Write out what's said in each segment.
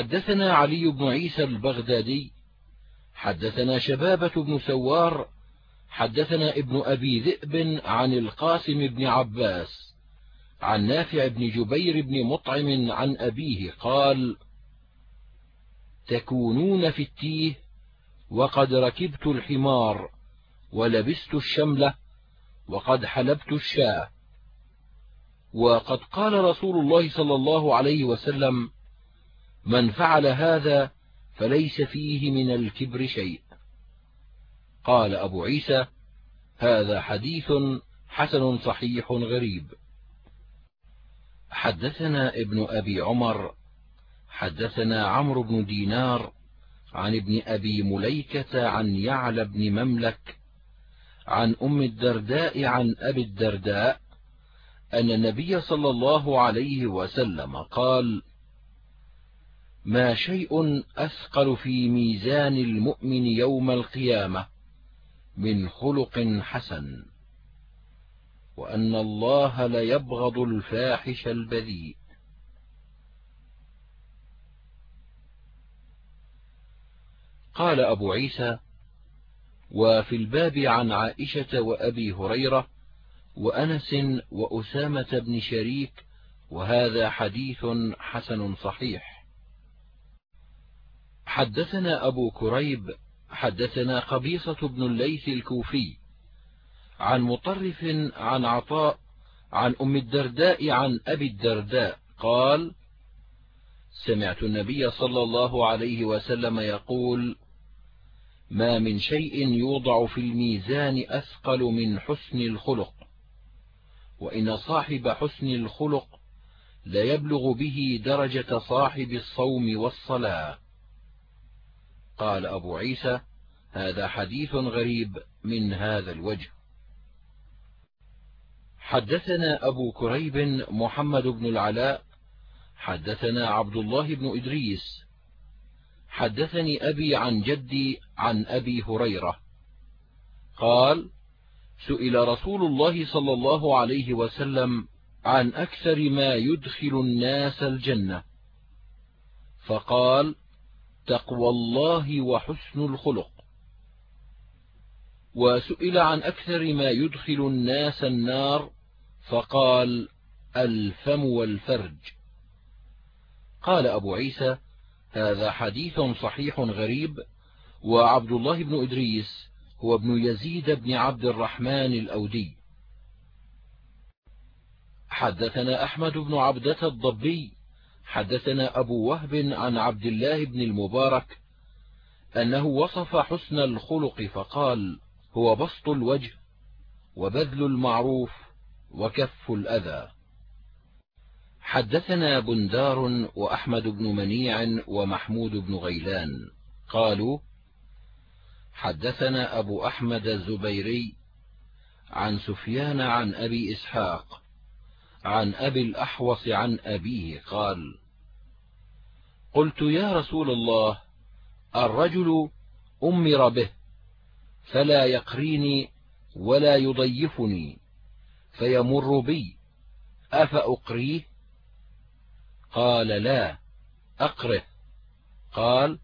حدثنا علي بن عيسى البغدادي حدثنا شبابة بن سوار حدثنا ابن أبي ذئب عن القاسم بن عباس عن نافع بن جبير بن مطعم عن أبيه قال تكونون في التيه وقد ركبت الحمار ولبست الشملة وقد حلبت الشاة وقد قال رسول الله صلى الله عليه وسلم من فعل هذا فليس فيه من الكبر شيء. قال أبو عيسى هذا حديث حسن صحيح غريب. حدثنا ابن أبي عمر حدثنا عمرو بن دينار عن ابن أبي مليكة عن يعلى بن مملك عن أم الدرداء عن أبي الدرداء أن النبي صلى الله عليه وسلم قال ما شيء أثقل في ميزان المؤمن يوم القيامة من خلق حسن وأن الله ليبغض الفاحش البذيء. قال أبو عيسى وفي الباب عن عائشة وأبي هريرة وأنس وأسامة بن شريك وهذا حديث حسن صحيح. حدثنا أبو كريب حدثنا قبيصة بن الليث الكوفي عن مطرف عن عطاء عن أم الدرداء عن أبي الدرداء قال سمعت النبي صلى الله عليه وسلم يقول ما من شيء يوضع في الميزان أثقل من حسن الخلق وإن صاحب حسن الخلق ليبلغ به درجة صاحب الصوم والصلاة. قال أبو عيسى هذا حديث غريب من هذا الوجه. حدثنا أبو كريب محمد بن العلاء حدثنا عبد الله بن إدريس حدثني أبي عن جدي عن أبي هريرة. قال سئل رسول الله صلى الله عليه وسلم عن أكثر ما يدخل الناس الجنة. فقال تقوى الله وحسن الخلق. وسئل عن أكثر ما يدخل الناس النار فقال الفم والفرج. قال أبو عيسى هذا حديث صحيح غريب وعبد الله بن إدريس هو ابن يزيد بن عبد الرحمن الأودي. حدثنا أحمد بن عبدة الضبي حدثنا أبو وهب عن عبد الله بن المبارك أنه وصف حسن الخلق فقال هو بسط الوجه وبذل المعروف وكف الأذى. حدثنا بندار وأحمد بن منيع ومحمود بن غيلان قالوا حدثنا أبو أحمد الزبيري عن سفيان عن أبي إسحاق عن أبي الأحوص عن أبيه قال قلت يا رسول الله الرجل أمر به فلا يقريني ولا يضيفني فيمر بي أفأقريه؟ قال لا أقره. قال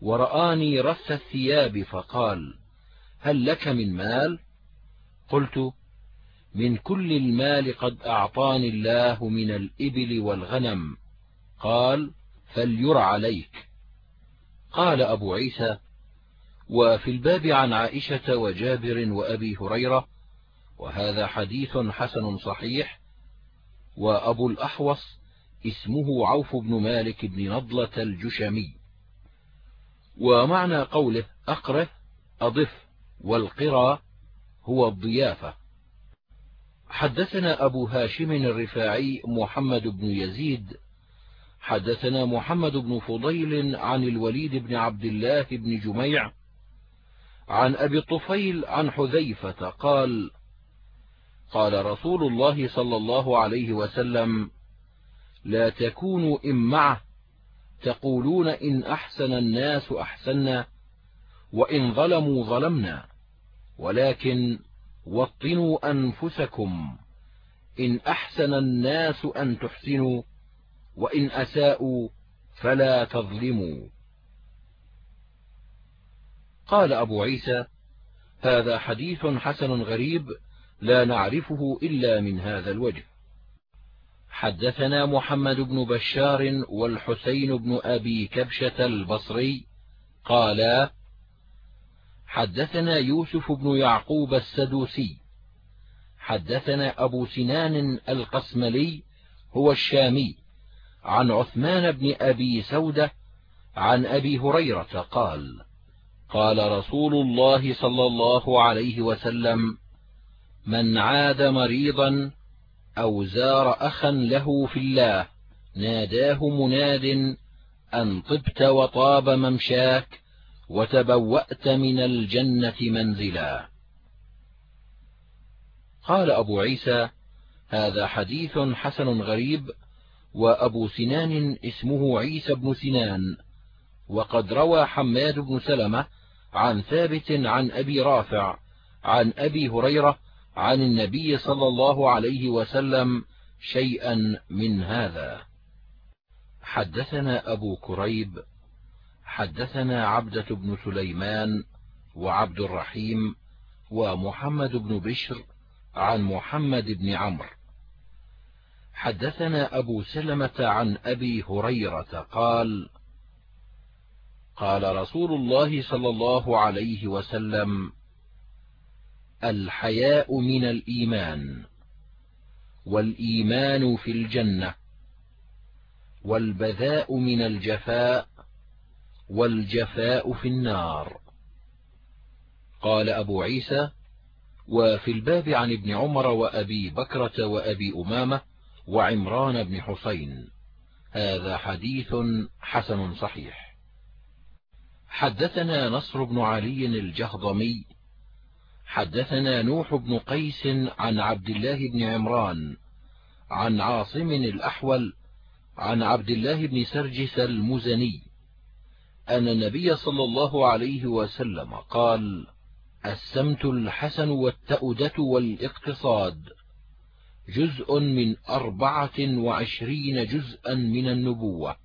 ورآني رث الثياب فقال هل لك من مال؟ قلت من كل المال قد أعطاني الله من الإبل والغنم. قال فلير عليك. قال أبو عيسى وفي الباب عن عائشة وجابر وأبي هريرة وهذا حديث حسن صحيح. وأبو الأحوص اسمه عوف بن مالك بن نضلة الجشمي. ومعنى قوله أقره أضف والقرى هو الضيافة. حدثنا أبو هاشم الرفاعي محمد بن يزيد حدثنا محمد بن فضيل عن الوليد بن عبد الله بن جميع عن أبي الطفيل عن حذيفة قال قال رسول الله صلى الله عليه وسلم لا تكونوا إمعة تقولون إن أحسن الناس أحسنا وإن ظلموا ظلمنا ولكن وطنوا أنفسكم إن أحسن الناس أن تحسنوا وإن أساءوا فلا تظلموا. قال أبو عيسى هذا حديث حسن غريب لا نعرفه إلا من هذا الوجه. حدثنا محمد بن بشار والحسين بن أبي كبشة البصري قالا حدثنا يوسف بن يعقوب السدوسي. حدثنا أبو سنان القسملي هو الشامي عن عثمان بن أبي سودة عن أبي هريرة قال قال رسول الله صلى الله عليه وسلم من عاد مريضا أو زار أخا له في الله ناداه مناد أن طبت وطاب ممشاك وتبوأت من الجنة منزلا. قال أبو عيسى هذا حديث حسن غريب وأبو سنان اسمه عيسى بن سنان وقد روى حماد بن سلمة عن ثابت عن أبي رافع عن أبي هريرة عن النبي صلى الله عليه وسلم شيئا من هذا. حدثنا أبو كريب حدثنا عبدة بن سليمان وعبد الرحيم ومحمد بن بشر عن محمد بن عمرو. حدثنا أبو سلمة عن أبي هريرة قال قال رسول الله صلى الله عليه وسلم الحياء من الإيمان والإيمان في الجنة والبذاء من الجفاء والجفاء في النار. قال أبو عيسى وفي الباب عن ابن عمر وأبي بكرة وأبي أمامة وعمران بن حسين. هذا حديث حسن صحيح. حدثنا نصر بن علي الجهضمي. حدثنا نوح بن قيس عن عبد الله بن عمران عن عاصم الأحول عن عبد الله بن سرجس المزني. أن النبي صلى الله عليه وسلم قال السمت الحسن والتأدة والإقتصاد جزء من أربعة وعشرين جزءا من النبوة.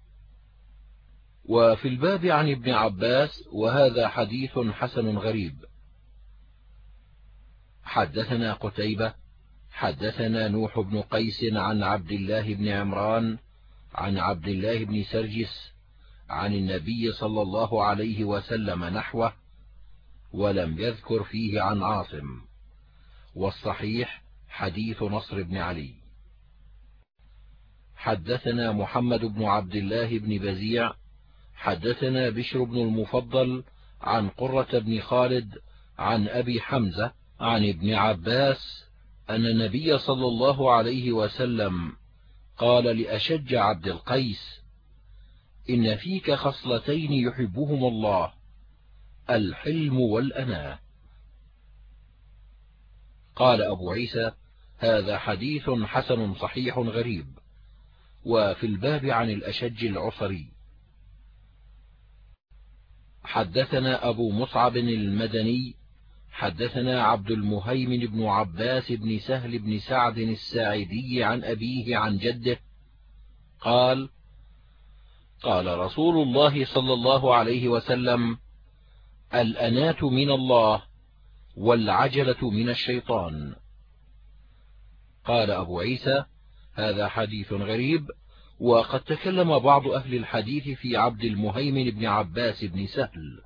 وفي الباب عن ابن عباس وهذا حديث حسن غريب. حدثنا قتيبة حدثنا نوح بن قيس عن عبد الله بن عمران عن عبد الله بن سرجس عن النبي صلى الله عليه وسلم نحوه ولم يذكر فيه عن عاصم والصحيح حديث نصر بن علي. حدثنا محمد بن عبد الله بن بزيع حدثنا بشر بن المفضل عن قرة بن خالد عن أبي حمزة عن ابن عباس أن النبي صلى الله عليه وسلم قال لأشج عبد القيس إن فيك خصلتين يحبهما الله الحلم والأناة. قال أبو عيسى هذا حديث حسن صحيح غريب وفي الباب عن الأشج العصري. حدثنا أبو مصعب المدني حدثنا عبد المهيمن بن عباس بن سهل بن سعد الساعدي عن أبيه عن جده قال قال رسول الله صلى الله عليه وسلم الأنات من الله والعجلة من الشيطان. قال أبو عيسى هذا حديث غريب وقد تكلم بعض أهل الحديث في عبد المهيمن بن عباس بن سهل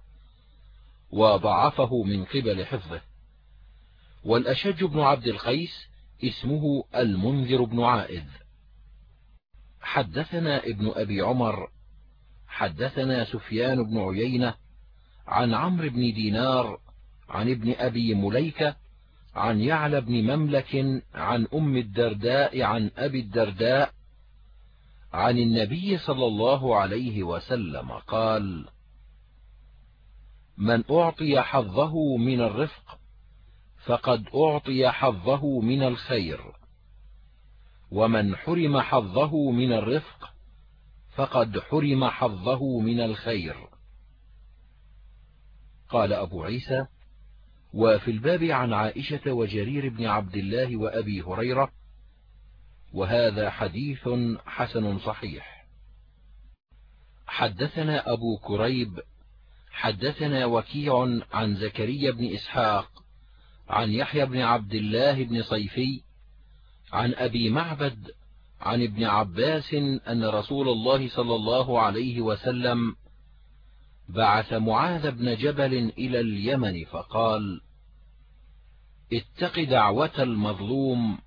وضعفه من قبل حفظه. والأشج بن عبد القيس اسمه المنذر بن عائذ. حدثنا ابن أبي عمر حدثنا سفيان بن عيينة عن عمرو بن دينار عن ابن أبي مليكة عن يعلى بن مملك عن أم الدرداء عن أبي الدرداء عن النبي صلى الله عليه وسلم قال من أعطي حظه من الرفق فقد أعطي حظه من الخير ومن حرم حظه من الرفق فقد حرم حظه من الخير. قال أبو عيسى وفي الباب عن عائشة وجرير بن عبد الله وأبي هريرة وهذا حديث حسن صحيح. حدثنا أبو كريب حدثنا وكيع عن زكريا بن إسحاق عن يحيى بن عبد الله بن صيفي عن أبي معبد عن ابن عباس أن رسول الله صلى الله عليه وسلم بعث معاذ بن جبل إلى اليمن فقال اتق دعوة المظلوم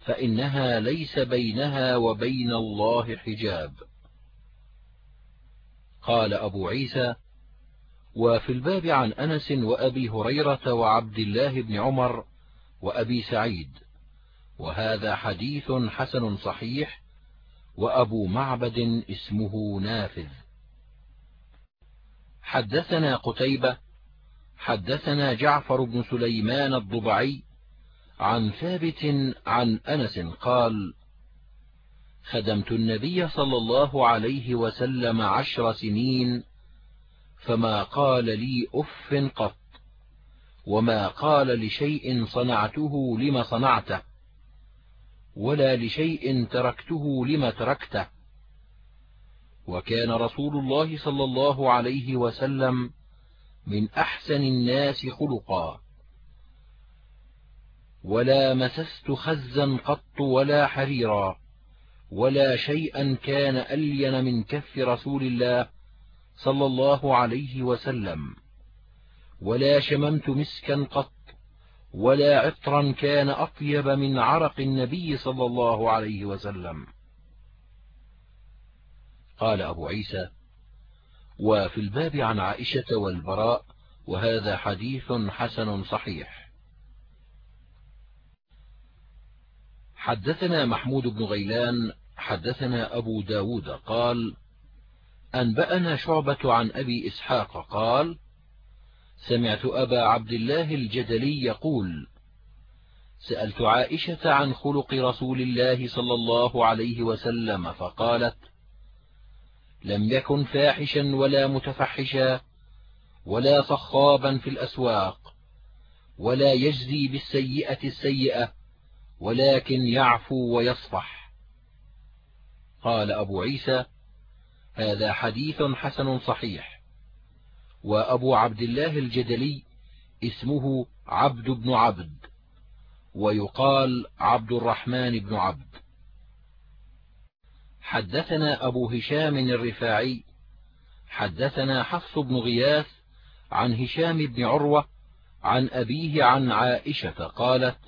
فإنها ليس بينها وبين الله حجاب. قال أبو عيسى وفي الباب عن أنس وأبي هريرة وعبد الله بن عمر وأبي سعيد. وهذا حديث حسن صحيح وأبو معبد اسمه نافذ. حدثنا قتيبة حدثنا جعفر بن سليمان الضبعي عن ثابت عن أنس قال خدمت النبي صلى الله عليه وسلم عشر سنين فما قال لي أف قط وما قال لشيء صنعته لم صنعته. ولا لشيء تركته لم تركته. وكان رسول الله صلى الله عليه وسلم من أحسن الناس خلقا. ولا مسست خزا قط ولا حريرا. ولا شيئا كان ألين من كف رسول الله صلى الله عليه وسلم. ولا شممت مسكا قط ولا عطرا كان أطيب من عرق النبي صلى الله عليه وسلم. قال أبو عيسى وفي الباب عن عائشة والبراء وهذا حديث حسن صحيح. حدثنا محمود بن غيلان حدثنا أبو ب داود قال أنبأنا شعبة عن أبي إسحاق قال سمعت أبا عبد الله الجدلي يقول سألت عائشة عن خلق رسول الله صلى الله عليه وسلم فقالت لم يكن فاحشا ولا متفحشا ولا صخابا في الأسواق ولا يجزي بالسيئة السيئة ولكن يعفو ويصفح. قال أبو عيسى هذا حديث حسن صحيح. وأبو عبد الله الجدلي اسمه عبد بن عبد ويقال عبد الرحمن بن عبد. حدثنا أبو هشام الرفاعي حدثنا حفص بن غياث عن هشام بن عروة عن أبيه عن عائشة قالت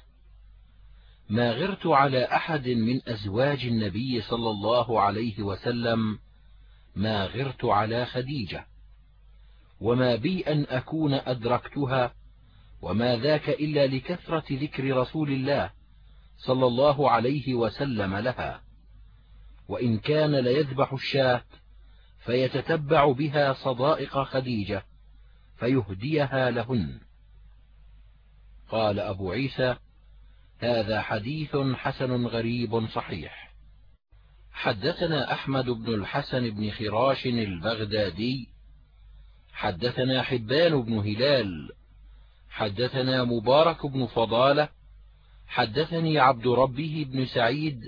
ما غرت على أحد من أزواج النبي صلى الله عليه وسلم ما غرت على خديجة. وما بي أن أكون أدركتها وما ذاك إلا لكثرة ذكر رسول الله صلى الله عليه وسلم لها وإن كان ليذبح الشاة فيتتبع بها صدائق خديجة فيهديها لهن قال أبو عيسى هذا حديث حسن غريب صحيح حدثنا أحمد بن الحسن بن خراش البغدادي حدثنا حبان بن هلال حدثنا مبارك بن فضالة حدثني عبد ربه بن سعيد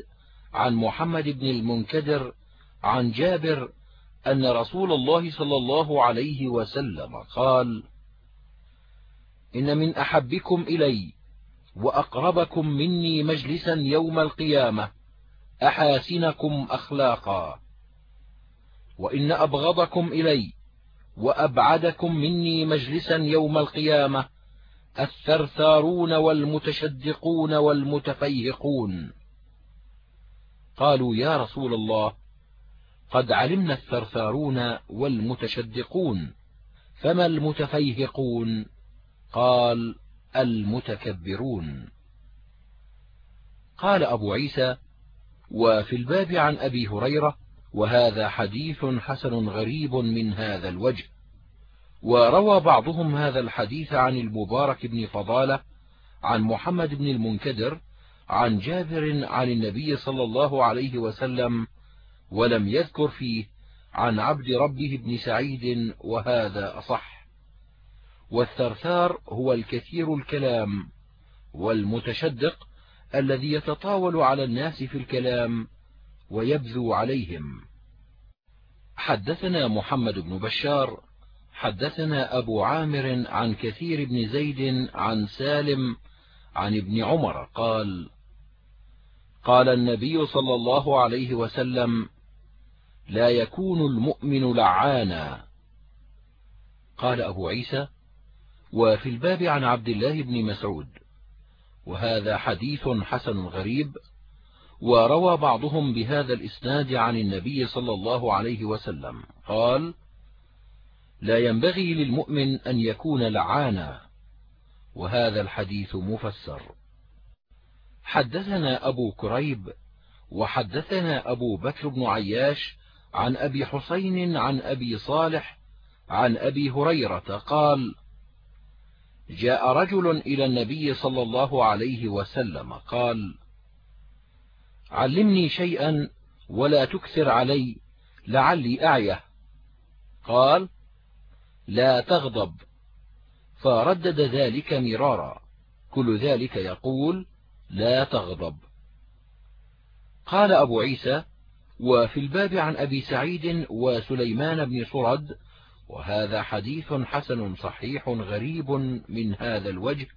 عن محمد بن المنكدر عن جابر أن رسول الله صلى الله عليه وسلم قال إن من أحبكم إلي وأقربكم مني مجلسا يوم القيامة أحاسنكم أخلاقا وإن أبغضكم إلي وأبعدكم مني مجلسا يوم القيامة الثرثارون والمتشدقون والمتفيهقون. قالوا يا رسول الله قد علمنا الثرثارون والمتشدقون فما المتفيهقون؟ قال المتكبرون. قال أبو عيسى وفي الباب عن أبي هريرة وهذا حديث حسن غريب من هذا الوجه. وروى بعضهم هذا الحديث عن المبارك بن فضالة عن محمد بن المنكدر عن جابر عن النبي صلى الله عليه وسلم ولم يذكر فيه عن عبد ربه بن سعيد وهذا أصح. والثرثار هو الكثير الكلام والمتشدق الذي يتطاول على الناس في الكلام ويبذو عليهم. حدثنا محمد بن بشار حدثنا أبو عامر عن كثير بن زيد عن سالم عن ابن عمر قال قال النبي صلى الله عليه وسلم لا يكون المؤمن لعانا. قال أبو عيسى وفي الباب عن عبد الله بن مسعود. وهذا حديث حسن غريب. وروى بعضهم بهذا الإسناد عن النبي صلى الله عليه وسلم. قال لا ينبغي للمؤمن أن يكون لعانا وهذا الحديث مفسر. حدثنا أبو كريب وحدثنا أبو بكر بن عياش عن أبي حسين عن أبي صالح عن أبي هريرة قال جاء رجل إلى النبي صلى الله عليه وسلم قال علمني شيئا ولا تكثر علي لعلي أعيه. قال لا تغضب. فردد ذلك مرارا. كل ذلك يقول لا تغضب. قال أبو عيسى وفي الباب عن أبي سعيد وسليمان بن صرد وهذا حديث حسن صحيح غريب من هذا الوجه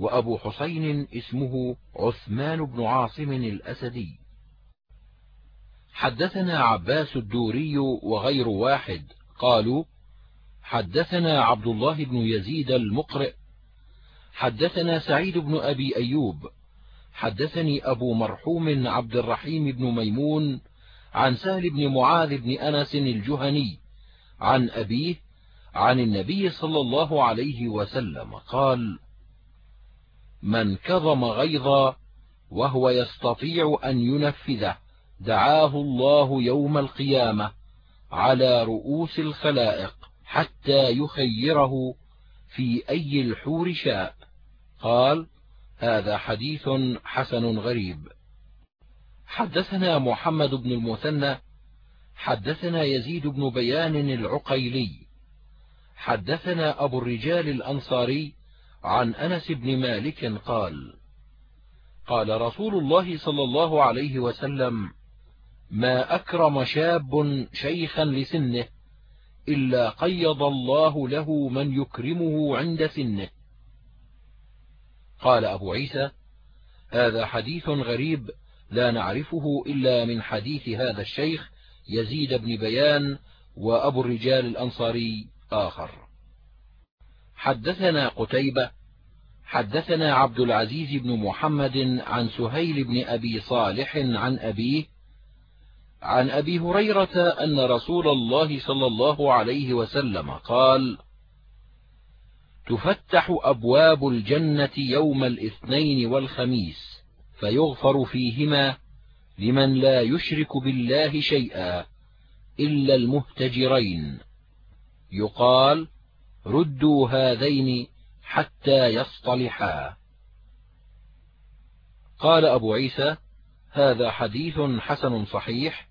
وأبو حسين اسمه عثمان بن عاصم الأسدي. حدثنا عباس الدوري وغير واحد. قالوا حدثنا عبد الله بن يزيد المقرئ. حدثنا سعيد بن أبي أيوب. حدثني أبو مرحوم عبد الرحيم بن ميمون عن سهل بن معاذ بن أنس الجهني عن أبيه عن النبي صلى الله عليه وسلم قال من كظم غيظا وهو يستطيع أن ينفذه. دعاه الله يوم القيامة على رؤوس الخلائق حتى يخيره في أي الحور شاء. قال هذا حديث حسن غريب. حدثنا محمد بن المثنى حدثنا يزيد بن بيان العقيلي حدثنا أبو الرجال الأنصاري عن أنس بن مالك قال قال رسول الله صلى الله عليه وسلم ما أكرم شاب شيخا لسنه إلا قيض الله له من يكرمه عند سنه. قال أبو عيسى هذا حديث غريب لا نعرفه إلا من حديث هذا الشيخ يزيد بن بيان وأبو الرجال الأنصاري آخر. حدثنا قتيبة حدثنا عبد العزيز بن محمد عن سهيل بن أبي صالح عن أبيه عن أبي هريرة أن رسول الله صلى الله عليه وسلم قال تفتح أبواب الجنة يوم الاثنين والخميس فيغفر فيهما لمن لا يشرك بالله شيئا إلا المهتجرين. يقال ردوا هذين حتى يصطلحا. قال أبو عيسى هذا حديث حسن صحيح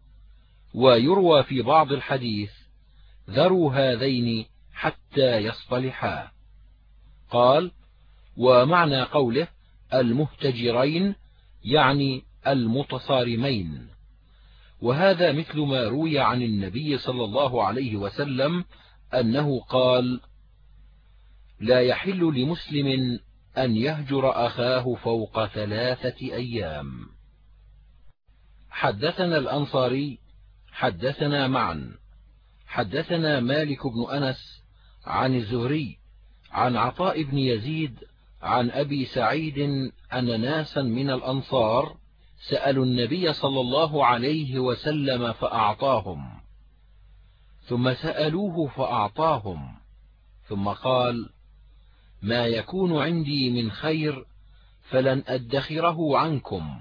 ويروى في بعض الحديث ذروا هذين حتى يصطلحا. قال ومعنى قوله المهتجرين يعني المتصارمين. وهذا مثل ما روي عن النبي صلى الله عليه وسلم أنه قال لا يحل لمسلم أن يهجر أخاه فوق ثلاثة أيام. حدثنا الأنصاري حدثنا معا حدثنا مالك بن أنس عن الزهري عن عطاء بن يزيد عن أبي سعيد أن ناسا من الأنصار سألوا النبي صلى الله عليه وسلم فأعطاهم. ثم سألوه فأعطاهم. ثم قال ما يكون عندي من خير فلن أدخره عنكم.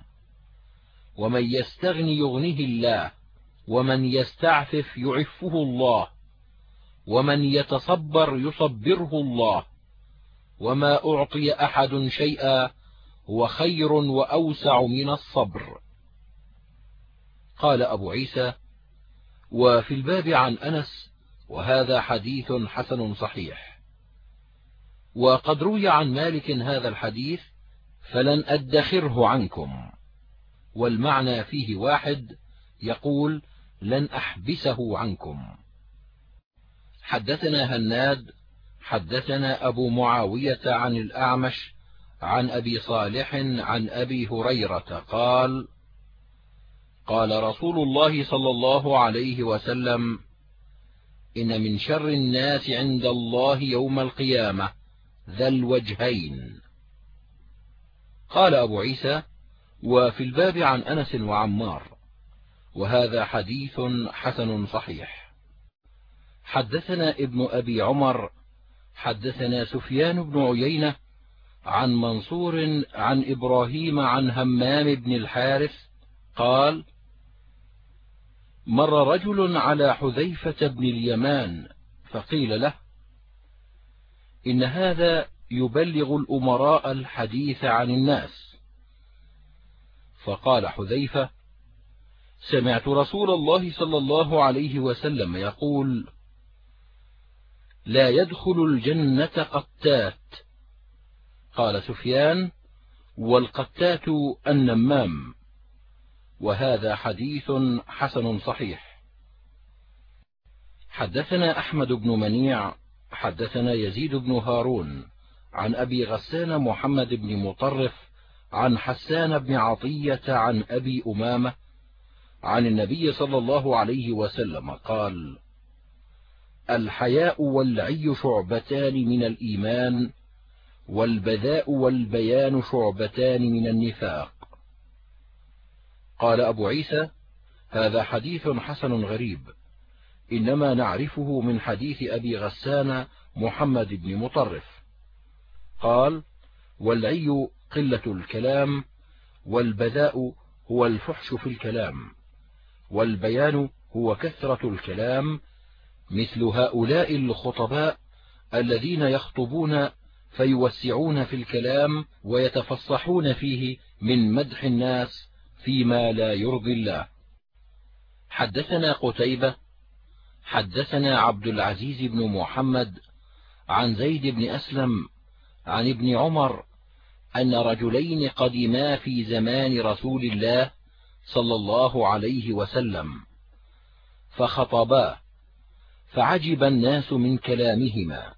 ومن يستغن يغنه الله ومن يستعفف يعفه الله ومن يتصبر يصبره الله. وما أعطي أحد شيئا هو خير وأوسع من الصبر. قال أبو عيسى وفي الباب عن أنس وهذا حديث حسن صحيح. وقد روي عن مالك هذا الحديث فلن أدخره عنكم. والمعنى فيه واحد يقول لن أحبسه عنكم. حدثنا هناد حدثنا أبو معاوية عن الأعمش عن أبي صالح عن أبي هريرة قال قال رسول الله صلى الله عليه وسلم إن من شر الناس عند الله يوم القيامة. ذا الوجهين. قال أبو عيسى وفي الباب عن أنس وعمار وهذا حديث حسن صحيح. حدثنا ابن أبي عمر حدثنا سفيان بن عيينة عن منصور عن إبراهيم عن همام بن الحارث قال مر رجل على حذيفة بن اليمان فقيل له إن هذا يبلغ الأمراء الحديث عن الناس. فقال حذيفة سمعت رسول الله صلى الله عليه وسلم يقول لا يدخل الجنة قتات. قال سفيان والقتات النمام. وهذا حديث حسن صحيح. حدثنا أحمد بن منيع حدثنا يزيد بن هارون عن أبي غسان محمد بن مطرف عن حسان بن عطية عن أبي أمامة عن النبي صلى الله عليه وسلم قال الحياء والعي شعبتان من الإيمان والبذاء والبيان شعبتان من النفاق. قال أبو عيسى هذا حديث حسن غريب. إنما نعرفه من حديث أبي غسان محمد بن مطرف. قال والعي قلة الكلام والبذاء هو الفحش في الكلام والبيان هو كثرة الكلام مثل هؤلاء الخطباء الذين يخطبون فيوسعون في الكلام ويتفصحون فيه من مدح الناس فيما لا يرضي الله. حدثنا قتيبة حدثنا عبد العزيز بن محمد عن زيد بن أسلم عن ابن عمر أن رجلين قدما في زمان رسول الله صلى الله عليه وسلم فخطباه فعجب الناس من كلامهما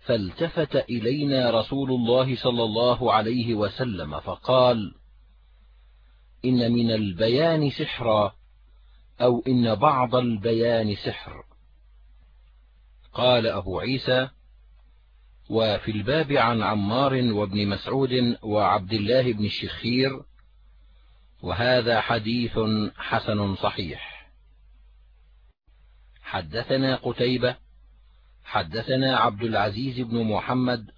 فالتفت إلينا رسول الله صلى الله عليه وسلم فقال إن من البيان سحرا أو إن بعض البيان سحر. قال أبو عيسى وفي الباب عن عمار وابن مسعود وعبد الله بن الشخير وهذا حديث حسن صحيح. حدثنا قتيبة حدثنا عبد العزيز بن محمد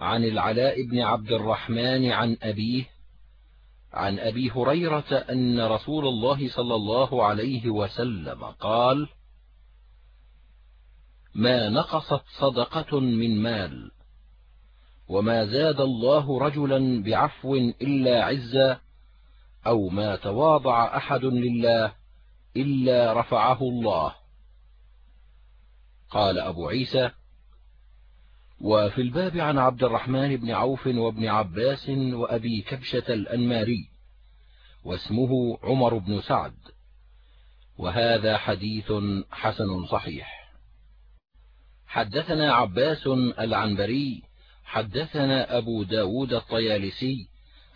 عن العلاء بن عبد الرحمن عن أبيه عن أبي هريرة أن رسول الله صلى الله عليه وسلم قال ما نقصت صدقة من مال وما زاد الله رجلا بعفو إلا عزا أو ما تواضع أحد لله إلا رفعه الله. قال أبو عيسى وفي الباب عن عبد الرحمن بن عوف وابن عباس وأبي كبشة الأنماري واسمه عمر بن سعد وهذا حديث حسن صحيح. حدثنا عباس العنبري حدثنا أبو ب داود الطيالسي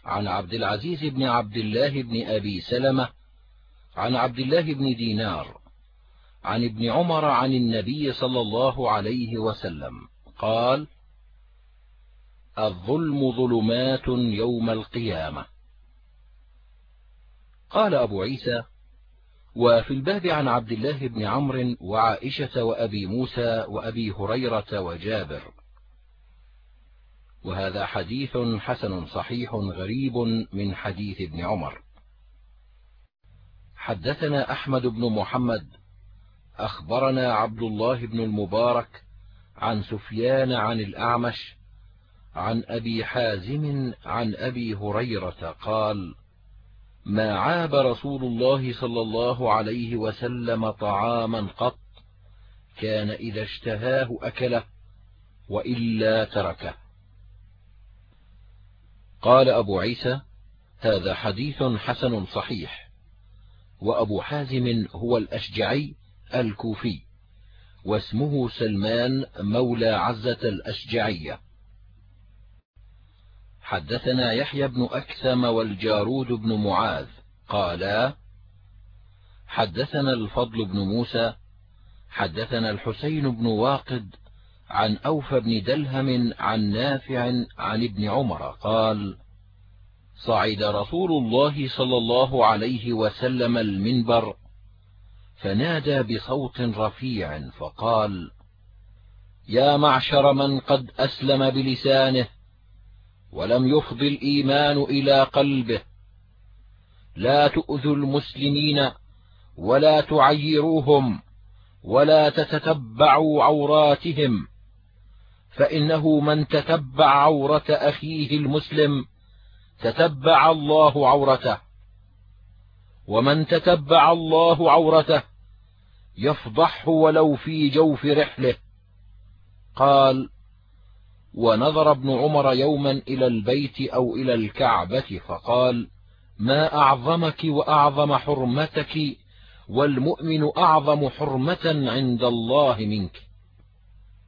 عن عبد العزيز بن عبد الله بن أبي سلمة عن عبد الله بن دينار عن ابن عمر عن النبي صلى الله عليه وسلم. قال الظلم ظلمات يوم القيامة. قال أبو عيسى وفي الباب عن عبد الله بن عمرو وعائشة وأبي موسى وأبي هريرة وجابر. وهذا حديث حسن صحيح غريب من حديث ابن عمر. حدثنا أحمد بن محمد أخبرنا عبد الله بن المبارك عن سفيان عن الأعمش عن أبي حازم عن أبي هريرة قال ما عاب رسول الله صلى الله عليه وسلم طعاما قط كان إذا اشتهاه أكله وإلا تركه. قال أبو عيسى هذا حديث حسن صحيح وأبو حازم هو الأشجعي الكوفي. واسمه سلمان مولى عزة الأشجعية. حدثنا يحيى بن أكثم والجارود بن معاذ. قالا حدثنا الفضل بن موسى حدثنا الحسين بن واقد عن أوفى بن دلهم عن نافع عن ابن عمر. قال صعد رسول الله صلى الله عليه وسلم المنبر فنادى بصوت رفيع فقال يا معشر من قد أسلم بلسانه ولم يفض الإيمان إلى قلبه. لا تؤذوا المسلمين ولا تعيروهم ولا تتتبعوا عوراتهم فإنه من تتبع عورة أخيه المسلم تتبع الله عورته. ومن تتبع الله عورته يفضحه ولو في جوف رحله. قال ونظر ابن عمر يوما إلى البيت أو إلى الكعبة فقال ما أعظمك وأعظم حرمتك والمؤمن أعظم حرمة عند الله منك.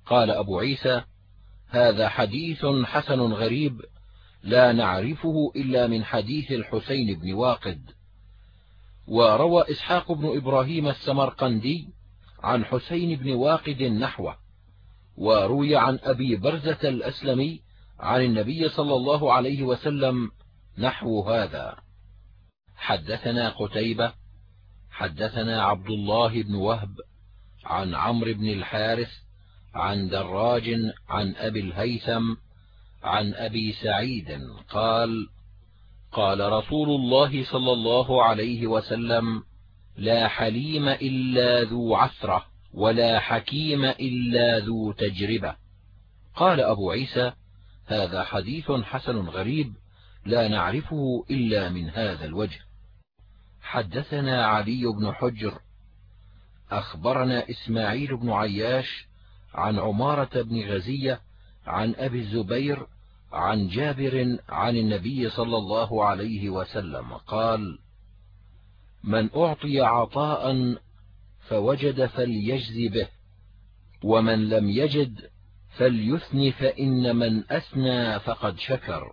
قال أبو عيسى هذا حديث حسن غريب لا نعرفه إلا من حديث الحسين بن واقد. وروى إسحاق بن إبراهيم السمرقندي عن حسين بن واقد نحوه وروي عن أبي برزة الأسلمي عن النبي صلى الله عليه وسلم نحو هذا. حدثنا قتيبة حدثنا عبد الله بن وهب عن عمرو بن الحارث عن دراج عن أبي الهيثم عن أبي سعيد قال قال رسول الله صلى الله عليه وسلم لا حليم إلا ذو عثرة ولا حكيم إلا ذو تجربة. قال أبو عيسى هذا حديث حسن غريب لا نعرفه إلا من هذا الوجه. حدثنا علي بن حجر أخبرنا إسماعيل بن عياش عن عمارة بن غزية عن أبي الزبير عن جابر عن النبي صلى الله عليه وسلم قال من أعطي عطاء فوجد فليجز به ومن لم يجد فليثن فإن من أثنى فقد شكر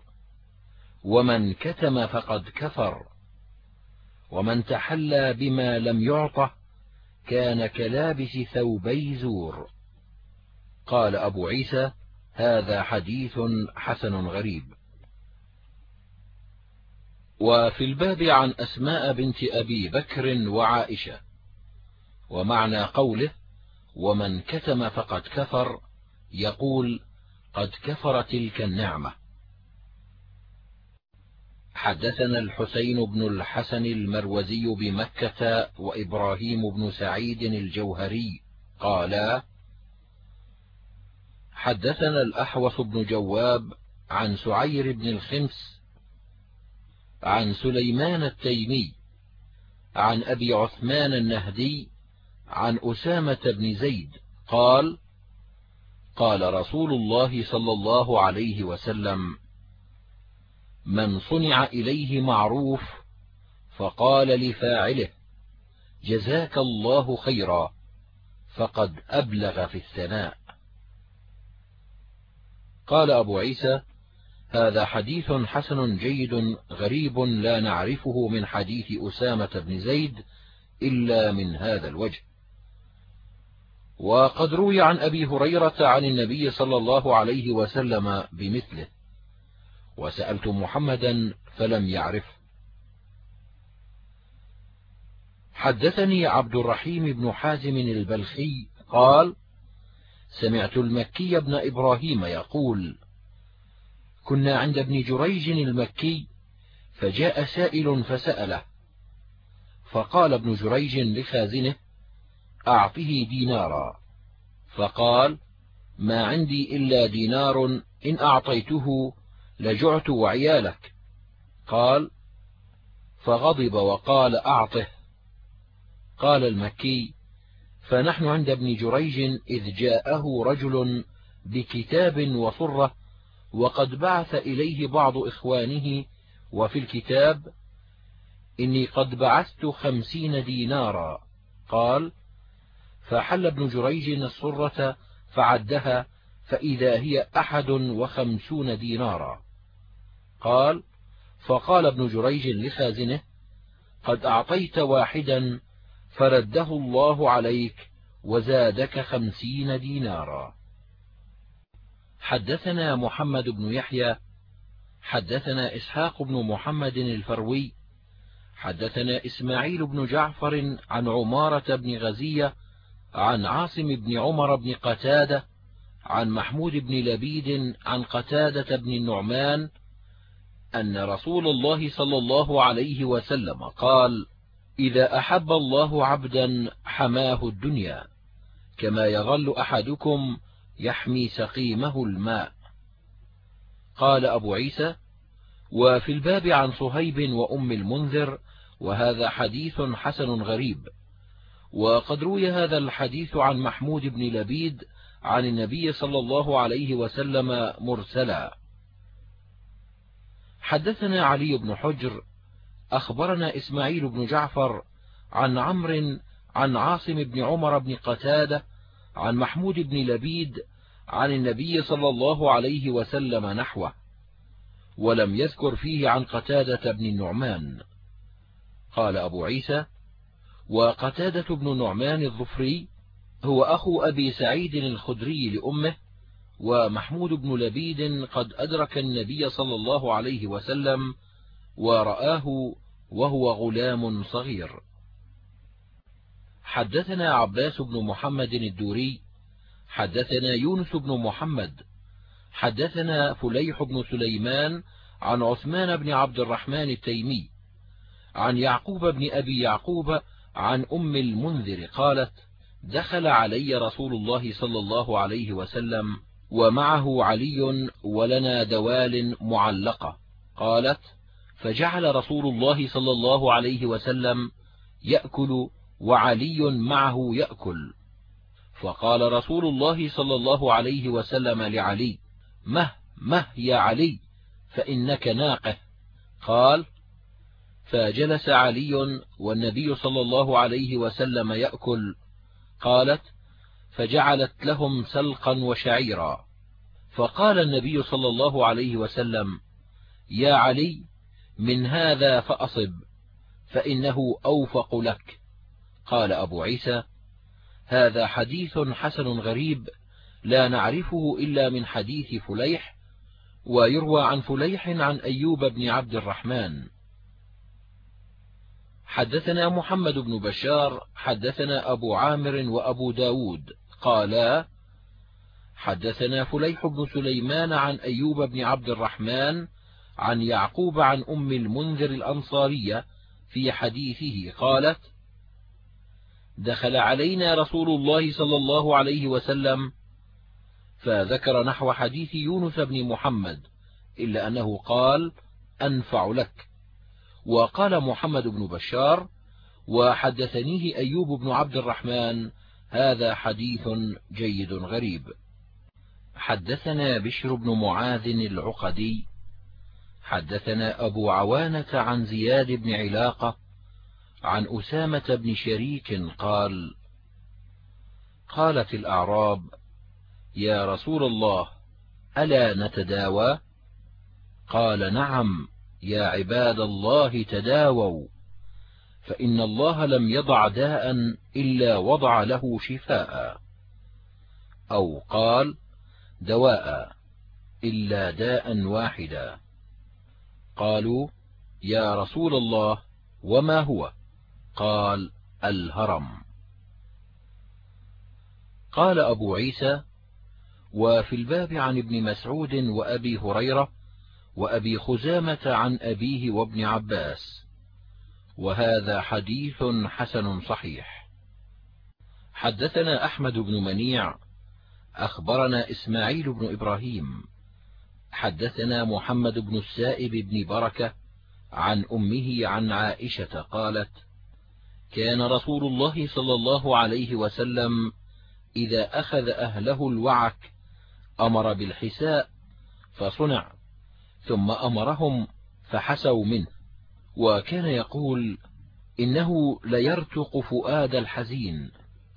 ومن كتم فقد كفر ومن تحلى بما لم يعطه كان كلابس ثوبي زور. قال أبو عيسى هذا حديث حسن غريب. وفي الباب عن أسماء بنت أبي بكر وعائشة. ومعنى قوله ومن كتم فقد كفر يقول قد كفر تلك النعمة حدثنا الحسين بن الحسن المروزي بمكة وإبراهيم بن سعيد الجوهري قالا حدثنا الأحوص بن جواب عن سعير بن الخمس عن سليمان التيمي عن أبي عثمان النهدي عن أسامة بن زيد قال قال رسول الله صلى الله عليه وسلم من صنع إليه معروف فقال لفاعله جزاك الله خيرا فقد أبلغ في الثناء. قال أبو عيسى هذا حديث حسن جيد غريب لا نعرفه من حديث أسامة بن زيد إلا من هذا الوجه. وقد روي عن أبي هريرة عن النبي صلى الله عليه وسلم بمثله وسألت محمدا فلم يعرف. حدثني عبد الرحيم بن حازم البلخي قال سمعت المكي بن إبراهيم يقول كنا عند ابن جريج المكي فجاء سائل فسأله فقال ابن جريج لخازنه أعطه دينارا. فقال ما عندي إلا دينار إن أعطيته لجعت وعيالك. قال فغضب وقال أعطه. قال المكي فنحن عند ابن جريج إذ جاءه رجل بكتاب وصرة وقد بعث إليه بعض إخوانه وفي الكتاب إني قد بعثت خمسين دينارا. قال فحل ابن جريج الصرة فعدها فإذا هي أحد وخمسون دينارا. قال فقال ابن جريج لخازنه قد أعطيت واحدا فرده الله عليك وزادك خمسين دينارا. حدثنا محمد بن يحيى حدثنا إسحاق بن محمد الفروي حدثنا إسماعيل بن جعفر عن عمارة بن غزية عن عاصم بن عمر بن قتادة عن محمود بن لبيد عن قتادة بن النعمان أن رسول الله صلى الله عليه وسلم قال إذا أحب الله عبدا حماه الدنيا كما يظل أحدكم يحمي سقيمه الماء. قال أبو عيسى وفي الباب عن صهيب وأم المنذر وهذا حديث حسن غريب. وقد روي هذا الحديث عن محمود بن لبيد عن النبي صلى الله عليه وسلم مرسلا. حدثنا علي بن حجر أخبرنا إسماعيل بن جعفر عن عمرو عن عاصم بن عمر بن قتادة عن محمود بن لبيد عن النبي صلى الله عليه وسلم نحوه ولم يذكر فيه عن قتادة بن النعمان. قال أبو عيسى وقتادة بن النعمان الظفري هو أخو أبي سعيد الخدري لأمه ومحمود بن لبيد قد أدرك النبي صلى الله عليه وسلم ورآه وهو غلام صغير. حدثنا عباس بن محمد الدوري حدثنا يونس بن محمد حدثنا فليح بن سليمان عن عثمان بن عبد الرحمن التيمي عن يعقوب بن أبي يعقوب عن أم المنذر قالت دخل علي رسول الله صلى الله عليه وسلم ومعه علي ولنا دوال معلقة. قالت فجعل رسول الله صلى الله عليه وسلم يأكل وعلي معه يأكل. فقال رسول الله صلى الله عليه وسلم لعلي مه مه يا علي فإنك ناقه. قال فجلس علي والنبي صلى الله عليه وسلم يأكل. قالت فجعلت لهم سلقا وشعيرا. فقال النبي صلى الله عليه وسلم يا علي من هذا فأصب فإنه أوفق لك. قال أبو عيسى هذا حديث حسن غريب لا نعرفه إلا من حديث فليح ويروى عن فليح عن أيوب بن عبد الرحمن. حدثنا محمد بن بشار حدثنا أبو عامر وأبو ب داود قالا حدثنا فليح بن سليمان عن أيوب بن عبد الرحمن عن يعقوب عن أم المنذر الأنصارية في حديثه قالت دخل علينا رسول الله صلى الله عليه وسلم فذكر نحو حديث يونس بن محمد إلا أنه قال أنفع لك وقال محمد بن بشار وحدثنيه أيوب بن عبد الرحمن هذا حديث جيد غريب حدثنا بشر بن معاذ العقدي حدثنا أبو عوانة عن زياد بن علاقة عن أسامة بن شريك قال قالت الأعراب يا رسول الله ألا نتداوى؟ قال نعم يا عباد الله تداووا فإن الله لم يضع داء إلا وضع له شفاء. أو قال دواء إلا داء واحدا. قالوا يا رسول الله وما هو؟ قال الهرم. قال أبو عيسى وفي الباب عن ابن مسعود وأبي هريرة وأبي خزامة عن أبيه وابن عباس وهذا حديث حسن صحيح. حدثنا أحمد بن منيع أخبرنا إسماعيل بن إبراهيم. حدثنا محمد بن السائب بن بركة عن أمه عن عائشة قالت كان رسول الله صلى الله عليه وسلم إذا أخذ أهله الوعك أمر بالحساء فصنع ثم أمرهم فحسوا منه وكان يقول إنه ليرتق فؤاد الحزين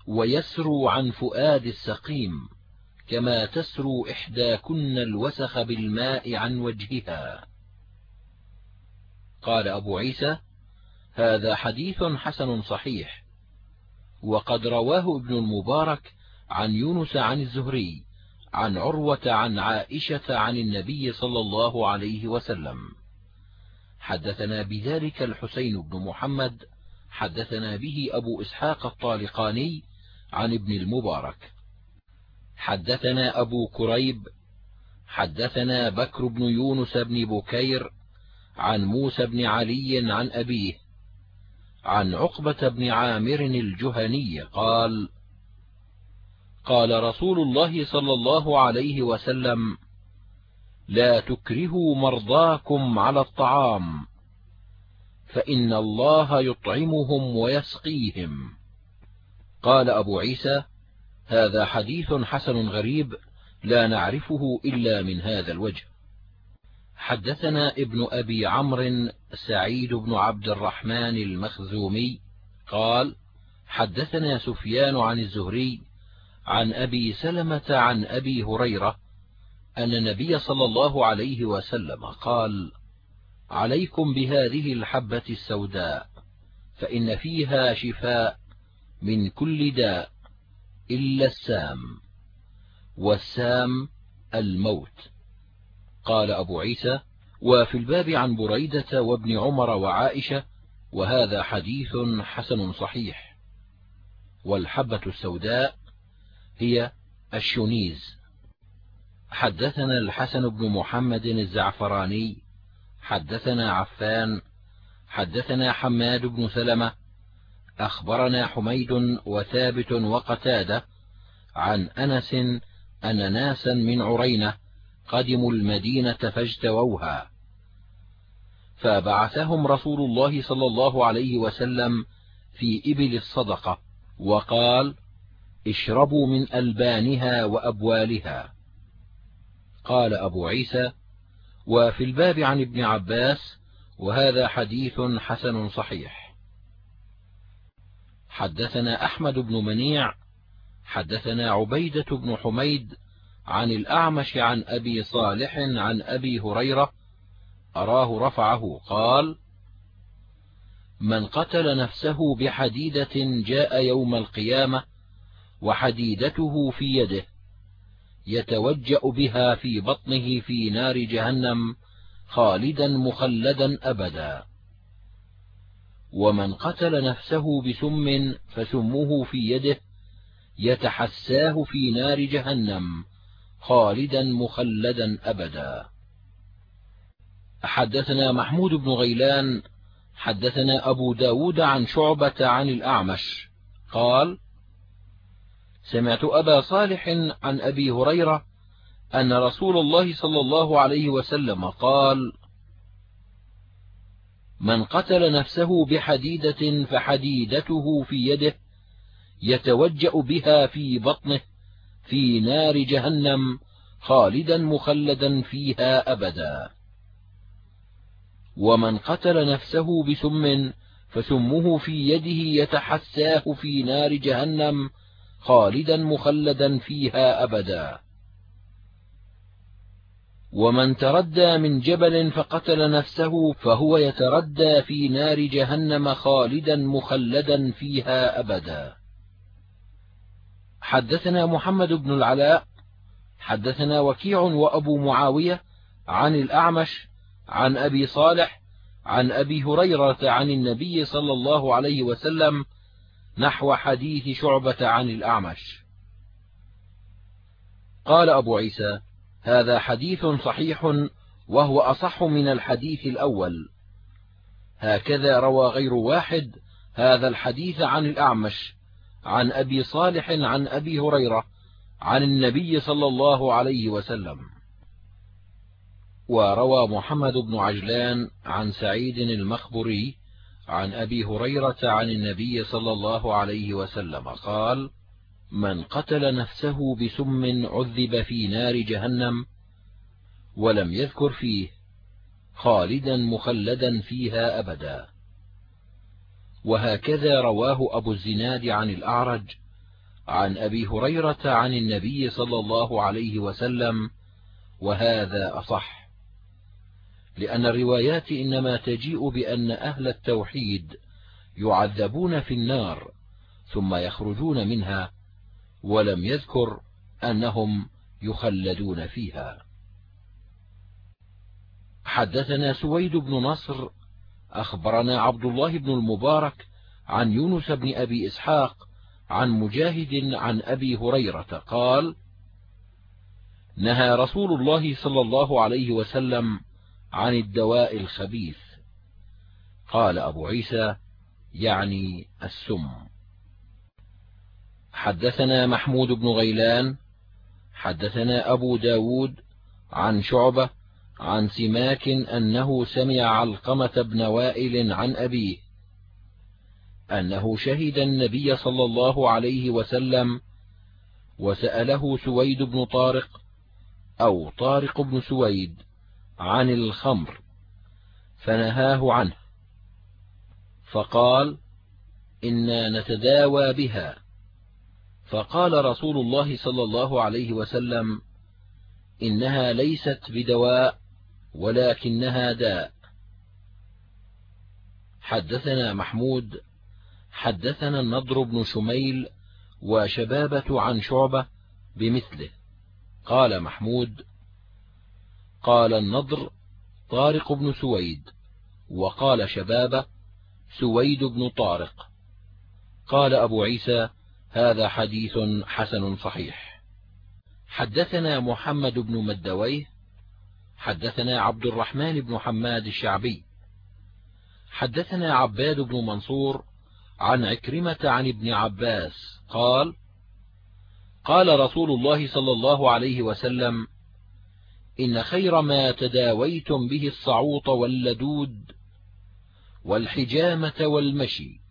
ويسرو عن فؤاد السقيم. كما تسرو إحداكن الوسخ بالماء عن وجهها. قال أبو عيسى هذا حديث حسن صحيح وقد رواه ابن المبارك عن يونس عن الزهري عن عروة عن عائشة عن النبي صلى الله عليه وسلم. حدثنا بذلك الحسين بن محمد حدثنا به أبو إسحاق الطالقاني عن ابن المبارك. حدثنا أبو كريب حدثنا بكر بن يونس بن بكير عن موسى بن علي عن أبيه عن عقبة بن عامر الجهني قال قال رسول الله صلى الله عليه وسلم لا تكرهوا مرضاكم على الطعام فإن الله يطعمهم ويسقيهم. قال أبو عيسى هذا حديث حسن غريب لا نعرفه إلا من هذا الوجه. حدثنا ابن أبي عمرو سعيد بن عبد الرحمن المخزومي قال حدثنا سفيان عن الزهري عن أبي سلمة عن أبي هريرة أن النبي صلى الله عليه وسلم قال عليكم بهذه الحبة السوداء فإن فيها شفاء من كل داء. إلا السام والسام الموت. قال أبو عيسى وفي الباب عن بريدة وابن عمر وعائشة وهذا حديث حسن صحيح. والحبة السوداء هي الشنيز حدثنا الحسن بن محمد الزعفراني حدثنا عفان حدثنا حماد بن سلمة أخبرنا حميد وثابت وقتادة عن أنس أن ناسا من عرينة قدموا المدينة فاجتووها. فبعثهم رسول الله صلى الله عليه وسلم في إبل الصدقة وقال اشربوا من ألبانها وأبوالها قال أبو عيسى وفي الباب عن ابن عباس وهذا حديث حسن صحيح حدثنا أحمد بن منيع حدثنا عبيدة بن حميد عن الأعمش عن أبي صالح عن أبي هريرة أراه رفعه قال من قتل نفسه بحديدة جاء يوم القيامة وحديدته في يده يتوجأ بها في بطنه في نار جهنم خالدا مخلدا أبدا. ومن قتل نفسه بسم فسمه في يده يتحساه في نار جهنم خالدا مخلدا أبدا. حدثنا محمود بن غيلان حدثنا أبو ب داود عن شعبة عن الأعمش قال سمعت أبا صالح عن أبي هريرة أن رسول الله صلى الله عليه وسلم قال من قتل نفسه بحديدة فحديدته في يده يتوجأ بها في بطنه في نار جهنم خالدا مخلدا فيها أبدا. ومن قتل نفسه بسم فسمه في يده يتحساه في نار جهنم خالدا مخلدا فيها أبدا. ومن تردى من جبل فقتل نفسه فهو يتردى في نار جهنم خالدا مخلدا فيها أبدا. حدثنا محمد بن العلاء حدثنا وكيع وأبو معاوية عن الأعمش عن أبي صالح عن أبي هريرة عن النبي صلى الله عليه وسلم نحو حديث شعبة عن الأعمش. قال أبو عيسى هذا حديث صحيح وهو أصح من الحديث الأول. هكذا روى غير واحد هذا الحديث عن الأعمش عن أبي صالح عن أبي هريرة عن النبي صلى الله عليه وسلم. وروى محمد بن عجلان عن سعيد المخبري عن أبي هريرة عن النبي صلى الله عليه وسلم قال من قتل نفسه بسم عذب في نار جهنم ولم يذكر فيه خالدا مخلدا فيها أبدا. وهكذا رواه أبو الزناد عن الأعرج عن أبي هريرة عن النبي صلى الله عليه وسلم وهذا أصح لأن الروايات إنما تجيء بأن أهل التوحيد يعذبون في النار ثم يخرجون منها ولم يذكر أنهم يخلدون فيها. حدثنا سويد بن نصر أخبرنا عبد الله بن المبارك عن يونس بن أبي إسحاق عن مجاهد عن أبي هريرة قال نهى رسول الله صلى الله عليه وسلم عن الدواء الخبيث. قال أبو عيسى يعني السم. حدثنا محمود بن غيلان حدثنا أبو ب داود عن شعبة عن سماك أنه سمع علقمة بن وائل عن أبيه أنه شهد النبي صلى الله عليه وسلم وسأله سويد بن طارق أو طارق بن سويد عن الخمر فنهاه عنه فقال إنا نتداوى بها. فقال رسول الله صلى الله عليه وسلم إنها ليست بدواء ولكنها داء. حدثنا محمود حدثنا النضر بن شميل وشبابة عن شعبة بمثله. قال محمود قال النضر طارق بن سويد وقال شبابة سويد بن طارق. قال أبو عيسى هذا حديث حسن صحيح. حدثنا محمد بن مدويه حدثنا عبد الرحمن بن حماد الشعبي. حدثنا عباد بن منصور عن عكرمة عن ابن عباس قال قال رسول الله صلى الله عليه وسلم إن خير ما تداويتم به الصعوط واللدود والحجامة والمشي.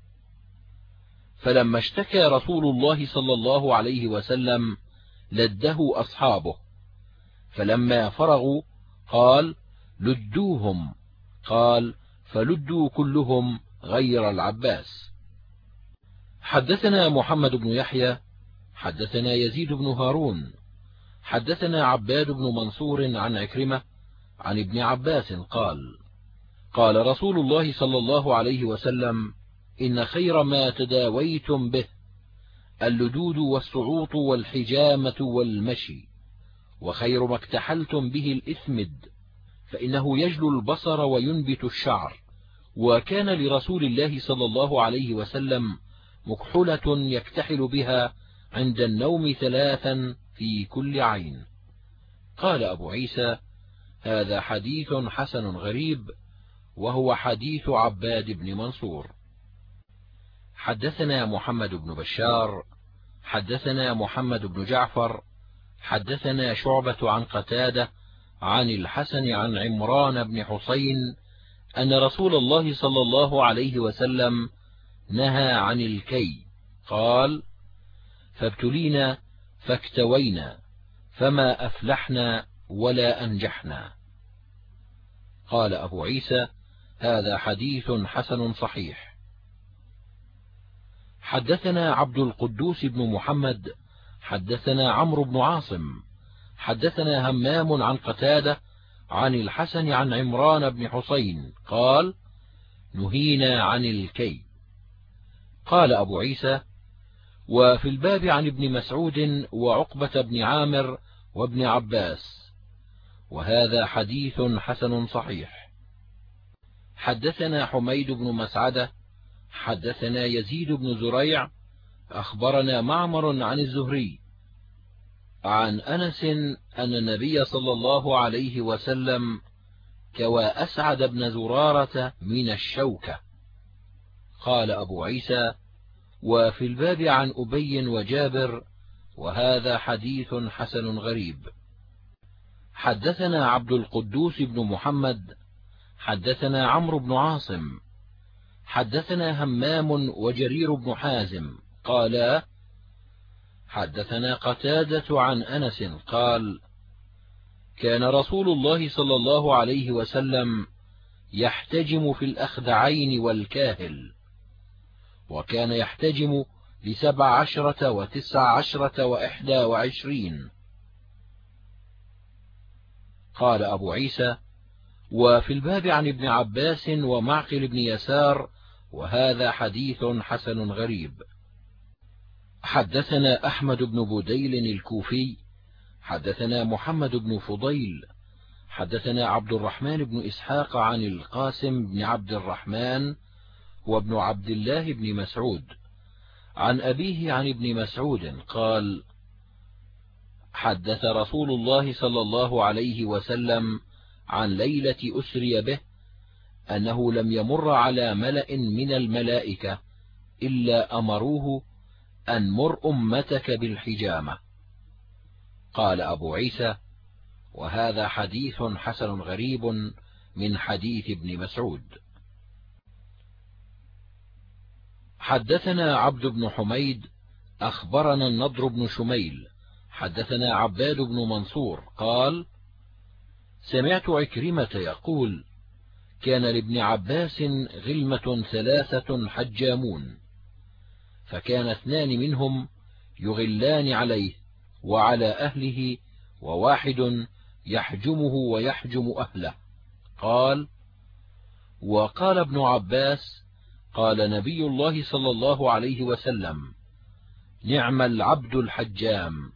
فلما اشتكى رسول الله صلى الله عليه وسلم لده أصحابه. فلما فرغوا قال لدوهم قال فلدوا كلهم غير العباس. حدثنا محمد بن يحيى حدثنا يزيد بن هارون حدثنا عباد بن منصور عن عكرمة عن ابن عباس قال قال رسول الله صلى الله عليه وسلم إن خير ما تداويتم به اللدود والسعوط والحجامة والمشي وخير ما اكتحلتم به الإثمد فإنه يجلو البصر وينبت الشعر وكان لرسول الله صلى الله عليه وسلم مكحلة يكتحل بها عند النوم ثلاثا في كل عين. قال أبو عيسى هذا حديث حسن غريب وهو حديث عباد بن منصور. حدثنا محمد بن بشار حدثنا محمد بن جعفر حدثنا شعبة عن قتادة عن الحسن عن عمران بن حسين أن رسول الله صلى الله عليه وسلم نهى عن الكي. قال فابتلينا فاكتوينا فما أفلحنا ولا أنجحنا. قال أبو عيسى هذا حديث حسن صحيح. حدثنا عبد القدوس بن محمد حدثنا عمرو بن عاصم حدثنا همام عن قتادة عن الحسن عن عمران بن حسين قال نهينا عن الكي قال أبو عيسى وفي الباب عن ابن مسعود وعقبة بن عامر وابن عباس وهذا حديث حسن صحيح. حدثنا حميد بن مسعدة حدثنا يزيد بن زريع أخبرنا معمر عن الزهري عن أنس أن النبي صلى الله عليه وسلم كوى أسعد بن زرارة من الشوكة. قال أبو عيسى وفي الباب عن أبي وجابر وهذا حديث حسن غريب. حدثنا عبد القدوس بن محمد حدثنا عمرو بن عاصم حدثنا همام وجرير بن حازم قالا حدثنا قتادة عن أنس قال كان رسول الله صلى الله عليه وسلم يحتجم في الأخدعين والكاهل وكان يحتجم لسبع عشرة وتسع عشرة وإحدى وعشرين. قال أبو عيسى وفي الباب عن ابن عباس ومعقل بن يسار وهذا حديث حسن غريب. حدثنا أحمد بن بديل الكوفي حدثنا محمد بن فضيل حدثنا عبد الرحمن بن إسحاق عن القاسم بن عبد الرحمن وابن عبد الله بن مسعود. عن أبيه عن ابن مسعود قال حدث رسول الله صلى الله عليه وسلم عن ليلة أسري به أنه لم يمر على ملأ من الملائكة إلا أمروه أن مر أمتك بالحجامة. قال أبو عيسى وهذا حديث حسن غريب من حديث ابن مسعود. حدثنا عبد بن حميد أخبرنا النضر بن شميل حدثنا عباد بن منصور قال سمعت عكرمة يقول كان لابن عباس غلمة ثلاثة حجامون فكان اثنان منهم يغلان عليه وعلى أهله وواحد يحجمه ويحجم أهله. قال وقال ابن عباس قال نبي الله صلى الله عليه وسلم نعم العبد الحجام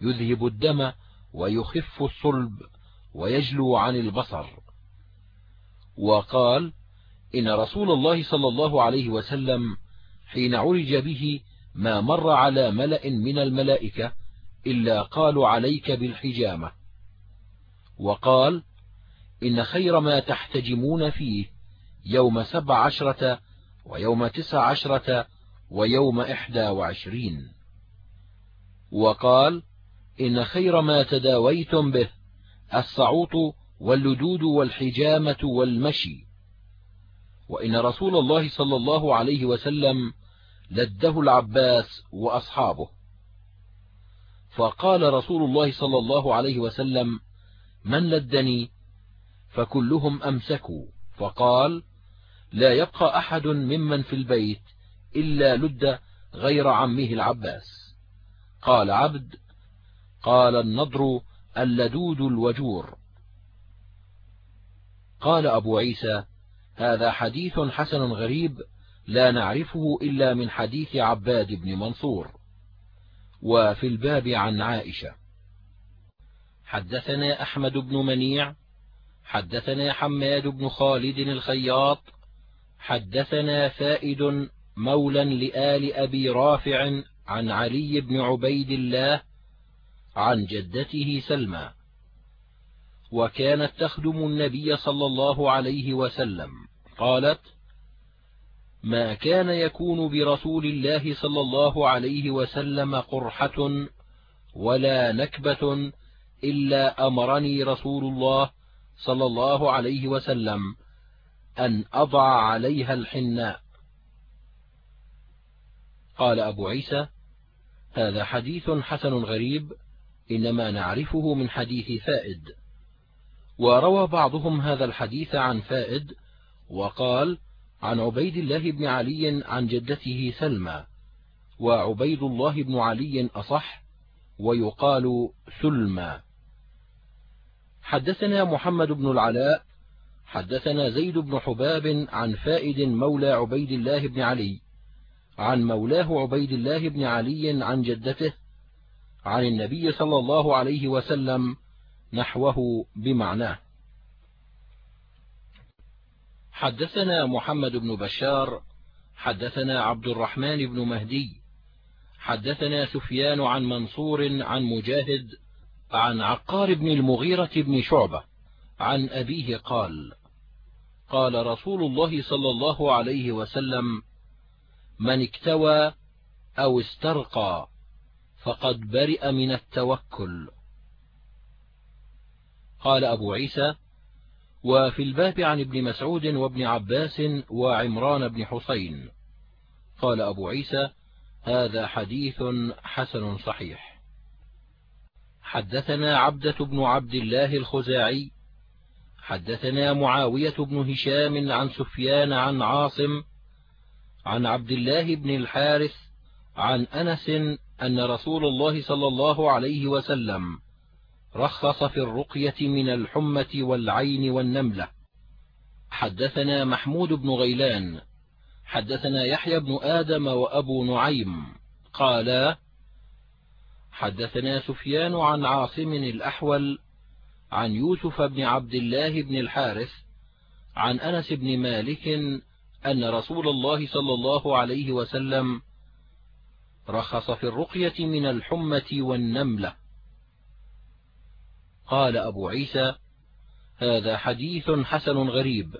يذهب الدم ويخف الصلب ويجلو عن البصر. وقال إن رسول الله صلى الله عليه وسلم حين عرج به ما مر على ملأ من الملائكة إلا قالوا عليك بالحجامة. وقال إن خير ما تحتجمون فيه يوم سبع عشرة ويوم تسع عشرة ويوم إحدى وعشرين. وقال إن خير ما تداويتم به الصعوط واللدود والحجامة والمشي. وإن رسول الله صلى الله عليه وسلم لده العباس وأصحابه. فقال رسول الله صلى الله عليه وسلم من لدني؟ فكلهم أمسكوا. فقال لا يبقى أحد ممن في البيت إلا لد غير عمه العباس. قال عبد قال النضر اللدود الوجور. قال أبو عيسى هذا حديث حسن غريب لا نعرفه إلا من حديث عباد بن منصور. وفي الباب عن عائشة. حدثنا أحمد بن منيع حدثنا حماد بن خالد الخياط حدثنا فائد مولى لآل أبي رافع عن علي بن عبيد الله عن جدته سلمى. وكانت تخدم النبي صلى الله عليه وسلم. قالت ما كان يكون برسول الله صلى الله عليه وسلم قرحة ولا نكبة إلا أمرني رسول الله صلى الله عليه وسلم أن أضع عليها الحناء. قال أبو عيسى هذا حديث حسن غريب إنما نعرفه من حديث فائد. وروى بعضهم هذا الحديث عن فائد وقال عن عبيد الله بن علي عن جدته سلمى وعبيد الله بن علي أصح ويقال سلمى. حدثنا محمد بن العلاء حدثنا زيد بن حباب عن فائد مولى عبيد الله بن علي عن مولاه عبيد الله بن علي عن جدته عن النبي صلى الله عليه وسلم نحوه بمعناه. حدثنا محمد بن بشار حدثنا عبد الرحمن بن مهدي حدثنا سفيان عن منصور عن مجاهد عن عقار بن المغيرة بن شعبة عن أبيه قال قال رسول الله صلى الله عليه وسلم من اكتوى أو استرقى فقد برئ من التوكل قال أبو عيسى وفي الباب عن ابن مسعود وابن عباس وعمران بن حسين. قال أبو عيسى هذا حديث حسن صحيح. حدثنا عبدة بن عبد الله الخزاعي. حدثنا معاوية بن هشام عن سفيان عن عاصم عن عبد الله بن الحارث عن أنس أن رسول الله صلى الله عليه وسلم رخص في الرقية من الحمة والعين والنملة. حدثنا محمود بن غيلان. حدثنا يحيى بن آدم وأبو نعيم. قالا حدثنا سفيان عن عاصم الأحول عن يوسف بن عبد الله بن الحارث عن أنس بن مالك أن رسول الله صلى الله عليه وسلم رخص في الرقية من الحمة والنملة. قال أبو عيسى هذا حديث حسن غريب.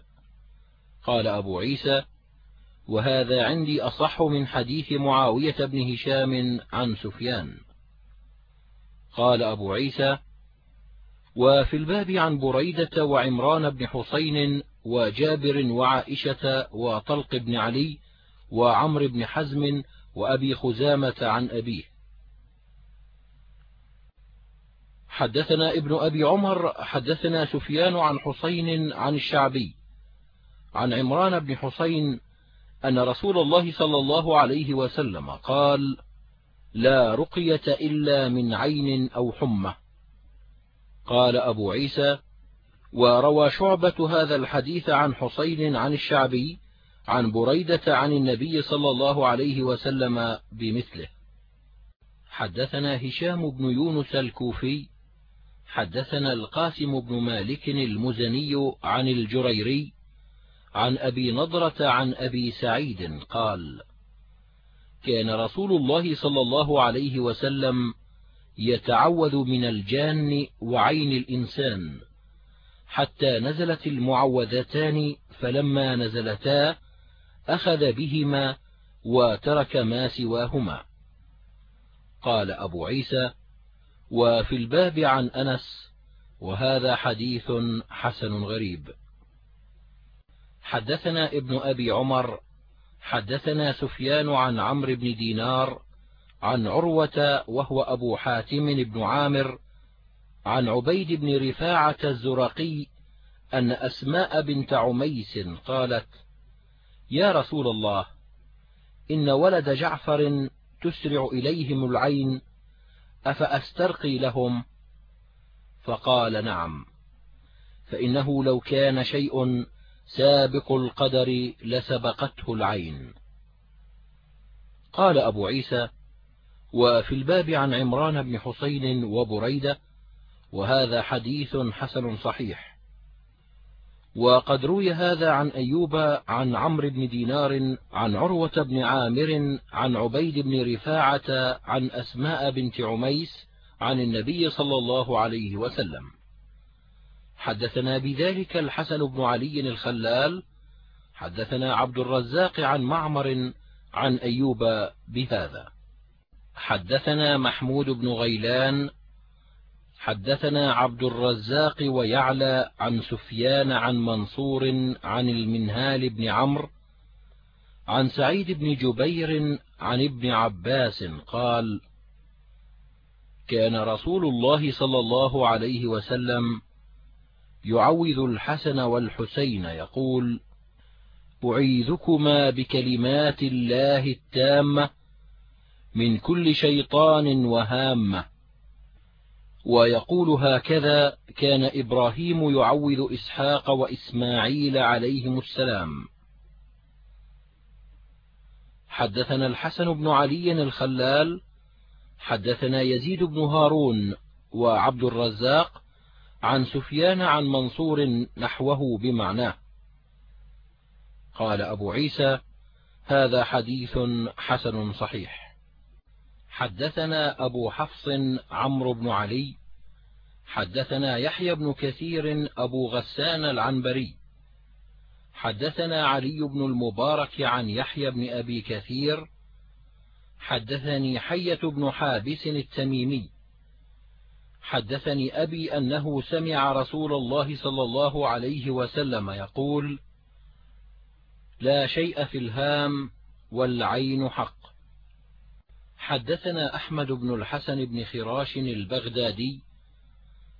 قال أبو عيسى وهذا عندي أصح من حديث معاوية بن هشام عن سفيان. قال أبو عيسى وفي الباب عن بريدة وعمران بن حسين وجابر وعائشة وطلق بن علي وعمر بن حزم وأبي خزامة عن أبيه. حدثنا ابن أبي عمر حدثنا سفيان عن حسين عن الشعبي عن عمران بن حسين أن رسول الله صلى الله عليه وسلم قال لا رقية إلا من عين أو حمة قال أبو عيسى وروى شعبة هذا الحديث عن حسين عن الشعبي عن بريدة عن النبي صلى الله عليه وسلم بمثله. حدثنا هشام بن يونس الكوفي حدثنا القاسم بن مالك المزني عن الجريري عن أبي نضرة عن أبي سعيد قال كان رسول الله صلى الله عليه وسلم يتعوذ من الجان وعين الإنسان حتى نزلت المعوذتان فلما نزلتا أخذ بهما وترك ما سواهما. قال أبو عيسى وفي الباب عن أنس وهذا حديث حسن غريب. حدثنا ابن أبي عمر حدثنا سفيان عن عمرو بن دينار عن عروة وهو أبو حاتم بن عامر عن عبيد بن رفاعة الزرقي أن أسماء بنت عميس قالت يا رسول الله إن ولد جعفر تسرع إليهم العين أفأسترقي لهم؟ فقال نعم. فإنه لو كان شيء سابق القدر لسبقته العين. قال أبو عيسى وفي الباب عن عمران بن حسين وبريدة وهذا حديث حسن صحيح. وقد روي هذا عن أيوب عن عمرو بن دينار عن عروة بن عامر عن عبيد بن رفاعة عن أسماء بنت عميس عن النبي صلى الله عليه وسلم. حدثنا بذلك الحسن بن علي الخلال حدثنا عبد الرزاق عن معمر عن أيوب بهذا. حدثنا محمود بن غيلان حدثنا عبد الرزاق ويعلى عن سفيان عن منصور عن المنهال بن عمرو عن سعيد بن جبير عن ابن عباس قال كان رسول الله صلى الله عليه وسلم يعوذ الحسن والحسين يقول أعيذكما بكلمات الله التامة من كل شيطان وهامة. ويقول هكذا كان إبراهيم يعوذ إسحاق وإسماعيل عليهم السلام. حدثنا الحسن بن علي الخلال حدثنا يزيد بن هارون وعبد الرزاق عن سفيان عن منصور نحوه بمعناه قال أبو عيسى هذا حديث حسن صحيح. حدثنا أبو حفص عمرو بن علي حدثنا يحيى بن كثير أبو غسان العنبري. حدثنا علي بن المبارك عن يحيى بن أبي كثير. حدثني حية بن حابس التميمي. حدثني أبي أنه سمع رسول الله صلى الله عليه وسلم يقول لا شيء في الهام والعين حق. حدثنا أحمد بن الحسن بن خراش البغدادي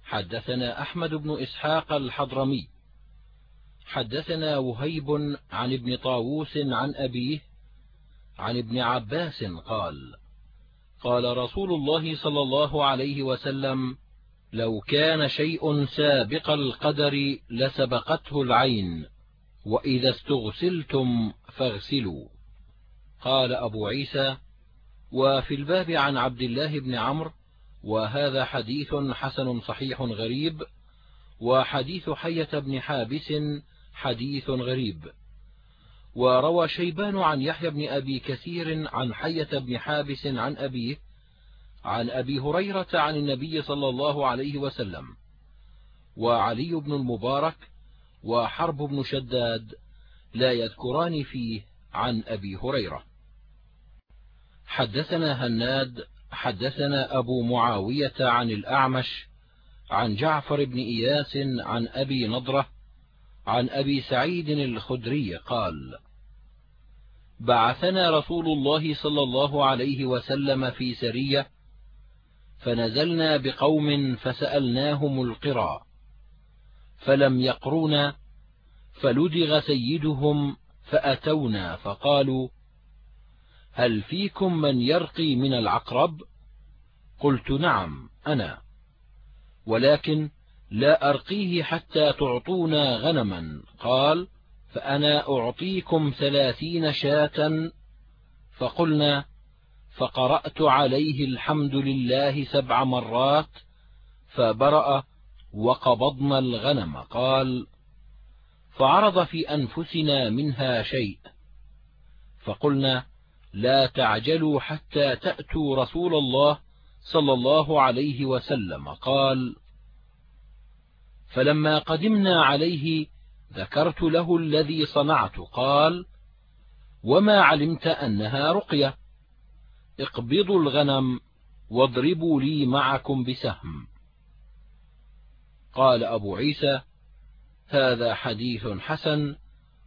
حدثنا أحمد بن إسحاق الحضرمي حدثنا وهيب عن ابن طاووس عن أبيه عن ابن عباس قال قال رسول الله صلى الله عليه وسلم لو كان شيء سابق القدر لسبقته العين وإذا استغسلتم فاغسلوا قال أبو عيسى وفي الباب عن عبد الله بن عمرو وهذا حديث حسن صحيح غريب وحديث حية بن حابس حديث غريب. وروى شيبان عن يحيى بن أبي كثير عن حية بن حابس عن أبيه عن أبي هريرة عن النبي صلى الله عليه وسلم وعلي بن المبارك وحرب بن شداد لا يذكران فيه عن أبي هريرة. حدثنا هناد حدثنا أبو معاوية عن الأعمش عن جعفر بن إياس عن أبي نضرة عن أبي سعيد الخدري قال بعثنا رسول الله صلى الله عليه وسلم في سرية فنزلنا بقوم فسألناهم القرى فلم يقرونا فلدغ سيدهم فأتونا فقالوا هل فيكم من يرقي من العقرب؟ قلت نعم أنا. ولكن لا أرقيه حتى تعطونا غنما. قال فأنا أعطيكم ثلاثين شاة. فقلنا فقرأت عليه الحمد لله سبع مرات فبرأ وقبضنا الغنم. قال فعرض في أنفسنا منها شيء. فقلنا لا تعجلوا حتى تأتوا رسول الله صلى الله عليه وسلم. قال فلما قدمنا عليه ذكرت له الذي صنعت. قال وما علمت أنها رقية. اقبضوا الغنم واضربوا لي معكم بسهم. قال أبو عيسى هذا حديث حسن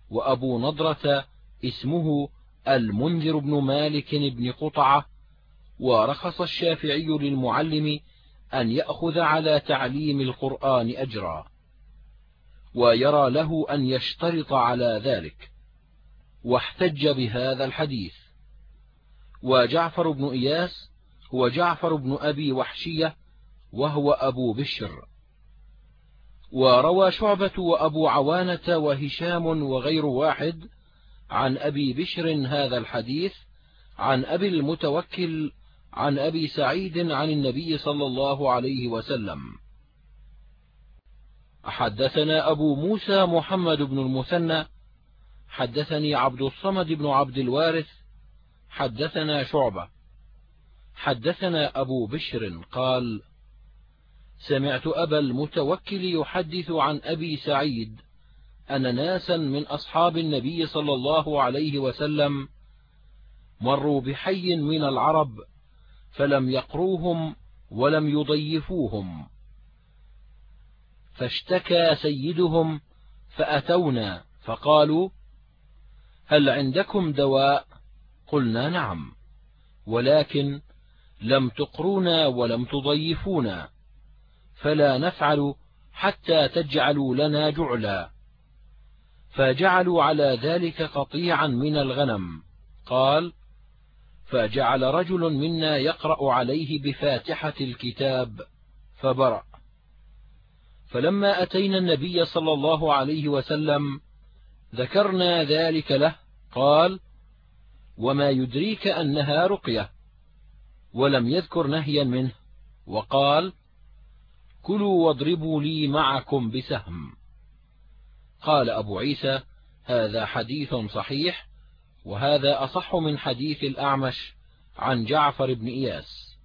وأبو نضرة اسمه المنذر بن مالك بن قطعة ورخص الشافعي للمعلم أن يأخذ على تعليم القرآن أجرا ويرى له أن يشترط على ذلك واحتج بهذا الحديث. وجعفر بن إياس هو جعفر بن أبي وحشية وهو أبو بشر. وروى شعبة وأبو عوانة وهشام وغير واحد عن أبي بشر هذا الحديث عن أبي المتوكل عن أبي سعيد عن النبي صلى الله عليه وسلم. حدثنا أبو موسى محمد بن المثنى حدثني عبد الصمد بن عبد الوارث حدثنا شعبة. حدثنا أبو بشر قال سمعت أبا المتوكل يحدث عن أبي سعيد أن ناسا من أصحاب النبي صلى الله عليه وسلم مروا بحي من العرب فلم يقروهم ولم يضيفوهم. فاشتكى سيدهم فأتونا فقالوا هل عندكم دواء؟ قلنا نعم ولكن لم تقرونا ولم تضيفونا فلا نفعل حتى تجعلوا لنا جعلا. فجعلوا على ذلك قطيعا من الغنم. قال فجعل رجل منا يقرأ عليه بفاتحة الكتاب فبرأ. فلما أتينا النبي صلى الله عليه وسلم ذكرنا ذلك له قال وما يدريك أنها رقية ولم يذكر نهيا منه وقال كلوا واضربوا لي معكم بسهم. قال أبو عيسى هذا حديث صحيح وهذا أصح من حديث الأعمش عن جعفر بن إياس.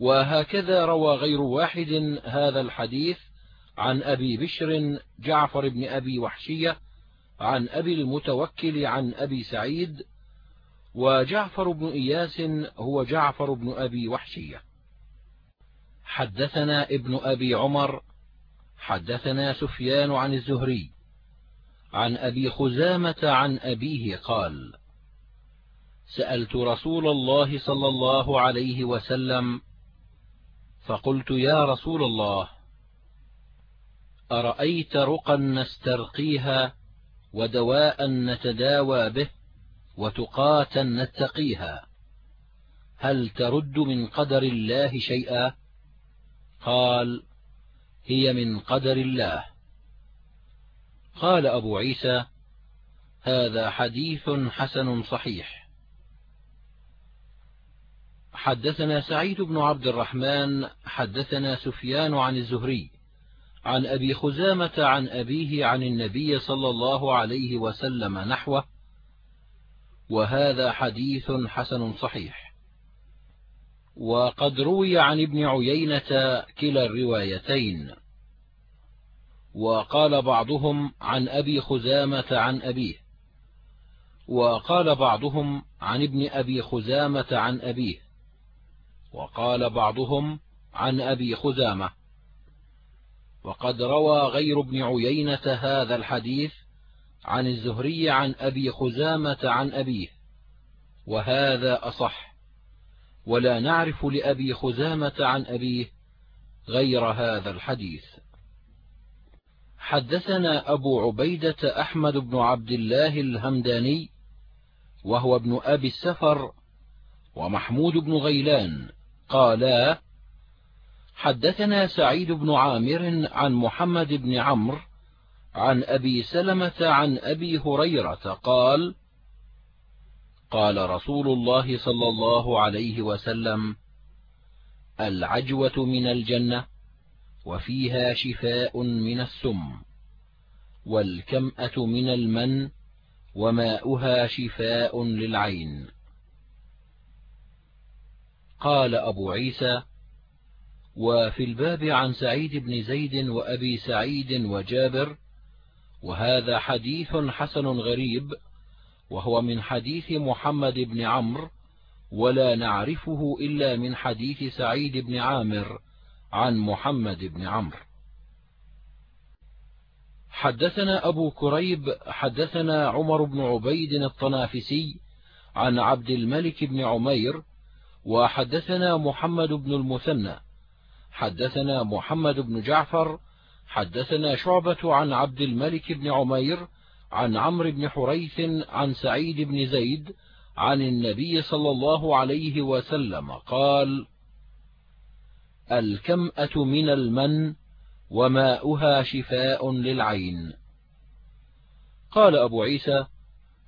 وهكذا روى غير واحد هذا الحديث عن أبي بشر جعفر بن أبي وحشية عن أبي المتوكل عن أبي سعيد وجعفر بن إياس هو جعفر بن أبي وحشية. حدثنا ابن أبي عمر حدثنا سفيان عن الزهري عن أبي خزامة عن أبيه قال سألت رسول الله صلى الله عليه وسلم فقلت يا رسول الله أرأيت رقا نسترقيها ودواء نتداوى به وتقاة نتقيها؟ هل ترد من قدر الله شيئا؟ قال هي من قدر الله. قال أبو عيسى هذا حديث حسن صحيح. حدثنا سعيد بن عبد الرحمن حدثنا سفيان عن الزهري عن أبي خزامة عن أبيه عن النبي صلى الله عليه وسلم نحوه وهذا حديث حسن صحيح. وقد روي عن ابن عيينة كلا الروايتين. وقال بعضهم عن أبي خزامة عن أبيه. وقال بعضهم عن ابن أبي خزامة عن أبيه. وقال بعضهم عن أبي خزامة. وقد روى غير ابن عيينة هذا الحديث عن الزهري عن أبي خزامة عن أبيه. وهذا أصح. ولا نعرف لأبي خزامة عن أبيه غير هذا الحديث. حدثنا أبو عبيدة أحمد بن عبد الله الهمداني وهو ابن أبي السفر ومحمود بن غيلان قالا حدثنا سعيد بن عامر عن محمد بن عمرو عن أبي سلمة عن أبي هريرة قال قال رسول الله صلى الله عليه وسلم العجوة من الجنة وفيها شفاء من السم والكمأة من المن وماؤها شفاء للعين. قال أبو عيسى وفي الباب عن سعيد بن زيد وأبي سعيد وجابر وهذا حديث حسن غريب وهو من حديث محمد بن عمرو ولا نعرفه إلا من حديث سعيد بن عامر عن محمد بن عمرو. حدثنا أبو كريب حدثنا عمر بن عبيد الطنافسي عن عبد الملك بن عمير وحدثنا محمد بن المثنى حدثنا محمد بن جعفر حدثنا شعبة عن عبد الملك بن عمير عن عمرو بن حريث عن سعيد بن زيد عن النبي صلى الله عليه وسلم قال الكمأة من المن وماؤها شفاء للعين. قال أبو عيسى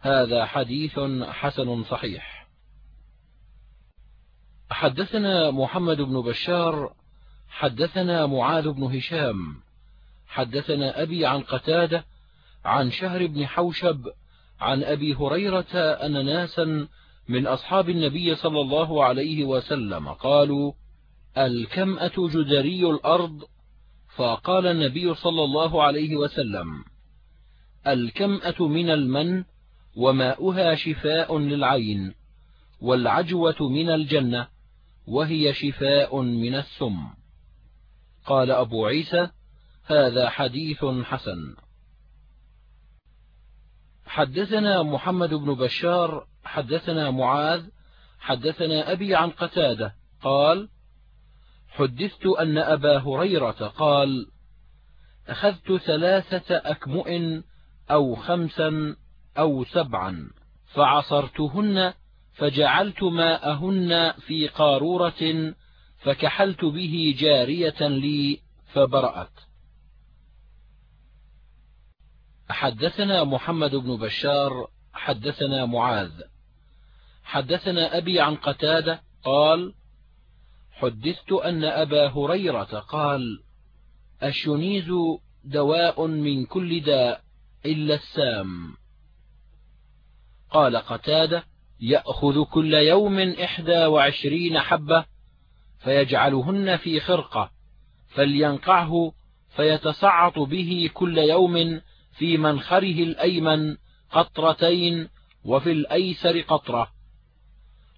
هذا حديث حسن صحيح. حدثنا محمد بن بشار حدثنا معاذ بن هشام حدثنا أبي عن قتادة عن شهر بن حوشب عن أبي هريرة أن ناسا من أصحاب النبي صلى الله عليه وسلم قالوا الكمأة جدري الأرض؟ فقال النبي صلى الله عليه وسلم الكمأة من المن وماؤها شفاء للعين والعجوة من الجنة وهي شفاء من السم. قال أبو عيسى هذا حديث حسن. حدثنا محمد بن بشار حدثنا معاذ حدثنا أبي عن قتادة قال حدثت أن أبا هريرة قال أخذت ثلاثة أكمؤ أو خمسا أو سبعا فعصرتهن فجعلت ماءهن في قارورة فكحلت به جارية لي فبرأت. حدثنا محمد بن بشار حدثنا معاذ. حدثنا أبي عن قتادة قال حدثت أن أبا هريرة قال الشنيز دواء من كل داء إلا السام. قال قتادة يأخذ كل يوم إحدى وعشرين حبة فيجعلهن في خرقة فلينقعه فيتصعط به كل يوم في منخره الأيمن قطرتين وفي الأيسر قطرة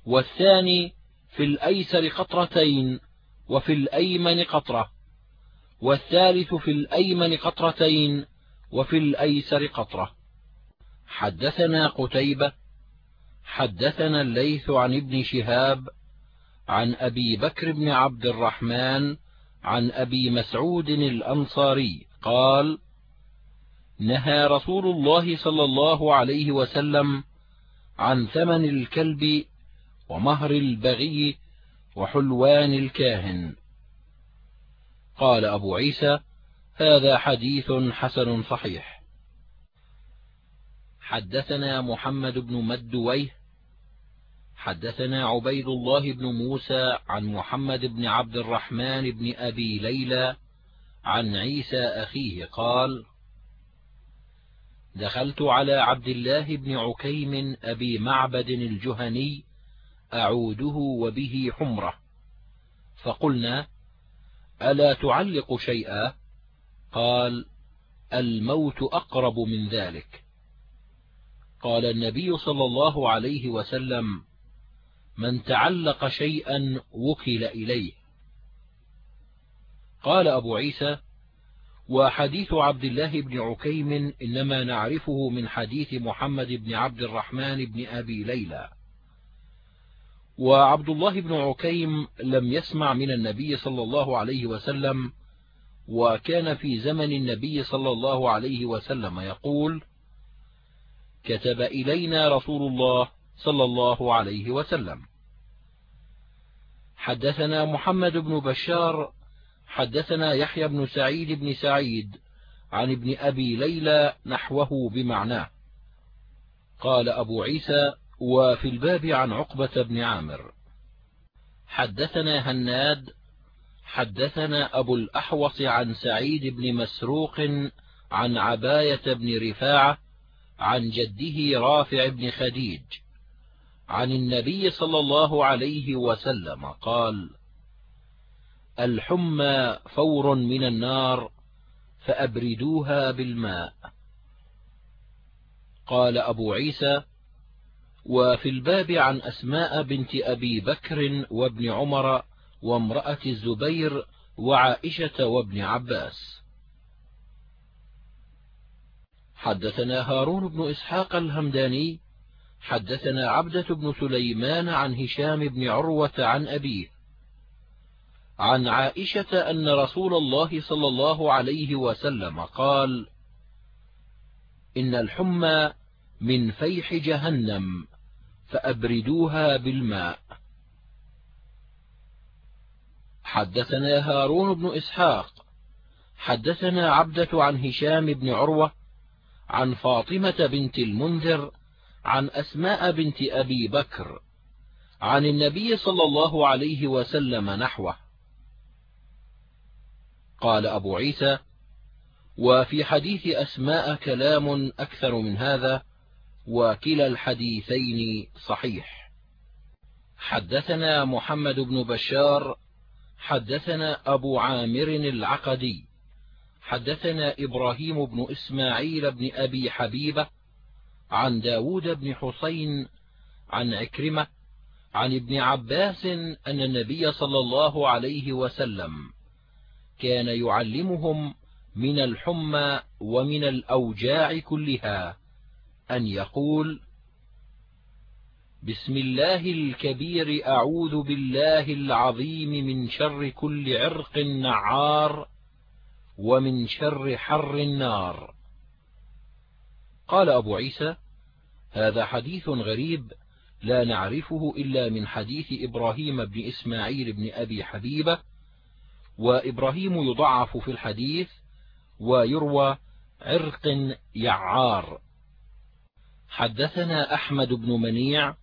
والثاني في الأيسر قطرتين وفي الأيمن قطرة والثالث في الأيمن قطرتين وفي الأيسر قطرة. حدثنا قتيبة حدثنا الليث عن ابن شهاب عن أبي بكر بن عبد الرحمن عن أبي مسعود الأنصاري قال نهى رسول الله صلى الله عليه وسلم عن ثمن الكلب ومهر البغي وحلوان الكاهن. قال أبو عيسى هذا حديث حسن صحيح. حدثنا محمد بن مدويه حدثنا عبيد الله بن موسى عن محمد بن عبد الرحمن بن أبي ليلى عن عيسى أخيه قال دخلت على عبد الله بن عكيم أبي معبد الجهني أعوده وبه حمرة. فقلنا ألا تعلق شيئا؟ قال الموت أقرب من ذلك. قال النبي صلى الله عليه وسلم من تعلق شيئا وكل إليه. قال أبو عيسى وحديث عبد الله بن عكيم إنما نعرفه من حديث محمد بن عبد الرحمن بن أبي ليلى. وعبد الله بن عكيم لم يسمع من النبي صلى الله عليه وسلم وكان في زمن النبي صلى الله عليه وسلم يقول كتب إلينا رسول الله صلى الله عليه وسلم. حدثنا محمد بن بشار حدثنا يحيى بن سعيد بن سعيد عن ابن أبي ليلى نحوه بمعناه. قال أبو عيسى وفي الباب عن عقبة بن عامر. حدثنا هناد حدثنا أبو الأحوص عن سعيد بن مسروق عن عباية بن رفاعة عن جده رافع بن خديج عن النبي صلى الله عليه وسلم قال الحمى فور من النار فأبردوها بالماء. قال أبو عيسى وفي الباب عن أسماء بنت أبي بكر وابن عمر وامرأة الزبير وعائشة وابن عباس. حدثنا هارون بن إسحاق الهمداني حدثنا عبدة بن سليمان عن هشام بن عروة عن أبيه عن عائشة أن رسول الله صلى الله عليه وسلم قال إن الحمى من فيح جهنم فأبردوها بالماء. حدثنا هارون بن إسحاق حدثنا عبدة عن هشام بن عروة عن فاطمة بنت المنذر عن أسماء بنت أبي بكر عن النبي صلى الله عليه وسلم نحوه. قال أبو عيسى وفي حديث أسماء كلام أكثر من هذا وكلا الحديثين صحيح. حدثنا محمد بن بشار حدثنا أبو عامر العقدي حدثنا إبراهيم بن إسماعيل بن أبي حبيبة عن داود بن حسين عن عكرمة عن ابن عباس أن النبي صلى الله عليه وسلم كان يعلمهم من الحمى ومن الأوجاع كلها أن يقول بسم الله الكبير أعوذ بالله العظيم من شر كل عرق نعار ومن شر حر النار. قال أبو عيسى هذا حديث غريب لا نعرفه إلا من حديث إبراهيم بن إسماعيل بن أبي حبيبة وإبراهيم يضعف في الحديث ويروى عرق يعار. حدثنا أحمد بن منيع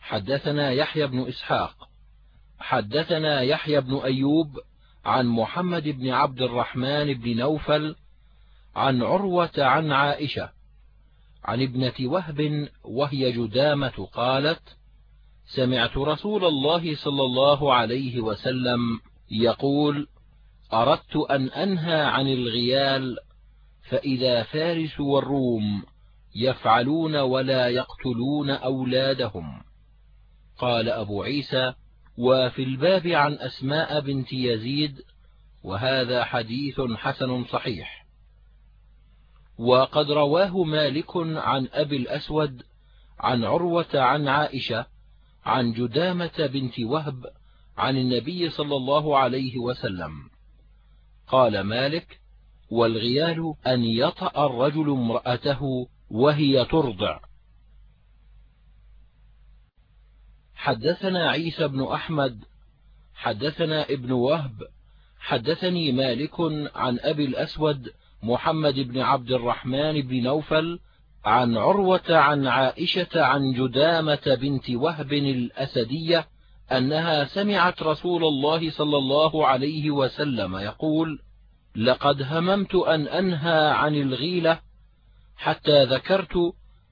حدثنا يحيى بن إسحاق حدثنا يحيى بن أيوب عن محمد بن عبد الرحمن بن نوفل عن عروة عن عائشة عن ابنة وهب وهي جدامة قالت سمعت رسول الله صلى الله عليه وسلم يقول أردت أن أنهى عن الغيال فإذا فارس والروم يفعلون ولا يقتلون أولادهم. قال أبو عيسى وفي الباب عن أسماء بنت يزيد وهذا حديث حسن صحيح. وقد رواه مالك عن أبي الأسود عن عروة عن عائشة عن جدامة بنت وهب عن النبي صلى الله عليه وسلم. قال مالك والغيال أن يطأ الرجل امرأته وهي ترضع. حدثنا عيسى بن أحمد حدثنا ابن وهب حدثني مالك عن أبي الأسود محمد بن عبد الرحمن بن نوفل عن عروة عن عائشة عن جدامة بنت وهب الأسدية أنها سمعت رسول الله صلى الله عليه وسلم يقول لقد هممت أن أنهى عن الغيلة حتى ذكرت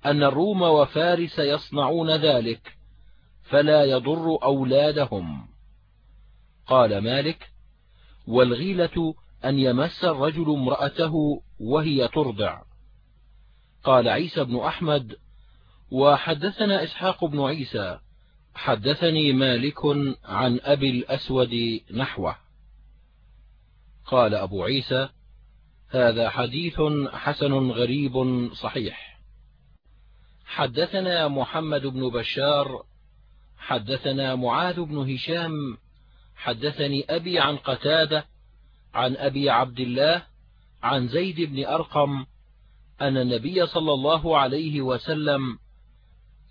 أن الروم وفارس يصنعون ذلك فلا يضر أولادهم. قال مالك والغيلة أن يمس الرجل امرأته وهي ترضع. قال عيسى بن أحمد وحدثنا إسحاق بن عيسى حدثني مالك عن أبي الأسود نحوه. قال أبو عيسى هذا حديث حسن غريب صحيح. حدثنا محمد بن بشار حدثنا معاذ بن هشام حدثني أبي عن قتادة عن أبي عبد الله عن زيد بن أرقم أن النبي صلى الله عليه وسلم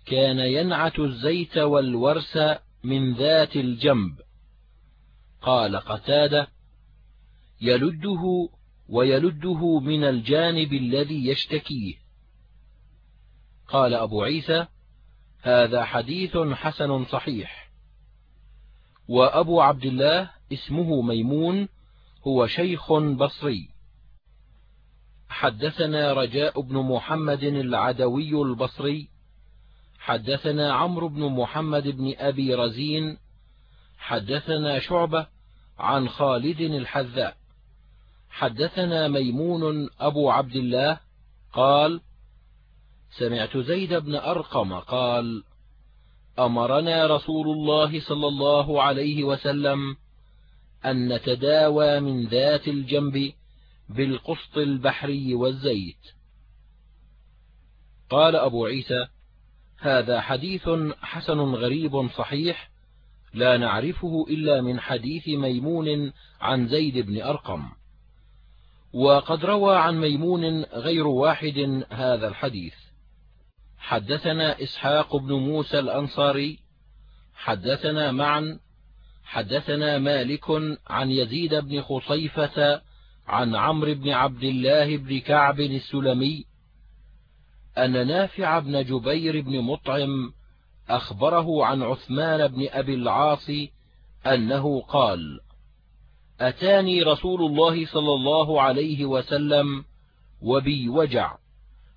كان ينعت الزيت والورس من ذات الجنب. قال قتادة يلده ويلده من الجانب الذي يشتكيه. قال أبو عيسى هذا حديث حسن صحيح. وأبو عبد الله اسمه ميمون هو شيخ بصري. حدثنا رجاء بن محمد العدوي البصري حدثنا عمرو بن محمد بن أبي رزين حدثنا شعبة عن خالد الحذاء. حدثنا ميمون أبو عبد الله قال سمعت زيد بن أرقم قال أمرنا رسول الله صلى الله عليه وسلم أن نتداوى من ذات الجنب بالقسط البحري والزيت. قال أبو عيسى هذا حديث حسن غريب صحيح لا نعرفه إلا من حديث ميمون عن زيد بن أرقم. وقد روى عن ميمون غير واحد هذا الحديث. حدثنا إسحاق بن موسى الأنصاري حدثنا معا حدثنا مالك عن يزيد بن خصيفة عن عمرو بن عبد الله بن كعب السلمي أن نافع بن جبير بن مطعم أخبره عن عثمان بن أبي العاص أنه قال أتاني رسول الله صلى الله عليه وسلم وبي وجع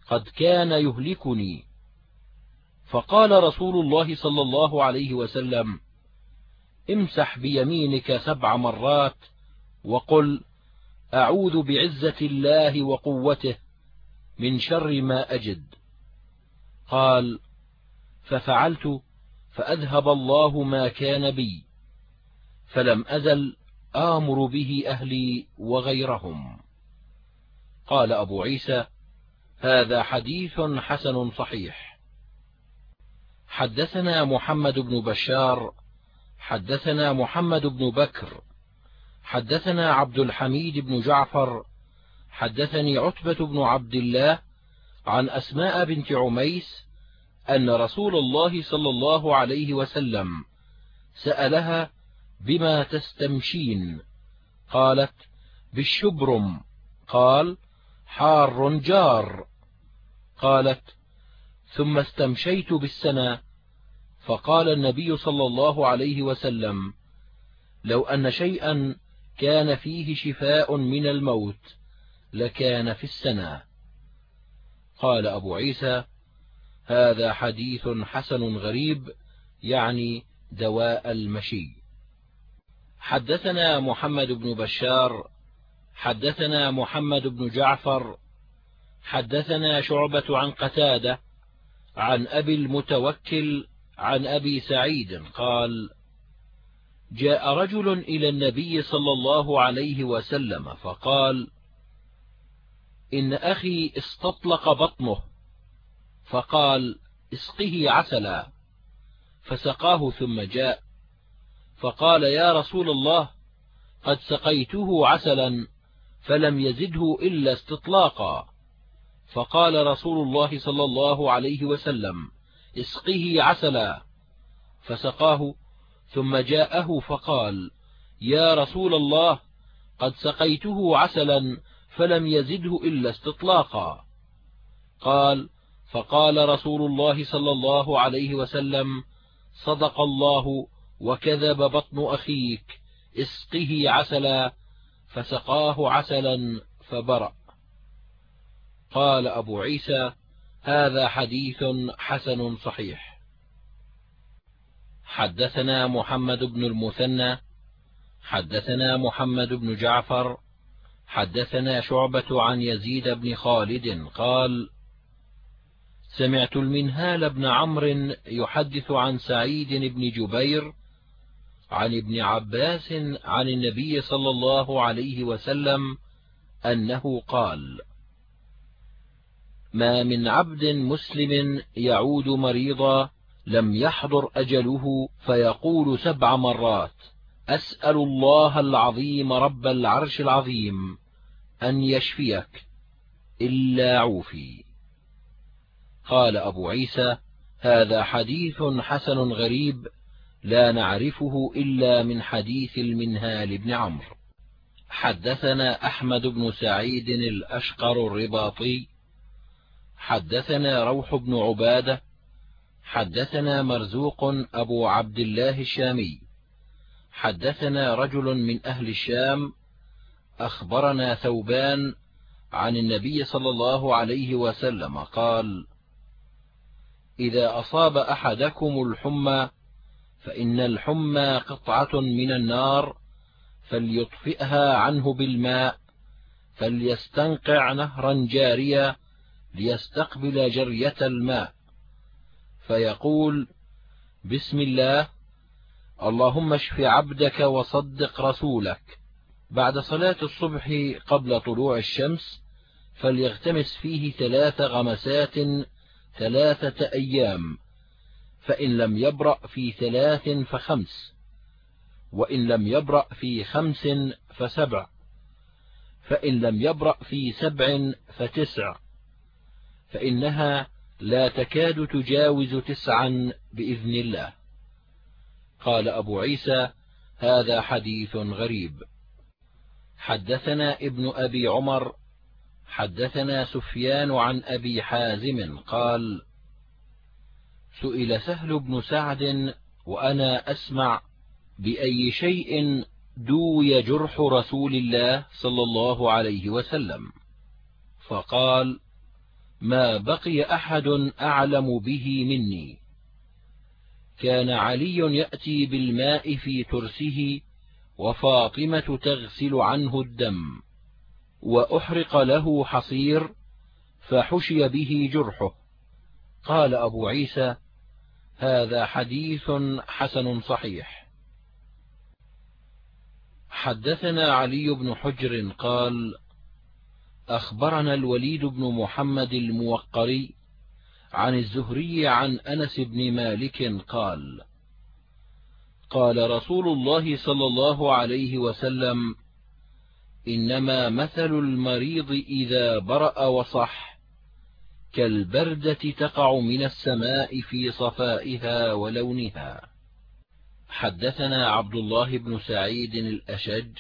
قد كان يهلكني. فقال رسول الله صلى الله عليه وسلم امسح بيمينك سبع مرات وقل أعوذ بعزة الله وقوته. من شر ما أجد. قال ففعلت فأذهب الله ما كان بي فلم أزل آمر به أهلي وغيرهم. قال أبو عيسى هذا حديث حسن صحيح. حدثنا محمد بن بشار حدثنا محمد بن بكر حدثنا عبد الحميد بن جعفر حدثني عتبة بن عبد الله عن أسماء بنت عميس أن رسول الله صلى الله عليه وسلم سألها بما تستمشين؟ قالت بالشبرم. قال حار جار. قالت ثم استمشيت بالسنة فقال النبي صلى الله عليه وسلم لو أن شيئا كان فيه شفاء من الموت لكان في السنة. قال أبو عيسى هذا حديث حسن غريب يعني دواء المشي. حدثنا محمد بن بشار حدثنا محمد بن جعفر حدثنا شعبة عن قتادة عن أبي المتوكل عن أبي سعيد قال جاء رجل إلى النبي صلى الله عليه وسلم فقال إن أخي استطلق بطنه فقال اسقه عسلا. فسقاه ثم جاء فقال يا رسول الله قد سقيته عسلا فلم يزده إلا استطلاقا. فقال رسول الله صلى الله عليه وسلم اسقه عسلا. فسقاه ثم جاءه فقال يا رسول الله قد سقيته عسلا فلم يزده إلا استطلاقا. قال فقال رسول الله صلى الله عليه وسلم صدق الله وكذب بطن أخيك اسقه عسلا فسقاه عسلا فبرأ. قال أبو عيسى هذا حديث حسن صحيح. حدثنا محمد بن المثنى حدثنا محمد بن جعفر حدثنا شعبة عن يزيد بن خالد قال سمعت المنهال بن عمرو يحدث عن سعيد بن جبير عن ابن عباس عن النبي صلى الله عليه وسلم أنه قال ما من عبد مسلم يعود مريضا لم يحضر أجله فيقول سبع مرات. أسأل الله العظيم رب العرش العظيم أن يشفيك إلا عوفي. قال أبو عيسى هذا حديث حسن غريب لا نعرفه إلا من حديث المنهال بن عمرو. حدثنا أحمد بن سعيد الأشقر الرباطي حدثنا روح بن عبادة حدثنا مرزوق أبو عبد الله الشامي. حدثنا رجل من أهل الشام أخبرنا ثوبان عن النبي صلى الله عليه وسلم قال إذا أصاب أحدكم الحمى فإن الحمى قطعة من النار فليطفئها عنه بالماء فليستنقع نهرا جاريا ليستقبل جرية الماء فيقول بسم الله اللهم اشف عبدك وصدق رسولك. بعد صلاة الصبح قبل طلوع الشمس فليغتمس فيه ثلاث غمسات ثلاثة أيام فإن لم يبرأ في ثلاث فخمس وإن لم يبرأ في خمس فسبع فإن لم يبرأ في سبع فتسع فإنها لا تكاد تجاوز تسعا بإذن الله. قال أبو عيسى هذا حديث غريب. حدثنا ابن أبي عمر حدثنا سفيان عن أبي حازم قال سئل سهل بن سعد وأنا أسمع بأي شيء دوي جرح رسول الله صلى الله عليه وسلم. فقال ما بقي أحد أعلم به مني. كان علي يأتي بالماء في ترسه وفاطمة تغسل عنه الدم وأحرق له حصير فحشي به جرحه. قال أبو عيسى هذا حديث حسن صحيح. حدثنا علي بن حجر قال أخبرنا الوليد بن محمد الموقري عن الزهري عن أنس بن مالك قال قال رسول الله صلى الله عليه وسلم إنما مثل المريض إذا برأ وصح كالبردة تقع من السماء في صفائها ولونها. حدثنا عبد الله بن سعيد الأشج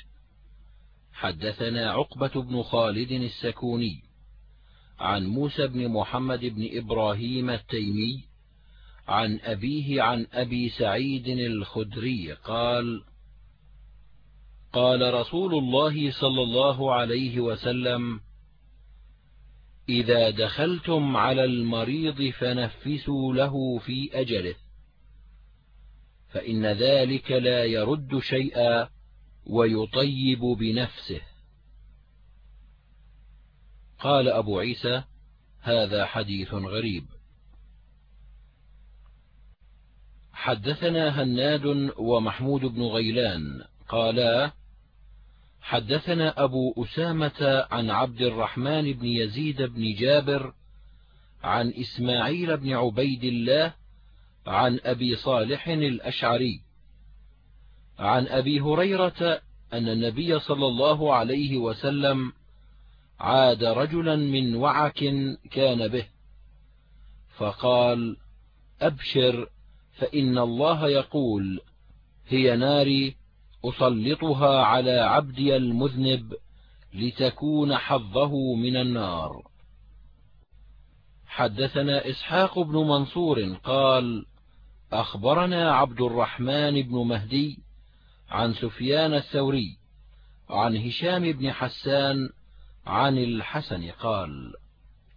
حدثنا عقبة بن خالد السكوني عن موسى بن محمد بن إبراهيم التيمي عن أبيه عن أبي سعيد الخدري قال قال رسول الله صلى الله عليه وسلم إذا دخلتم على المريض فنفسوا له في أجله فإن ذلك لا يرد شيئا ويطيب بنفسه. قال أبو عيسى هذا حديث غريب. حدثنا هناد ومحمود بن غيلان قالا حدثنا أبو أسامة عن عبد الرحمن بن يزيد بن جابر عن إسماعيل بن عبيد الله عن أبي صالح الأشعري عن أبي هريرة أن النبي صلى الله عليه وسلم عاد رجلا من وعك كان به. فقال أبشر فإن الله يقول هي ناري أسلطها على عبدي المذنب لتكون حظه من النار. حدثنا إسحاق بن منصور قال أخبرنا عبد الرحمن بن مهدي عن سفيان الثوري عن هشام بن حسان عن الحسن قال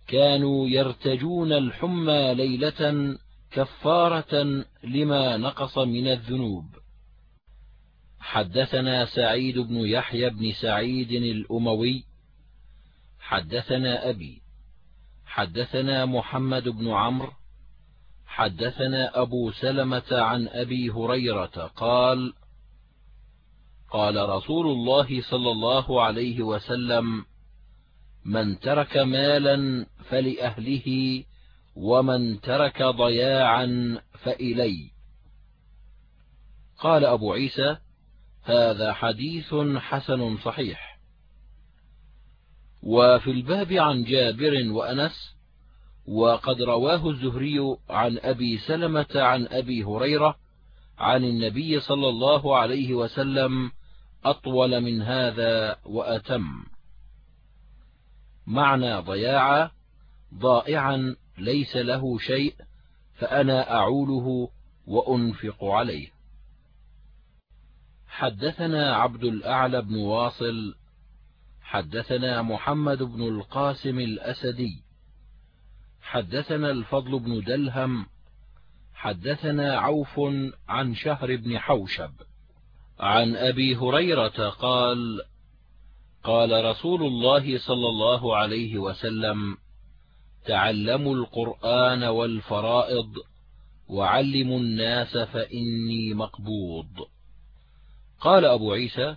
كانوا يرتجون الحمى ليلة كفارة لما نقص من الذنوب. حدثنا سعيد بن يحيى بن سعيد الأموي. حدثنا أبي. حدثنا محمد بن عمرو. حدثنا أبو سلمة عن أبي هريرة قال قال رسول الله صلى الله عليه وسلم من ترك مالا فلأهله ومن ترك ضياعا فإلي. قال أبو عيسى هذا حديث حسن صحيح. وفي الباب عن جابر وأنس وقد رواه الزهري عن أبي سلمة عن أبي هريرة عن النبي صلى الله عليه وسلم أطول من هذا وأتم. معنى ضياعا ضائعا ليس له شيء فأنا أعوله وأنفق عليه. حدثنا عبد الأعلى بن واصل حدثنا محمد بن القاسم الأسدي حدثنا الفضل بن دلهم حدثنا عوف عن شهر بن حوشب عن أبي هريرة قال قال رسول الله صلى الله عليه وسلم تعلموا القرآن والفرائض وعلموا الناس فإني مقبوض. قال أبو عيسى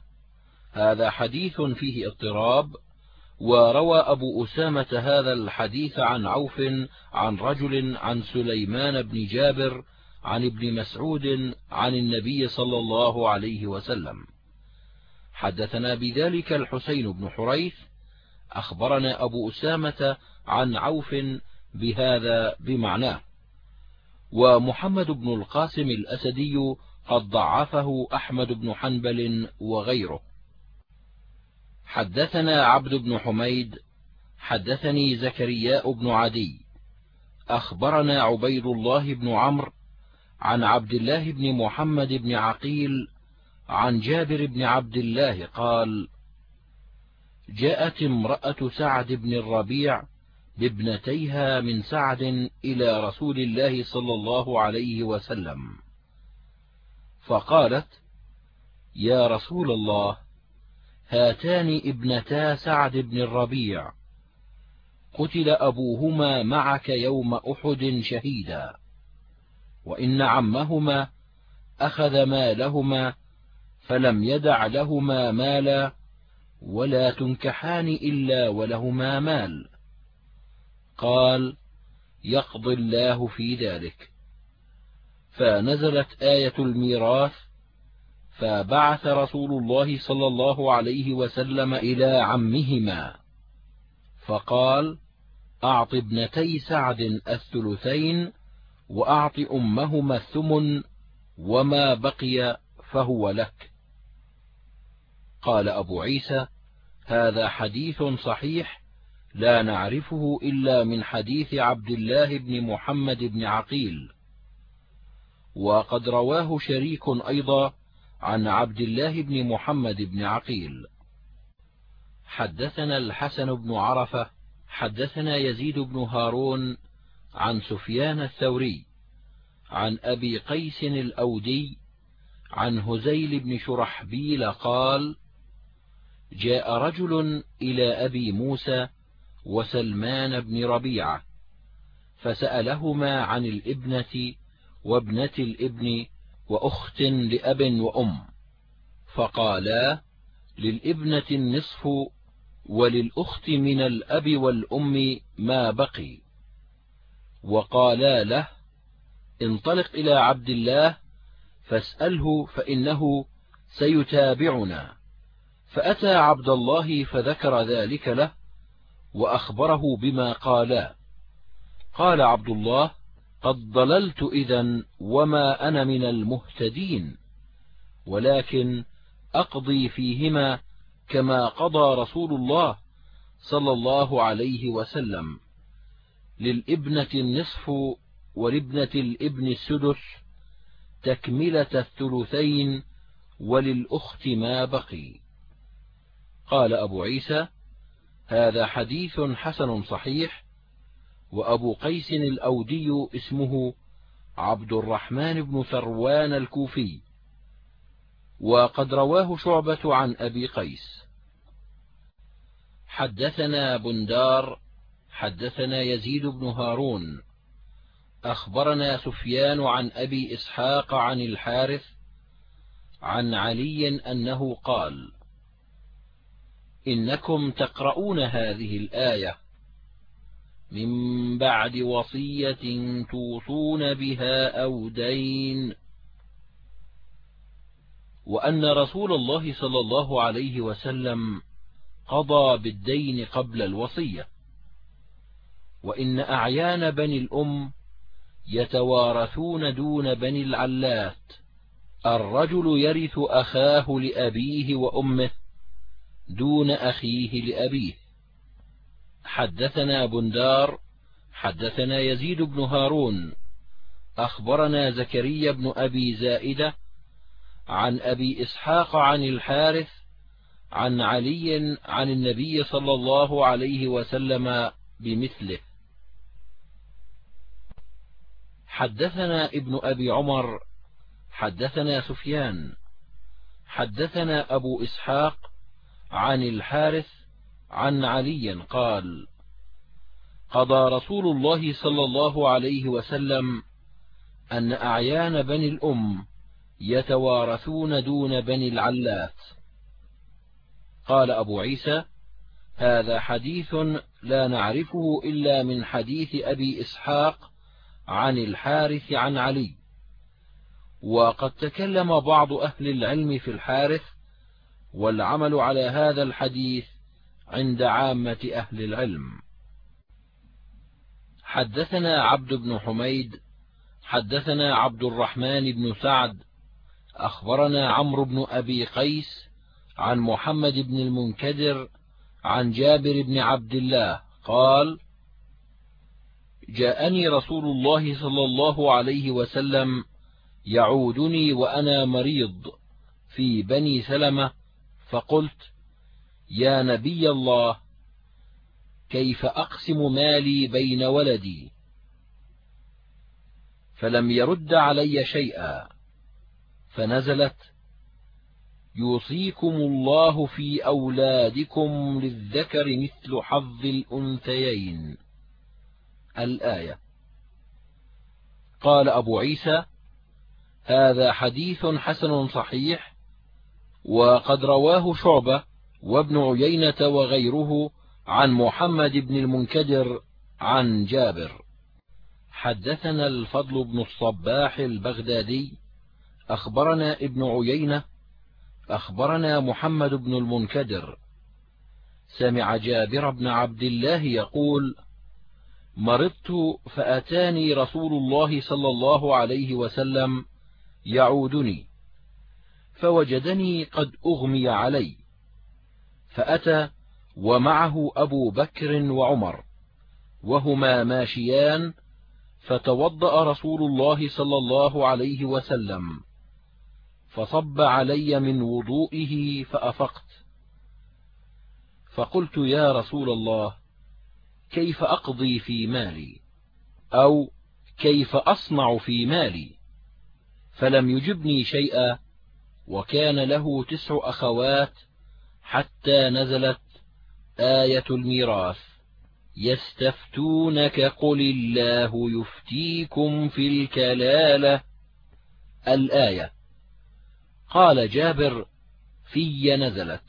هذا حديث فيه اضطراب وروى أبو أسامة هذا الحديث عن عوف عن رجل عن سليمان بن جابر عن ابن مسعود عن النبي صلى الله عليه وسلم. حدثنا بذلك الحسين بن حريث أخبرنا أبو أسامة عن عوف بهذا بمعناه. ومحمد بن القاسم الأسدي قد ضعفه أحمد بن حنبل وغيره. حدثنا عبد بن حميد حدثني زكرياء بن عدي أخبرنا عبيد الله بن عمرو عن عبد الله بن محمد بن عقيل عن جابر بن عبد الله قال جاءت امرأة سعد بن الربيع بابنتيها من سعد إلى رسول الله صلى الله عليه وسلم. فقالت يا رسول الله هاتان ابنتا سعد بن الربيع. قتل أبوهما معك يوم أحد شهيدا. وإن عمهما أخذ مالهما فلم يدع لهما مالا ولا تنكحان إلا ولهما مال. قال يقضي الله في ذلك. فنزلت آية الميراث فبعث رسول الله صلى الله عليه وسلم إلى عمهما فقال أعط ابنتي سعد الثلثين وأعط أمهما الثمن وما بقي فهو لك. قال أبو عيسى هذا حديث صحيح لا نعرفه إلا من حديث عبد الله بن محمد بن عقيل. وقد رواه شريك أيضا عن عبد الله بن محمد بن عقيل. حدثنا الحسن بن عرفة حدثنا يزيد بن هارون عن سفيان الثوري عن أبي قيس الأودي عن هزيل بن شرحبيل قال جاء رجل إلى أبي موسى وسلمان بن ربيعة فسألهما عن الإبنة وابنة الإبن وأخت لأب وأم فقالا للإبنة النصف وللأخت من الأب والأم ما بقي. وقالا له انطلق إلى عبد الله فاسأله فإنه سيتابعنا. فأتى عبد الله فذكر ذلك له وأخبره بما قالا. قال عبد الله قد ضللت إذا وما أنا من المهتدين ولكن أقضي فيهما كما قضى رسول الله صلى الله عليه وسلم للإبنة النصف ولابنة الإبن السدس تكملة الثلثين وللأخت ما بقي. قال أبو عيسى هذا حديث حسن صحيح وأبو قيس الأودي اسمه عبد الرحمن بن ثروان الكوفي وقد رواه شعبة عن أبي قيس. حدثنا بندار حدثنا يزيد بن هارون أخبرنا سفيان عن أبي إسحاق عن الحارث عن علي أنه قال إنكم تقرؤون هذه الآية. من بعد وصية توصون بها أو دين. وأن رسول الله صلى الله عليه وسلم قضى بالدين قبل الوصية. وإن أعيان بني الأم يتوارثون دون بني العلات. الرجل يرث أخاه لأبيه وأمه. دون أخيه لأبيه. حدثنا بندار حدثنا يزيد بن هارون. أخبرنا زكريا بن أبي زائدة عن أبي إسحاق عن الحارث عن علي عن النبي صلى الله عليه وسلم بمثله. حدثنا ابن أبي عمر حدثنا سفيان حدثنا أبو إسحاق عن الحارث عن علي قال قضى رسول الله صلى الله عليه وسلم أن أعيان بني الأم يتوارثون دون بني العلات. قال أبو عيسى هذا حديث لا نعرفه إلا من حديث أبي إسحاق عن الحارث عن علي. وقد تكلم بعض أهل العلم في الحارث والعمل على هذا الحديث عند عامة أهل العلم. حدثنا عبد بن حميد حدثنا عبد الرحمن بن سعد أخبرنا عمرو بن أبي قيس عن محمد بن المنكدر عن جابر بن عبد الله قال جاءني رسول الله صلى الله عليه وسلم يعودني وأنا مريض في بني سلمة فقلت يا نبي الله كيف أقسم مالي بين ولدي؟ فلم يرد علي شيئا فنزلت يوصيكم الله في أولادكم للذكر مثل حظ الأنثيين. الآية. قال أبو عيسى هذا حديث حسن صحيح وقد رواه شعبة وابن عيينة وغيره عن محمد بن المنكدر عن جابر. حدثنا الفضل بن الصباح البغدادي أخبرنا ابن عيينة أخبرنا محمد بن المنكدر. سمع جابر بن عبد الله يقول مرضت فأتاني رسول الله صلى الله عليه وسلم يعودني فوجدني قد أغمي علي فأتى ومعه أبو بكر وعمر وهما ماشيان فتوضأ رسول الله صلى الله عليه وسلم فصب علي من وضوئه فأفقت. فقلت يا رسول الله كيف أقضي في مالي؟ أو كيف أصنع في مالي؟ فلم يجبني شيئا وكان له تسع أخوات حتى نزلت آية الميراث. يستفتونك قل الله يفتيكم في الكلالة. الآية. قال جابر في نزلت.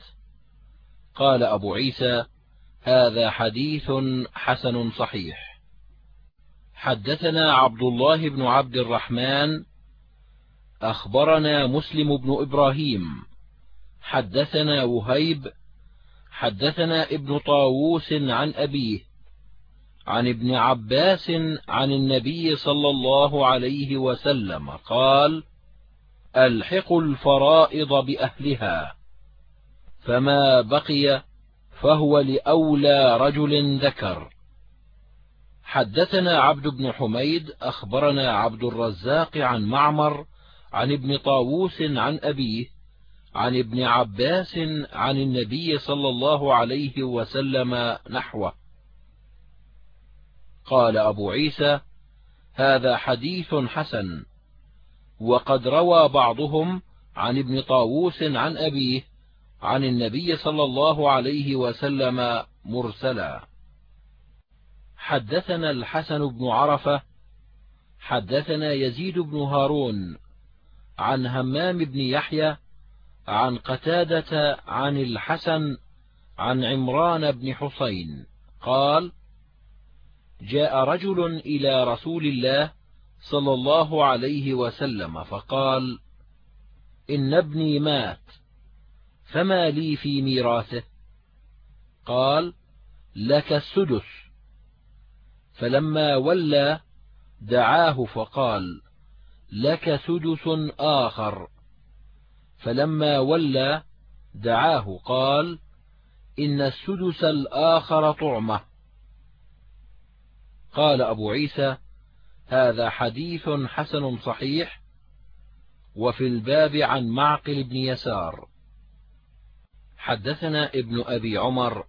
قال أبو عيسى هذا حديث حسن صحيح. حدثنا عبد الله بن عبد الرحمن أخبرنا مسلم بن إبراهيم حدثنا وهيب حدثنا ابن طاووس عن أبيه عن ابن عباس عن النبي صلى الله عليه وسلم قال الحقوا الفرائض بأهلها فما بقي فهو لأولى رجل ذكر. حدثنا عبد بن حميد أخبرنا عبد الرزاق عن معمر عن ابن طاووس عن أبيه عن ابن عباس عن النبي صلى الله عليه وسلم نحوه. قال أبو عيسى هذا حديث حسن. وقد روى بعضهم عن ابن طاووس عن أبيه عن النبي صلى الله عليه وسلم مرسلا. حدثنا الحسن بن عرفة حدثنا يزيد بن هارون عن همام بن يحيى عن قتادة عن الحسن عن عمران بن حسين. قال جاء رجل إلى رسول الله صلى الله عليه وسلم فقال إن ابني مات فما لي في ميراثه؟ قال لك السدس. فلما ولى دعاه فقال لك سدس آخر. فلما ولى دعاه قال إن السدس الآخر طعمة. قال أبو عيسى هذا حديث حسن صحيح وفي الباب عن معقل بن يسار. حدثنا ابن أبي عمر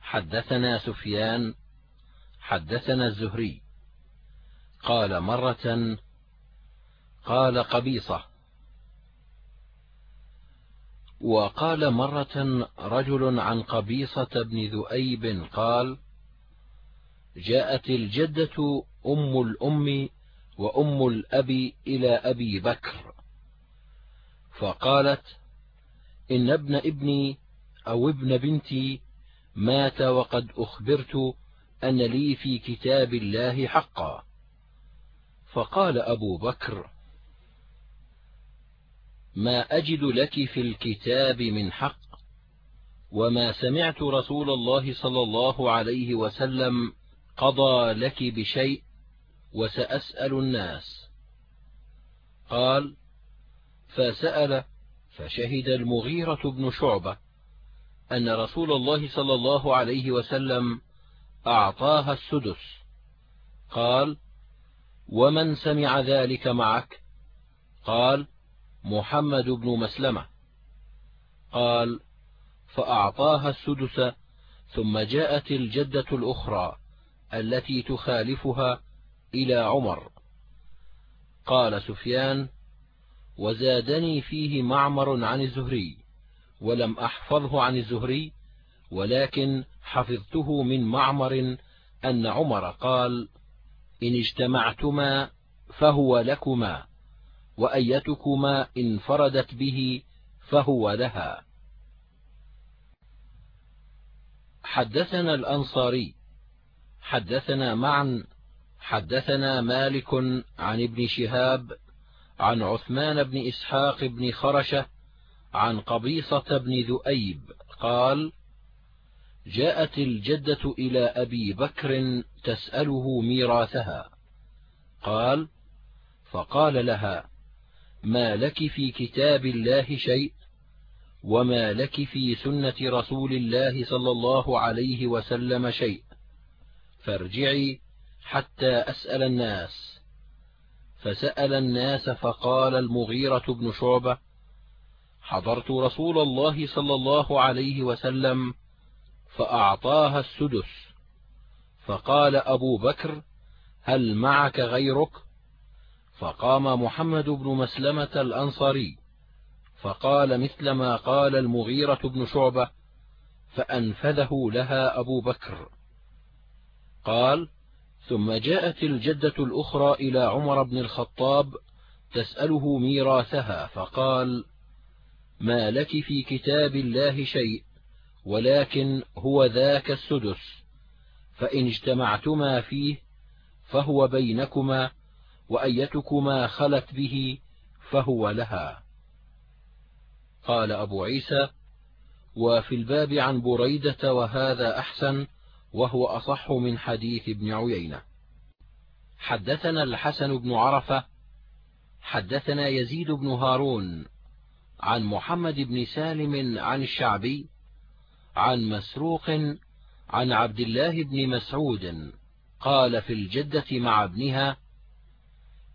حدثنا سفيان حدثنا الزهري. قال مرة قال قبيصة. وقال مرة رجل عن قبيصة بن ذؤيب قال جاءت الجدة أم الأم وأم الأب إلى أبي بكر. فقالت إن ابن ابني أو ابن بنتي مات وقد أخبرت أن لي في كتاب الله حقا. فقال أبو بكر ما أجد لك في الكتاب من حق وما سمعت رسول الله صلى الله عليه وسلم قضى لك بشيء وسأسأل الناس. قال فسأل فشهد المغيرة بن شعبة أن رسول الله صلى الله عليه وسلم أعطاها السدس. قال ومن سمع ذلك معك؟ قال محمد بن مسلمة. قال فأعطاها السدس ثم جاءت الجدة الأخرى التي تخالفها إلى عمر. قال سفيان وزادني فيه معمر عن الزهري ولم أحفظه عن الزهري ولكن حفظته من معمر أن عمر قال إن اجتمعتما فهو لكما. وأيتكما انفردت به فهو لها. حدثنا الأنصاري حدثنا معا حدثنا مالك عن ابن شهاب عن عثمان بن إسحاق بن خرشة عن قبيصة بن ذؤيب قال جاءت الجدة إلى أبي بكر تسأله ميراثها قال فقال لها ما لك في كتاب الله شيء وما لك في سنة رسول الله صلى الله عليه وسلم شيء. فارجعي حتى أسأل الناس. فسأل الناس فقال المغيرة بن شعبة حضرت رسول الله صلى الله عليه وسلم فأعطاها السدس. فقال أبو بكر هل معك غيرك؟ فقام محمد بن مسلمة الأنصاري فقال مثل ما قال المغيرة بن شعبة فأنفذه لها أبو بكر. قال ثم جاءت الجدة الأخرى إلى عمر بن الخطاب تسأله ميراثها فقال ما لك في كتاب الله شيء ولكن هو ذاك السدس فإن اجتمعتما فيه فهو بينكما وأيتكما خلت به فهو لها. قال أبو عيسى وفي الباب عن بريدة وهذا أحسن وهو أصح من حديث ابن عيينة. حدثنا الحسن بن عرفة حدثنا يزيد بن هارون عن محمد بن سالم عن الشعبي عن مسروق عن عبد الله بن مسعود قال في الجدة مع ابنها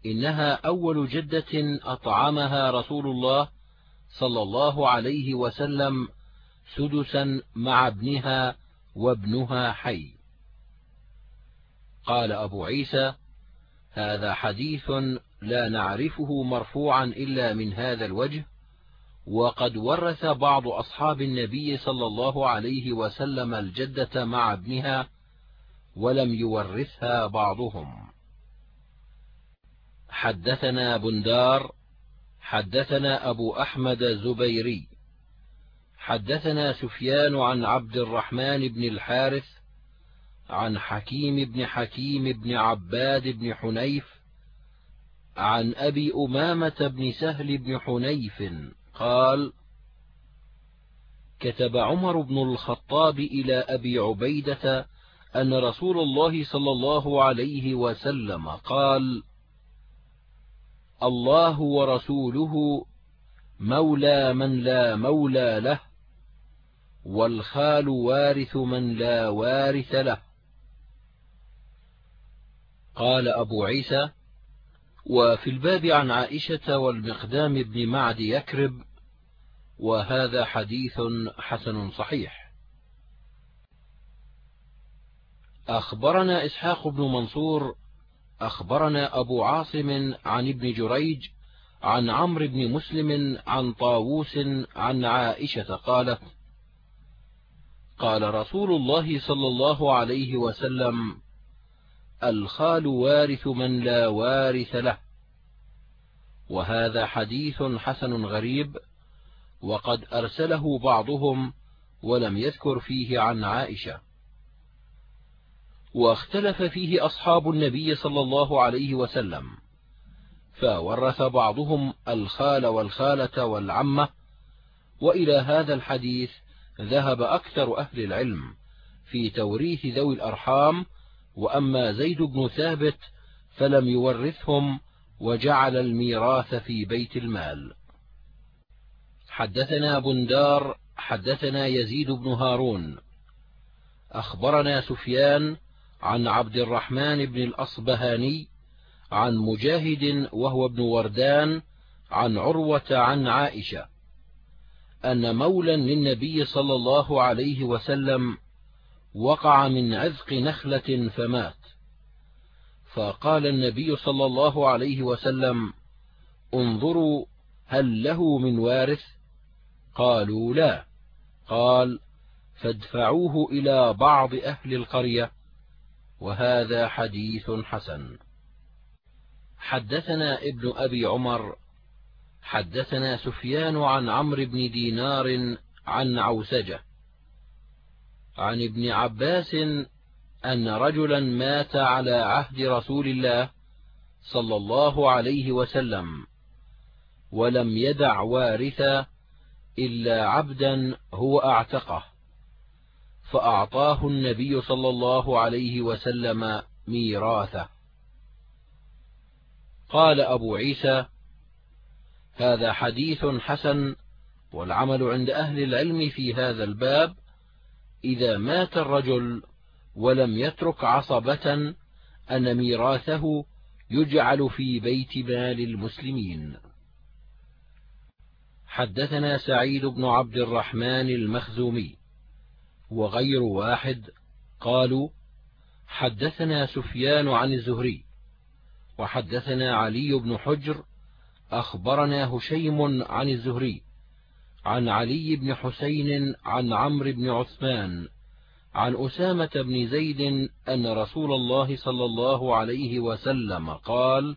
إنها أول جدة أطعمها رسول الله صلى الله عليه وسلم سدسا مع ابنها وابنها حي. قال أبو عيسى هذا حديث لا نعرفه مرفوعا إلا من هذا الوجه وقد ورث بعض أصحاب النبي صلى الله عليه وسلم الجدة مع ابنها ولم يورثها بعضهم. حدثنا بندار حدثنا أبو أحمد زبيري حدثنا سفيان عن عبد الرحمن بن الحارث عن حكيم بن حكيم بن عباد بن حنيف عن أبي أمامة بن سهل بن حنيف قال كتب عمر بن الخطاب إلى أبي عبيدة أن رسول الله صلى الله عليه وسلم قال الله ورسوله مولى من لا مولى له والخال وارث من لا وارث له. قال أبو عيسى وفي الباب عن عائشة والمقدام بن معد يكرب وهذا حديث حسن صحيح. أخبرنا إسحاق بن منصور أخبرنا أبو عاصم عن ابن جريج عن عمرو بن مسلم عن طاووس عن عائشة قالت قال رسول الله صلى الله عليه وسلم الخال وارث من لا وارث له. وهذا حديث حسن غريب وقد أرسله بعضهم ولم يذكر فيه عن عائشة. واختلف فيه أصحاب النبي صلى الله عليه وسلم فورث بعضهم الخال والخالة والعمة وإلى هذا الحديث ذهب أكثر أهل العلم في توريث ذوي الأرحام وأما زيد بن ثابت فلم يورثهم وجعل الميراث في بيت المال. حدثنا بندار حدثنا يزيد بن هارون أخبرنا سفيان عن عبد الرحمن بن الأصبهاني عن مجاهد وهو ابن وردان عن عروة عن عائشة أن مولا للنبي صلى الله عليه وسلم وقع من عذق نخلة فمات. فقال النبي صلى الله عليه وسلم انظروا هل له من وارث؟ قالوا لا. قال فادفعوه إلى بعض أهل القرية. وهذا حديث حسن. حدثنا ابن أبي عمر حدثنا سفيان عن عمرو بن دينار عن عوسجة عن ابن عباس أن رجلا مات على عهد رسول الله صلى الله عليه وسلم ولم يدع وارثا إلا عبدا هو أعتقه. فأعطاه النبي صلى الله عليه وسلم ميراثه. قال أبو عيسى هذا حديث حسن والعمل عند أهل العلم في هذا الباب إذا مات الرجل ولم يترك عصبة أن ميراثه يجعل في بيت مال المسلمين. حدثنا سعيد بن عبد الرحمن المخزومي. وغير واحد قالوا حدثنا سفيان عن الزهري وحدثنا علي بن حجر أخبرنا هشيم عن الزهري عن علي بن حسين عن عمرو بن عثمان عن أسامة بن زيد أن رسول الله صلى الله عليه وسلم قال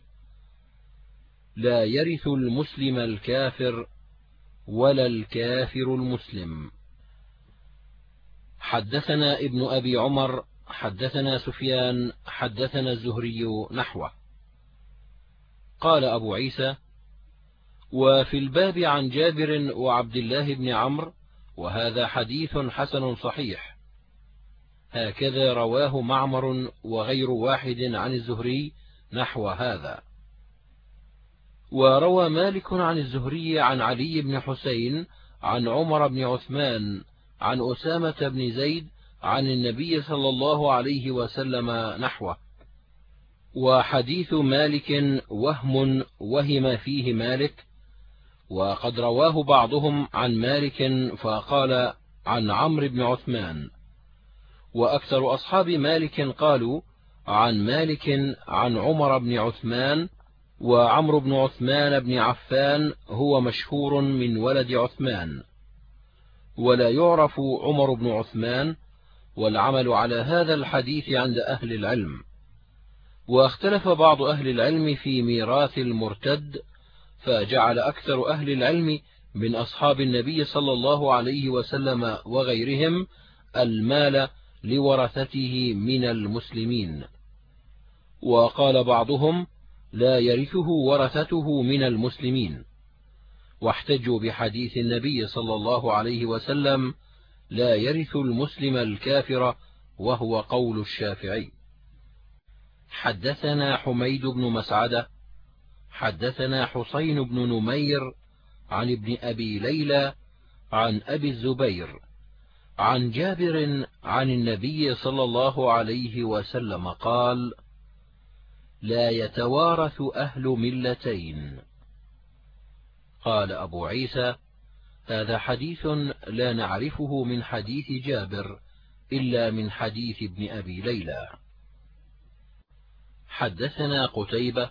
لا يرث المسلم الكافر ولا الكافر المسلم. حدثنا ابن أبي عمر حدثنا سفيان حدثنا الزهري نحوه. قال أبو عيسى وفي الباب عن جابر وعبد الله بن عمرو وهذا حديث حسن صحيح. هكذا رواه معمر وغير واحد عن الزهري نحو هذا. وروى مالك عن الزهري عن علي بن حسين عن عمر بن عثمان عن أسامة بن زيد عن النبي صلى الله عليه وسلم نحوه. وحديث مالك وهم وهم فيه مالك وقد رواه بعضهم عن مالك فقال عن عمرو بن عثمان. وأكثر أصحاب مالك قالوا عن مالك عن عمر بن عثمان وعمرو بن عثمان بن عفان هو مشهور من ولد عثمان. ولا يعرف عمر بن عثمان والعمل على هذا الحديث عند أهل العلم. واختلف بعض أهل العلم في ميراث المرتد فجعل أكثر أهل العلم من أصحاب النبي صلى الله عليه وسلم وغيرهم المال لورثته من المسلمين. وقال بعضهم لا يرثه ورثته من المسلمين. واحتجوا بحديث النبي صلى الله عليه وسلم لا يرث المسلم الكافر وهو قول الشافعي. حدثنا حميد بن مسعدة حدثنا حسين بن نمير عن ابن أبي ليلى عن أبي الزبير عن جابر عن النبي صلى الله عليه وسلم قال لا يتوارث أهل ملتين. قال أبو عيسى هذا حديث لا نعرفه من حديث جابر إلا من حديث ابن أبي ليلى. حدثنا قتيبة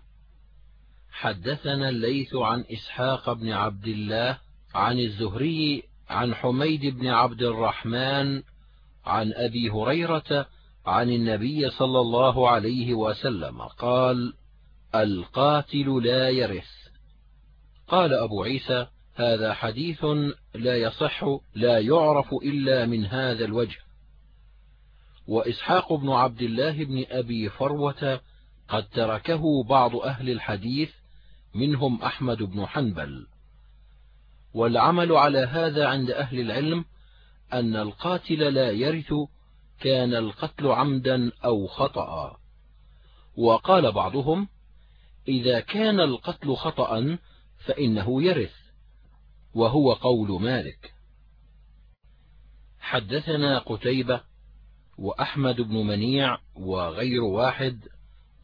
حدثنا الليث عن إسحاق بن عبد الله عن الزهري عن حميد بن عبد الرحمن عن أبي هريرة عن النبي صلى الله عليه وسلم قال القاتل لا يرث. قال أبو عيسى هذا حديث لا يصح لا يعرف إلا من هذا الوجه. وإسحاق بن عبد الله بن أبي فروة قد تركه بعض أهل الحديث منهم أحمد بن حنبل. والعمل على هذا عند أهل العلم أن القاتل لا يرث كان القتل عمدا أو خطأ. وقال بعضهم إذا كان القتل خطأ فإنه يرث وهو قول مالك. حدثنا قتيبة وأحمد بن منيع وغير واحد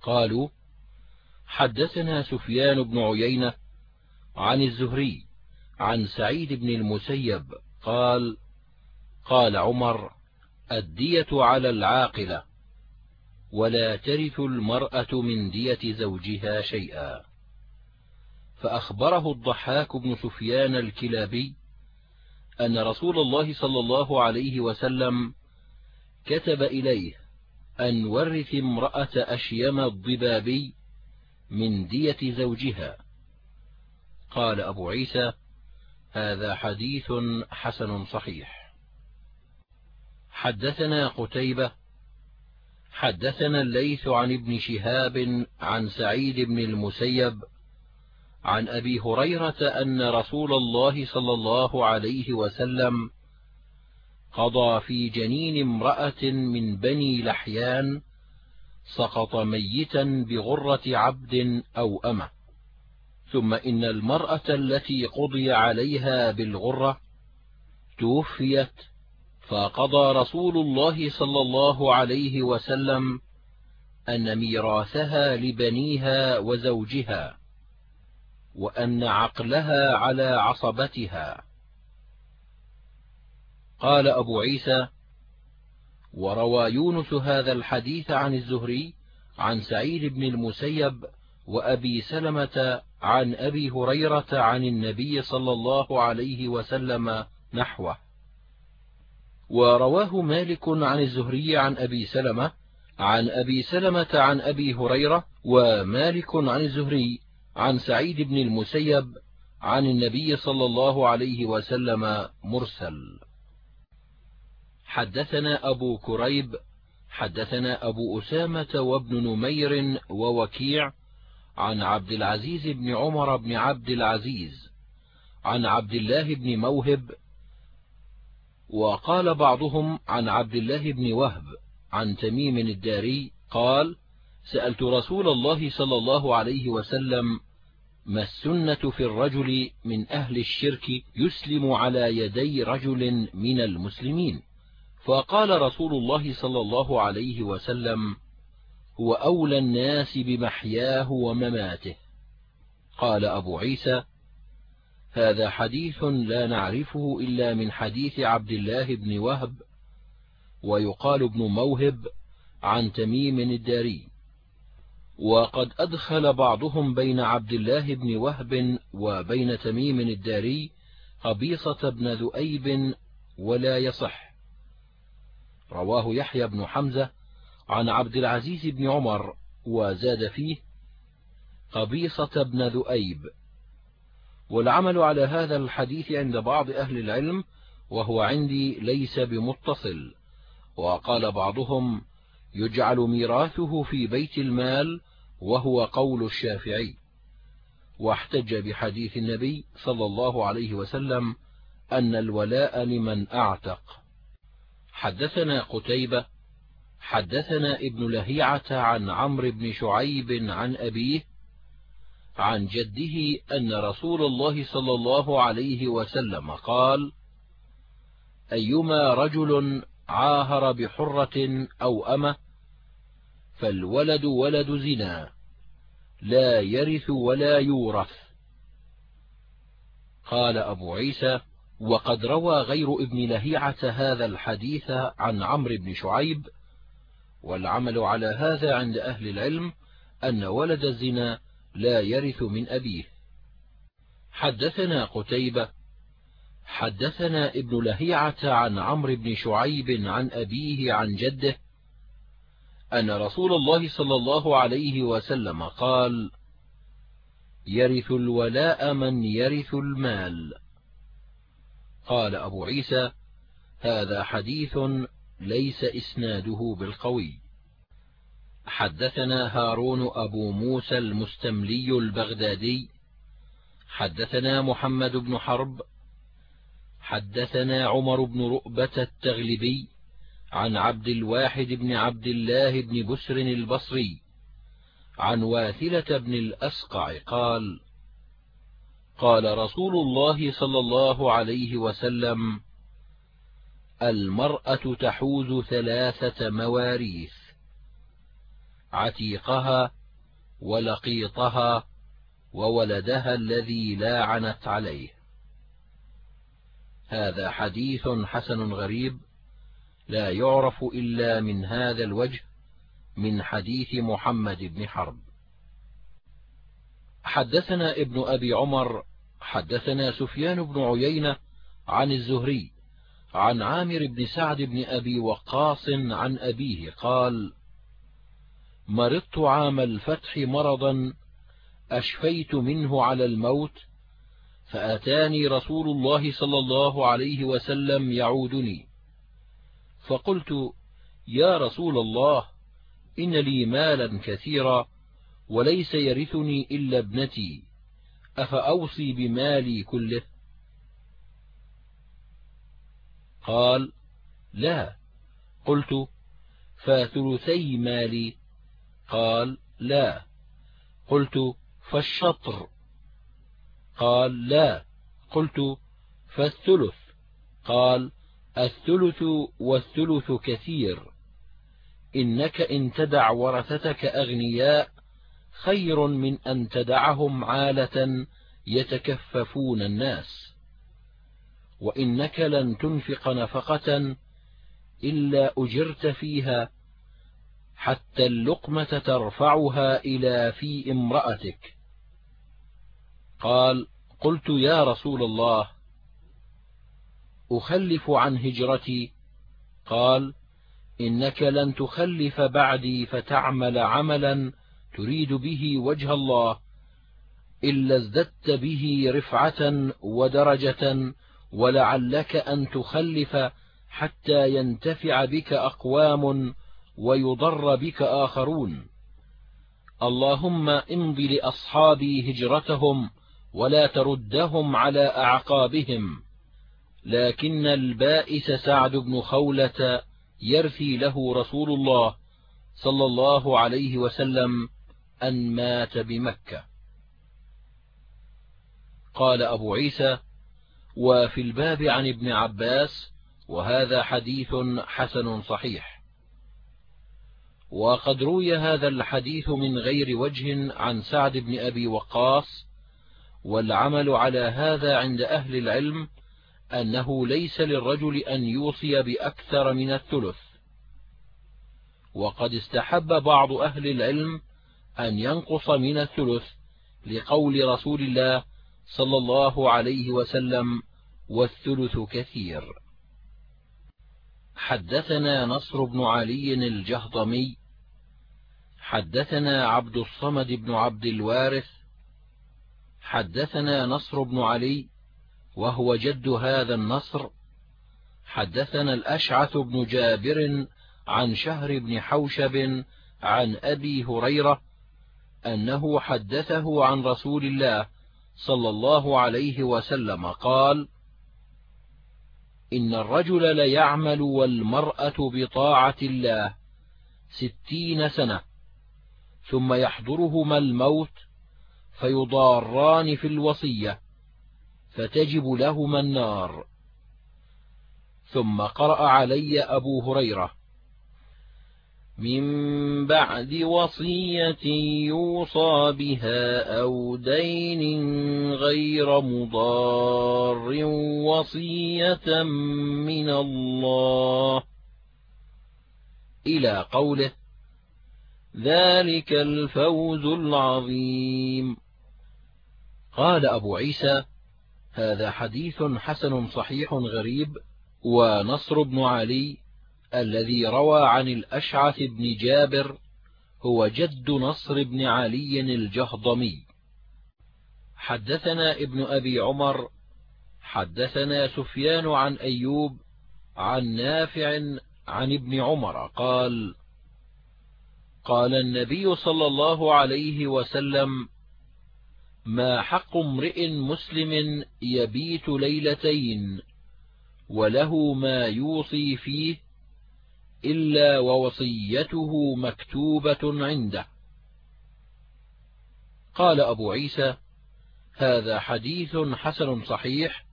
قالوا حدثنا سفيان بن عيينة عن الزهري عن سعيد بن المسيب قال قال عمر الدية على العاقلة ولا ترث المرأة من دية زوجها شيئا. فأخبره الضحاك بن سفيان الكلابي أن رسول الله صلى الله عليه وسلم كتب إليه أن ورث امرأة أشيم الضبابي من دية زوجها. قال أبو عيسى هذا حديث حسن صحيح. حدثنا قتيبة حدثنا الليث عن ابن شهاب عن سعيد بن المسيب عن أبي هريرة أن رسول الله صلى الله عليه وسلم قضى في جنين امرأة من بني لحيان سقط ميتا بغرة عبد أو أمة. ثم إن المرأة التي قضي عليها بالغرة توفيت فقضى رسول الله صلى الله عليه وسلم أن ميراثها لبنيها وزوجها. وأن عقلها على عصبتها. قال أبو عيسى وروى يونس هذا الحديث عن الزهري عن سعيد بن المسيب وأبي سلمة عن أبي هريرة عن النبي صلى الله عليه وسلم نحوه. ورواه مالك عن الزهري عن أبي سلمة عن أبي سلمة عن أبي هريرة ومالك عن الزهري عن سعيد بن المسيب عن النبي صلى الله عليه وسلم مرسل. حدثنا أبو كريب حدثنا أبو أسامة وابن نمير ووكيع عن عبد العزيز بن عمر بن عبد العزيز عن عبد الله بن موهب وقال بعضهم عن عبد الله بن وهب عن تميم الداري قال سألت رسول الله صلى الله عليه وسلم ما السنة في الرجل من أهل الشرك يسلم على يدي رجل من المسلمين؟ فقال رسول الله صلى الله عليه وسلم هو أولى الناس بمحياه ومماته. قال أبو عيسى هذا حديث لا نعرفه إلا من حديث عبد الله بن وهب ويقال ابن موهب عن تميم الداري. وقد أدخل بعضهم بين عبد الله بن وهب وبين تميم الداري قبيصة بن ذؤيب ولا يصح. رواه يحيى بن حمزة عن عبد العزيز بن عمر وزاد فيه قبيصة بن ذؤيب. والعمل على هذا الحديث عند بعض أهل العلم وهو عندي ليس بمتصل. وقال بعضهم يجعل ميراثه في بيت المال وهو قول الشافعي. واحتج بحديث النبي صلى الله عليه وسلم أن الولاء لمن أعتق. حدثنا قتيبة حدثنا ابن لهيعة عن عمرو بن شعيب عن أبيه عن جده أن رسول الله صلى الله عليه وسلم قال أيما رجل عاهر بحرة أو أمة فالولد ولد زنا لا يرث ولا يورث. قال أبو عيسى وقد روى غير ابن لهيعة هذا الحديث عن عمرو بن شعيب والعمل على هذا عند أهل العلم أن ولد الزنا لا يرث من أبيه. حدثنا قتيبة حدثنا ابن لهيعة عن عمرو بن شعيب عن أبيه عن جده أن رسول الله صلى الله عليه وسلم قال يرث الولاء من يرث المال. قال أبو عيسى هذا حديث ليس إسناده بالقوي. حدثنا هارون أبو موسى المستملي البغدادي. حدثنا محمد بن حرب حدثنا عمر بن رؤبة التغلبي عن عبد الواحد بن عبد الله بن بسر البصري عن واثلة بن الأسقع قال قال رسول الله صلى الله عليه وسلم المرأة تحوز ثلاثة مواريث عتيقها ولقيطها وولدها الذي لاعنت عليه. هذا حديث حسن غريب لا يعرف إلا من هذا الوجه من حديث محمد بن حرب. حدثنا ابن أبي عمر حدثنا سفيان بن عيينة عن الزهري عن عامر بن سعد بن أبي وقاص عن أبيه قال مرضت عام الفتح مرضا أشفيت منه على الموت فأتاني رسول الله صلى الله عليه وسلم يعودني. فقلت يا رسول الله إن لي مالا كثيرا وليس يرثني إلا ابنتي. أفأوصي بمالي كله؟ قال لا. قلت فثلثي مالي؟ قال لا. قلت فالشطر. قال لا. قلت فالثلث. قال الثلث والثلث كثير. إنك إن تدع ورثتك أغنياء خير من أن تدعهم عالة يتكففون الناس. وإنك لن تنفق نفقة إلا أجرت فيها حتى اللقمة ترفعها إلى في امرأتك. قال قلت يا رسول الله أخلف عن هجرتي. قال إنك لن تخلف بعدي فتعمل عملا تريد به وجه الله إلا ازددت به رفعة ودرجة ولعلك أن تخلف حتى ينتفع بك أقوام ويضر بك آخرون. اللهم امض لأصحابي هجرتهم ولا تردهم على أعقابهم. لكن البائس سعد بن خولة يرثي له رسول الله صلى الله عليه وسلم أن مات بمكة. قال أبو عيسى وفي الباب عن ابن عباس وهذا حديث حسن صحيح. وقد روي هذا الحديث من غير وجه عن سعد بن أبي وقاص والعمل على هذا عند أهل العلم أنه ليس للرجل أن يوصي بأكثر من الثلث. وقد استحب بعض أهل العلم أن ينقص من الثلث لقول رسول الله صلى الله عليه وسلم والثلث كثير. حدثنا نصر بن علي الجهضمي حدثنا عبد الصمد بن عبد الوارث حدثنا نصر بن علي وهو جد هذا النصر. حدثنا الأشعث بن جابر عن شهر بن حوشب عن أبي هريرة أنه حدثه عن رسول الله صلى الله عليه وسلم قال إن الرجل ليعمل والمرأة بطاعة الله ستين سنة ثم يحضرهما الموت فيضاران في الوصية فتجب لهما النار. ثم قرأ علي أبو هريرة من بعد وصية يوصى بها أو دين غير مضار وصية من الله. إلى قوله ذلك الفوز العظيم. قال أبو عيسى هذا حديث حسن صحيح غريب ونصر بن علي الذي روى عن الأشعث بن جابر هو جد نصر بن علي الجهضمي. حدثنا ابن أبي عمر حدثنا سفيان عن أيوب عن نافع عن ابن عمر قال قال النبي صلى الله عليه وسلم ما حق امرئ مسلم يبيت ليلتين وله ما يوصي فيه إلا ووصيته مكتوبة عنده. قال أبو عيسى هذا حديث حسن صحيح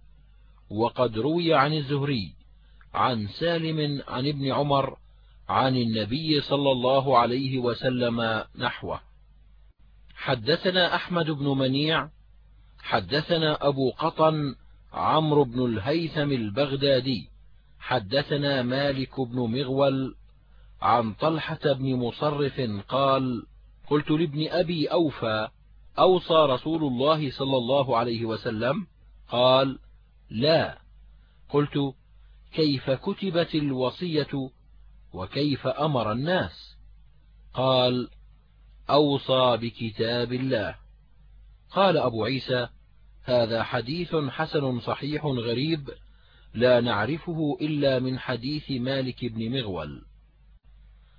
وقد روي عن الزهري عن سالم عن ابن عمر عن النبي صلى الله عليه وسلم نحوه. حدثنا أحمد بن منيع حدثنا أبو قطن عمرو بن الهيثم البغدادي حدثنا مالك بن مغول عن طلحة بن مصرف قال قلت لابن أبي أوفى أوصى رسول الله صلى الله عليه وسلم؟ قال لا. قلت كيف كتبت الوصية وكيف أمر الناس؟ قال أوصى بكتاب الله. قال أبو عيسى هذا حديث حسن صحيح غريب لا نعرفه إلا من حديث مالك بن مغول.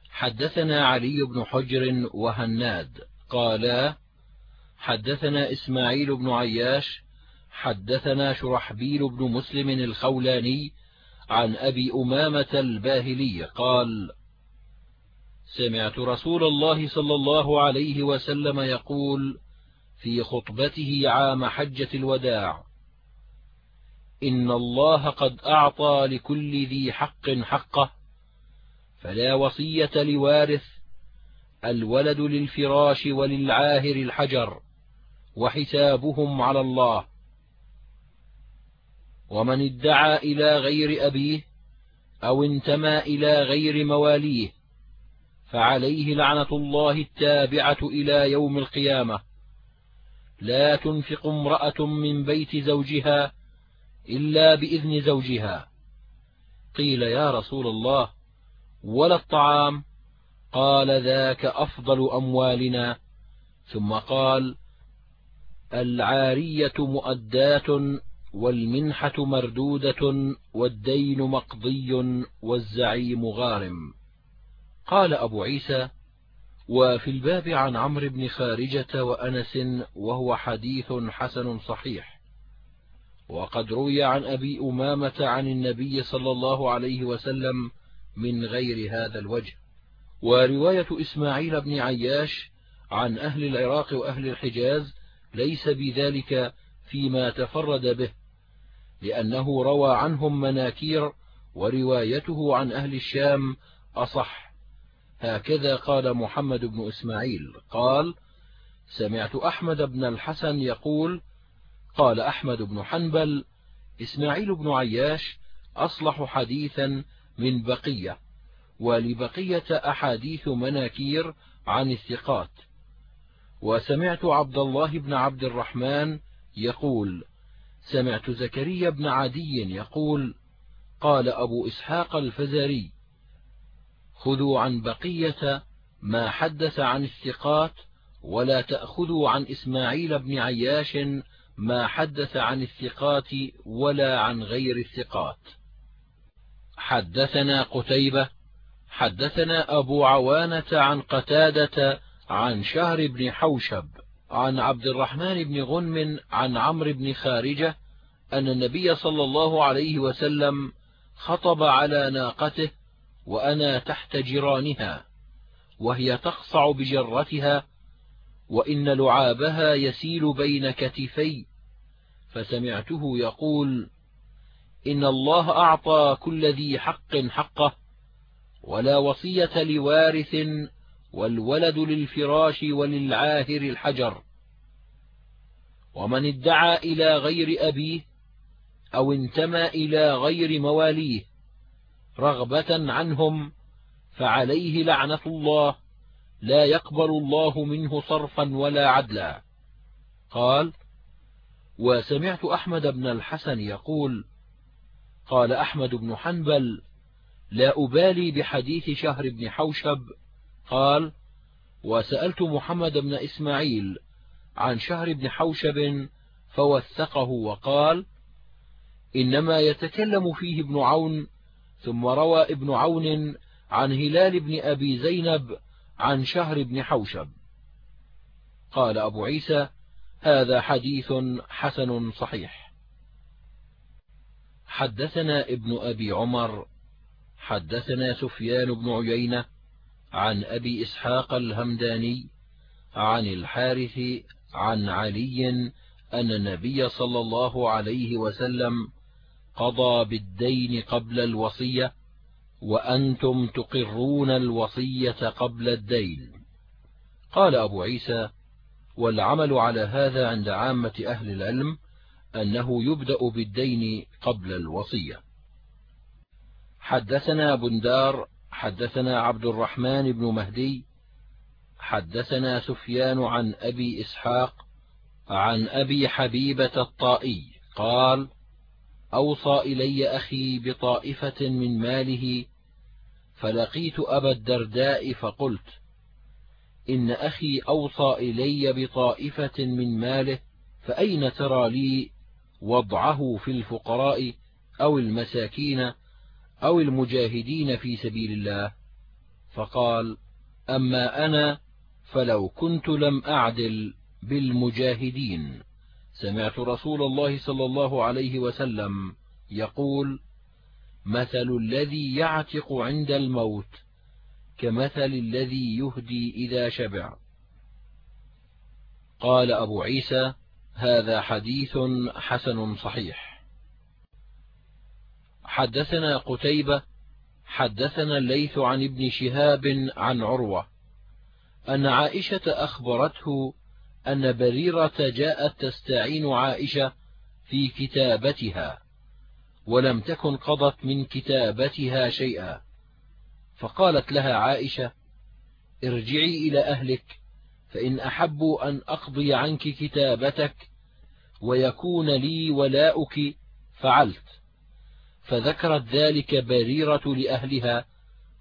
حدثنا علي بن حجر وهناد قالا حدثنا إسماعيل بن عياش حدثنا شرحبيل بن مسلم الخولاني عن أبي أمامة الباهلي قال سمعت رسول الله صلى الله عليه وسلم يقول في خطبته عام حجة الوداع إن الله قد أعطى لكل ذي حق حقه فلا وصية لوارث الولد للفراش وللعاهر الحجر وحسابهم على الله. ومن ادعى إلى غير أبيه أو انتمى إلى غير مواليه فعليه لعنة الله التابعة إلى يوم القيامة. لا تنفق امرأة من بيت زوجها إلا بإذن زوجها. قيل يا رسول الله ولا الطعام؟ قال ذاك أفضل أموالنا. ثم قال العارية مؤداة والمنحة مردودة والدين مقضي والزعيم غارم. قال أبو عيسى وفي الباب عن عمرو بن خارجة وأنس وهو حديث حسن صحيح. وقد روي عن أبي أمامة عن النبي صلى الله عليه وسلم من غير هذا الوجه. ورواية إسماعيل بن عياش عن أهل العراق وأهل الحجاز ليس بذلك فيما تفرد به لأنه روى عنهم مناكير وروايته عن أهل الشام أصح هكذا قال محمد بن إسماعيل. قال سمعت أحمد بن الحسن يقول قال أحمد بن حنبل إسماعيل بن عياش أصلح حديثا من بقية ولبقية أحاديث مناكير عن الثقات. وسمعت عبد الله بن عبد الرحمن يقول سمعت زكريا بن عدي يقول قال أبو إسحاق الفزاري خذوا عن بقية ما حدث عن الثقات ولا تأخذوا عن إسماعيل بن عياش ما حدث عن الثقات ولا عن غير الثقات. حدثنا قتيبة حدثنا أبو عوانة عن قتادة عن شهر بن حوشب عن عبد الرحمن بن غنم عن عمرو بن خارجة أن النبي صلى الله عليه وسلم خطب على ناقته وأنا تحت جيرانها وهي تقصع بجرتها وإن لعابها يسيل بين كتفي. فسمعته يقول إن الله أعطى كل ذي حق حقه ولا وصية لوارث والولد للفراش وللعاهر الحجر. ومن ادعى إلى غير أبيه أو انتمى إلى غير مواليه رغبة عنهم فعليه لعنة الله لا يقبل الله منه صرفا ولا عدلا. قال وسمعت أحمد بن الحسن يقول قال أحمد بن حنبل لا أبالي بحديث شهر بن حوشب. قال وسألت محمد بن إسماعيل عن شهر بن حوشب فوثقه وقال إنما يتكلم فيه ابن عون ثم روى ابن عون عن هلال بن أبي زينب عن شهر بن حوشب. قال أبو عيسى هذا حديث حسن صحيح. حدثنا ابن أبي عمر حدثنا سفيان بن عيينة عن أبي إسحاق الهمداني عن الحارث عن علي أن النبي صلى الله عليه وسلم قضى بالدين قبل الوصية وأنتم تقرون الوصية قبل الدين. قال أبو عيسى والعمل على هذا عند عامة أهل العلم أنه يبدأ بالدين قبل الوصية. حدثنا بندار حدثنا عبد الرحمن بن مهدي حدثنا سفيان عن أبي إسحاق عن أبي حبيبة الطائي قال أوصى إلي أخي بطائفة من ماله فلقيت أبا الدرداء فقلت إن أخي أوصى إلي بطائفة من ماله فأين ترى لي وضعه في الفقراء أو المساكين أو المجاهدين في سبيل الله؟ فقال أما أنا فلو كنت لم أعدل بالمجاهدين. سمعت رسول الله صلى الله عليه وسلم يقول مثل الذي يعتق عند الموت كمثل الذي يهدي إذا شبع. قال أبو عيسى هذا حديث حسن صحيح. حدثنا قتيبة حدثنا الليث عن ابن شهاب عن عروة أن عائشة أخبرته أن بريرة جاءت تستعين عائشة في كتابتها ولم تكن قضت من كتابتها شيئا. فقالت لها عائشة ارجعي إلى أهلك فإن أحبوا أن أقضي عنك كتابتك ويكون لي ولاؤك فعلت. فذكرت ذلك بريرة لأهلها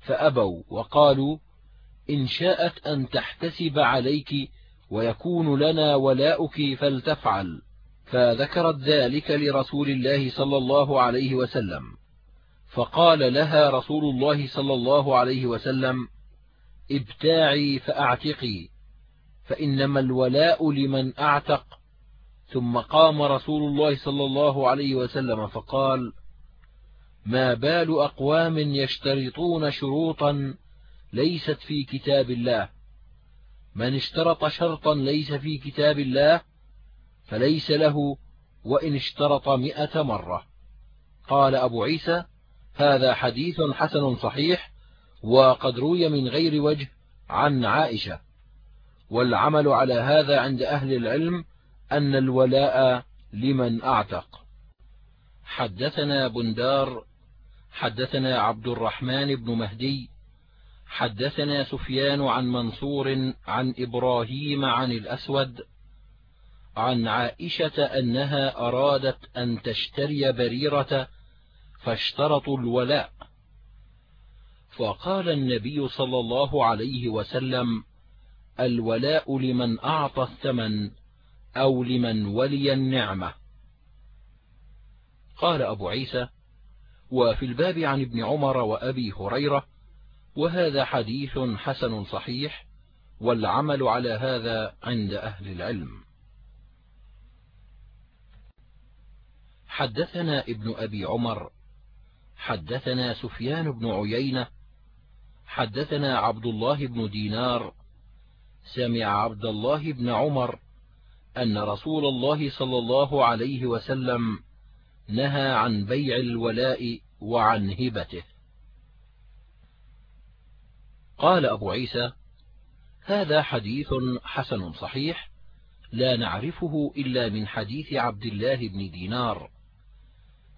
فأبوا وقالوا إن شاءت أن تحتسب عليك ويكون لنا ولاؤك فلتفعل. فذكرت ذلك لرسول الله صلى الله عليه وسلم. فقال لها رسول الله صلى الله عليه وسلم ابتاعي فأعتقي فإنما الولاء لمن أعتق. ثم قام رسول الله صلى الله عليه وسلم فقال ما بال أقوام يشترطون شروطا ليست في كتاب الله. من اشترط شرطا ليس في كتاب الله فليس له وإن اشترط مئة مرة. قال أبو عيسى هذا حديث حسن صحيح وقد روي من غير وجه عن عائشة. والعمل على هذا عند أهل العلم أن الولاء لمن أعتق. حدثنا بندار حدثنا عبد الرحمن بن مهدي حدثنا سفيان عن منصور عن إبراهيم عن الأسود عن عائشة أنها أرادت أن تشتري بريرة فاشترطوا الولاء. فقال النبي صلى الله عليه وسلم الولاء لمن أعطى الثمن أو لمن ولي النعمة. قال أبو عيسى وفي الباب عن ابن عمر وأبي هريرة وهذا حديث حسن صحيح والعمل على هذا عند أهل العلم. حدثنا ابن أبي عمر حدثنا سفيان بن عيينة حدثنا عبد الله بن دينار سمع عبد الله بن عمر أن رسول الله صلى الله عليه وسلم نهى عن بيع الولاء وعن هبته. قال أبو عيسى هذا حديث حسن صحيح لا نعرفه إلا من حديث عبد الله بن دينار.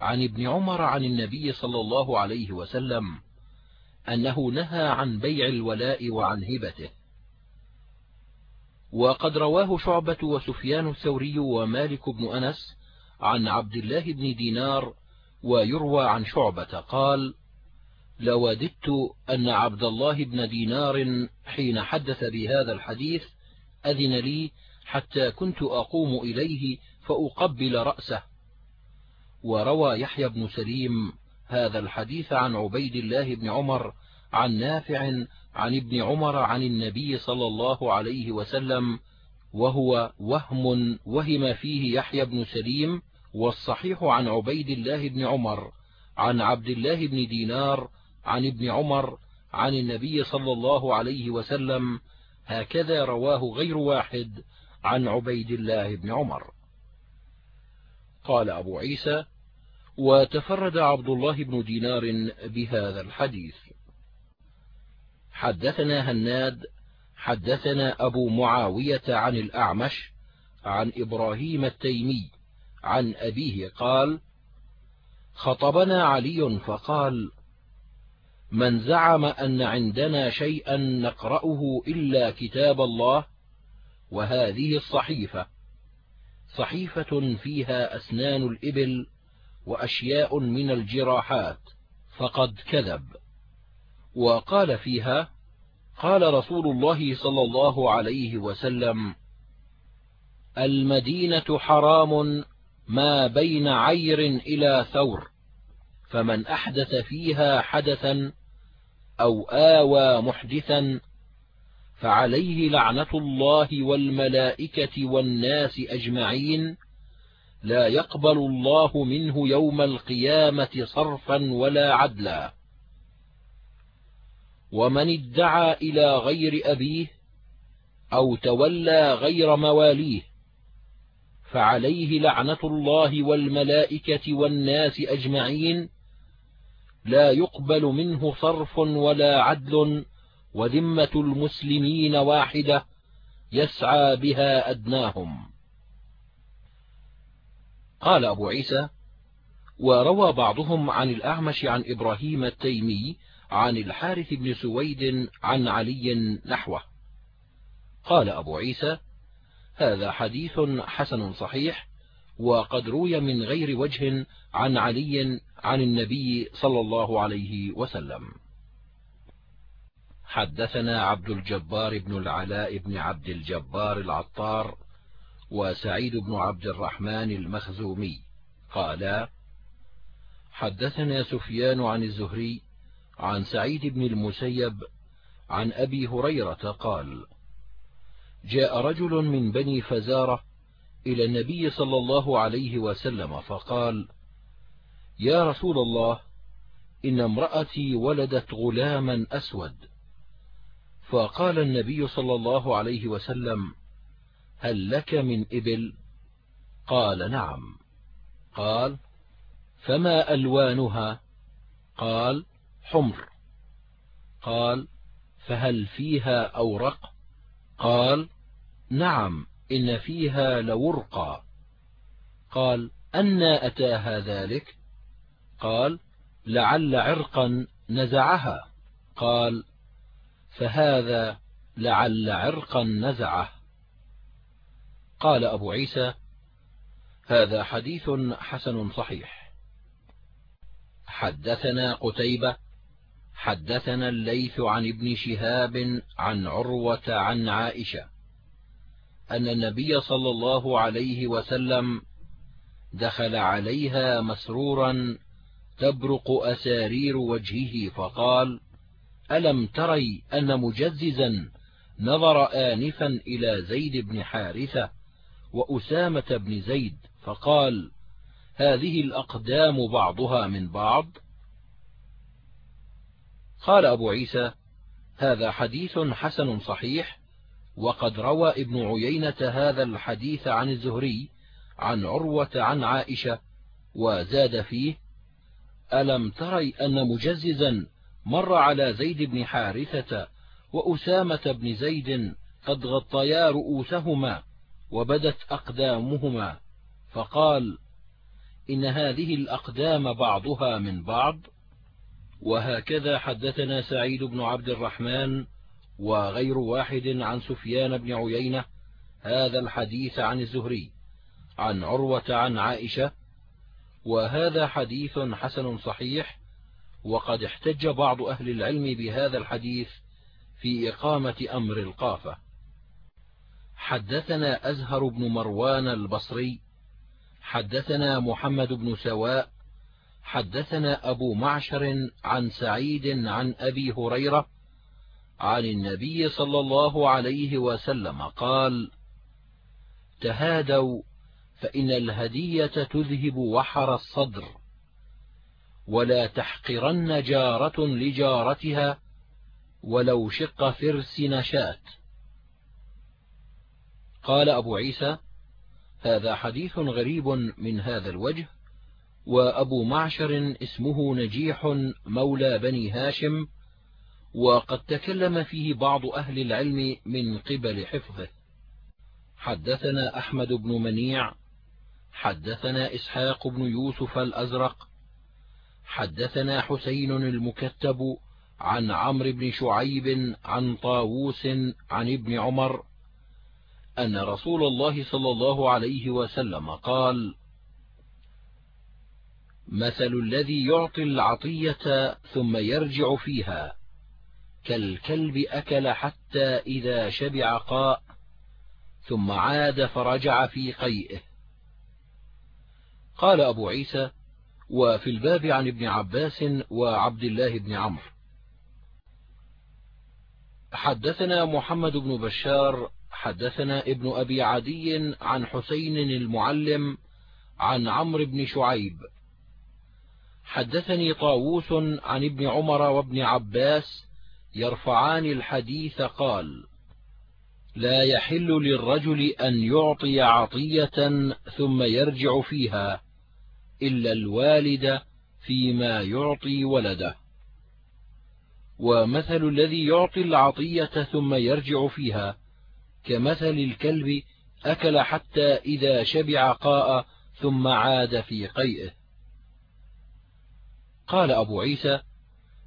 عن ابن عمر عن النبي صلى الله عليه وسلم أنه نهى عن بيع الولاء وعن هبته. وقد رواه شعبة وسفيان الثوري ومالك بن أنس عن عبد الله بن دينار ويروى عن شعبة قال لوددت أن عبد الله بن دينار حين حدث بهذا الحديث أذن لي حتى كنت أقوم إليه فأقبل رأسه. وروى يحيى بن سليم هذا الحديث عن عبيد الله بن عمر عن نافع عن ابن عمر عن النبي صلى الله عليه وسلم وهو وهم وهم فيه يحيى بن سليم والصحيح عن عبيد الله بن عمر عن عبد الله بن دينار عن ابن عمر عن النبي صلى الله عليه وسلم هكذا رواه غير واحد عن عبيد الله بن عمر. قال أبو عيسى وتفرد عبد الله بن دينار بهذا الحديث. حدثنا هناد حدثنا أبو معاوية عن الأعمش عن إبراهيم التيمي عن أبيه قال خطبنا علي فقال من زعم أن عندنا شيئا نقرأه إلا كتاب الله وهذه الصحيفة. صحيفة فيها أسنان الإبل وأشياء من الجراحات فقد كذب. وقال فيها قال رسول الله صلى الله عليه وسلم المدينة حرام ما بين عير إلى ثور فمن أحدث فيها حدثا أو آوى محدثا فعليه لعنة الله والملائكة والناس أجمعين لا يقبل الله منه يوم القيامة صرفا ولا عدلا. ومن ادعى إلى غير أبيه أو تولى غير مواليه فعليه لعنة الله والملائكة والناس أجمعين لا يقبل منه صرف ولا عدل وذمة المسلمين واحدة يسعى بها أدناهم. قال أبو عيسى وروى بعضهم عن الأعمش عن إبراهيم التيمي عن الحارث بن سويد عن علي نحوه. قال أبو عيسى هذا حديث حسن صحيح وقد روي من غير وجه عن علي عن النبي صلى الله عليه وسلم. حدثنا عبد الجبار بن العلاء بن عبد الجبار العطار وسعيد بن عبد الرحمن المخزومي. قالا حدثنا سفيان عن الزهري عن سعيد بن المسيب عن أبي هريرة قال جاء رجل من بني فزارة إلى النبي صلى الله عليه وسلم فقال يا رسول الله إن امرأتي ولدت غلاما أسود. فقال النبي صلى الله عليه وسلم هل لك من إبل؟ قال نعم. قال فما ألوانها؟ قال حمر. قال فهل فيها أورق؟ قال نعم إن فيها لورقا. قال أنى أتاها ذلك؟ قال لعل عرقا نزعها. قال فهذا لعل عرقا نزعه. قال أبو عيسى هذا حديث حسن صحيح. حدثنا قتيبة حدثنا الليث عن ابن شهاب عن عروة عن عائشة أن النبي صلى الله عليه وسلم دخل عليها مسرورا تبرق أسارير وجهه فقال ألم تري أن مجززا نظر آنفا إلى زيد بن حارثة وأسامة بن زيد فقال هذه الأقدام بعضها من بعض؟ قال أبو عيسى هذا حديث حسن صحيح وقد روى ابن عيينة هذا الحديث عن الزهري عن عروة عن عائشة وزاد فيه ألم تري أن مجززا مر على زيد بن حارثة وأسامة بن زيد قد غطيا رؤوسهما وبدت أقدامهما فقال إن هذه الأقدام بعضها من بعض؟ وهكذا حدثنا سعيد بن عبد الرحمن وغير واحد عن سفيان بن عيينة هذا الحديث عن الزهري عن عروة عن عائشة وهذا حديث حسن صحيح وقد احتج بعض أهل العلم بهذا الحديث في إقامة أمر القافة. حدثنا أزهر بن مروان البصري حدثنا محمد بن سواء حدثنا أبو معشر عن سعيد عن أبي هريرة عن النبي صلى الله عليه وسلم قال تهادوا فإن الهدية تذهب وحر الصدر ولا تحقرن جارة لجارتها ولو شق فرس نشات. قال أبو عيسى هذا حديث غريب من هذا الوجه وأبو معشر اسمه نجيح مولى بني هاشم وقد تكلم فيه بعض أهل العلم من قبل حفظه. حدثنا أحمد بن منيع حدثنا إسحاق بن يوسف الأزرق حدثنا حسين المكتب عن عمرو بن شعيب عن طاووس عن ابن عمر أن رسول الله صلى الله عليه وسلم قال مثل الذي يعطي العطية ثم يرجع فيها كالكلب أكل حتى إذا شبع قاء ثم عاد فرجع في قيئه. قال أبو عيسى وفي الباب عن ابن عباس وعبد الله بن عمرو. حدثنا محمد بن بشار حدثنا ابن أبي عدي عن حسين المعلم عن عمرو بن شعيب. حدثني طاووس عن ابن عمر وابن عباس يرفعان الحديث قال لا يحل للرجل أن يعطي عطية ثم يرجع فيها. إلا الوالد فيما يعطي ولده. ومثل الذي يعطي العطية ثم يرجع فيها كمثل الكلب أكل حتى إذا شبع قاء ثم عاد في قيئه. قال أبو عيسى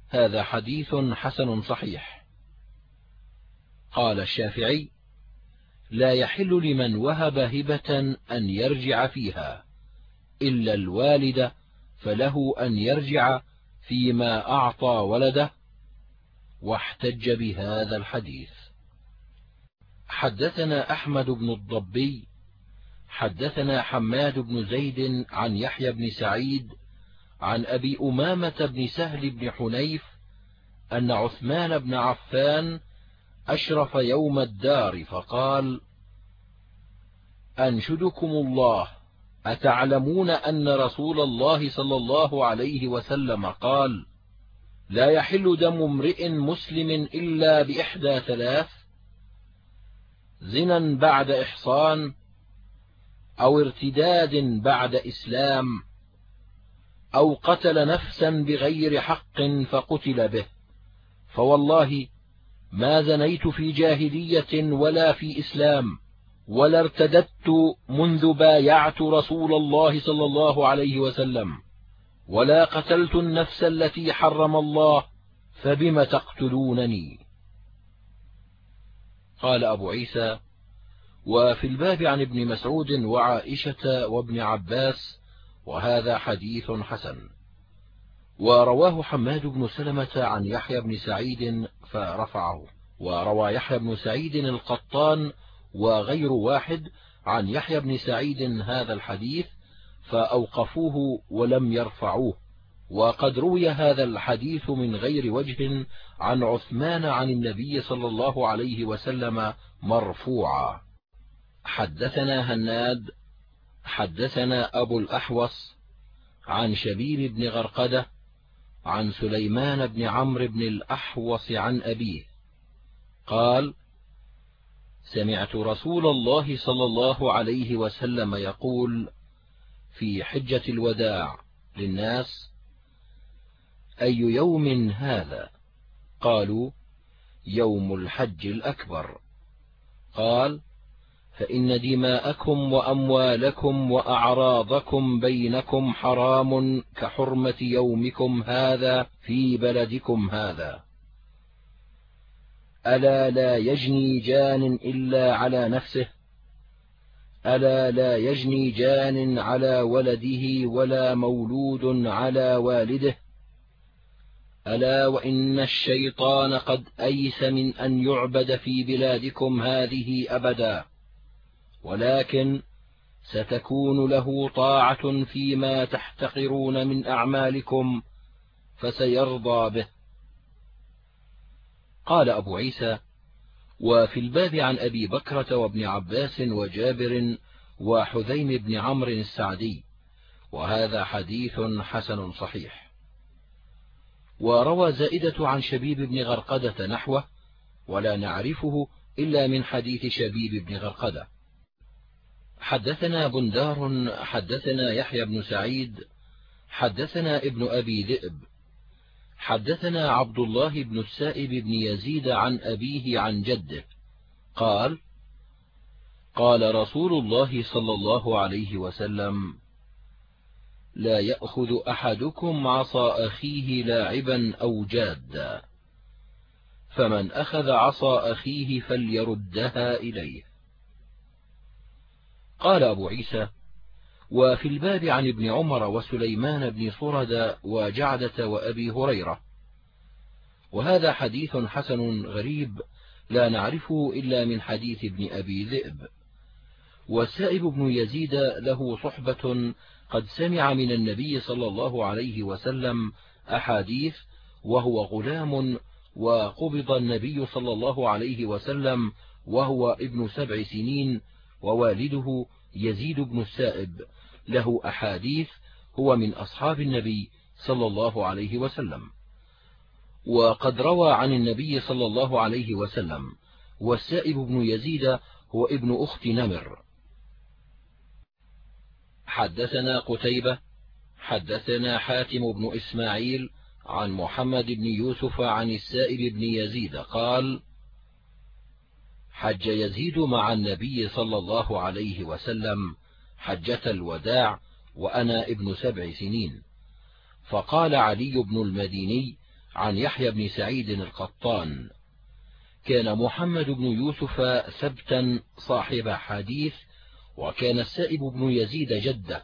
هذا حديث حسن صحيح. قال الشافعي لا يحل لمن وهب هبة أن يرجع فيها. إلا الوالد فله أن يرجع فيما أعطى ولده واحتج بهذا الحديث. حدثنا أحمد بن الضبي حدثنا حماد بن زيد عن يحيى بن سعيد عن أبي أمامة بن سهل بن حنيف أن عثمان بن عفان أشرف يوم الدار فقال أنشدكم الله أتعلمون أن رسول الله صلى الله عليه وسلم قال لا يحل دم امرئ مسلم إلا بإحدى ثلاث زنا بعد إحصان أو ارتداد بعد إسلام أو قتل نفسا بغير حق فقتل به. فوالله ما زنيت في جاهلية ولا في إسلام. ولا ارتددت منذ بايعت رسول الله صلى الله عليه وسلم ولا قتلت النفس التي حرم الله فبم تقتلونني؟ قال أبو عيسى وفي الباب عن ابن مسعود وعائشة وابن عباس وهذا حديث حسن. ورواه حماد بن سلمة عن يحيى بن سعيد فرفعه. وروى يحيى بن سعيد القطان وغير واحد عن يحيى بن سعيد هذا الحديث فأوقفوه ولم يرفعوه. وقد روي هذا الحديث من غير وجه عن عثمان عن النبي صلى الله عليه وسلم مرفوعا. حدثنا هناد حدثنا أبو الأحوص عن شبيب بن غرقدة عن سليمان بن عمرو بن الأحوص عن أبيه. قال سمعت رسول الله صلى الله عليه وسلم يقول في حجة الوداع للناس أي يوم هذا؟ قالوا يوم الحج الأكبر. قال فإن دماءكم وأموالكم وأعراضكم بينكم حرام كحرمة يومكم هذا في بلدكم هذا. ألا لا يجني جان إلا على نفسه ألا لا يجني جان على ولده ولا مولود على والده ألا وإن الشيطان قد أيس من أن يعبد في بلادكم هذه أبدا ولكن ستكون له طاعة فيما تحتقرون من أعمالكم فسيرضى به. قال أبو عيسى وفي الباب عن أبي بكرة وابن عباس وجابر وحذيم بن عمرو السعدي وهذا حديث حسن صحيح. وروى زائدة عن شبيب بن غرقدة نحوه ولا نعرفه إلا من حديث شبيب بن غرقدة. حدثنا بندار حدثنا يحيى بن سعيد حدثنا ابن أبي ذئب حدثنا عبد الله بن السائب بن يزيد عن أبيه عن جده. قال قال رسول الله صلى الله عليه وسلم لا يأخذ أحدكم عصا أخيه لاعبا أو جادا. فمن أخذ عصا أخيه فليردها إليه. قال أبو عيسى وفي الباب عن ابن عمر وسليمان بن صرد وجعدة وأبي هريرة. وهذا حديث حسن غريب لا نعرفه إلا من حديث ابن أبي ذئب. والسائب بن يزيد له صحبة قد سمع من النبي صلى الله عليه وسلم أحاديث وهو غلام وقبض النبي صلى الله عليه وسلم وهو ابن سبع سنين ووالده يزيد بن السائب. له أحاديث هو من أصحاب النبي صلى الله عليه وسلم. وقد روى عن النبي صلى الله عليه وسلم والسائب بن يزيد هو ابن أخت نمر. حدثنا قتيبة حدثنا حاتم بن إسماعيل عن محمد بن يوسف عن السائب بن يزيد قال حج يزيد مع النبي صلى الله عليه وسلم حجة الوداع وأنا ابن سبع سنين. فقال علي بن المديني عن يحيى بن سعيد القطان كان محمد بن يوسف سبتا صاحب حديث وكان السائب بن يزيد جده.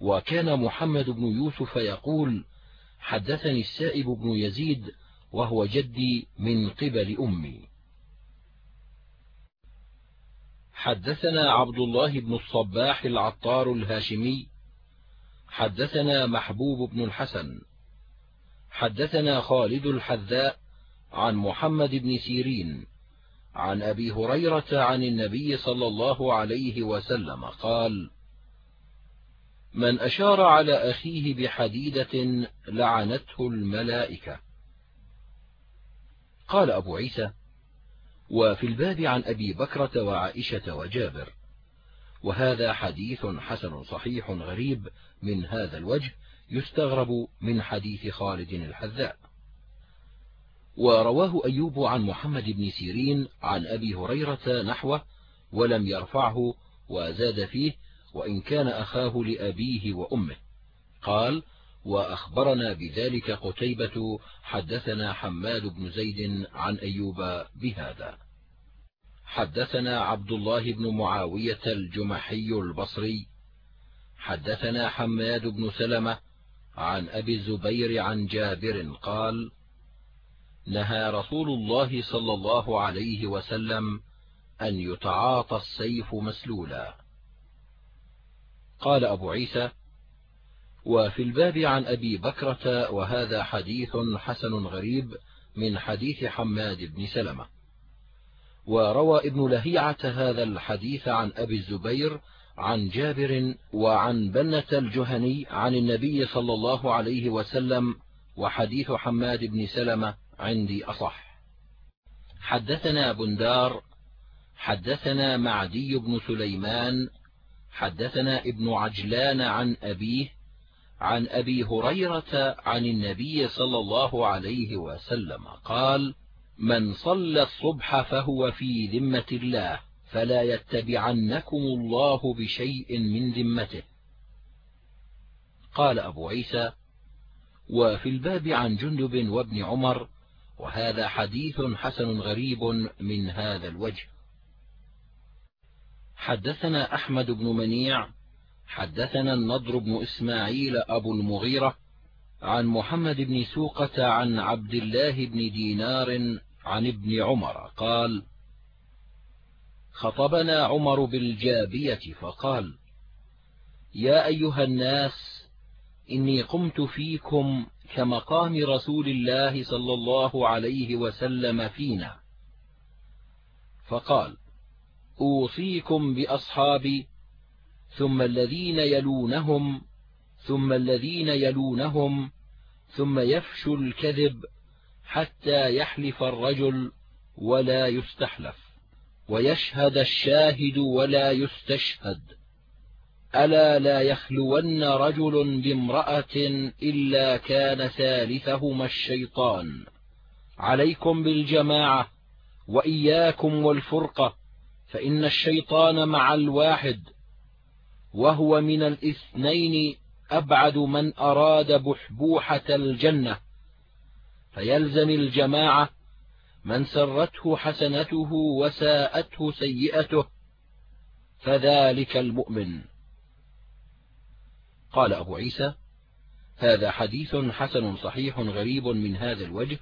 وكان محمد بن يوسف يقول حدثني السائب بن يزيد وهو جدي من قبل أمي. حدثنا عبد الله بن الصباح العطار الهاشمي حدثنا محبوب بن الحسن حدثنا خالد الحذاء عن محمد بن سيرين عن أبي هريرة عن النبي صلى الله عليه وسلم قال من أشار على أخيه بحديدة لعنته الملائكة. قال أبو عيسى وفي الباب عن أبي بكرة وعائشة وجابر. وهذا حديث حسن صحيح غريب من هذا الوجه يستغرب من حديث خالد الحذاء. ورواه أيوب عن محمد بن سيرين عن أبي هريرة نحوه ولم يرفعه وزاد فيه وإن كان أخاه لأبيه وأمه. قال وأخبرنا بذلك قتيبة حدثنا حماد بن زيد عن أيوب بهذا. حدثنا عبد الله بن معاوية الجمحي البصري. حدثنا حماد بن سلمة عن أبي الزبير عن جابر قال نهى رسول الله صلى الله عليه وسلم أن يتعاطى السيف مسلولا. قال أبو عيسى وفي الباب عن أبي بكرة وهذا حديث حسن غريب من حديث حماد بن سلمة. وروى ابن لهيعة هذا الحديث عن أبي الزبير عن جابر وعن بنة الجهني عن النبي صلى الله عليه وسلم وحديث حماد بن سلمة عندي أصح. حدثنا بندار حدثنا معدي بن سليمان حدثنا ابن عجلان عن أبيه عن أبي هريرة عن النبي صلى الله عليه وسلم قال من صلى الصبح فهو في ذمة الله فلا يتبعنكم الله بشيء من ذمته. قال أبو عيسى وفي الباب عن جندب وابن عمر وهذا حديث حسن غريب من هذا الوجه. حدثنا أحمد بن منيع حدثنا النضر بن إسماعيل أبو المغيرة عن محمد بن سوقة عن عبد الله بن دينار عن ابن عمر قال خطبنا عمر بالجابية فقال يا أيها الناس إني قمت فيكم كمقام رسول الله صلى الله عليه وسلم فينا. فقال أوصيكم بأصحابي ثم الذين يلونهم ثم الذين يلونهم ثم يفشو الكذب حتى يحلف الرجل ولا يستحلف ويشهد الشاهد ولا يستشهد. ألا لا يخلون رجل بامرأة إلا كان ثالثهما الشيطان. عليكم بالجماعة وإياكم والفرقة فإن الشيطان مع الواحد. وهو من الاثنين أبعد من أراد بحبوحة الجنة. فيلزم الجماعة من سرته حسنته وساءته سيئته فذلك المؤمن. قال أبو عيسى هذا حديث حسن صحيح غريب من هذا الوجه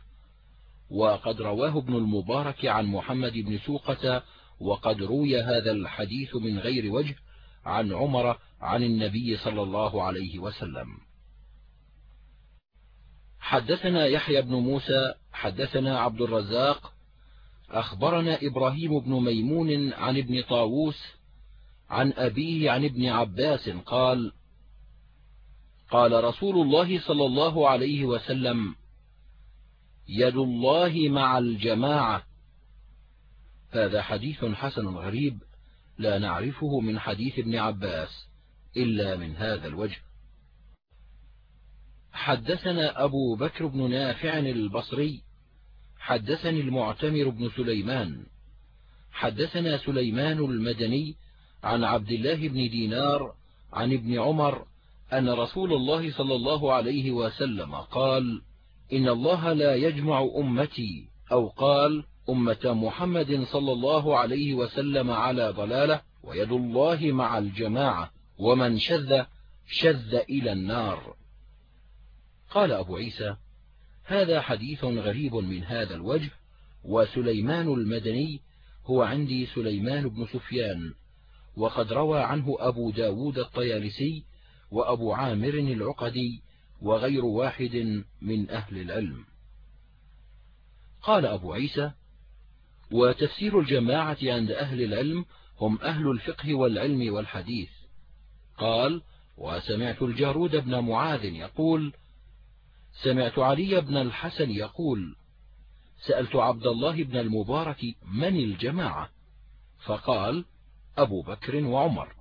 وقد رواه ابن المبارك عن محمد بن سوقة وقد روي هذا الحديث من غير وجه عن عمر عن النبي صلى الله عليه وسلم. حدثنا يحيى بن موسى حدثنا عبد الرزاق أخبرنا إبراهيم بن ميمون عن ابن طاووس عن أبيه عن ابن عباس قال قال رسول الله صلى الله عليه وسلم يد الله مع الجماعة. هذا حديث حسن غريب. لا نعرفه من حديث ابن عباس إلا من هذا الوجه. حدثنا أبو بكر بن نافع البصري حدثني المعتمر بن سليمان حدثنا سليمان المدني عن عبد الله بن دينار عن ابن عمر أن رسول الله صلى الله عليه وسلم قال إن الله لا يجمع أمتي أو قال أمة محمد صلى الله عليه وسلم على ضلالة ويد الله مع الجماعة ومن شذ شذ إلى النار. قال أبو عيسى هذا حديث غريب من هذا الوجه وسليمان المدني هو عندي سليمان بن سفيان وقد روى عنه أبو ب داود الطيالسي وأبو عامر العقدي وغير واحد من أهل العلم. قال أبو عيسى وتفسير الجماعة عند أهل العلم هم أهل الفقه والعلم والحديث. قال وسمعت الجارود بن معاذ يقول سمعت علي بن الحسن يقول سألت عبد الله بن المبارك من الجماعة؟ فقال أبو بكر وعمر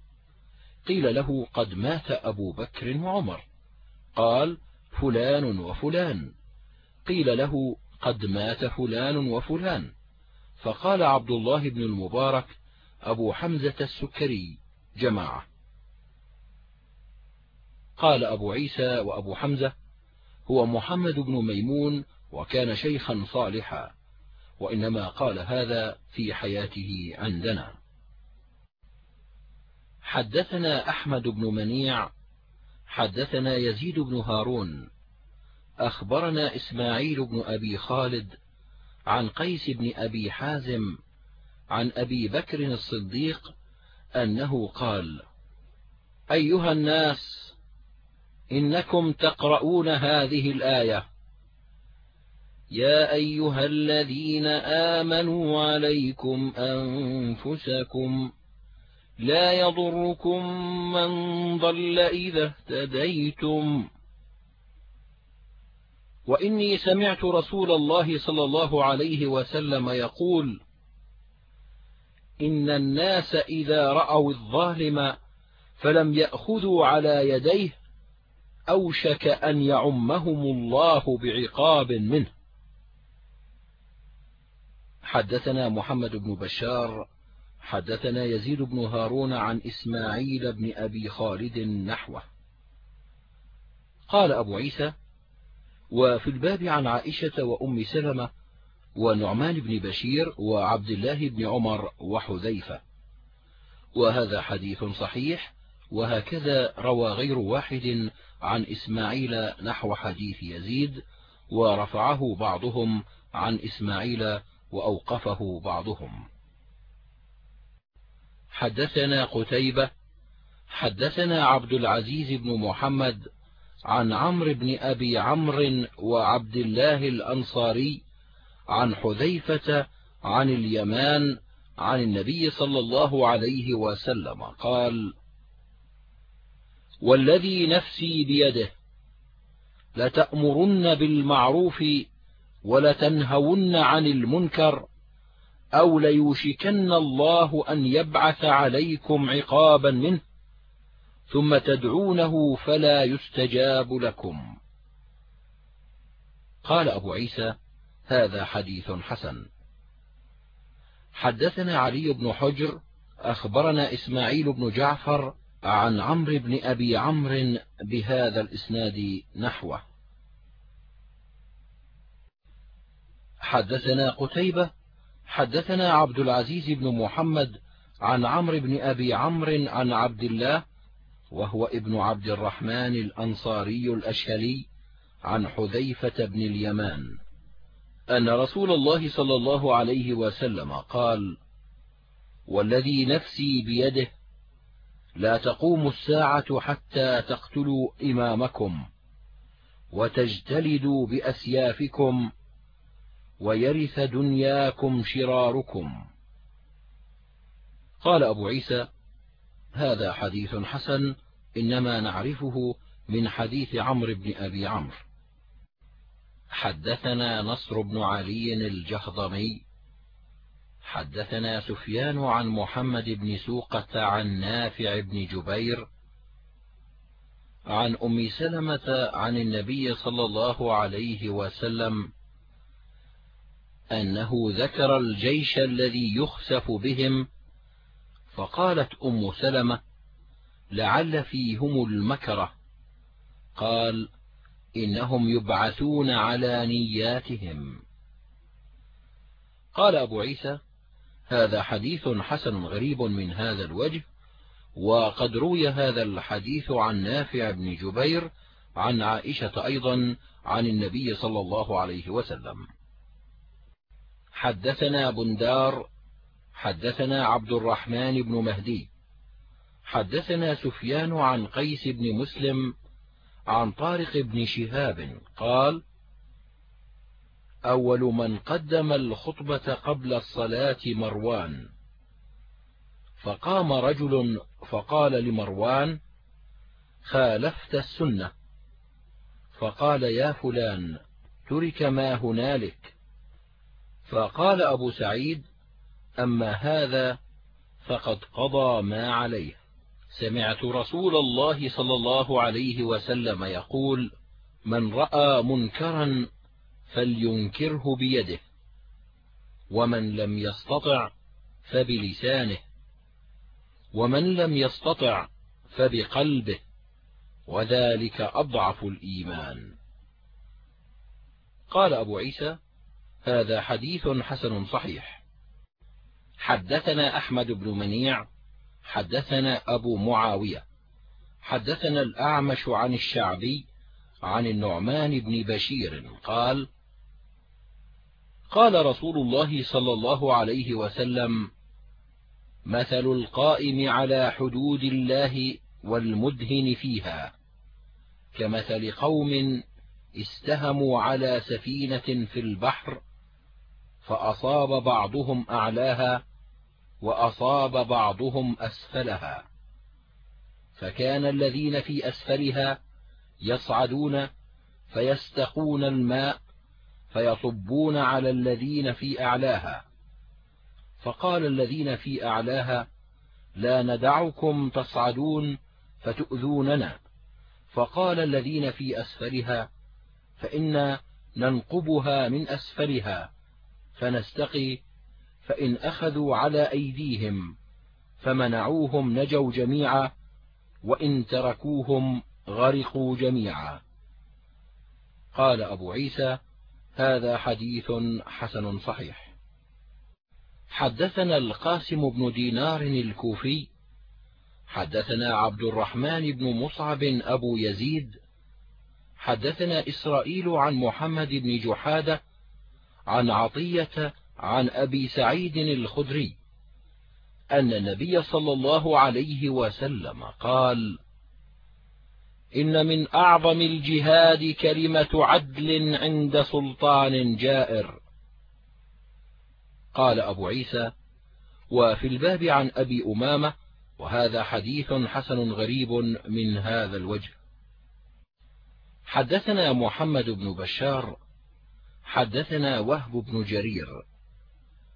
قيل له قد مات أبو بكر وعمر قال فلان وفلان قيل له قد مات فلان وفلان فقال عبد الله بن المبارك أبو حمزة السكري جماعة. قال أبو عيسى وأبو حمزة هو محمد بن ميمون وكان شيخا صالحا وإنما قال هذا في حياته عندنا. حدثنا أحمد بن منيع حدثنا يزيد بن هارون أخبرنا إسماعيل بن أبي خالد عن قيس بن أبي حازم عن أبي بكر الصديق أنه قال أيها الناس إنكم تقرؤون هذه الآية. يا أيها الذين آمنوا عليكم أنفسكم لا يضركم من ضل إذا اهتديتم. وإني سمعت رسول الله صلى الله عليه وسلم يقول إن الناس إذا رأوا الظالم فلم يأخذوا على يديه أوشك أن يعمهم الله بعقاب منه. حدثنا محمد بن بشار حدثنا يزيد بن هارون عن إسماعيل بن أبي خالد نحوه. قال أبو عيسى وفي الباب عن عائشة وأم سلمة ونعمان بن بشير وعبد الله بن عمر وحذيفة. وهذا حديث صحيح وهكذا روى غير واحد عن إسماعيل نحو حديث يزيد ورفعه بعضهم عن إسماعيل وأوقفه بعضهم. حدثنا قتيبة حدثنا عبد العزيز بن محمد عن عمرو بن أبي عمرو وعبد الله الأنصاري عن حذيفة عن اليمان عن النبي صلى الله عليه وسلم قال والذي نفسي بيده لتأمرن بالمعروف ولتنهون عن المنكر أو ليوشكن الله أن يبعث عليكم عقابا منه ثم تدعونه فلا يستجاب لكم. قال أبو عيسى هذا حديث حسن. حدثنا علي بن حجر أخبرنا إسماعيل بن جعفر عن عمرو بن أبي عمرو بهذا الإسناد نحوه. حدثنا قتيبة حدثنا عبد العزيز بن محمد عن عمرو بن أبي عمرو عن عبد الله وهو ابن عبد الرحمن الأنصاري الأشهلي عن حذيفة بن اليمان أن رسول الله صلى الله عليه وسلم قال والذي نفسي بيده لا تقوم الساعة حتى تقتلوا إمامكم وتجتلدوا بأسيافكم ويرث دنياكم شراركم. قال أبو عيسى هذا حديث حسن إنما نعرفه من حديث عمرو بن أبي عمرو. حدثنا نصر بن علي الجهضمي. حدثنا سفيان عن محمد بن سوقة عن نافع بن جبير. عن أم سلمة عن النبي صلى الله عليه وسلم أنه ذكر الجيش الذي يخسف بهم فقالت أم سلمة لعل فيهم المكره قال إنهم يبعثون على نياتهم. قال أبو عيسى هذا حديث حسن غريب من هذا الوجه وقد روي هذا الحديث عن نافع بن جبير عن عائشة أيضا عن النبي صلى الله عليه وسلم. حدثنا بندار حدثنا عبد الرحمن بن مهدي. حدثنا سفيان عن قيس بن مسلم عن طارق بن شهاب قال أول من قدم الخطبة قبل الصلاة مروان. فقام رجل فقال لمروان خالفت السنة. فقال يا فلان ترك ما هنالك. فقال أبو سعيد أما هذا فقد قضى ما عليه. سمعت رسول الله صلى الله عليه وسلم يقول من رأى منكرا فلينكره بيده ومن لم يستطع فبلسانه ومن لم يستطع فبقلبه وذلك أضعف الإيمان. قال أبو عيسى هذا حديث حسن صحيح. حدثنا أحمد بن منيع حدثنا أبو معاوية. حدثنا الأعمش عن الشعبي عن النعمان بن بشير قال قال رسول الله صلى الله عليه وسلم مثل القائم على حدود الله والمدهن فيها كمثل قوم استهموا على سفينة في البحر فأصاب بعضهم أعلاها وأصاب بعضهم أسفلها. فكان الذين في أسفلها يصعدون فيستقون الماء فيصبون على الذين في أعلاها. فقال الذين في أعلاها لا ندعكم تصعدون فتؤذوننا. فقال الذين في أسفلها فإنا ننقبها من أسفلها. فنستقي فإن أخذوا على أيديهم فمنعوهم نجوا جميعا وإن تركوهم غرقوا جميعا. قال أبو عيسى هذا حديث حسن صحيح. حدثنا القاسم بن دينار الكوفي حدثنا عبد الرحمن بن مصعب أبو يزيد حدثنا إسرائيل عن محمد بن جحادة عن عطية عن أبي سعيد الخدري أن النبي صلى الله عليه وسلم قال إن من أعظم الجهاد كلمة عدل عند سلطان جائر. قال أبو عيسى وفي الباب عن أبي أمامة وهذا حديث حسن غريب من هذا الوجه. حدثنا محمد بن بشار حدثنا وهب بن جرير.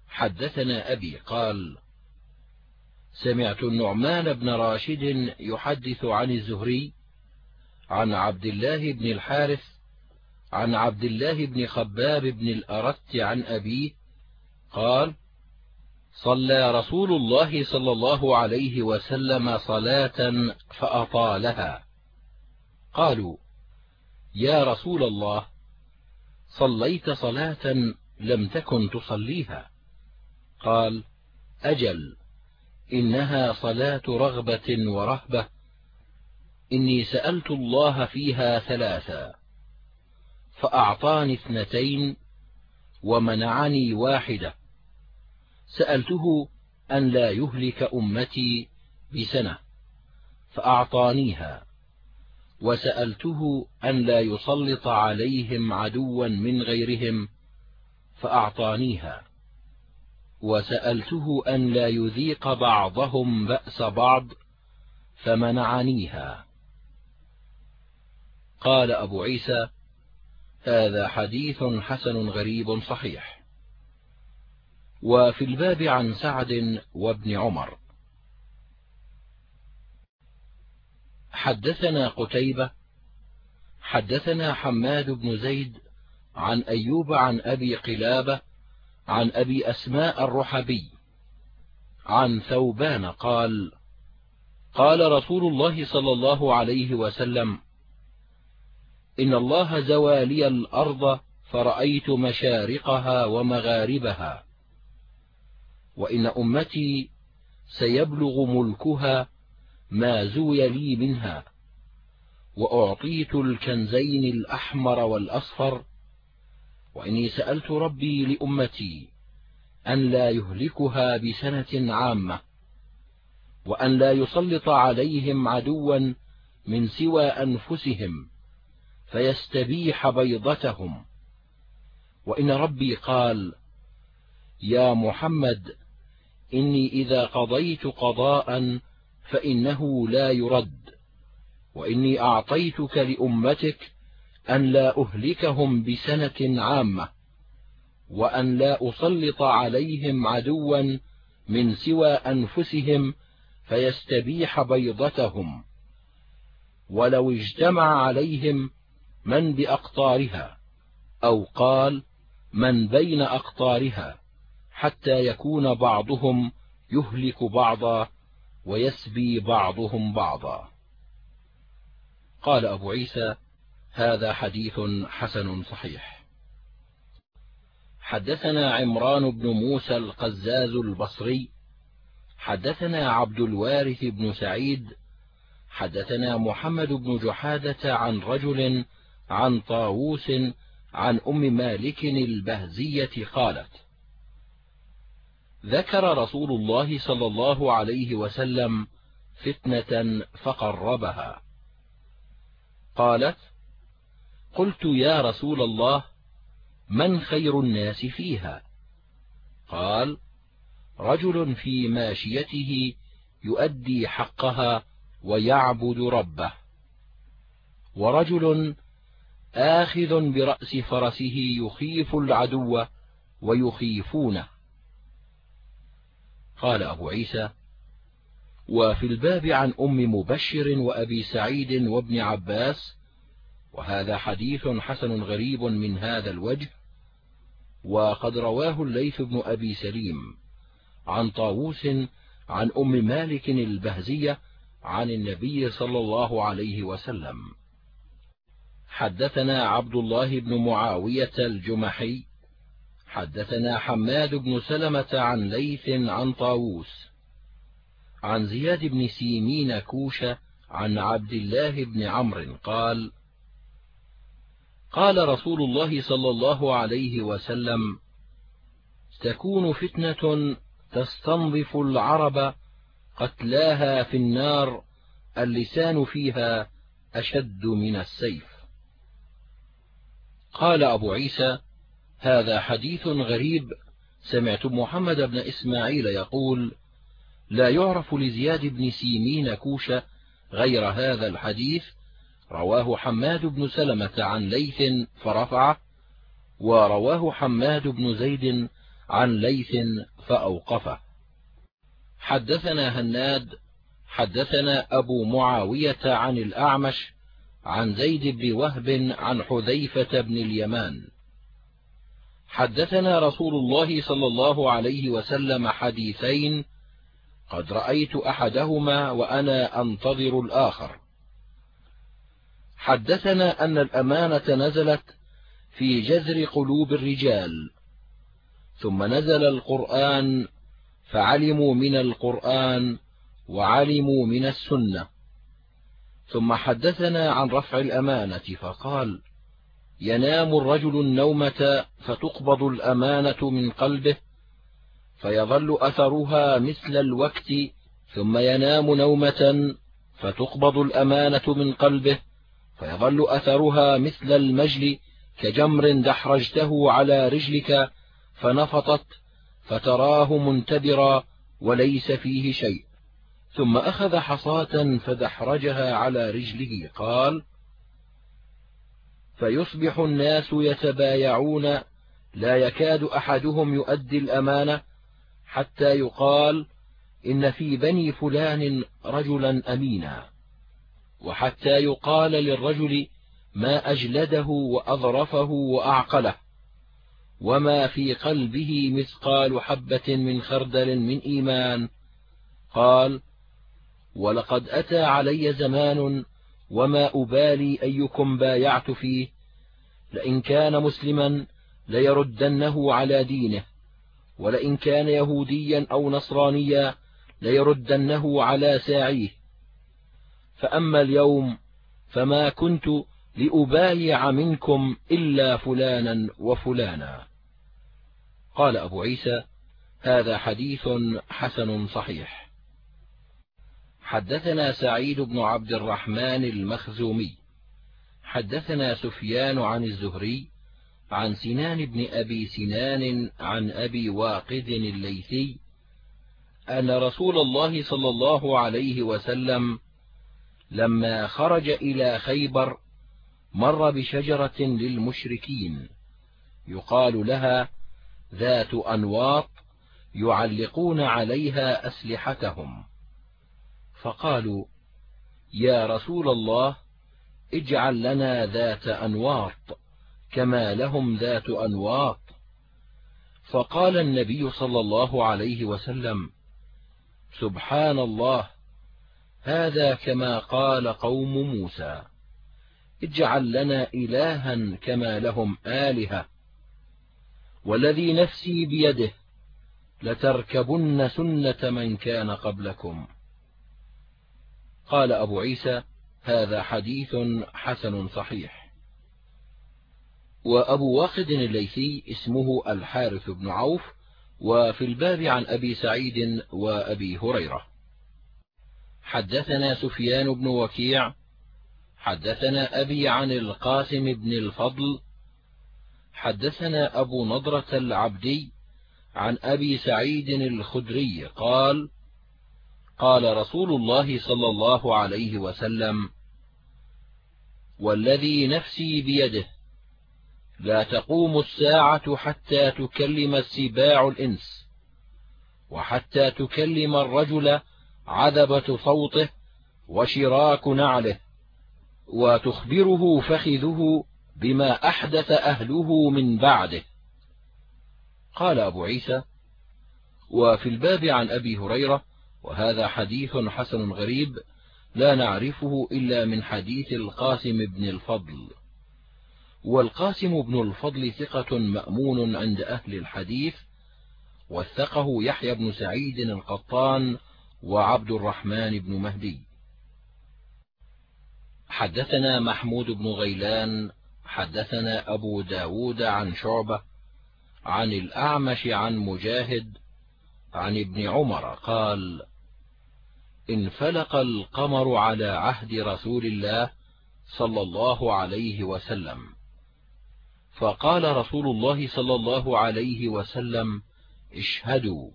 حدثنا أبي قال سمعت النعمان بن راشد يحدث عن الزهري عن عبد الله بن الحارث عن عبد الله بن خباب بن الأرت عن أبيه قال صلى رسول الله صلى الله عليه وسلم صلاة فأطالها. قالوا يا رسول الله صليت صلاة لم تكن تصليها. قال أجل إنها صلاة رغبة ورهبة. إني سألت الله فيها ثلاثا فأعطاني اثنتين ومنعني واحدة. سألته أن لا يهلك أمتي بسنة فأعطانيها. وسألته أن لا يسلط عليهم عدوا من غيرهم فأعطانيها. وسألته أن لا يذيق بعضهم بأس بعض فمنعنيها. قال أبو عيسى هذا حديث حسن غريب صحيح. وفي الباب عن سعد وابن عمر. حدثنا قتيبة حدثنا حماد بن زيد عن أيوب عن أبي قلابة عن أبي أسماء الرحبي عن ثوبان قال قال رسول الله صلى الله عليه وسلم إن الله زوى لي الأرض فرأيت مشارقها ومغاربها وإن أمتي سيبلغ ملكها ما زوي لي منها وأعطيت الكنزين الأحمر والأصفر وإني سألت ربي لأمتي أن لا يهلكها بسنة عامة وأن لا يسلط عليهم عدوا من سوى أنفسهم فيستبيح بيضتهم. وإن ربي قال يا محمد إني إذا قضيت قضاء فإنه لا يرد. وإني أعطيتك لأمتك أن لا أهلكهم بسنة عامة وأن لا أسلط عليهم عدوا من سوى أنفسهم فيستبيح بيضتهم. ولو اجتمع عليهم من بأقطارها أو قال من بين أقطارها حتى يكون بعضهم يهلك بعضا ويسبي بعضهم بعضا. قال أبو عيسى هذا حديث حسن صحيح. حدثنا عمران بن موسى القزاز البصري حدثنا عبد الوارث بن سعيد حدثنا محمد بن جحادة عن رجل عن طاووس عن أم مالك البهزية قالت ذكر رسول الله صلى الله عليه وسلم فتنة فقربها. قالت قلت يا رسول الله من خير الناس فيها؟ قال رجل في ماشيته يؤدي حقها ويعبد ربه. ورجل آخذ برأس فرسه يخيف العدو ويخيفونه. قال أبو عيسى وفي الباب عن أم مبشر وأبي سعيد وابن عباس وهذا حديث حسن غريب من هذا الوجه وقد رواه الليث بن أبي سليم عن طاووس عن أم مالك البهزية عن النبي صلى الله عليه وسلم. حدثنا عبد الله بن معاوية الجمحي حدثنا حماد بن سلمة عن ليث عن طاووس. عن زياد بن سيمين كوشة عن عبد الله بن عمرو قال قال رسول الله صلى الله عليه وسلم تكون فتنة تستنظف العرب قتلاها في النار اللسان فيها أشد من السيف. قال أبو عيسى هذا حديث غريب. سمعت محمد بن إسماعيل يقول لا يعرف لزياد بن سيمين كوشة غير هذا الحديث. رواه حماد بن سلمة عن ليث فرفعه ورواه حماد بن زيد عن ليث فأوقفه. حدثنا هناد حدثنا أبو معاوية عن الأعمش عن زيد بن وهب عن حذيفة بن اليمان. حدثنا رسول الله صلى الله عليه وسلم حديثين قد رأيت أحدهما وأنا أنتظر الآخر. حدثنا أن الأمانة نزلت في جذر قلوب الرجال ثم نزل القرآن فعلموا من القرآن وعلموا من السنة. ثم حدثنا عن رفع الأمانة فقال ينام الرجل النومة فتقبض الأمانة من قلبه فيظل أثرها مثل الوقت ثم ينام نومة فتقبض الأمانة من قلبه فيظل أثرها مثل المجل كجمر دحرجته على رجلك فنفطت فتراه منتبرا وليس فيه شيء. ثم أخذ حصاة فدحرجها على رجله قال فيصبح الناس يتبايعون لا يكاد أحدهم يؤدي الأمانة حتى يقال إن في بني فلان رجلا أمينا وحتى يقال للرجل ما أجلده وأظرفه وأعقله وما في قلبه مثقال حبة من خردل من إيمان. قال ولقد أتى علي زمان وما أبالي أيكم بايعت فيه لئن كان مسلما ليردنه على دينه ولئن كان يهوديا أو نصرانيا ليردنه على ساعيه. فأما اليوم فما كنت لأبايع منكم إلا فلانا وفلانا. قال أبو عيسى هذا حديث حسن صحيح. حدثنا سعيد بن عبد الرحمن المخزومي. حدثنا سفيان عن الزهري عن سنان بن أبي سنان عن أبي واقد الليثي أن رسول الله صلى الله عليه وسلم لما خرج إلى خيبر مر بشجرة للمشركين. يقال لها ذات أنواط يعلقون عليها أسلحتهم. فقالوا يا رسول الله اجعل لنا ذات أنواط كما لهم ذات أنواط. فقال النبي صلى الله عليه وسلم سبحان الله هذا كما قال قوم موسى اجعل لنا إلها كما لهم آلهة والذي نفسي بيده لتركبن سنة من كان قبلكم. قال أبو عيسى هذا حديث حسن صحيح. وأبو واقد الليثي اسمه الحارث بن عوف وفي الباب عن أبي سعيد وأبي هريرة. حدثنا سفيان بن وكيع حدثنا أبي عن القاسم بن الفضل حدثنا أبو نضرة العبدي عن أبي سعيد الخدري قال قال رسول الله صلى الله عليه وسلم والذي نفسي بيده لا تقوم الساعة حتى تكلم السباع الإنس وحتى تكلم الرجل عذبة صوته وشراك نعله وتخبره فخذه بما أحدث أهله من بعده. قال أبو عيسى وفي الباب عن أبي هريرة وهذا حديث حسن غريب لا نعرفه إلا من حديث القاسم بن الفضل. والقاسم بن الفضل ثقة مأمون عند أهل الحديث وثقه يحيى بن سعيد القطان وعبد الرحمن بن مهدي. حدثنا محمود بن غيلان حدثنا أبو ب داود عن شعبة عن الأعمش عن مجاهد عن ابن عمر قال انفلق القمر على عهد رسول الله صلى الله عليه وسلم. فقال رسول الله صلى الله عليه وسلم اشهدوا.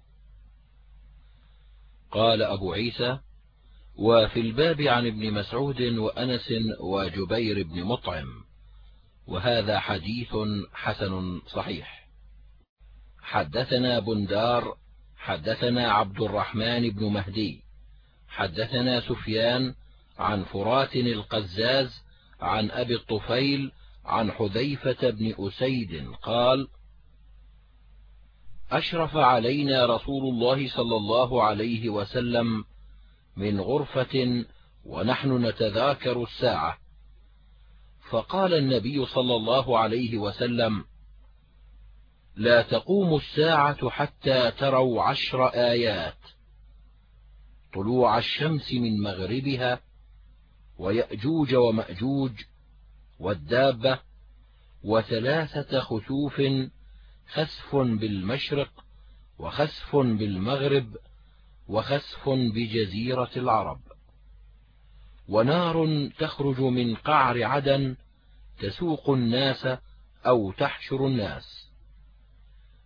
قال أبو عيسى وفي الباب عن ابن مسعود وأنس وجبير بن مطعم وهذا حديث حسن صحيح. حدثنا بندار حدثنا عبد الرحمن بن مهدي حدثنا سفيان عن فرات القزاز عن أبي الطفيل عن حذيفة بن أسيد قال أشرف علينا رسول الله صلى الله عليه وسلم من غرفة ونحن نتذاكر الساعة. فقال النبي صلى الله عليه وسلم لا تقوم الساعة حتى تروا عشر آيات. طلوع الشمس من مغربها ويأجوج ومأجوج والدابة وثلاثة خسوف خسف بالمشرق وخسف بالمغرب وخسف بجزيرة العرب. ونار تخرج من قعر عدن تسوق الناس أو تحشر الناس.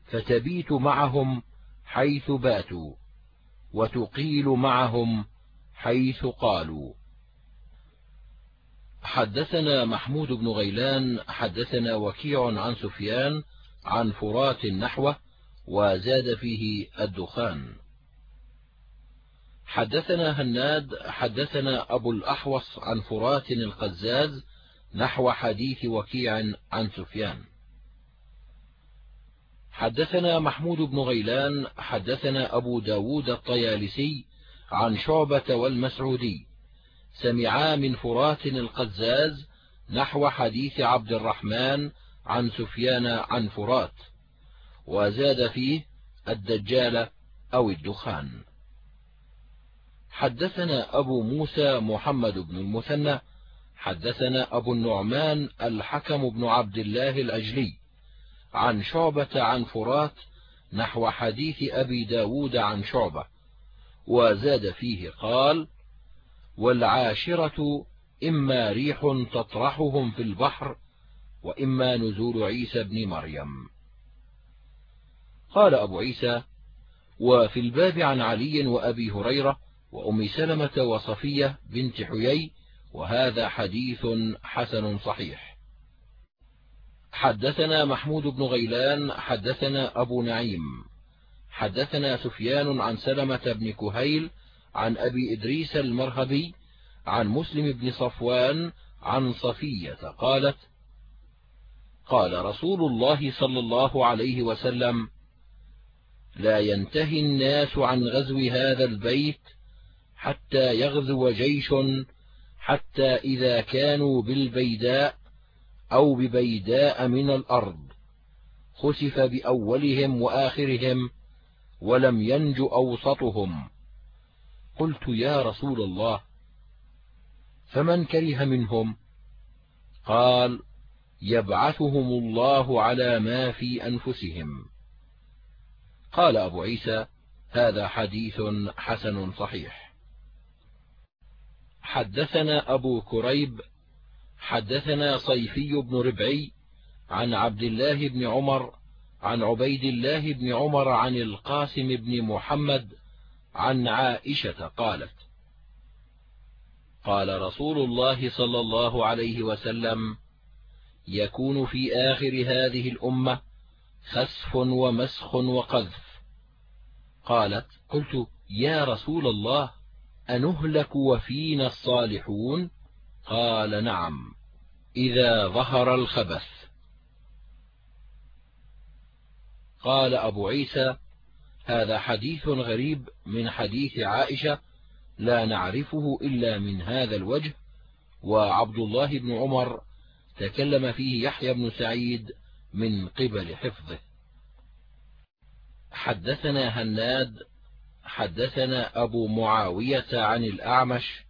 فتبيت معهم حيث باتوا. وتقيل معهم حيث قالوا. حدثنا محمود بن غيلان حدثنا وكيع عن سفيان عن فرات نحوه وزاد فيه الدخان. حدثنا هناد حدثنا أبو الأحوص عن فرات القزاز نحو حديث وكيع عن سفيان. حدثنا محمود بن غيلان حدثنا أبو ب داود الطيالسي عن شعبة والمسعودي. سمعا من فرات القزاز نحو حديث عبد الرحمن عن سفيان عن فرات وزاد فيه الدجال أو الدخان. حدثنا أبو موسى محمد بن المثنى حدثنا أبو النعمان الحكم بن عبد الله الأجلي. عن شعبة عن فرات نحو حديث أبي ب داود عن شعبة وزاد فيه قال والعاشرة إما ريح تطرحهم في البحر وإما نزول عيسى بن مريم. قال أبو عيسى وفي الباب عن علي وأبي هريرة وأم سلمة وصفية بنت حيي وهذا حديث حسن صحيح. حدثنا محمود بن غيلان حدثنا أبو نعيم. حدثنا سفيان عن سلمة بن كهيل عن أبي إدريس المرهبي عن مسلم بن صفوان عن صفية قالت قال رسول الله صلى الله عليه وسلم لا ينتهي الناس عن غزو هذا البيت حتى يغزو جيش حتى إذا كانوا بالبيداء أو ببيداء من الأرض. خسف بأولهم وآخرهم ولم ينج أوسطهم. قلت يا رسول الله فمن كره منهم؟ قال يبعثهم الله على ما في أنفسهم. قال أبو عيسى هذا حديث حسن صحيح. حدثنا أبو كريب حدثنا صيفي بن ربعي عن عبد الله بن عمر عن عبيد الله بن عمر عن القاسم بن محمد عن عائشة قالت قال رسول الله صلى الله عليه وسلم يكون في آخر هذه الأمة خسف ومسخ وقذف. قالت قلت يا رسول الله أنهلك وفينا الصالحون؟ قال نعم إذا ظهر الخبث. قال أبو عيسى هذا حديث غريب من حديث عائشة لا نعرفه إلا من هذا الوجه وعبد الله بن عمر تكلم فيه يحيى بن سعيد من قبل حفظه. حدثنا هناد حدثنا أبو معاوية عن الأعمش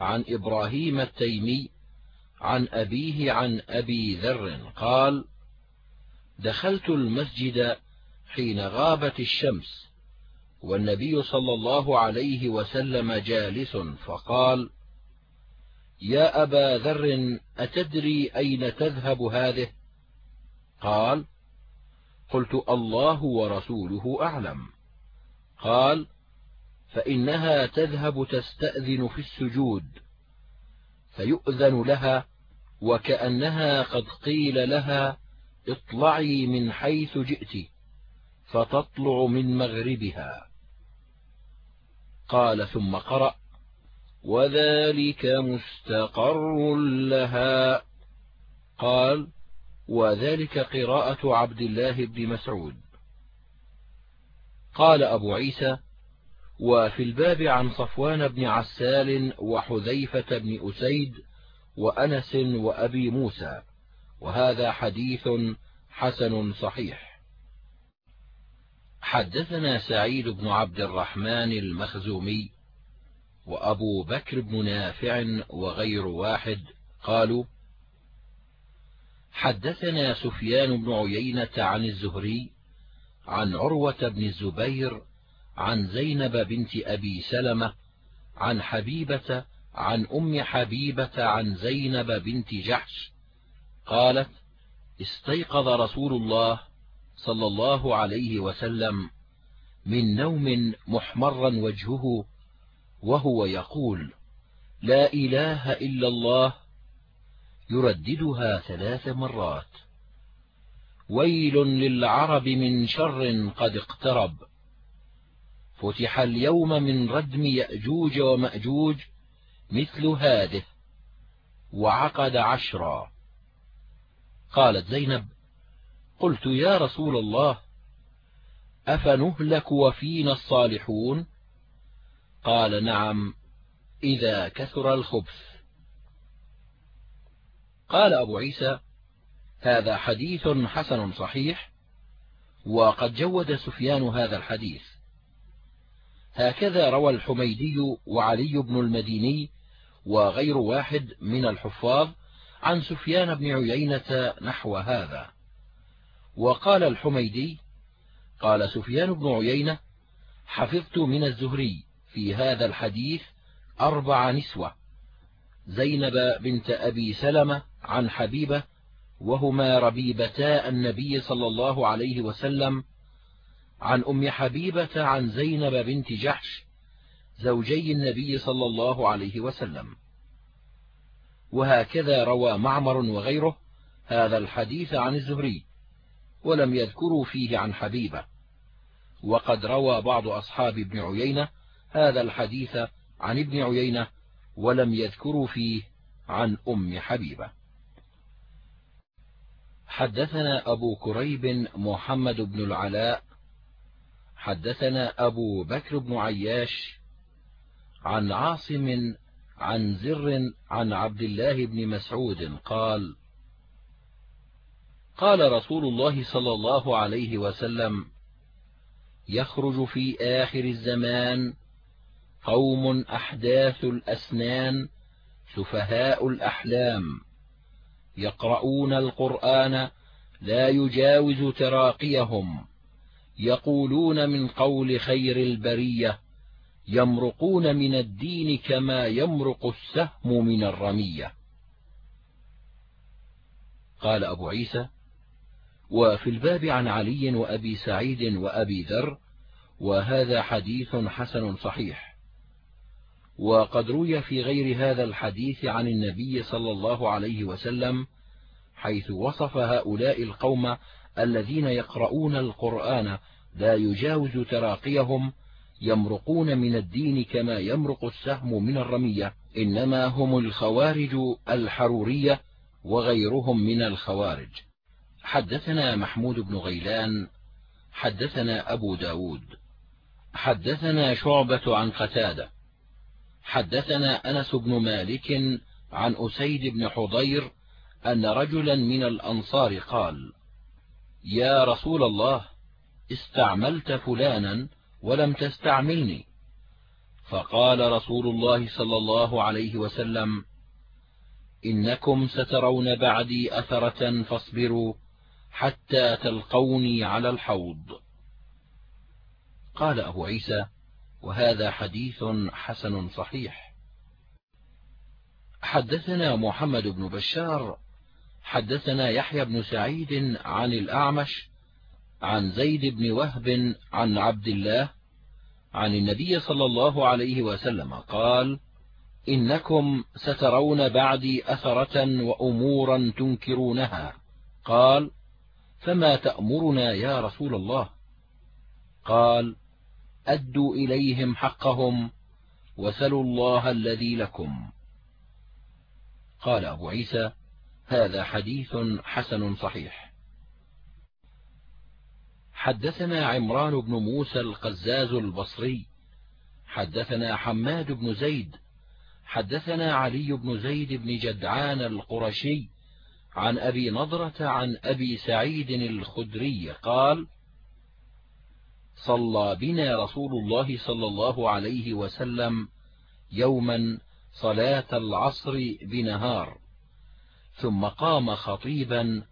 عن إبراهيم التيمي عن أبيه عن أبي ذر قال دخلت المسجد حين غابت الشمس والنبي صلى الله عليه وسلم جالس فقال يا أبا ذر أتدري أين تذهب هذه؟ قال قلت الله ورسوله أعلم. قال فإنها تذهب تستأذن في السجود فيؤذن لها وكأنها قد قيل لها اطلعي من حيث جئت فتطلع من مغربها. قال ثم قرأ وذلك مستقر لها. قال وذلك قراءة عبد الله بن مسعود. قال أبو عيسى وفي الباب عن صفوان بن عسال وحذيفة بن أسيد وأنس وأبي موسى وهذا حديث حسن صحيح. حدثنا سعيد بن عبد الرحمن المخزومي وأبو بكر بن نافع وغير واحد قالوا حدثنا سفيان بن عيينة عن الزهري عن عروة بن الزبير عن زينب بنت أبي سلمة عن حبيبة عن أم حبيبة عن زينب بنت جحش. قالت استيقظ رسول الله صلى الله عليه وسلم من نوم محمرا وجهه وهو يقول لا إله إلا الله يرددها ثلاث مرات. ويل للعرب من شر قد اقترب. فتح اليوم من ردم يأجوج ومأجوج مثل هذه وعقد عشرا. قالت زينب قلت يا رسول الله أفنهلك وفينا الصالحون؟ قال نعم إذا كثر الخبث. قال أبو عيسى هذا حديث حسن صحيح وقد جود سفيان هذا الحديث. هكذا روى الحميدي وعلي بن المديني وغير واحد من الحفاظ عن سفيان بن عيينة نحو هذا. وقال الحميدي قال سفيان بن عيينة حفظت من الزهري في هذا الحديث أربع نسوة زينب بنت أبي سلمة عن حبيبة وهما ربيبتا النبي صلى الله عليه وسلم عن أم حبيبة عن زينب بنت جحش زوجي النبي صلى الله عليه وسلم. وهكذا روى معمر وغيره هذا الحديث عن الزهري ولم يذكروا فيه عن حبيبة. وقد روى بعض أصحاب ابن عيينة هذا الحديث عن ابن عيينة ولم يذكروا فيه عن أم حبيبة. حدثنا أبو كريب محمد بن العلاء حدثنا أبو بكر بن عياش عن عاصم عن زر عن عبد الله بن مسعود قال قال رسول الله صلى الله عليه وسلم يخرج في آخر الزمان قوم أحداث الأسنان سفهاء الأحلام يقرؤون القرآن لا يجاوز تراقيهم. يقولون من قول خير البرية يمرقون من الدين كما يمرق السهم من الرمية. قال أبو عيسى وفي الباب عن علي وأبي سعيد وأبي ذر وهذا حديث حسن صحيح. وقد روي في غير هذا الحديث عن النبي صلى الله عليه وسلم حيث وصف هؤلاء القوم الذين يقرؤون القرآن لا يجاوز تراقيهم يمرقون من الدين كما يمرق السهم من الرمية. إنما هم الخوارج الحرورية وغيرهم من الخوارج. حدثنا محمود بن غيلان حدثنا أبو ب داود حدثنا شعبة عن قتادة حدثنا أنس بن مالك عن أسيد بن حضير أن رجلا من الأنصار قال يا رسول الله استعملت فلانا ولم تستعملني. فقال رسول الله صلى الله عليه وسلم إنكم سترون بعدي أثرة فاصبروا حتى تلقوني على الحوض. قال أبو عيسى وهذا حديث حسن صحيح. حدثنا محمد بن بشار حدثنا يحيى بن سعيد عن الأعمش عن زيد بن وهب عن عبد الله عن النبي صلى الله عليه وسلم قال إنكم سترون بعدي أثرة وأمورا تنكرونها. قال فما تأمرنا يا رسول الله؟ قال أدوا إليهم حقهم وسلوا الله الذي لكم. قال أبو عيسى هذا حديث حسن صحيح. حدثنا عمران بن موسى القزاز البصري حدثنا حماد بن زيد حدثنا علي بن زيد بن جدعان القرشي عن أبي نضرة عن أبي سعيد الخدري قال صلى بنا رسول الله صلى الله عليه وسلم يوما صلاة العصر بنهار. ثم قام خطيبا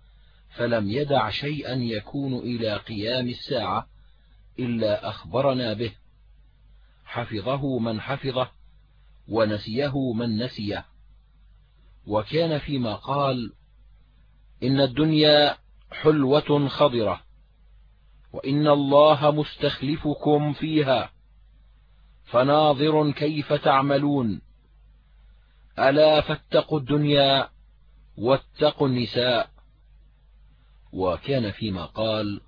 فلم يدع شيئا يكون إلى قيام الساعة إلا أخبرنا به. حفظه من حفظه ونسيه من نسيه. وكان فيما قال إن الدنيا حلوة خضرة وإن الله مستخلفكم فيها فناظر كيف تعملون. ألا فاتقوا الدنيا واتقوا النساء. وكان فيما قال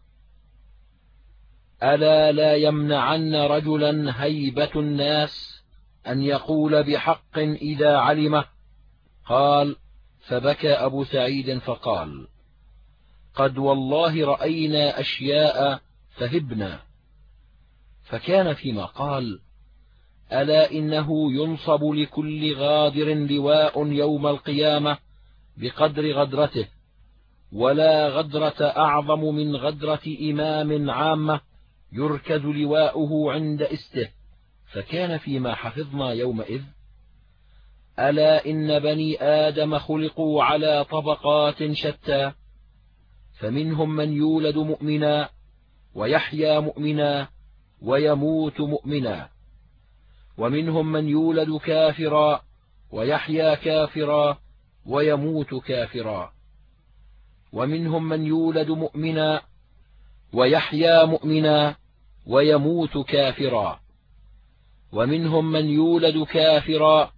ألا لا يمنعن رجلا هيبة الناس أن يقول بحق إذا علمه؟ قال فبكى أبو سعيد فقال قد والله رأينا أشياء فهبنا. فكان فيما قال ألا إنه ينصب لكل غادر لواء يوم القيامة؟ بقدر غدرته ولا غدرة أعظم من غدرة إمام عامة يركز لواؤه عند استه. فكان فيما حفظنا يومئذ ألا إن بني آدم خلقوا على طبقات شتى فمنهم من يولد مؤمنا ويحيا مؤمنا ويموت مؤمنا. ومنهم من يولد كافرا ويحيا كافرا ويموت كافرا. ومنهم من يولد مؤمنا ويحيا مؤمنا ويموت كافرا. ومنهم من يولد كافرا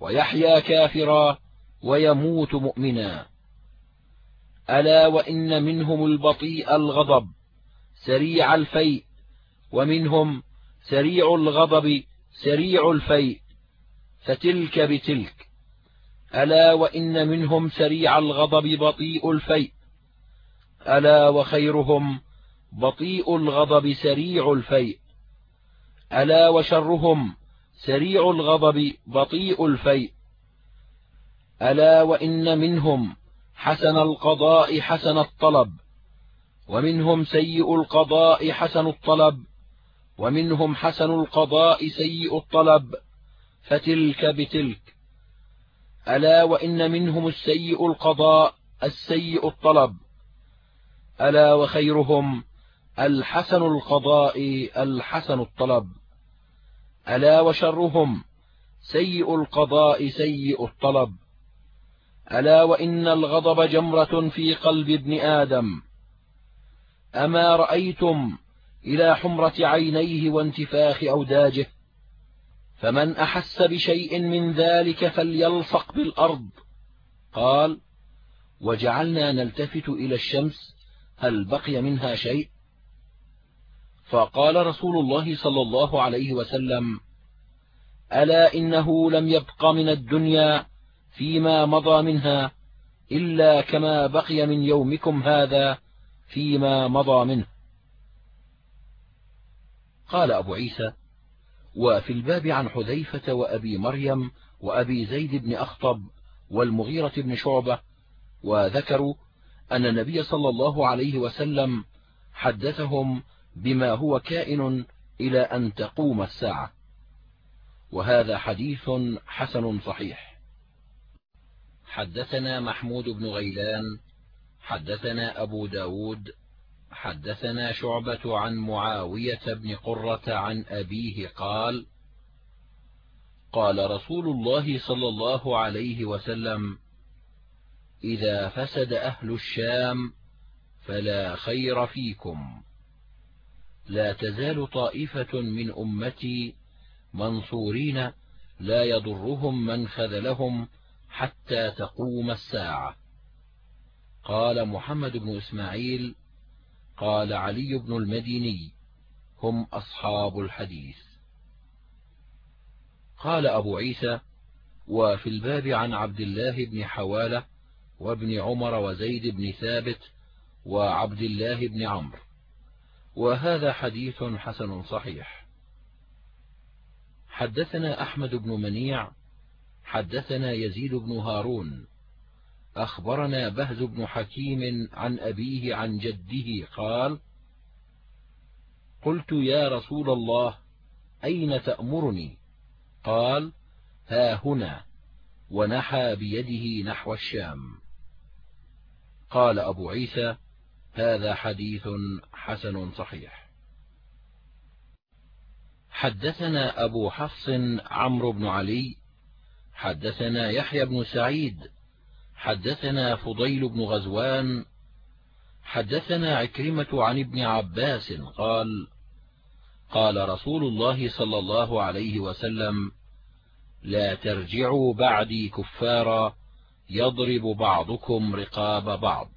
ويحيا كافرا ويموت مؤمنا. ألا وإن منهم البطيء الغضب سريع الفيء. ومنهم سريع الغضب سريع الفيء. فتلك بتلك. ألا وإن منهم سريع الغضب بطيء الفيء. ألا وخيرهم بطيء الغضب سريع الفيء. ألا وشرهم سريع الغضب بطيء الفيء. ألا وإن منهم حسن القضاء حسن الطلب. ومنهم سيء القضاء حسن الطلب. ومنهم حسن القضاء سيء الطلب. فتلك بتلك ألا وإن منهم السيء القضاء السيء الطلب. ألا وخيرهم الحسن القضاء الحسن الطلب. ألا وشرهم سيء القضاء سيء الطلب. ألا وإن الغضب جمرة في قلب ابن آدم. أما رأيتم إلى حمرة عينيه وانتفاخ أوداجه فمن أحس بشيء من ذلك فليلصق بالأرض. قال وجعلنا نلتفت إلى الشمس هل بقي منها شيء؟ فقال رسول الله صلى الله عليه وسلم ألا إنه لم يبق من الدنيا فيما مضى منها إلا كما بقي من يومكم هذا فيما مضى منه. قال أبو عيسى وفي الباب عن حذيفة وأبي مريم وأبي زيد بن أخطب والمغيرة بن شعبة وذكروا أن النبي صلى الله عليه وسلم حدثهم بما هو كائن إلى أن تقوم الساعة. وهذا حديث حسن صحيح. حدثنا محمود بن غيلان حدثنا أبو ب داود حدثنا شعبة عن معاوية بن قرة عن أبيه قال قال رسول الله صلى الله عليه وسلم إذا فسد أهل الشام فلا خير فيكم. لا تزال طائفة من أمتي منصورين لا يضرهم من خذلهم حتى تقوم الساعة. قال محمد بن إسماعيل قال علي بن المديني هم أصحاب الحديث. قال أبو عيسى وفي الباب عن عبد الله بن حوالة وابن عمر وزيد بن ثابت وعبد الله بن عمرو. وهذا حديث حسن صحيح. حدثنا أحمد بن منيع حدثنا يزيد بن هارون أخبرنا بهز بن حكيم عن أبيه عن جده قال قلت يا رسول الله أين تأمرني؟ قال ها هنا ونحى بيده نحو الشام. قال أبو عيسى هذا حديث حسن صحيح. حدثنا أبو حفص عمرو بن علي حدثنا يحيى بن سعيد حدثنا فضيل بن غزوان حدثنا عكرمة عن ابن عباس قال قال رسول الله صلى الله عليه وسلم لا ترجعوا بعدي كفارا يضرب بعضكم رقاب بعض.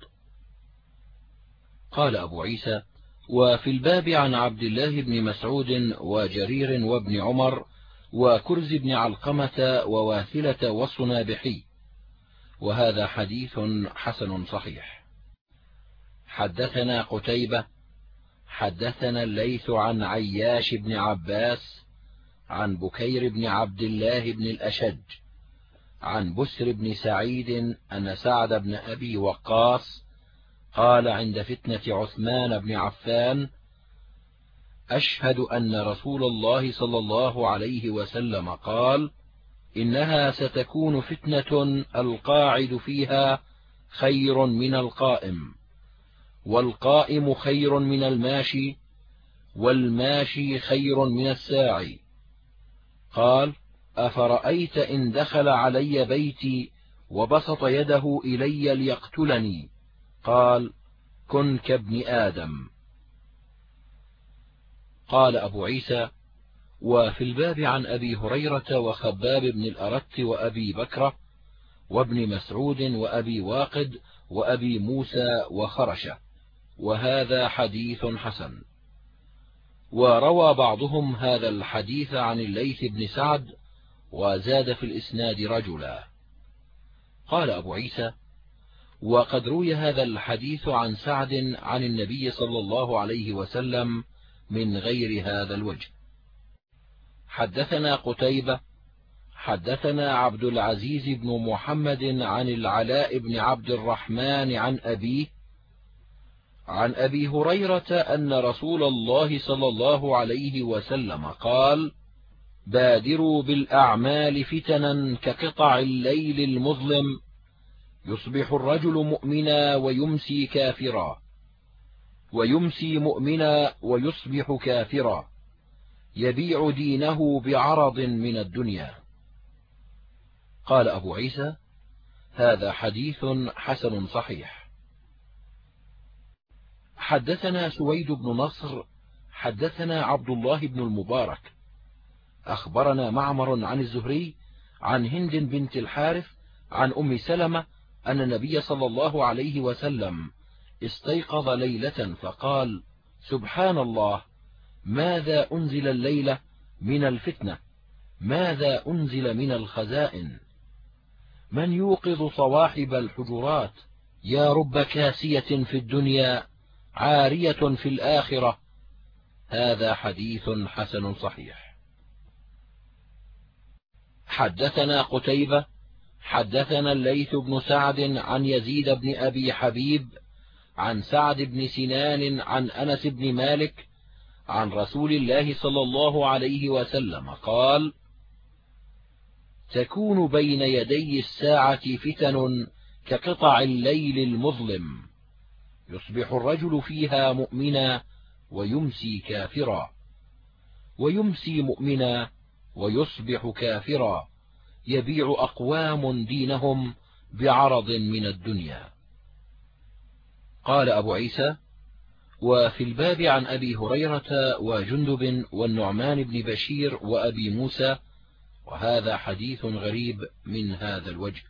قال أبو عيسى وفي الباب عن عبد الله بن مسعود وجرير وابن عمر وكرز بن علقمة وواثلة والصنابحي وهذا حديث حسن صحيح. حدثنا قتيبة حدثنا الليث عن عياش بن عباس عن بكير بن عبد الله بن الأشج عن بسر بن سعيد أن سعد بن أبي وقاص قال عند فتنة عثمان بن عفان أشهد أن رسول الله صلى الله عليه وسلم قال إنها ستكون فتنة القاعد فيها خير من القائم والقائم خير من الماشي والماشي خير من الساعي. قال أفرأيت إن دخل علي بيتي وبسط يده إلي ليقتلني؟ قال كن كابن آدم. قال أبو عيسى وفي الباب عن أبي هريرة وخباب بن الأرت وأبي بكرة وابن مسعود وأبي واقد وأبي موسى وخرشة وهذا حديث حسن. وروى بعضهم هذا الحديث عن الليث بن سعد وزاد في الإسناد رجلا. قال أبو عيسى وقد روي هذا الحديث عن سعد عن النبي صلى الله عليه وسلم من غير هذا الوجه. حدثنا قتيبة حدثنا عبد العزيز بن محمد عن العلاء بن عبد الرحمن عن أبيه عن أبي هريرة أن رسول الله صلى الله عليه وسلم قال بادروا بالأعمال فتنا كقطع الليل المظلم يصبح الرجل مؤمنا ويمسي كافرا ويمسي مؤمنا ويصبح كافرا. يبيع دينه بعرض من الدنيا. قال أبو عيسى هذا حديث حسن صحيح. حدثنا سويد بن نصر حدثنا عبد الله بن المبارك. أخبرنا معمر عن الزهري عن هند بنت الحارث عن أم سلمة أن النبي صلى الله عليه وسلم استيقظ ليلة فقال سبحان الله ماذا أنزل الليلة من الفتنة؟ ماذا أنزل من الخزائن؟ من يوقظ صواحب الحجرات؟ يا رب كاسية في الدنيا عارية في الآخرة. هذا حديث حسن صحيح. حدثنا قتيبة حدثنا الليث بن سعد عن يزيد بن أبي حبيب عن سعد بن سنان عن أنس بن مالك عن رسول الله صلى الله عليه وسلم قال تكون بين يدي الساعة فتن كقطع الليل المظلم يصبح الرجل فيها مؤمنا ويمسي كافرا ويمسي مؤمنا ويصبح كافرا يبيع أقوام دينهم بعرض من الدنيا. قال أبو عيسى وفي الباب عن أبي هريرة وجندب والنعمان بن بشير وأبي موسى وهذا حديث غريب من هذا الوجه.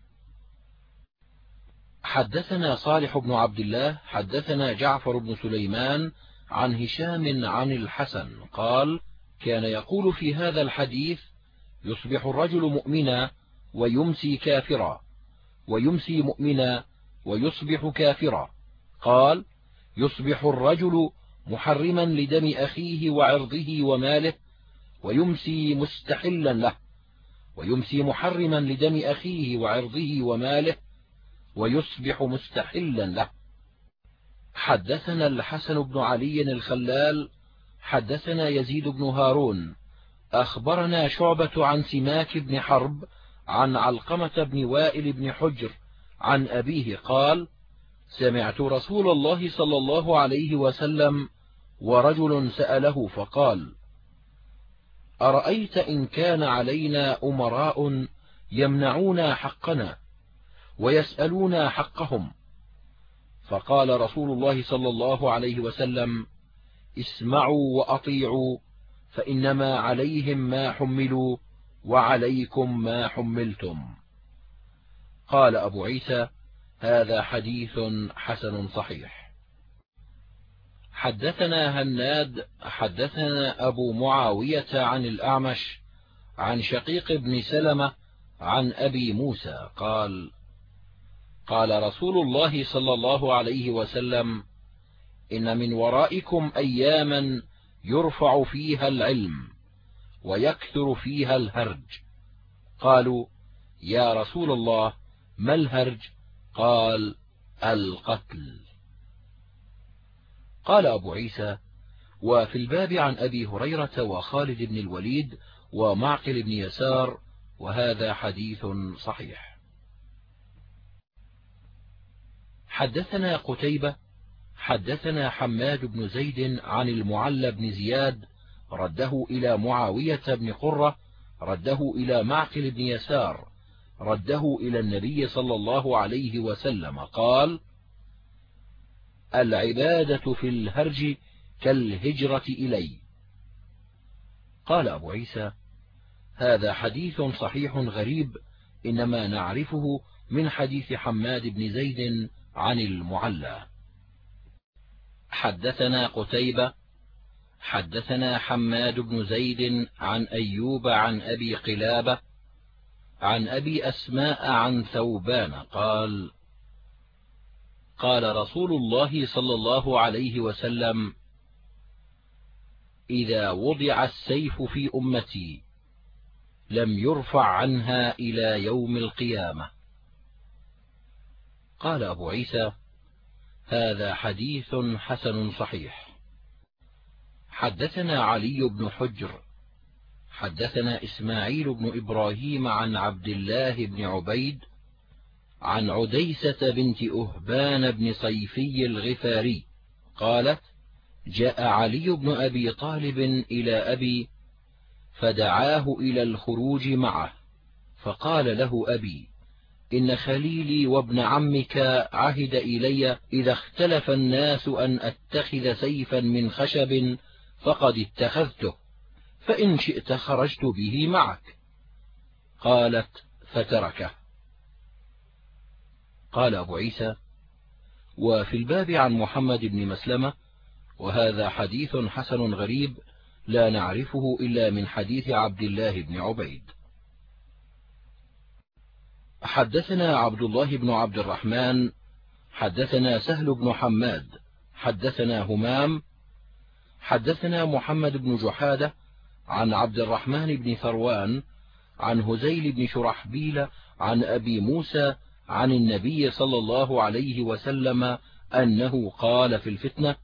حدثنا صالح بن عبد الله حدثنا جعفر بن سليمان عن هشام عن الحسن قال كان يقول في هذا الحديث يصبح الرجل مؤمنا ويمسي كافرا ويمسي مؤمنا ويصبح كافرا. قال يصبح الرجل محرما لدم أخيه وعرضه وماله ويمسي مستحلا له ويمسي محرما لدم أخيه وعرضه وماله ويصبح مستحلا له. حدثنا الحسن بن علي الخلال حدثنا يزيد بن هارون. أخبرنا شعبة عن سماك بن حرب عن علقمة بن وائل بن حجر عن أبيه قال سمعت رسول الله صلى الله عليه وسلم ورجل سأله فقال أرأيت إن كان علينا أمراء يمنعون حقنا ويسألون حقهم؟ فقال رسول الله صلى الله عليه وسلم اسمعوا وأطيعوا فإنما عليهم ما حملوا وعليكم ما حملتم. قال أبو عيسى هذا حديث حسن صحيح. حدثنا هناد حدثنا أبو معاوية عن الأعمش عن شقيق بن سلمة عن أبي موسى قال قال رسول الله صلى الله عليه وسلم إن من ورائكم أياما يرفع فيها العلم ويكثر فيها الهرج. قالوا يا رسول الله ما الهرج؟ قال القتل. قال أبو عيسى وفي الباب عن أبي هريرة وخالد بن الوليد ومعقل بن يسار وهذا حديث صحيح. حدثنا قتيبة حدثنا حماد بن زيد عن المعلى بن زياد رده إلى معاوية بن قرة رده إلى معقل بن يسار رده إلى النبي صلى الله عليه وسلم قال العبادة في الهرج كالهجرة إلي. قال أبو عيسى هذا حديث صحيح غريب إنما نعرفه من حديث حماد بن زيد عن المعلى. حدثنا قتيبة حدثنا حماد بن زيد عن أيوب عن أبي قلابة عن أبي أسماء عن ثوبان قال قال رسول الله صلى الله عليه وسلم إذا وضع السيف في أمتي لم يرفع عنها إلى يوم القيامة. قال أبو عيسى هذا حديث حسن صحيح. حدثنا علي بن حجر حدثنا إسماعيل بن إبراهيم عن عبد الله بن عبيد عن عديسة بنت أهبان بن صيفي الغفاري قالت جاء علي بن أبي طالب إلى أبي فدعاه إلى الخروج معه فقال له أبي إن خليلي وابن عمك عهد إلي إذا اختلف الناس أن أتخذ سيفا من خشب فقد اتخذته. فإن شئت خرجت به معك. قالت فتركه. قال أبو عيسى وفي الباب عن محمد بن مسلمة وهذا حديث حسن غريب لا نعرفه إلا من حديث عبد الله بن عبيد. حدثنا عبد الله بن عبد الرحمن حدثنا سهل بن حماد حدثنا همام حدثنا محمد بن جحادة عن عبد الرحمن بن ثروان عن هزيل بن شرحبيل عن أبي موسى عن النبي صلى الله عليه وسلم أنه قال في الفتنة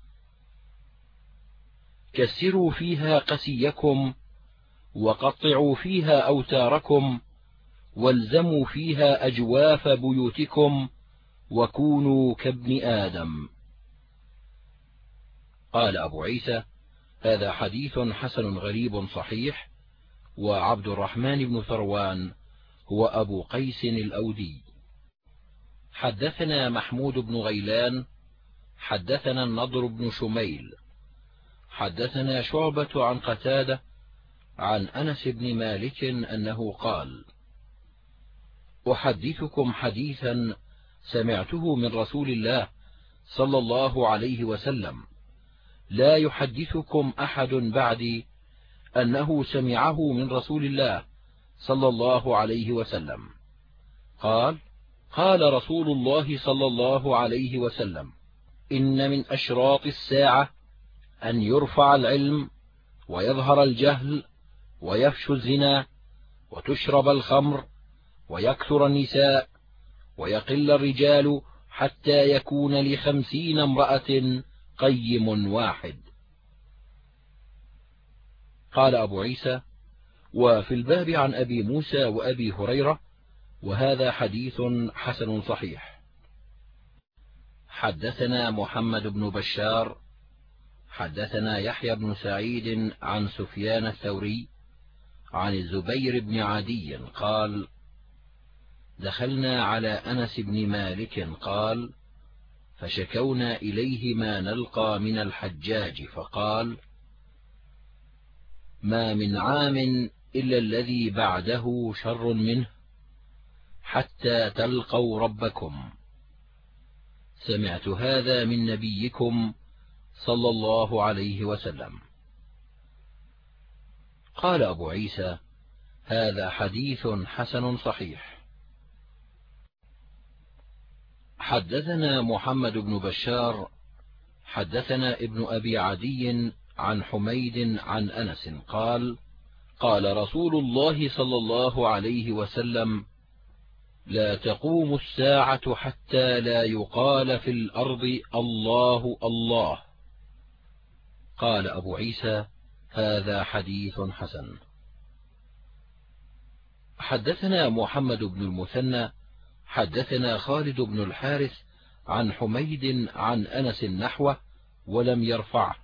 كسروا فيها قسيكم وقطعوا فيها أوتاركم والزموا فيها أجواف بيوتكم وكونوا كابن آدم. قال أبو عيسى هذا حديث حسن غريب صحيح وعبد الرحمن بن ثروان هو أبو قيس الأودي. حدثنا محمود بن غيلان حدثنا النضر بن شميل حدثنا شعبة عن قتادة عن أنس بن مالك أنه قال أحدثكم حديثا سمعته من رسول الله صلى الله عليه وسلم. لا يحدثكم أحد بعدي أنه سمعه من رسول الله صلى الله عليه وسلم. قال قال رسول الله صلى الله عليه وسلم إن من أشراط الساعة أن يرفع العلم ويظهر الجهل ويفشو الزنا وتشرب الخمر ويكثر النساء ويقل الرجال حتى يكون لخمسين امرأة قيم واحد. قال أبو عيسى وفي الباب عن أبي موسى وأبي هريرة وهذا حديث حسن صحيح. حدثنا محمد بن بشار حدثنا يحيى بن سعيد عن سفيان الثوري عن الزبير بن عدي قال دخلنا على أنس بن مالك قال فشكونا إليه ما نلقى من الحجاج فقال ما من عام إلا الذي بعده شر منه حتى تلقوا ربكم. سمعت هذا من نبيكم صلى الله عليه وسلم. قال أبو عيسى هذا حديث حسن صحيح. حدثنا محمد بن بشار حدثنا ابن أبي عدي عن حميد عن أنس قال قال رسول الله صلى الله عليه وسلم لا تقوم الساعة حتى لا يقال في الأرض الله الله. قال أبو عيسى هذا حديث حسن. حدثنا محمد بن المثنى حدثنا خالد بن الحارث عن حميد عن أنس نحوه ولم يرفعه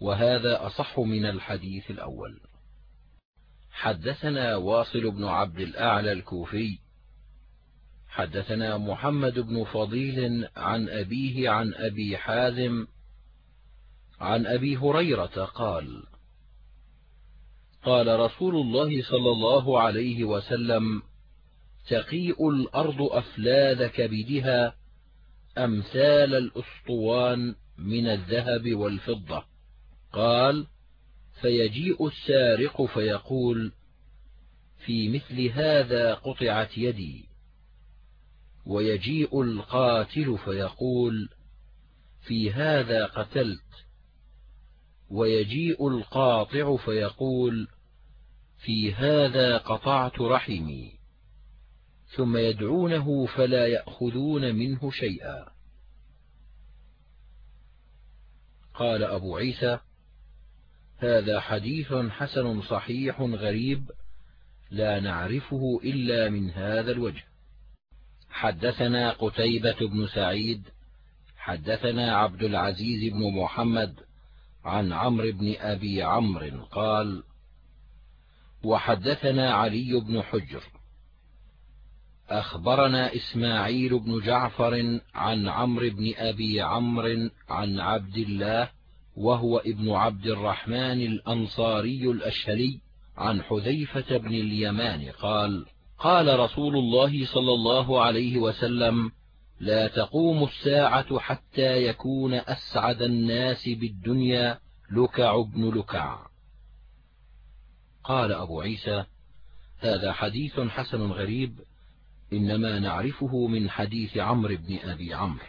وهذا أصح من الحديث الأول. حدثنا واصل بن عبد الأعلى الكوفي حدثنا محمد بن فضيل عن أبيه عن أبي حازم عن أبي هريرة قال قال رسول الله صلى الله عليه وسلم تقيء الأرض أفلاذ كبدها أمثال الأسطوان من الذهب والفضة. قال فيجيء السارق فيقول في مثل هذا قطعت يدي. ويجيء القاتل فيقول في هذا قتلت. ويجيء القاطع فيقول في هذا قطعت رحمي. ثم يدعونه فلا يأخذون منه شيئا. قال أبو عيسى هذا حديث حسن صحيح غريب لا نعرفه إلا من هذا الوجه. حدثنا قتيبة بن سعيد حدثنا عبد العزيز بن محمد عن عمرو بن أبي عمرو قال وحدثنا علي بن حجر أخبرنا إسماعيل بن جعفر عن عمرو بن أبي عمرو عن عبد الله وهو ابن عبد الرحمن الأنصاري الأشهلي عن حذيفة بن اليمان قال قال رسول الله صلى الله عليه وسلم لا تقوم الساعة حتى يكون أسعد الناس بالدنيا لكع بن لكع. قال أبو عيسى هذا حديث حسن غريب إنما نعرفه من حديث عمرو بن أبي عمرو.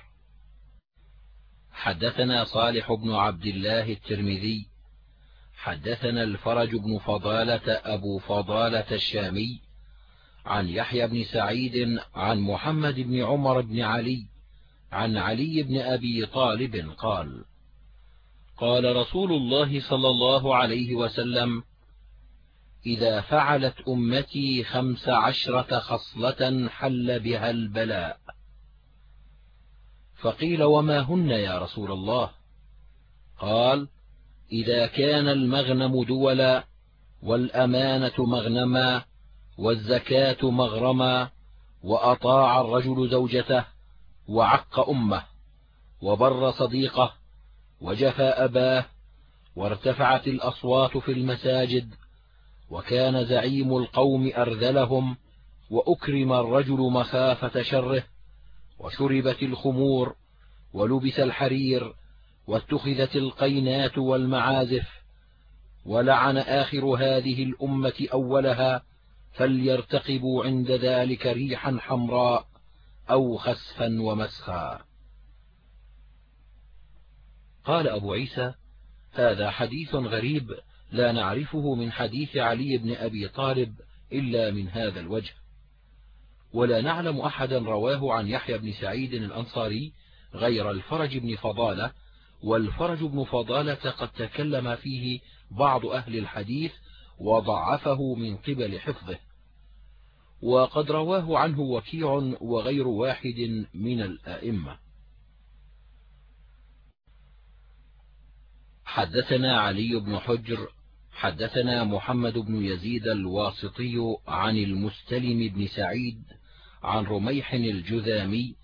حدثنا صالح بن عبد الله الترمذي. حدثنا الفرج بن فضالة أبو فضالة الشامي. عن يحيى بن سعيد عن محمد بن عمر بن علي. عن علي بن أبي طالب قال قال رسول الله صلى الله عليه وسلم إذا فعلت أمتي خمس عشرة خصلة حل بها البلاء. فقيل وما هن يا رسول الله؟ قال إذا كان المغنم دولا والأمانة مغنما والزكاة مغرما وأطاع الرجل زوجته وعق أمه وبر صديقه وجفى أباه وارتفعت الأصوات في المساجد وكان زعيم القوم أرذلهم وأكرم الرجل مخافة شره وشربت الخمور ولبس الحرير واتخذت القينات والمعازف ولعن آخر هذه الأمة أولها فليرتقبوا عند ذلك ريحا حمراء أو خسفا ومسخا. قال أبو عيسى هذا حديث غريب لا نعرفه من حديث علي بن أبي طالب إلا من هذا الوجه. ولا نعلم أحدا رواه عن يحيى بن سعيد الأنصاري غير الفرج بن فضالة والفرج بن فضالة قد تكلم فيه بعض أهل الحديث وضعفه من قبل حفظه. وقد رواه عنه وكيع وغير واحد من الآئمة. حدثنا علي بن حجر حدثنا محمد بن يزيد الواسطي عن المستلم بن سعيد عن رميح الجذامي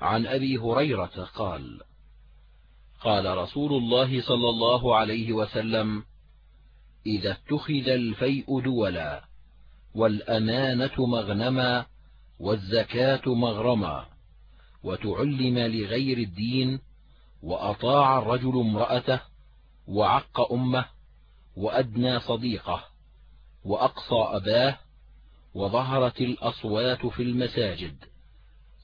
عن أبي هريرة قال قال رسول الله صلى الله عليه وسلم إذا اتخذ الفيء دولا والأمانة مغنما والزكاة مغرما وتعلم لغير الدين وأطاع الرجل امرأته وعق أمه وأدنى صديقه وأقصى أباه وظهرت الأصوات في المساجد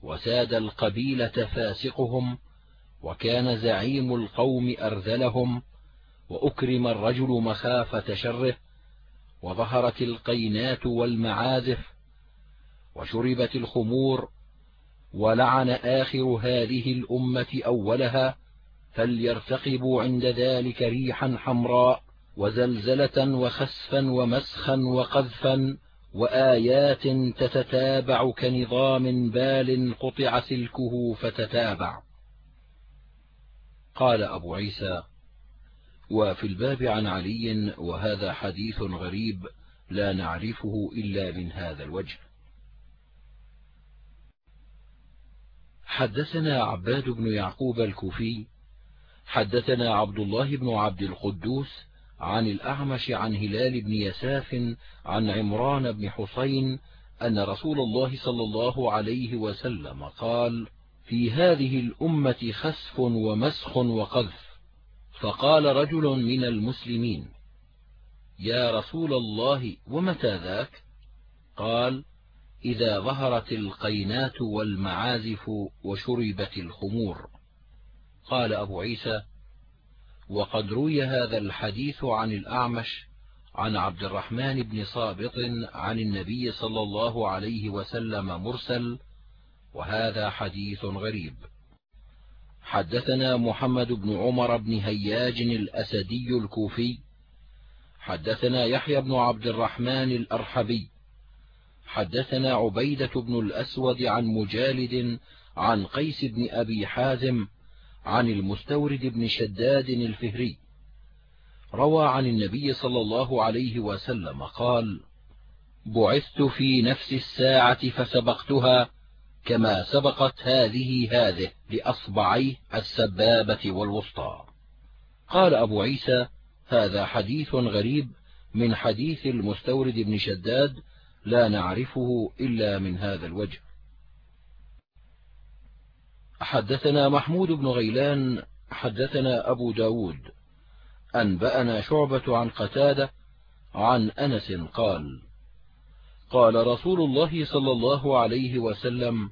وساد القبيلة فاسقهم وكان زعيم القوم أرذلهم وأكرم الرجل مخافة شره وظهرت القينات والمعازف وشربت الخمور ولعن آخر هذه الأمة أولها فليرتقبوا عند ذلك ريحا حمراء وزلزلة وخسفا ومسخا وقذفا وآيات تتتابع كنظام بال قطع سلكه فتتابع. قال أبو عيسى وفي الباب عن علي وهذا حديث غريب لا نعرفه إلا من هذا الوجه. حدثنا عباد بن يعقوب الكوفي حدثنا عبد الله بن عبد القدوس عن الأعمش عن هلال بن يساف عن عمران بن حسين أن رسول الله صلى الله عليه وسلم قال في هذه الأمة خسف ومسخ وقذف. فقال رجل من المسلمين يا رسول الله ومتى ذاك؟ قال إذا ظهرت القينات والمعازف وشربت الخمور. قال أبو عيسى وقد روي هذا الحديث عن الأعمش عن عبد الرحمن بن صابط عن النبي صلى الله عليه وسلم مرسل وهذا حديث غريب. حدثنا محمد بن عمر بن هياج الأسدي الكوفي حدثنا يحيى بن عبد الرحمن الأرحبي حدثنا عبيدة بن الأسود عن مجالد عن قيس بن أبي حازم عن المستورد بن شداد الفهري. روى عن النبي صلى الله عليه وسلم قال بعثت في نفس الساعة فسبقتها كما سبقت هذه هذه لأصبعيه السبابة والوسطى. قال أبو عيسى هذا حديث غريب من حديث المستورد بن شداد لا نعرفه إلا من هذا الوجه. حدثنا محمود بن غيلان حدثنا أبو ب داود. أنبأنا شعبة عن قتادة عن أنس قال قال رسول الله صلى الله عليه وسلم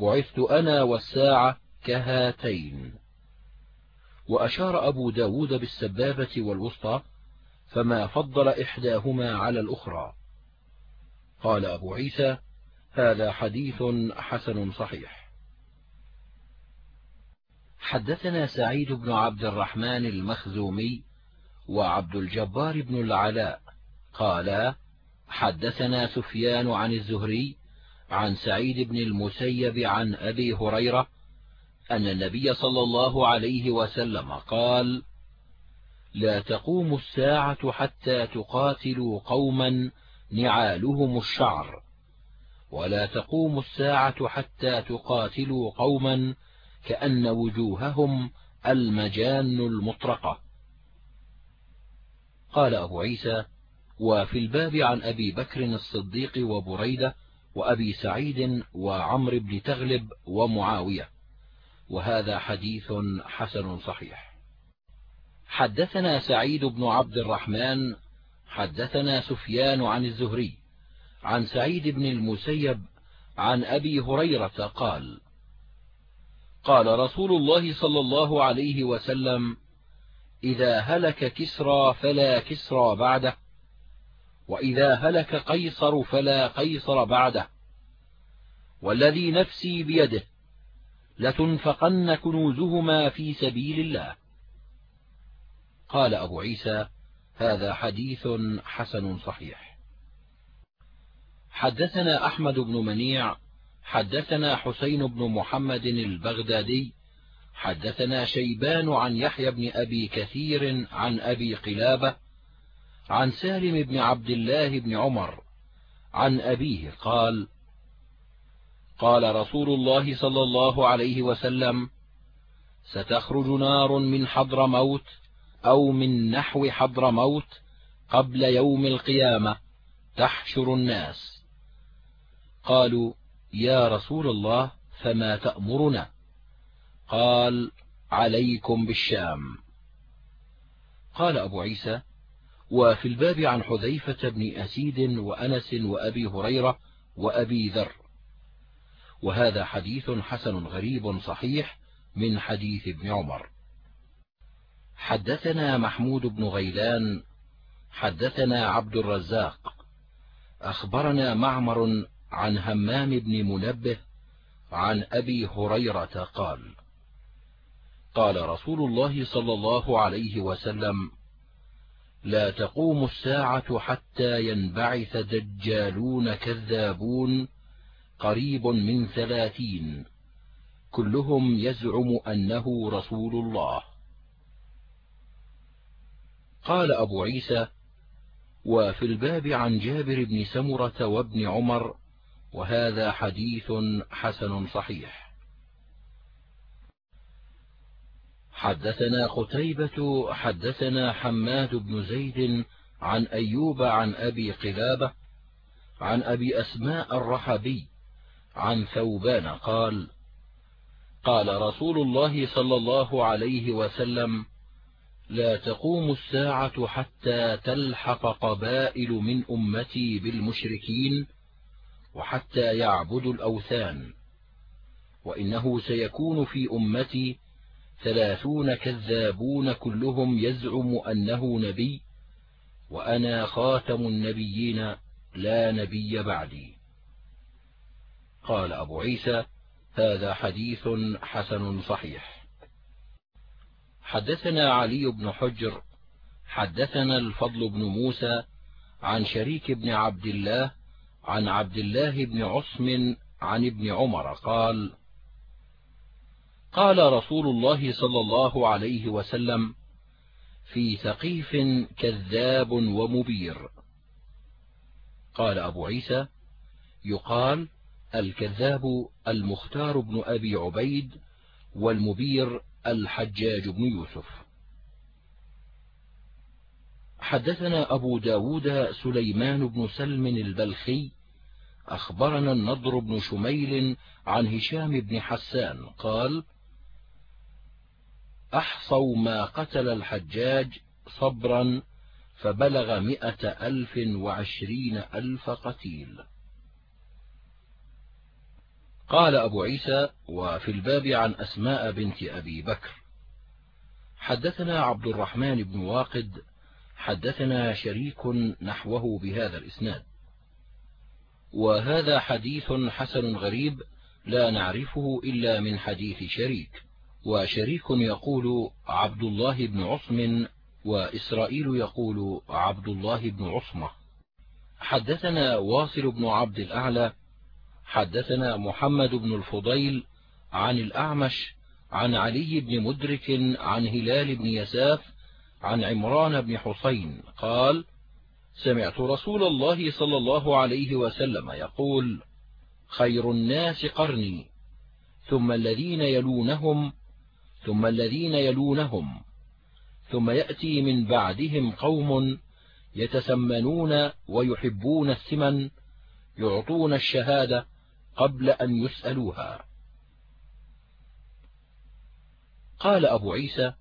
بعثت أنا والساعة كهاتين. وأشار أبو ب داود بالسبابة والوسطى فما فضل إحداهما على الأخرى. قال أبو عيسى هذا حديث حسن صحيح. حدثنا سعيد بن عبد الرحمن المخزومي وعبد الجبار بن العلاء. قالا حدثنا سفيان عن الزهري عن سعيد بن المسيب عن أبي هريرة أن النبي صلى الله عليه وسلم قال لا تقوم الساعة حتى تقاتلوا قوما نعالهم الشعر ولا تقوم الساعة حتى تقاتلوا قوما كأن وجوههم المجان المطرقة. قال أبو عيسى وفي الباب عن أبي بكر الصديق وبريدة وأبي سعيد وعمر بن تغلب ومعاوية. وهذا حديث حسن صحيح. حدثنا سعيد بن عبد الرحمن حدثنا سفيان عن الزهري عن سعيد بن المسيب عن أبي هريرة قال قال رسول الله صلى الله عليه وسلم إذا هلك كسرى فلا كسرى بعده وإذا هلك قيصر فلا قيصر بعده والذي نفسي بيده لتنفقن كنوزهما في سبيل الله. قال أبو عيسى هذا حديث حسن صحيح. حدثنا أحمد بن منيع حدثنا حسين بن محمد البغدادي حدثنا شيبان عن يحيى بن أبي كثير عن أبي قلابة عن سالم بن عبد الله بن عمر عن أبيه قال قال رسول الله صلى الله عليه وسلم ستخرج نار من حضر موت أو من نحو حضر موت قبل يوم القيامة تحشر الناس. قالوا يا رسول الله فما تأمرنا؟ قال عليكم بالشام. قال أبو عيسى وفي الباب عن حذيفة بن أسيد وأنس وأبي هريرة وأبي ذر. وهذا حديث حسن غريب صحيح من حديث ابن عمر. حدثنا محمود بن غيلان حدثنا عبد الرزاق. أخبرنا معمر عن همام بن منبه عن أبي هريرة قال قال رسول الله صلى الله عليه وسلم لا تقوم الساعة حتى ينبعث دجالون كذابون قريب من ثلاثين. كلهم يزعم أنه رسول الله. قال أبو عيسى وفي الباب عن جابر بن سمرة وابن عمر وهذا حديث حسن صحيح. حدثنا قتيبة حدثنا حماد بن زيد عن أيوب عن أبي قلابة عن أبي أسماء الرحبي عن ثوبان قال قال رسول الله صلى الله عليه وسلم لا تقوم الساعة حتى تلحق قبائل من أمتي بالمشركين وحتى يعبدوا الأوثان وإنه سيكون في أمتي ثلاثون كذابون كلهم يزعم أنه نبي وأنا خاتم النبيين لا نبي بعدي. قال أبو عيسى هذا حديث حسن صحيح. حدثنا علي بن حجر حدثنا الفضل بن موسى عن شريك بن عبد الله عن عبد الله بن عصم عن ابن عمر قال قال رسول الله صلى الله عليه وسلم في ثقيف كذاب ومبير. قال أبو عيسى يقال الكذاب المختار بن أبي عبيد والمبير الحجاج بن يوسف. حدثنا أبو ب داود سليمان بن سلم البلخي أخبرنا النضر بن شميل عن هشام بن حسان قال أحصوا ما قتل الحجاج صبرا فبلغ م ألف وعشرين ألف قتيل. قال أبو عيسى وفي الباب عن أسماء بنت أبي بكر. حدثنا عبد الرحمن بن واقد حدثنا شريك نحوه بهذا الإسناد. وهذا حديث حسن غريب لا نعرفه إلا من حديث شريك وشريك يقول عبد الله بن عصم وإسرائيل يقول عبد الله بن عصمة. حدثنا واصل بن عبد الأعلى حدثنا محمد بن الفضيل عن الأعمش عن علي بن مدرك عن هلال بن يساف عن عمران بن حسين قال سمعت رسول الله صلى الله عليه وسلم يقول خير الناس قرني ثم الذين يلونهم ثم الذين يلونهم ثم يأتي من بعدهم قوم يتسمنون ويحبون السمن يعطون الشهادة قبل أن يسألوها. قال أبو عيسى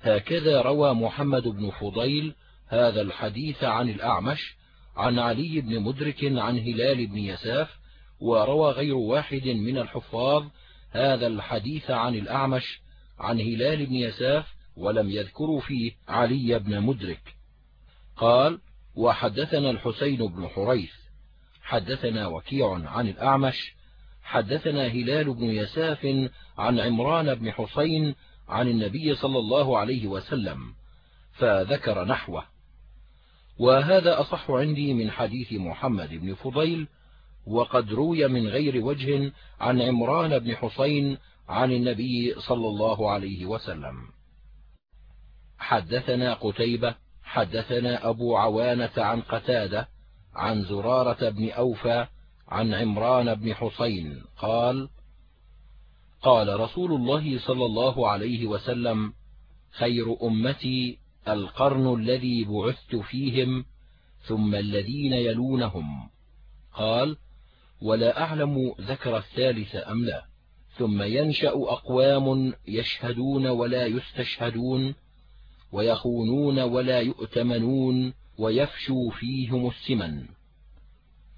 هكذا روى محمد بن فضيل هذا الحديث عن الأعمش عن علي بن مدرك عن هلال بن يساف وروى غير واحد من الحفاظ هذا الحديث عن الأعمش عن هلال بن يساف ولم يذكروا فيه علي بن مدرك. قال وحدثنا الحسين بن حريث حدثنا وكيع عن الأعمش حدثنا هلال بن يساف عن عمران بن حسين عن النبي صلى الله عليه وسلم فذكر نحوه. وهذا أصح عندي من حديث محمد بن فضيل وقد روي من غير وجه عن عمران بن حسين عن النبي صلى الله عليه وسلم. حدثنا قتيبة حدثنا أبو عوانة عن قتادة عن زرارة بن أوفى عن عمران بن حسين قال قال رسول الله صلى الله عليه وسلم خير أمتي القرن الذي بعثت فيهم ثم الذين يلونهم. قال ولا أعلم ذكر الثالث أم لا. ثم ينشأ أقوام يشهدون ولا يستشهدون ويخونون ولا يؤتمنون ويفشو فيهم السمن.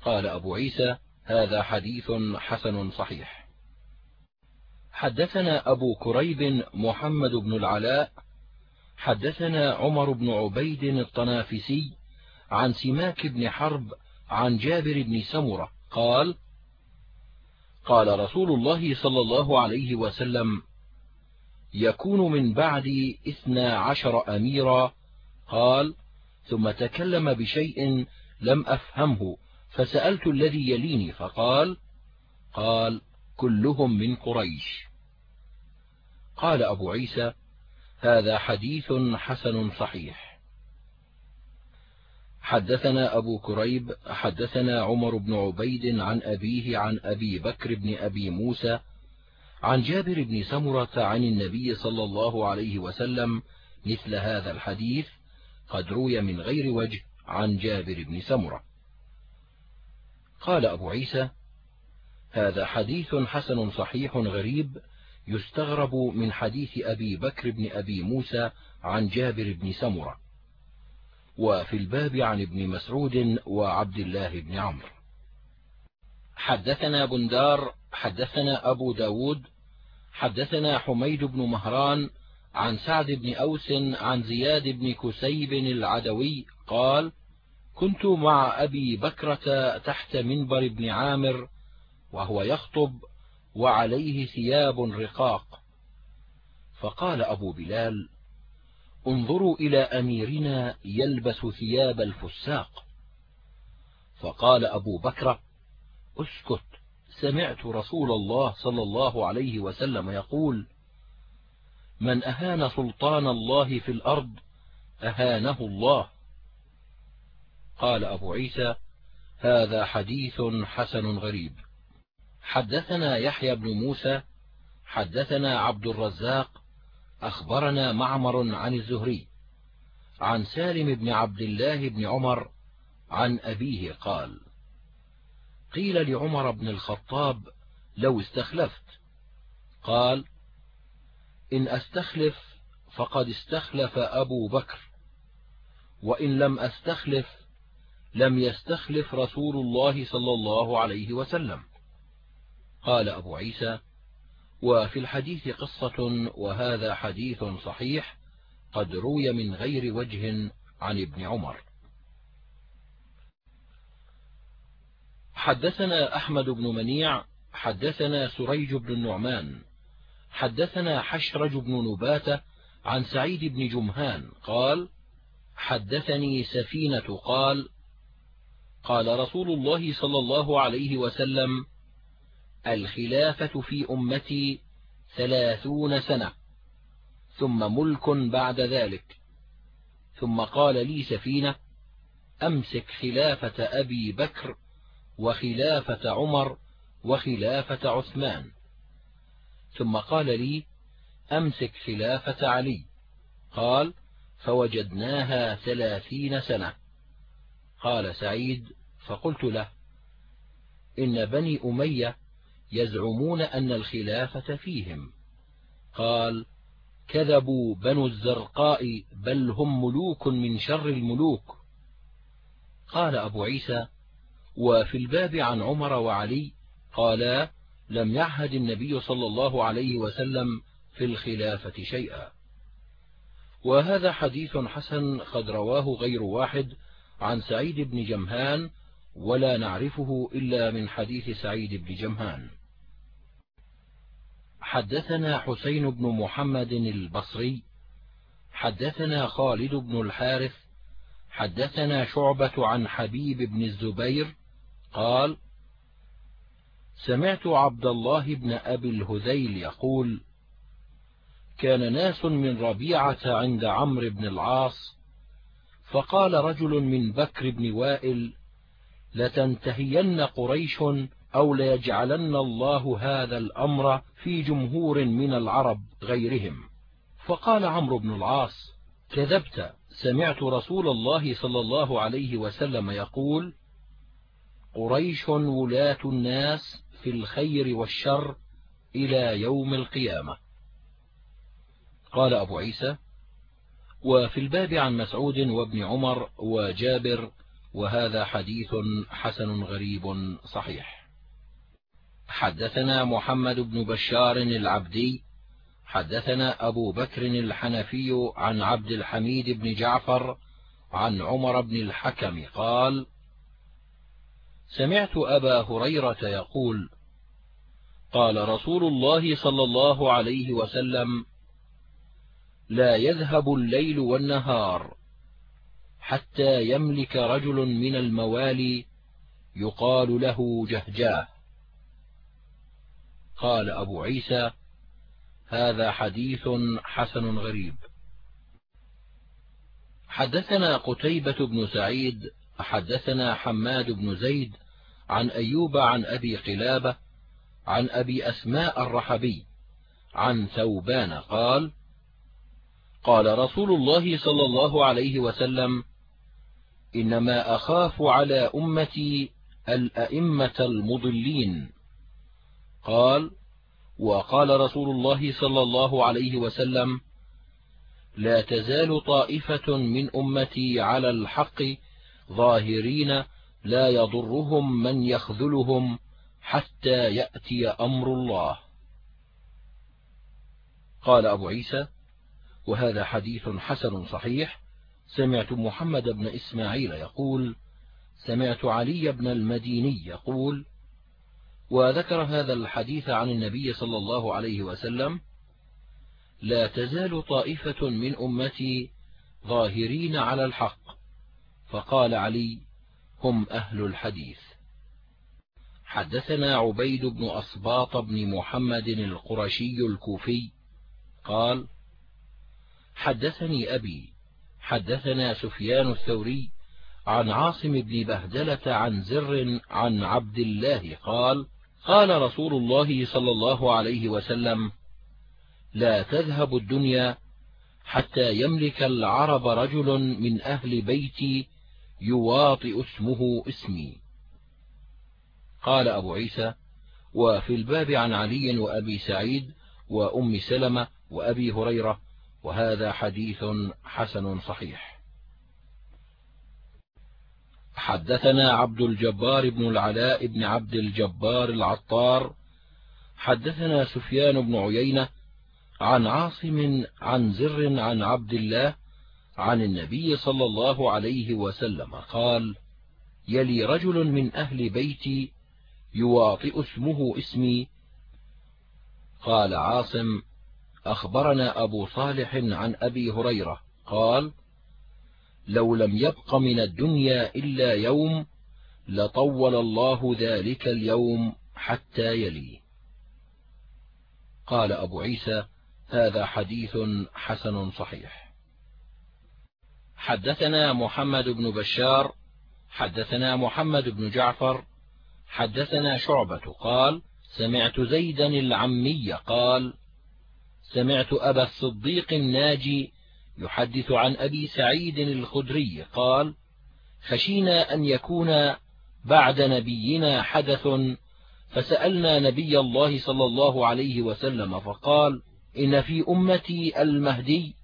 قال أبو عيسى هذا حديث حسن صحيح. حدثنا أبو كريب محمد بن العلاء حدثنا عمر بن عبيد الطنافسي عن سماك بن حرب عن جابر بن سمرة قال قال رسول الله صلى الله عليه وسلم يكون من بعدي اثنا عشر أميرا. قال ثم تكلم بشيء لم أفهمه فسألت الذي يليني فقال قال كلهم من قريش. قال أبو عيسى هذا حديث حسن صحيح. حدثنا أبو كريب حدثنا عمر بن عبيد عن أبيه عن أبي بكر بن أبي موسى عن جابر بن سمرة عن النبي صلى الله عليه وسلم مثل هذا الحديث قد روي من غير وجه عن جابر بن سمرة. قال أبو عيسى هذا حديث حسن صحيح غريب يستغرب من حديث أبي بكر بن أبي موسى عن جابر بن سمرة وفي الباب عن ابن مسعود وعبد الله بن عمرو. حدثنا بندار حدثنا أبو ب داود حدثنا حميد بن مهران عن سعد بن أوس عن زياد بن كسيب العدوي قال كنت مع أبي بكرة تحت منبر بن عامر وهو يخطب وعليه ثياب رقاق. فقال أبو بلال انظروا إلى أميرنا يلبس ثياب الفساق. فقال أبو بكر اسكت سمعت رسول الله صلى الله عليه وسلم يقول من أهان سلطان الله في الأرض أهانه الله. قال أبو عيسى هذا حديث حسن غريب. حدثنا يحيى بن موسى حدثنا عبد الرزاق أخبرنا معمر عن الزهري عن سالم بن عبد الله بن عمر عن أبيه قال قيل لعمر بن الخطاب لو استخلفت. قال إن أستخلف فقد استخلف أبو بكر وإن لم أستخلف لم يستخلف رسول الله صلى الله عليه وسلم. قال أبو عيسى وفي الحديث قصة وهذا حديث صحيح قد روي من غير وجه عن ابن عمر. حدثنا أحمد بن منيع حدثنا سريج بن النعمان حدثنا حشرج بن نباتة عن سعيد بن جمهان قال حدثني سفينة قال قال رسول الله صلى الله عليه وسلم الخلافة في أمتي ثلاثون سنة ثم ملك بعد ذلك. ثم قال لي سفينة أمسك خلافة أبي بكر وخلافة عمر وخلافة عثمان. ثم قال لي أمسك خلافة علي. قال فوجدناها ثلاثين سنة. قال سعيد فقلت له إن بني أمية يزعمون أن الخلافة فيهم. قال كذبوا بنو الزرقاء بل هم ملوك من شر الملوك. قال أبو عيسى وفي الباب عن عمر وعلي قالا لم يعهد النبي صلى الله عليه وسلم في الخلافة شيئا. وهذا حديث حسن قد رواه غير واحد عن سعيد بن جمهان ولا نعرفه إلا من حديث سعيد بن جمهان. حدثنا حسين بن محمد البصري حدثنا خالد بن الحارث حدثنا شعبة عن حبيب بن الزبير قال سمعت عبد الله بن أبي الهذيل يقول كان ناس من ربيعة عند عمرو بن العاص فقال رجل من بكر بن وائل لتنتهين قريش أو ليجعلن الله هذا الأمر في جمهور من العرب غيرهم. فقال عمرو بن العاص كذبت سمعت رسول الله صلى الله عليه وسلم يقول قريش ولاة الناس في الخير والشر إلى يوم القيامة. قال أبو عيسى وفي الباب عن مسعود وابن عمر وجابر وهذا حديث حسن غريب صحيح. حدثنا محمد بن بشار العبدي حدثنا أبو بكر الحنفي عن عبد الحميد بن جعفر عن عمر بن الحكم قال سمعت أبا هريرة يقول قال رسول الله صلى الله عليه وسلم لا يذهب الليل والنهار حتى يملك رجل من الموالي يقال له جهجاه. قال أبو عيسى هذا حديث حسن غريب. حدثنا قتيبة بن سعيد حدثنا حماد بن زيد عن أيوب عن أبي قلابة عن أبي أسماء الرحبي عن ثوبان قال قال رسول الله صلى الله عليه وسلم إنما أخاف على أمتي الأئمة المضلين. قال وقال رسول الله صلى الله عليه وسلم لا تزال طائفة من أمتي على الحق ظاهرين لا يضرهم من يخذلهم حتى يأتي أمر الله. قال أبو عيسى وهذا حديث حسن صحيح. سمعت محمد بن إسماعيل يقول سمعت علي بن المديني يقول وذكر هذا الحديث عن النبي صلى الله عليه وسلم لا تزال طائفة من أمتي ظاهرين على الحق. فقال علي هم أهل الحديث. حدثنا عبيد بن أصباط بن محمد القرشي الكوفي قال حدثني أبي حدثنا سفيان الثوري عن عاصم بن بهدلة عن زر عن عبد الله قال قال رسول الله صلى الله عليه وسلم لا تذهب الدنيا حتى يملك العرب رجل من أهل بيتي يواطئ اسمه اسمي. قال أبو عيسى وفي الباب عن علي وأبي سعيد وأم سلمة وأبي هريرة وهذا حديث حسن صحيح. حدثنا عبد الجبار بن العلاء بن عبد الجبار العطار حدثنا سفيان بن عيينة عن عاصم عن زر عن عبد الله عن النبي صلى الله عليه وسلم قال يلي رجل من أهل بيتي يواطئ اسمه اسمي. قال عاصم أخبرنا أبو صالح عن أبي هريرة قال لو لم يبق من الدنيا إلا يوم لطول الله ذلك اليوم حتى يلي قال أبو عيسى هذا حديث حسن صحيح. حدثنا محمد بن بشار حدثنا محمد بن جعفر حدثنا شعبة قال سمعت زيدا العمي قال سمعت أبا الصديق الناجي يحدث عن أبي سعيد الخدري قال خشينا أن يكون بعد نبينا حدث. فسألنا نبي الله صلى الله عليه وسلم فقال إن في أمتي المهدي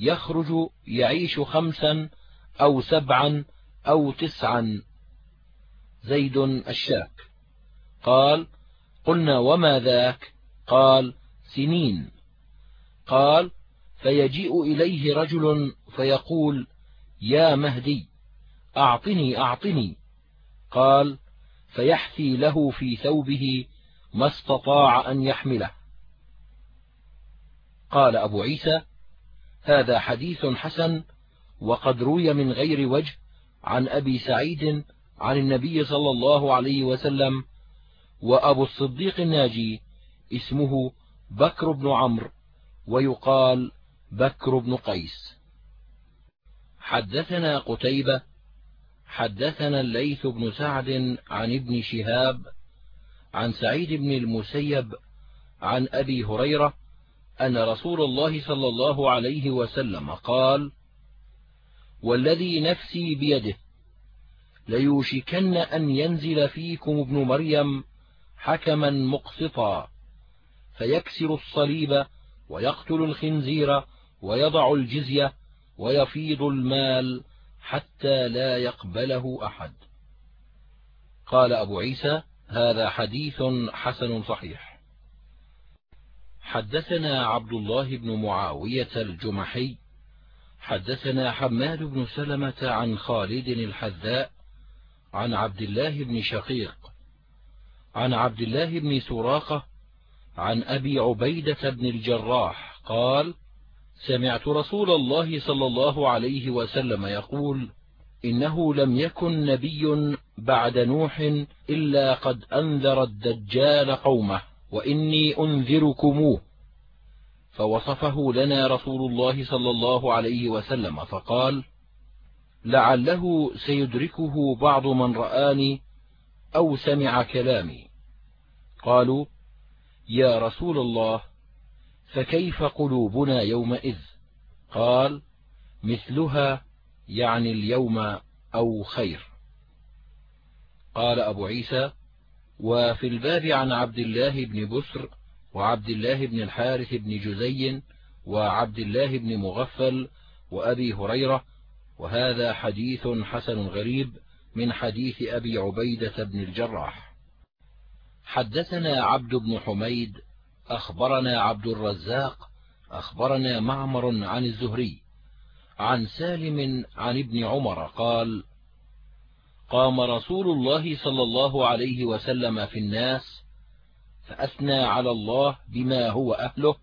يخرج يعيش خمسا أو سبعا أو تسعا. زيد الشاك. قال قلنا وما ذاك؟ قال سنين. قال فيجيء إليه رجل فيقول يا مهدي أعطني أعطني. قال فيحثي له في ثوبه ما استطاع أن يحمله. قال أبو عيسى هذا حديث حسن وقد روي من غير وجه عن أبي سعيد عن النبي صلى الله عليه وسلم وأبو الصديق الناجي اسمه بكر بن عمرو ويقال بكر بن قيس. حدثنا قتيبة حدثنا الليث بن سعد عن ابن شهاب عن سعيد بن المسيب عن أبي هريرة أن رسول الله صلى الله عليه وسلم قال والذي نفسي بيده ليوشكن أن ينزل فيكم ابن مريم حكما مقسطا فيكسر الصليب ويقتل الخنزير ويضع الجزية ويفيض المال حتى لا يقبله أحد. قال أبو عيسى هذا حديث حسن صحيح. حدثنا عبد الله بن معاوية الجمحي حدثنا حماد بن سلمة عن خالد الحذاء عن عبد الله بن شقيق عن عبد الله بن سراقة عن أبي عبيدة بن الجراح قال سمعت رسول الله صلى الله عليه وسلم يقول إنه لم يكن نبي بعد نوح إلا قد أنذر الدجال قومه وإني أنذركموه. فوصفه لنا رسول الله صلى الله عليه وسلم فقال لعله سيدركه بعض من رآني أو سمع كلامي. قالوا يا رسول الله فكيف قلوبنا يومئذ؟ قال مثلها يعني اليوم أو خير. قال أبو عيسى وفي الباب عن عبد الله بن بسر وعبد الله بن الحارث بن جزي وعبد الله بن مغفل وأبي هريرة وهذا حديث حسن غريب من حديث أبي عبيدة بن الجراح. حدثنا عبد بن حميد أخبرنا عبد الرزاق أخبرنا معمر عن الزهري عن سالم عن ابن عمر قال قام رسول الله صلى الله عليه وسلم في الناس فأثنى على الله بما هو أهله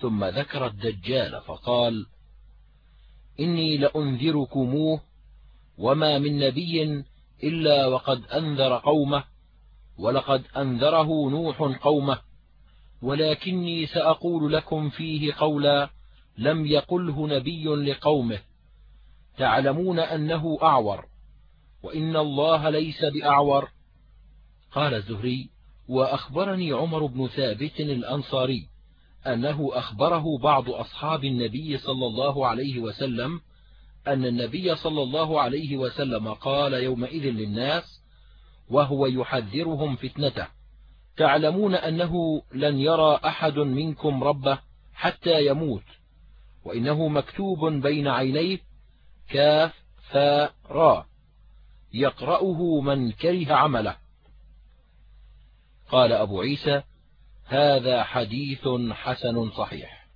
ثم ذكر الدجال فقال إني لأنذركموه وما من نبي إلا وقد أنذر قومه ولقد أنذره نوح قومه. ولكني سأقول لكم فيه قولا لم يقله نبي لقومه. تعلمون أنه أعور وإن الله ليس بأعور. قال الزهري وأخبرني عمر بن ثابت الأنصاري أنه أخبره بعض أصحاب النبي صلى الله عليه وسلم أن النبي صلى الله عليه وسلم قال يومئذ للناس وهو يحذرهم فتنته. تعلمون أنه لن يرى أحد منكم ربه حتى يموت وإنه مكتوب بين عينيه كاف فا را يقرأه من كره عمله. قال أبو عيسى هذا حديث حسن صحيح.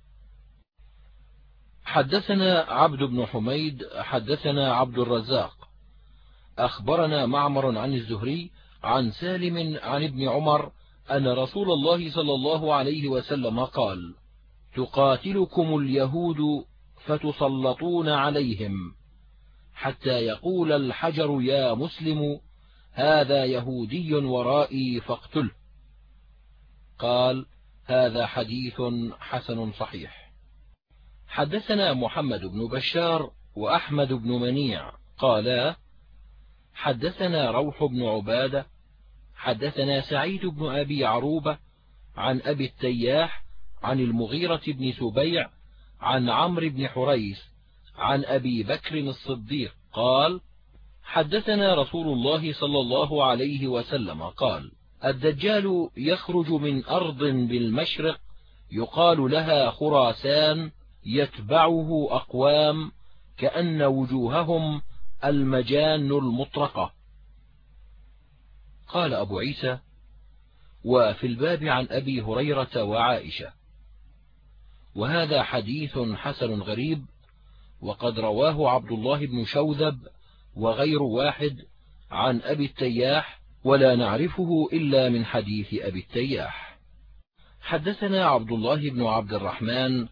حدثنا عبد بن حميد حدثنا عبد الرزاق. أخبرنا معمر عن الزهري عن سالم عن ابن عمر أن رسول الله صلى الله عليه وسلم قال تقاتلكم اليهود فتسلطون عليهم حتى يقول الحجر يا مسلم هذا يهودي ورائي فاقتله. قال هذا حديث حسن صحيح. حدثنا محمد بن بشار وأحمد بن منيع قالا حدثنا روح بن عبادة حدثنا سعيد بن أبي عروبة عن أبي التياح عن المغيرة بن سبيع عن عمرو بن حريث عن أبي بكر الصديق قال حدثنا رسول الله صلى الله عليه وسلم قال الدجال يخرج من أرض بالمشرق يقال لها خراسان يتبعه أقوام كأن وجوههم المجان المطرقة. قال أبو عيسى وفي الباب عن أبي هريرة وعائشة. وهذا حديث حسن غريب وقد رواه عبد الله بن شوذب وغير واحد عن أبي التياح ولا نعرفه إلا من حديث أبي التياح. حدثنا عبد الله بن عبد الرحمن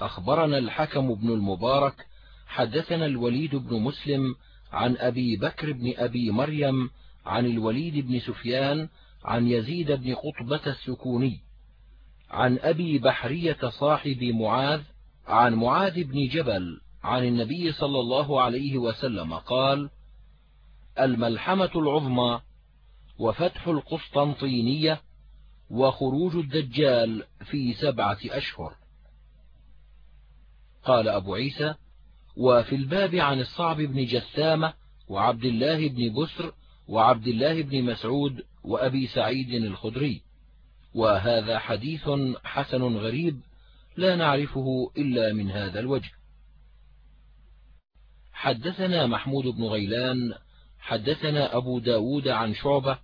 أخبرنا الحكم بن المبارك حدثنا الوليد بن مسلم عن أبي بكر بن أبي مريم عن الوليد بن سفيان عن يزيد بن قطبة السكوني عن أبي بحرية صاحب معاذ عن معاذ بن جبل عن النبي صلى الله عليه وسلم قال الملحمة العظمى وفتح القسطنطينية وخروج الدجال في سبعة أشهر. قال أبو عيسى وفي الباب عن الصعب بن جثامة وعبد الله بن بسر وعبد الله بن مسعود وأبي سعيد الخدري. وهذا حديث حسن غريب لا نعرفه إلا من هذا الوجه. حدثنا محمود بن غيلان حدثنا أبو ب داود عن شعبة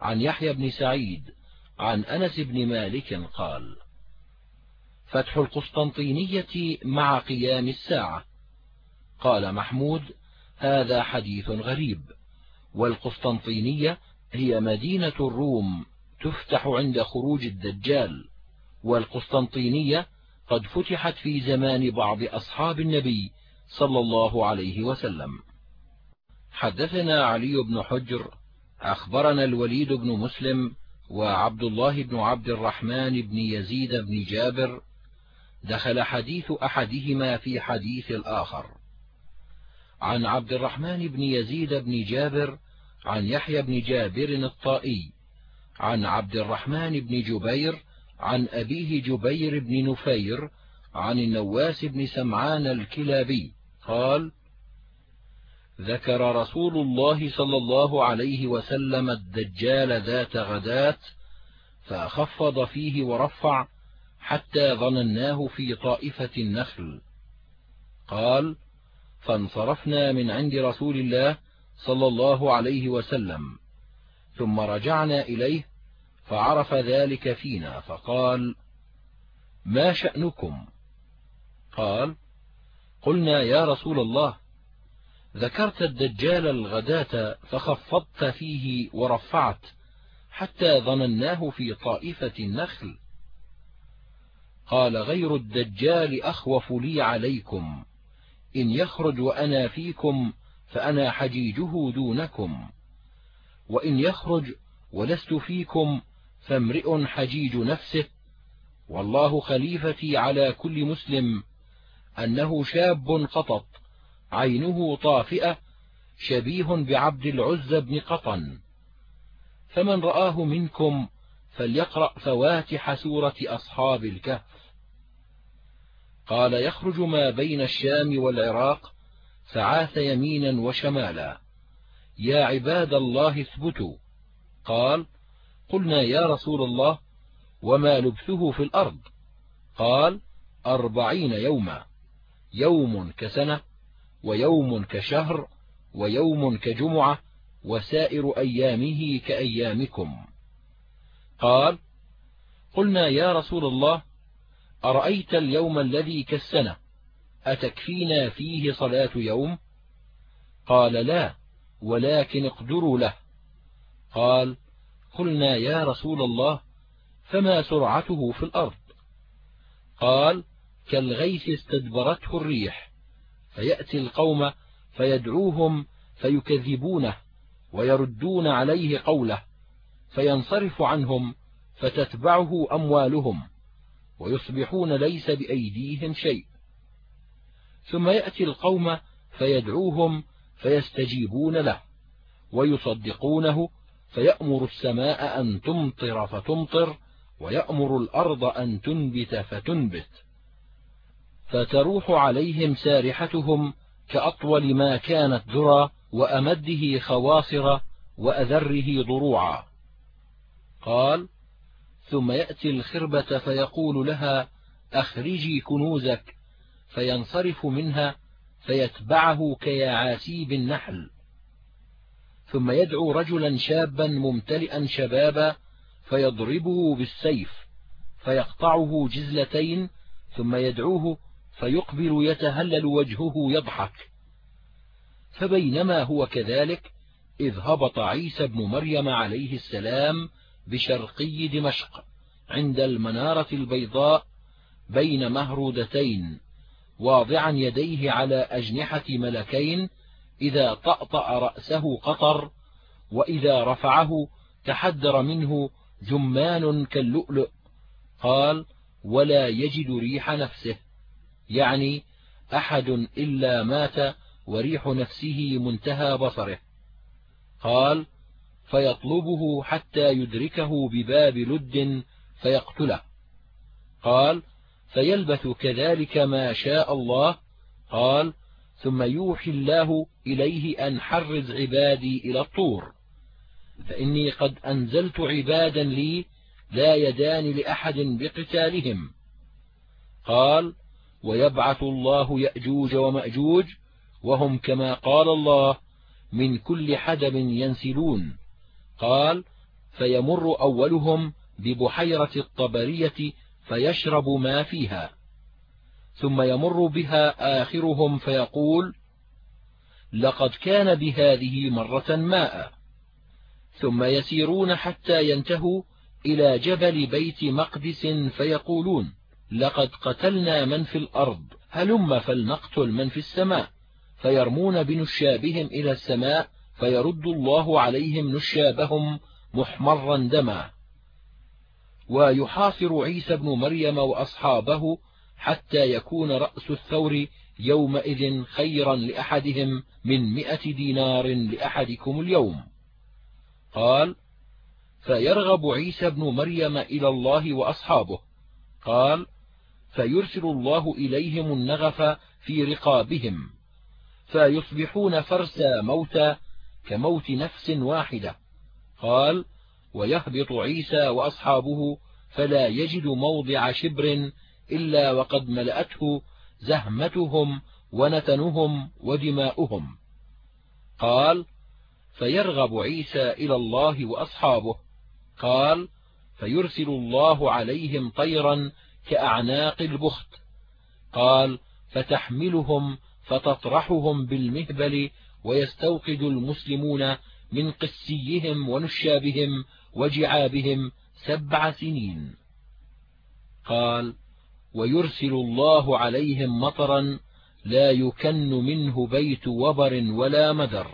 عن يحيى بن سعيد عن أنس بن مالك قال فتح القسطنطينية مع قيام الساعة قال محمود هذا حديث غريب والقسطنطينية هي مدينة الروم تفتح عند خروج الدجال والقسطنطينية قد فتحت في زمان بعض أصحاب النبي صلى الله عليه وسلم. حدثنا علي بن حجر أخبرنا الوليد بن مسلم وعبد الله بن عبد الرحمن بن يزيد بن جابر دخل حديث أحدهما في حديث الآخر. عن عبد الرحمن بن يزيد بن جابر عن يحيى بن جابر الطائي عن عبد الرحمن بن جبير عن أبيه جبير بن نفير عن النواس بن سمعان الكلابي. قال ذكر رسول الله صلى الله عليه وسلم الدجال ذات غداة فخفض فيه ورفع حتى ظنناه في طائفة النخل. قال فانصرفنا من عند رسول الله صلى الله عليه وسلم. ثم رجعنا إليه فعرف ذلك فينا فقال ما شأنكم؟ قال قلنا يا رسول الله ذكرت الدجال الغداة فخفضت فيه ورفعت حتى ظنناه في طائفة النخل. قال غير الدجال أخوف لي عليكم إن يخرج وأنا فيكم فأنا حجيجه دونكم وإن يخرج ولست فيكم فامرئ حجيج نفسه والله خليفتي على كل مسلم أنه شاب قطط عينه طافئة شبيه بعبد العز بن قطن. فمن رآه منكم فليقرأ فواتح سورة أصحاب الكهف. قال يخرج ما بين الشام والعراق فعاث يمينا وشمالا. يا عباد الله اثبتوا. قال قلنا يا رسول الله وما لبثه في الأرض. قال أربعين يوما. يوم كسنة ويوم كشهر ويوم كجمعة وسائر أيامه كأيامكم. قال قلنا يا رسول الله أرأيت اليوم الذي كالسنة أتكفينا فيه صلاة يوم؟ قال لا ولكن اقدروا له. قال قلنا يا رسول الله فما سرعته في الأرض؟ قال كالغيث استدبرته الريح فيأتي القوم فيدعوهم فيكذبونه ويردون عليه قوله فينصرف عنهم فتتبعه أموالهم ويصبحون ليس بأيديهم شيء. ثم يأتي القوم فيدعوهم فيستجيبون له ويصدقونه فيأمر السماء أن تمطر فتمطر ويأمر الأرض أن تنبت فتنبت فتروح عليهم سارحتهم كأطول ما كانت ذرى وأمده خواصر وأذره ضروعا قال ثم يأتي الخربة فيقول لها أخرجي كنوزك فينصرف منها فيتبعه كيعاسيب النحل. ثم يدعو رجلا شابا ممتلئا شبابا فيضربه بالسيف فيقطعه جزلتين ثم يدعوه فيقبل يتهلل وجهه يضحك. فبينما هو كذلك إذ هبط عيسى بن مريم عليه السلام بشرقي دمشق عند المنارة البيضاء بين مهرودتين. واضعا يديه على أجنحة ملكين إذا طأطأ رأسه قطر وإذا رفعه تحدر منه جمان كاللؤلؤ. قال ولا يجد ريح نفسه. يعني أحد إلا مات وريح نفسه منتهى بصره. قال فيطلبه حتى يدركه بباب لد فيقتله. قال فيلبث كذلك ما شاء الله. قال ثم يوحي الله إليه أن حرز عبادي إلى الطور. فإني قد أنزلت عبادا لي لا يدان لأحد بقتالهم. قال ويبعث الله يأجوج ومأجوج وهم كما قال الله من كل حدب ينسلون. قال فيمر أولهم ببحيرة الطبرية فيشرب ما فيها. ثم يمر بها آخرهم فيقول لقد كان بهذه مرة ماء ثم يسيرون حتى ينتهوا إلى جبل بيت مقدس فيقولون لقد قتلنا من في الأرض هلم فلنقتل من في السماء. فيرمون بنشابهم إلى السماء فيرد الله عليهم نشابهم محمرا دما. ويحاصر عيسى بن مريم وأصحابه حتى يكون رأس الثور يومئذ خيرا لأحدهم من مئة دينار لأحدكم اليوم. قال فيرغب عيسى بن مريم إلى الله وأصحابه. قال فيرسل الله إليهم النغف في رقابهم. فيصبحون فرسى موتى كموت نفس واحدة. قال ويهبط عيسى وأصحابه فلا يجد موضع شبر إلا وقد ملأته زهمتهم ونتنهم ودماؤهم. قال فيرغب عيسى إلى الله وأصحابه. قال فيرسل الله عليهم طيرا كأعناق البخت. قال فتحملهم فتطرحهم بالمهبل ويستوقد المسلمون من قسيهم ونشابهم وجعابهم سبع سنين. قال ويرسل الله عليهم مطرا لا يكن منه بيت وبر ولا مدر.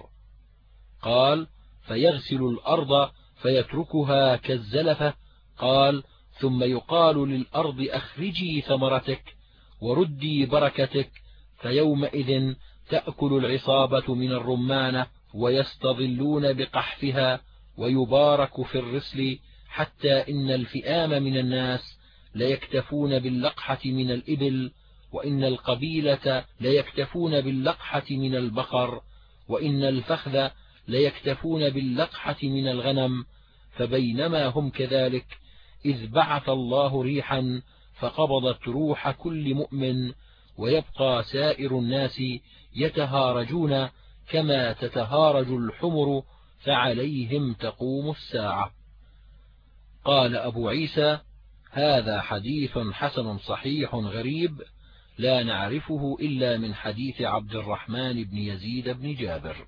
قال فيغسل الأرض فيتركها كالزلفة. قال ثم يقال للأرض أخرجي ثمرتك وردي بركتك. فيومئذ تأكل العصابة من الرمانة ويستظلون بقحفها ويبارك في الرسل حتى إن الفئام من الناس ليكتفون باللقحة من الإبل وإن القبيلة ليكتفون باللقحة من البقر وإن الفخذ ليكتفون باللقحة من الغنم فبينما هم كذلك إذ بعث الله ريحا فقبضت روح كل مؤمن ويبقى سائر الناس يتهارجون كما تتهارج الحمر فعليهم تقوم الساعة. قال أبو عيسى هذا حديث حسن صحيح غريب لا نعرفه إلا من حديث عبد الرحمن بن يزيد بن جابر.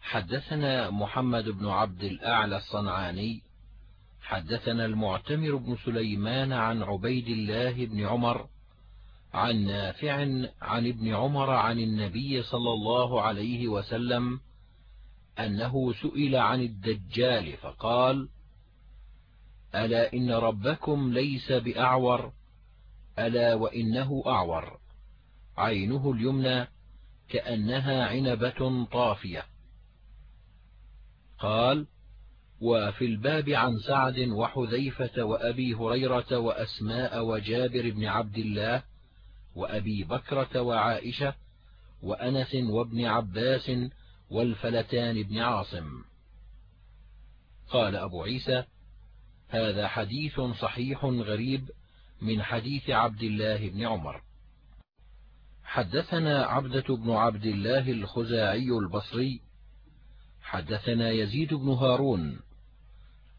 حدثنا محمد بن عبد الأعلى الصنعاني. حدثنا المعتمر بن سليمان عن عبيد الله بن عمر عن نافع عن ابن عمر عن النبي صلى الله عليه وسلم أنه سئل عن الدجال فقال ألا إن ربكم ليس بأعور؟ ألا وإنه أعور. عينه اليمنى كأنها عنبة طافية. قال وفي الباب عن سعد وحذيفة وأبي هريرة وأسماء وجابر بن عبد الله وأبي بكرة وعائشة وأنس وابن عباس والفلتان بن عاصم. قال أبو عيسى هذا حديث صحيح غريب من حديث عبد الله بن عمر. حدثنا عبدة بن عبد الله الخزاعي البصري. حدثنا يزيد بن هارون.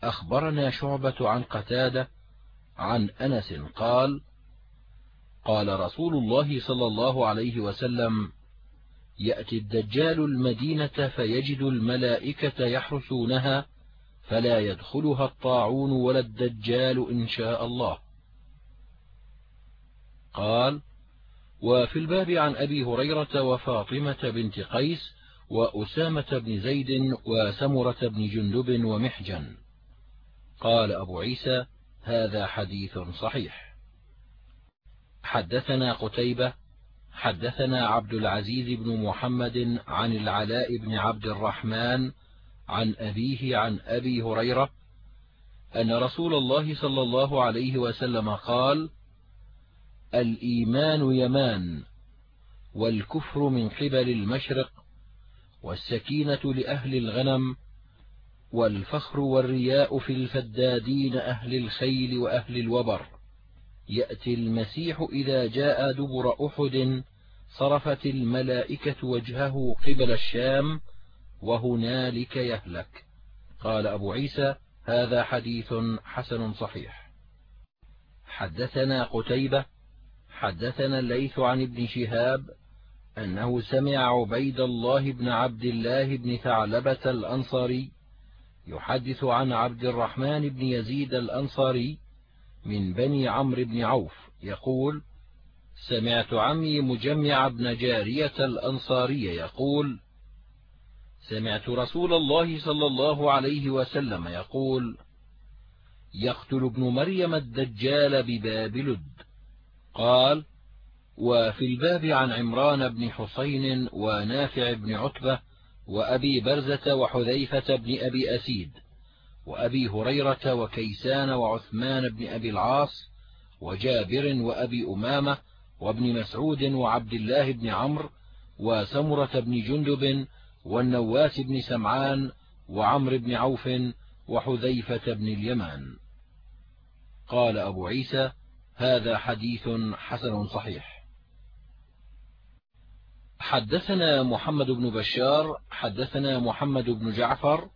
أخبرنا شعبة عن قتادة عن أنس قال قال رسول الله صلى الله عليه وسلم يأتي الدجال المدينة فيجد الملائكة يحرسونها فلا يدخلها الطاعون ولا الدجال إن شاء الله. قال وفي الباب عن أبي هريرة وفاطمة بنت قيس وأسامة بن زيد وسمرة بن جندب ومحجن. قال أبو عيسى هذا حديث صحيح. حدثنا قتيبة حدثنا عبد العزيز بن محمد عن العلاء بن عبد الرحمن عن أبيه عن أبي هريرة أن رسول الله صلى الله عليه وسلم قال الإيمان يمان والكفر من قبل المشرق والسكينة لأهل الغنم والفخر والرياء في الفدادين أهل الخيل وأهل الوبر. يأتي المسيح إذا جاء دبر أحد صرفت الملائكة وجهه قبل الشام وهنالك يهلك. قال أبو عيسى هذا حديث حسن صحيح. حدثنا قتيبة حدثنا الليث عن ابن شهاب أنه سمع عبيد الله بن عبد الله بن ثعلبة الأنصاري يحدث عن عبد الرحمن بن يزيد الأنصاري من بني عمرو بن عوف يقول سمعت عمي مجمع بن جارية الأنصاري يقول سمعت رسول الله صلى الله عليه وسلم يقول يقتل ابن مريم الدجال بباب لد. قال وفي الباب عن عمران بن حسين ونافع بن عتبة وأبي برزة وحذيفة بن أبي أسيد. وأبي هريرة وكيسان وعثمان بن أبي العاص وجابر وأبي أمامة وابن مسعود وعبد الله بن عمرو وسمرة بن جندب والنواس بن سمعان وعمرو بن عوف وحذيفة بن اليمان. قال أبو عيسى هذا حديث حسن صحيح. حدثنا محمد بن بشار حدثنا محمد بن جعفر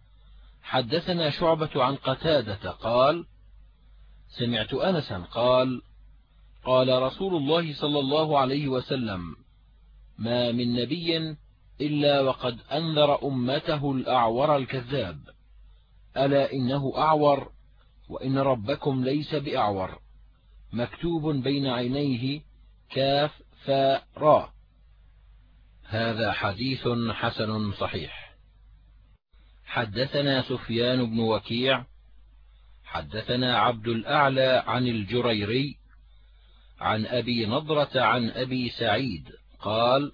حدثنا شعبة عن قتادة قال سمعت أنسا قال قال رسول الله صلى الله عليه وسلم ما من نبي إلا وقد أنذر أمته الأعور الكذاب. ألا إنه أعور وإن ربكم ليس بأعور. مكتوب بين عينيه كاف را. هذا حديث حسن صحيح. حدثنا سفيان بن وكيع حدثنا عبد الأعلى عن الجريري عن أبي نضرة عن أبي سعيد قال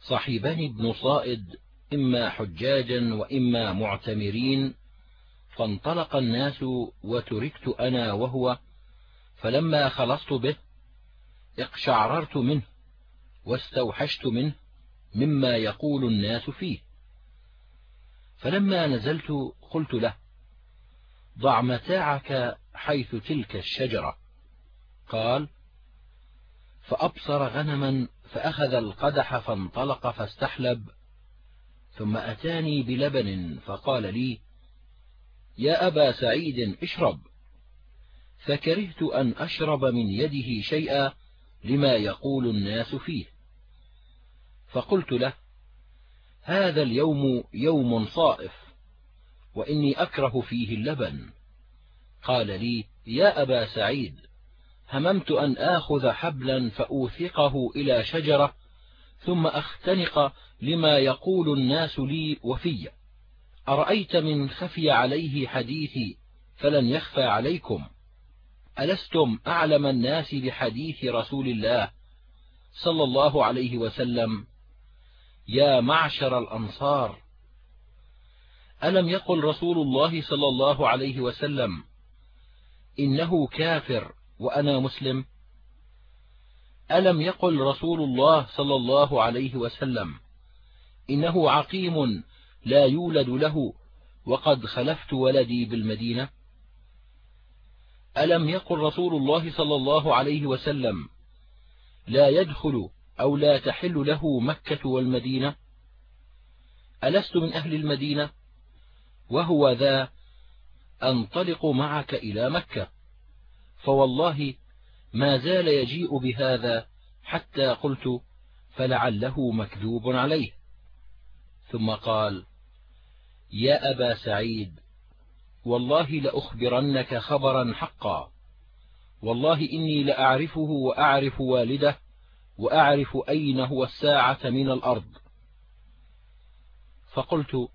صحبني ابن صائد إما حجاجا وإما معتمرين فانطلق الناس وتركت أنا وهو فلما خلصت به اقشعررت منه واستوحشت منه مما يقول الناس فيه. فلما نزلت قلت له ضع متاعك حيث تلك الشجرة. قال فأبصر غنما فأخذ القدح فانطلق فاستحلب ثم أتاني بلبن فقال لي يا أبا سعيد اشرب. فكرهت أن أشرب من يده شيئا لما يقول الناس فيه. فقلت له هذا اليوم يوم صائف وإني أكره فيه اللبن. قال لي يا أبا سعيد هممت أن آخذ حبلا فأوثقه إلى شجرة ثم أختنق لما يقول الناس لي وفي. أرأيت من خفي عليه حديثي فلن يخفى عليكم؟ ألستم أعلم الناس بحديث رسول الله صلى الله عليه وسلم؟ يا معشر الأنصار. ألم يقل رسول الله صلى الله عليه وسلم إنه كافر وأنا مسلم؟ ألم يقل رسول الله صلى الله عليه وسلم إنه عقيم لا يولد له وقد خلفت ولدي بالمدينة؟ ألم يقل رسول الله صلى الله عليه وسلم لا يدخل أو لا تحل له مكة والمدينة؟ ألست من أهل المدينة؟ وهو ذا أنطلق معك إلى مكة. فوالله ما زال يجيء بهذا حتى قلت فلعله مكذوب عليه. ثم قال يا أبا سعيد والله لأخبرنك خبرا حقا. والله إني لأعرفه وأعرف والده وأعرف أين هو الساعة من الأرض. فقلت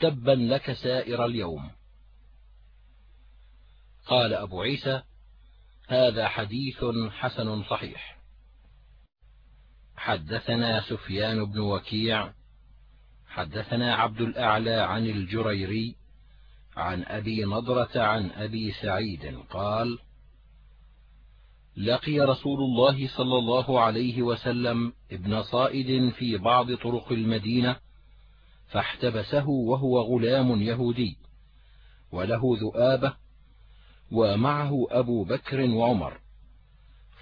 تبا لك سائر اليوم. قال أبو عيسى هذا حديث حسن صحيح. حدثنا سفيان بن وكيع حدثنا عبد الأعلى عن الجريري عن أبي نضرة عن أبي سعيد قال لقي رسول الله صلى الله عليه وسلم ابن صائد في بعض طرق المدينة فاحتبسه وهو غلام يهودي وله ذؤابة ومعه أبو بكر وعمر.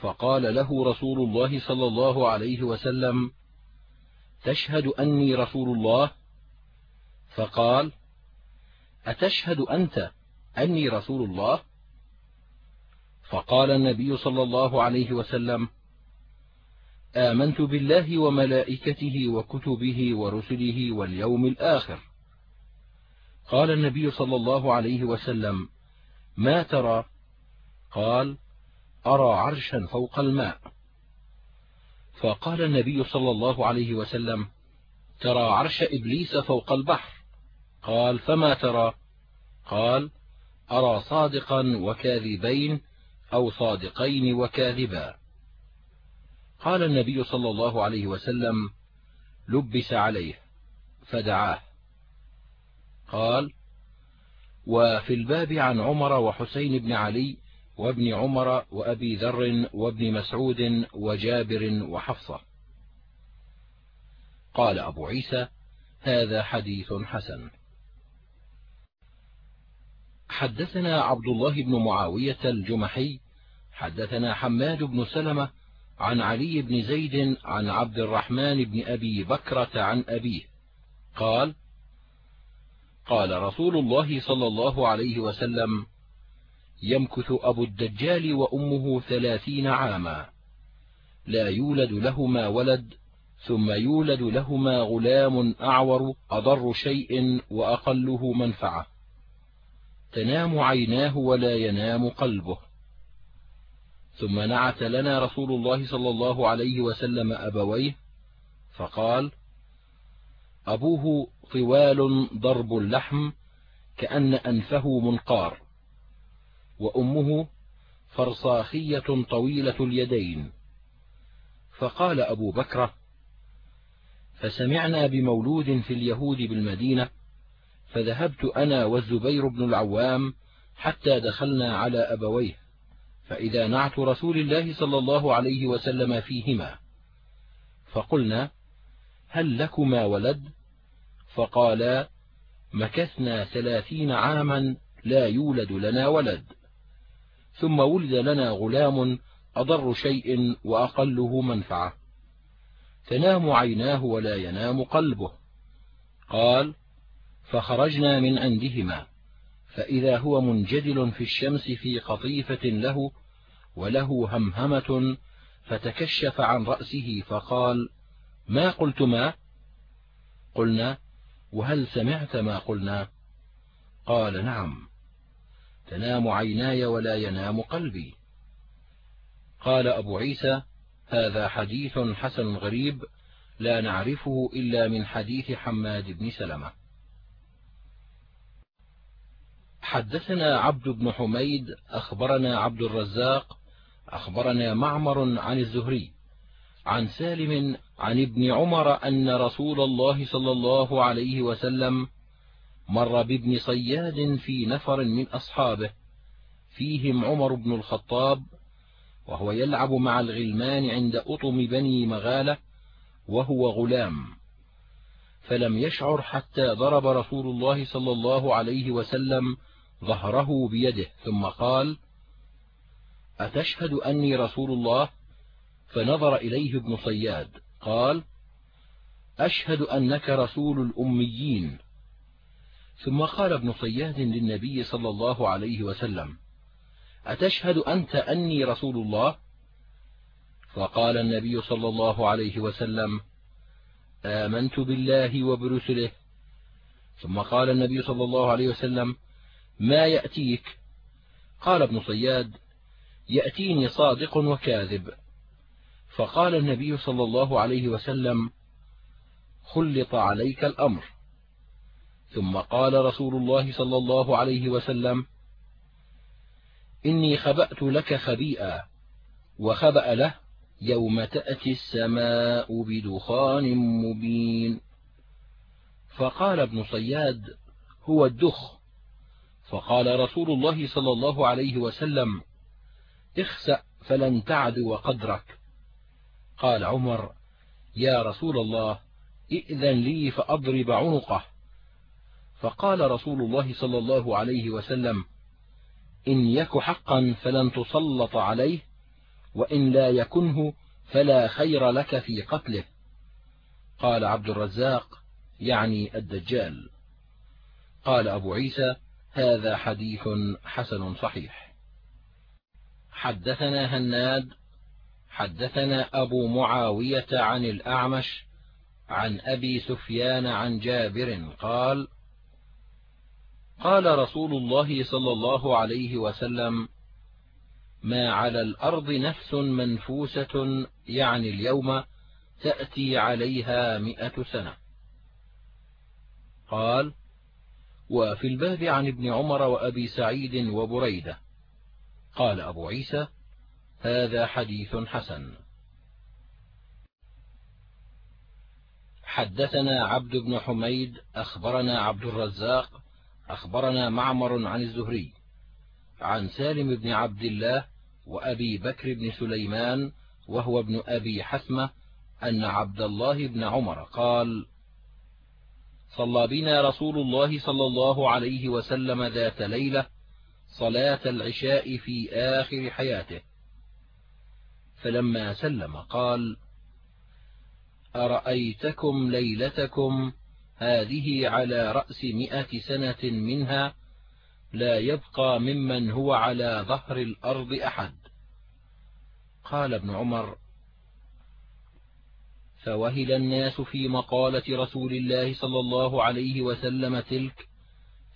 فقال له رسول الله صلى الله عليه وسلم تشهد أني رسول الله؟ فقال أتشهد أنت أني رسول الله؟ فقال النبي صلى الله عليه وسلم آمنت بالله وملائكته وكتبه ورسله واليوم الآخر. قال النبي صلى الله عليه وسلم ما ترى؟ قال أرى عرشا فوق الماء. فقال النبي صلى الله عليه وسلم ترى عرش إبليس فوق البحر؟ قال فما ترى؟ قال أرى صادقا وكاذبين أو صادقين وكاذبا. قال النبي صلى الله عليه وسلم لبس عليه فدعاه. قال وفي الباب عن عمر وحسين بن علي وابن عمر وأبي ذر وابن مسعود وجابر وحفصة. قال أبو عيسى هذا حديث حسن. حدثنا عبد الله بن معاوية الجمحي حدثنا حماد بن سلمة عن علي بن زيد عن عبد الرحمن بن أبي بكرة عن أبيه. قال قال رسول الله صلى الله عليه وسلم يمكث أبو الدجال وأمه ثلاثين عاما. لا يولد لهما ولد ثم يولد لهما غلام أعور أضر شيء وأقله منفعة. تنام عيناه ولا ينام قلبه. ثم نعت لنا رسول الله صلى الله عليه وسلم أبويه فقال أبوه طوال ضرب اللحم كأن أنفه منقار وأمه فرصاخية طويلة اليدين. فقال أبو بكرة فسمعنا بمولود في اليهود بالمدينة فذهبت أنا والزبير بن العوام حتى دخلنا على أبويه فإذا نعت رسول الله صلى الله عليه وسلم فيهما. فقلنا هل لكما ولد؟ فقالا مكثنا ثلاثين عاما لا يولد لنا ولد. ثم ولد لنا غلام أضر شيء وأقله منفعة. تنام عيناه ولا ينام قلبه. قال فخرجنا من عندهما فإذا هو منجدل في الشمس في قطيفة له وله همهمة فتكشف عن رأسه فقال ما قلتما؟ قلنا وهل سمعت ما قلنا؟ قال نعم. تنام عيناي ولا ينام قلبي. قال أبو عيسى هذا حديث حسن غريب لا نعرفه إلا من حديث حماد بن سلمة. حدثنا عبد بن حميد أخبرنا عبد الرزاق أخبرنا معمر عن الزهري عن سالم عن ابن عمر أن رسول الله صلى الله عليه وسلم مر بابن صياد في نفر من أصحابه فيهم عمر بن الخطاب وهو يلعب مع الغلمان عند أطم بني مغالة وهو غلام. فلم يشعر حتى ضرب رسول الله صلى الله عليه وسلم ظهره بيده ثم قال أتشهد أني رسول الله؟ فنظر إليه ابن صياد قال أشهد أنك رسول الأميين. ثم قال ابن صياد للنبي صلى الله عليه وسلم أتشهد أنت أني رسول الله؟ فقال النبي صلى الله عليه وسلم آمنت بالله وبرسله. ثم قال النبي صلى الله عليه وسلم ما يأتيك؟ قال ابن صياد يأتيني صادق وكاذب. فقال النبي صلى الله عليه وسلم خلط عليك الأمر. ثم قال رسول الله صلى الله عليه وسلم إني خبأت لك خبيئا وخبأ له يوم تأتي السماء بدخان مبين. فقال ابن صياد هو الدخ. فقال رسول الله صلى الله عليه وسلم اخسأ فلن تعدو قدرك قال عمر يا رسول الله إئذن لي فأضرب عنقه. فقال رسول الله صلى الله عليه وسلم إن يك حقا فلن تسلط عليه وإن لا يكنه فلا خير لك في قتله. قال عبد الرزاق يعني الدجال. قال أبو عيسى هذا حديث حسن صحيح. حدثنا هناد حدثنا أبو معاوية عن الأعمش عن أبي سفيان عن جابر قال قال رسول الله صلى الله عليه وسلم ما على الأرض نفس منفوسة يعني اليوم تأتي عليها مئة سنة قال وفي الباب عن ابن عمر وأبي سعيد وبريدة. قال أبو عيسى هذا حديث حسن. حدثنا عبد بن حميد أخبرنا عبد الرزاق أخبرنا معمر عن الزهري عن سالم بن عبد الله وأبي بكر بن سليمان وهو ابن أبي حسمة أن عبد الله بن عمر قال صلى بنا رسول الله صلى الله عليه وسلم ذات ليلة صلاة العشاء في آخر حياته. فلما سلم قال أرأيتكم ليلتكم هذه على رأس مئة سنة منها لا يبقى ممن هو على ظهر الأرض أحد؟ قال ابن عمر فوهل الناس في مقالة رسول الله صلى الله عليه وسلم تلك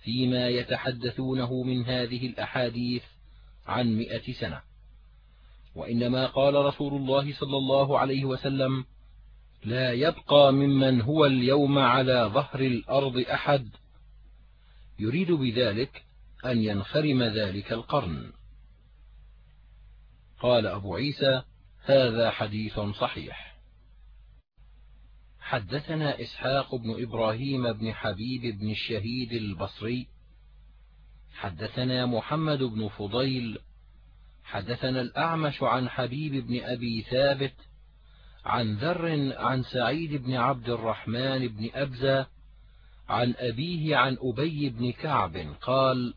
فيما يتحدثونه من هذه الأحاديث عن مئة سنة. وإنما قال رسول الله صلى الله عليه وسلم لا يبقى ممن هو اليوم على ظهر الأرض أحد. يريد بذلك أن ينخرم ذلك القرن. قال أبو عيسى هذا حديث صحيح. حدثنا إسحاق بن إبراهيم بن حبيب بن الشهيد البصري. حدثنا محمد بن فضيل. حدثنا الأعمش عن حبيب بن أبي ثابت. عن ذر عن سعيد بن عبد الرحمن بن أبزة. عن أبيه عن أبي بن كعب قال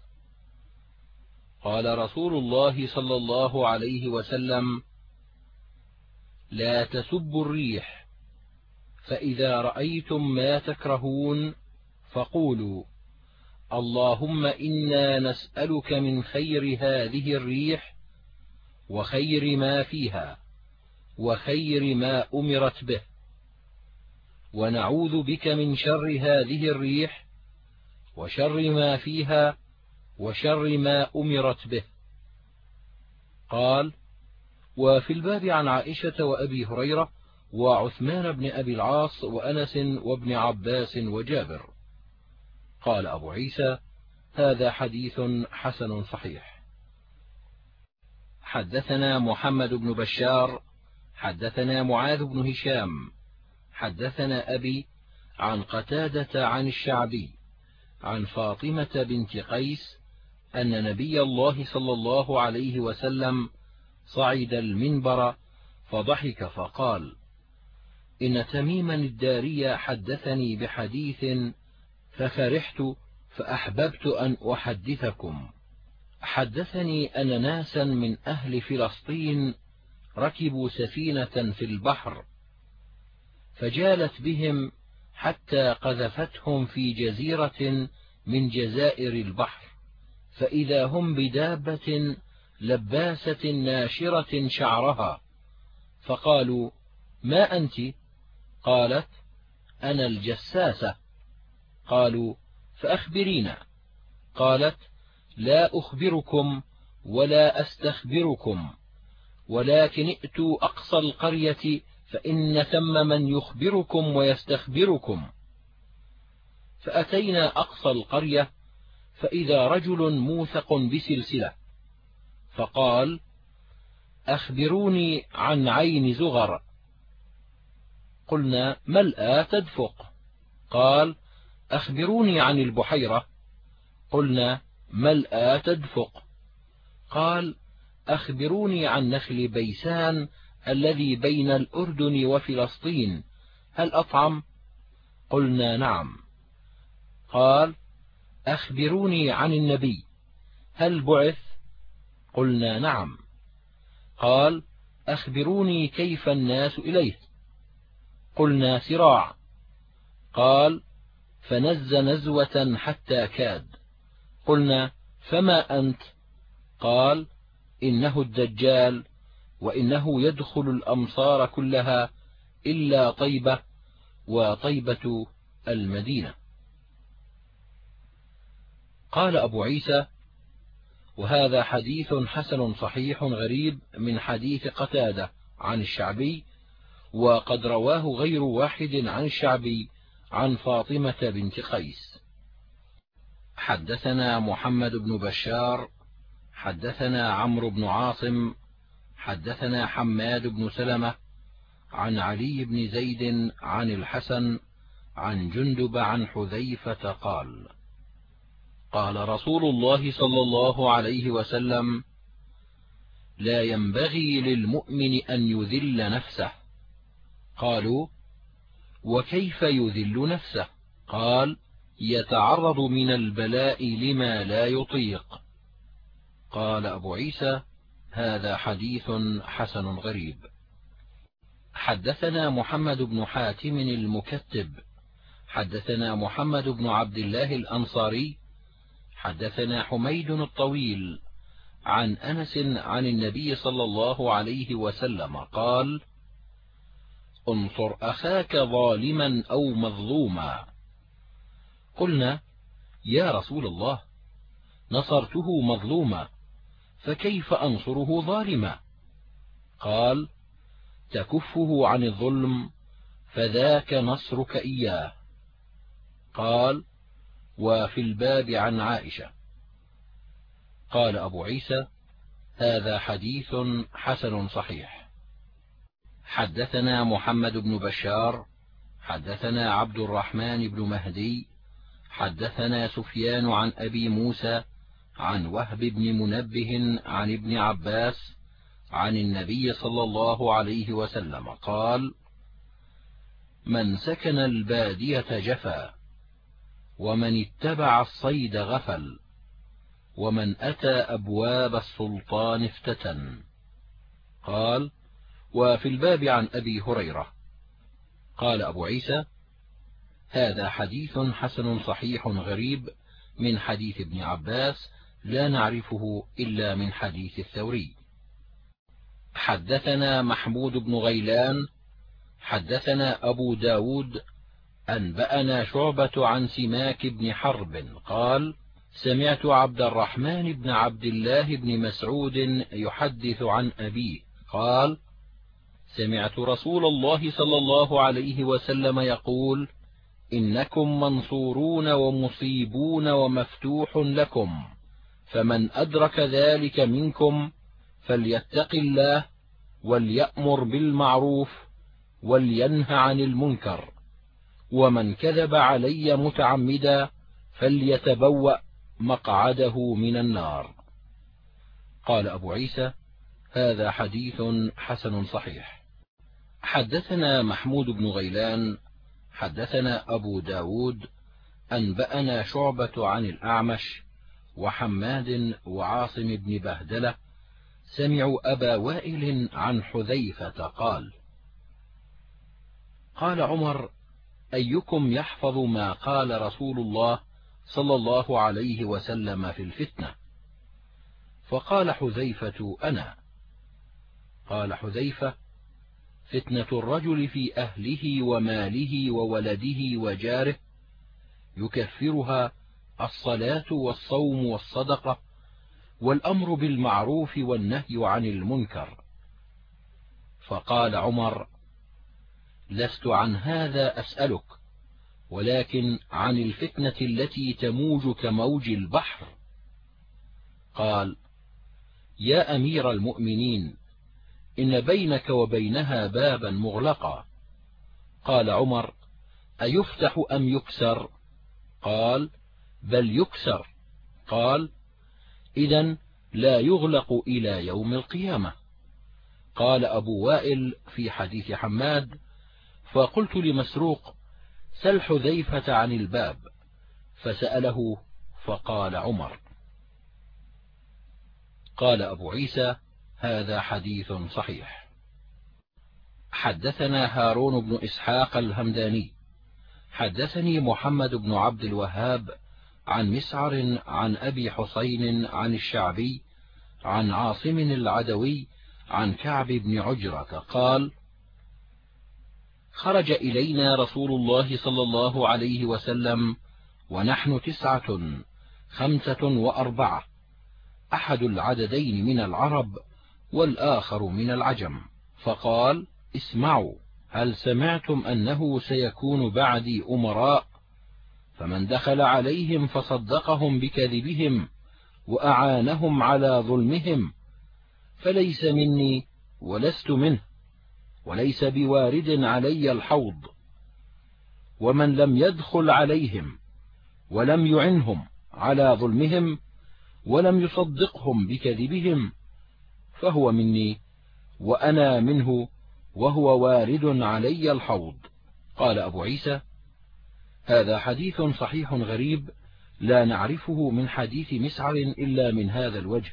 قال رسول الله صلى الله عليه وسلم لا تسبوا الريح فإذا رأيتم ما تكرهون فقولوا اللهم إنا نسألك من خير هذه الريح وخير ما فيها وخير ما أمرت به ونعوذ بك من شر هذه الريح وشر ما فيها وشر ما أمرت به قال وفي الباب عن عائشة وأبي هريرة وعثمان بن أبي العاص وأنس وابن عباس وجابر. قال أبو عيسى هذا حديث حسن صحيح. حدثنا محمد بن بشار حدثنا معاذ بن هشام حدثنا أبي عن قتادة عن الشعبي عن فاطمة بنت قيس أن نبي الله صلى الله عليه وسلم صعد المنبر فضحك فقال إن تميما الداري حدثني بحديث ففرحت فأحببت أن أحدثكم. حدثني أن ناسا من أهل فلسطين ركبوا سفينة في البحر فجالت بهم حتى قذفتهم في جزيرة من جزائر البحر فإذا هم بدابة لباسة ناشرة شعرها فقالوا ما أنت؟ قالت أنا الجساسة. قالوا فأخبرينا. قالت لا أخبركم ولا أستخبركم ولكن ائتوا أقصى القرية فإن ثم من يخبركم ويستخبركم. فأتينا أقصى القرية فإذا رجل موثق بسلسلة. فقال أخبروني عن عين زغر. قلنا ملأى تدفق؟ قال أخبروني عن البحيرة. قلنا ملأى تدفق؟ قال أخبروني عن نخل بيسان الذي بين الأردن وفلسطين. هل أطعم؟ قلنا نعم. قال أخبروني عن النبي. هل بعث؟ قلنا نعم. قال أخبروني كيف الناس إليه. قلنا سراع. قال فنز نزوة حتى كاد. قلنا فما أنت؟ قال إنه الدجال وإنه يدخل الأمصار كلها إلا طيبة وطيبة المدينة. قال أبو عيسى وهذا حديث حسن صحيح غريب من حديث قتادة عن الشعبي وقد رواه غير واحد عن الشعبي عن فاطمة بنت قيس. حدثنا محمد بن بشار حدثنا عمرو بن عاصم حدثنا حماد بن سلمة عن علي بن زيد عن الحسن عن جندب عن حذيفة قال قال رسول الله صلى الله عليه وسلم لا ينبغي للمؤمن أن يذل نفسه قالوا وكيف يذل نفسه؟ قال يتعرض من البلاء لما لا يطيق. قال أبو عيسى هذا حديث حسن غريب. حدثنا محمد بن حاتم المكتب. حدثنا محمد بن عبد الله الأنصاري. حدثنا حميد الطويل. عن أنس عن النبي صلى الله عليه وسلم قال انصر أخاك ظالما أو مظلوما. قلنا يا رسول الله نصرته مظلوما فكيف أنصره ظالما؟ قال تكفه عن الظلم فذاك نصرك إياه. قال وفي الباب عن عائشة. قال أبو عيسى هذا حديث حسن صحيح. حدثنا محمد بن بشار حدثنا عبد الرحمن بن مهدي حدثنا سفيان عن أبي موسى عن وهب بن منبه عن ابن عباس عن النبي صلى الله عليه وسلم قال من سكن البادية جفا ومن اتبع الصيد غفل ومن أتى أبواب السلطان افتتن قال وفي الباب عن أبي هريرة. قال أبو عيسى هذا حديث حسن صحيح غريب من حديث ابن عباس لا نعرفه إلا من حديث الثوري. حدثنا محمود بن غيلان حدثنا أبو ب داود أنبأنا شعبة عن سماك بن حرب قال سمعت عبد الرحمن بن عبد الله بن مسعود يحدث عن أبيه قال سمعت رسول الله صلى الله عليه وسلم يقول إنكم منصورون ومصيبون ومفتوح لكم فمن أدرك ذلك منكم فليتق الله وليأمر بالمعروف ولينه عن المنكر ومن كذب علي متعمدا فليتبوأ مقعده من النار. قال أبو عيسى هذا حديث حسن صحيح. حدثنا محمود بن غيلان حدثنا أبو ب داود أنبأنا شعبة عن الأعمش وحماد وعاصم بن بهدلة سمعوا أبا وائل عن حذيفة قال قال عمر أيكم يحفظ ما قال رسول الله صلى الله عليه وسلم في الفتنة؟ فقال حذيفة أنا. قال حذيفة فتنة الرجل في أهله وماله وولده وجاره يكفرها الصلاة والصوم والصدقة والأمر بالمعروف والنهي عن المنكر. فقال عمر لست عن هذا أسألك ولكن عن الفتنة التي تموج كموج البحر. قال يا أمير المؤمنين إن بينك وبينها بابا مغلقا. قال عمر أيفتح أم يكسر؟ قال بل يكسر. قال إذا لا يغلق إلى يوم القيامة. قال أبو وائل في حديث حماد فقلت لمسروق سل حذيفة عن الباب. فسأله فقال عمر. قال أبو عيسى هذا حديث صحيح. حدثنا هارون بن إسحاق الهمداني. حدثني محمد بن عبد الوهاب عن مسعر عن أبي حسين عن الشعبي عن عاصم العدوي عن كعب بن عجرة قال خرج إلينا رسول الله صلى الله عليه وسلم ونحن تسعة خمسة وأربعة أحد العددين من العرب والآخر من العجم. فقال اسمعوا هل سمعتم أنه سيكون بعدي أمراء؟ فمن دخل عليهم فصدقهم بكذبهم وأعانهم على ظلمهم. فليس مني ولست منه وليس بوارد علي الحوض. ومن لم يدخل عليهم ولم يعنهم على ظلمهم ولم يصدقهم بكذبهم فهو مني وأنا منه وهو وارد علي الحوض. قال أبو عيسى هذا حديث صحيح غريب لا نعرفه من حديث مسعر إلا من هذا الوجه.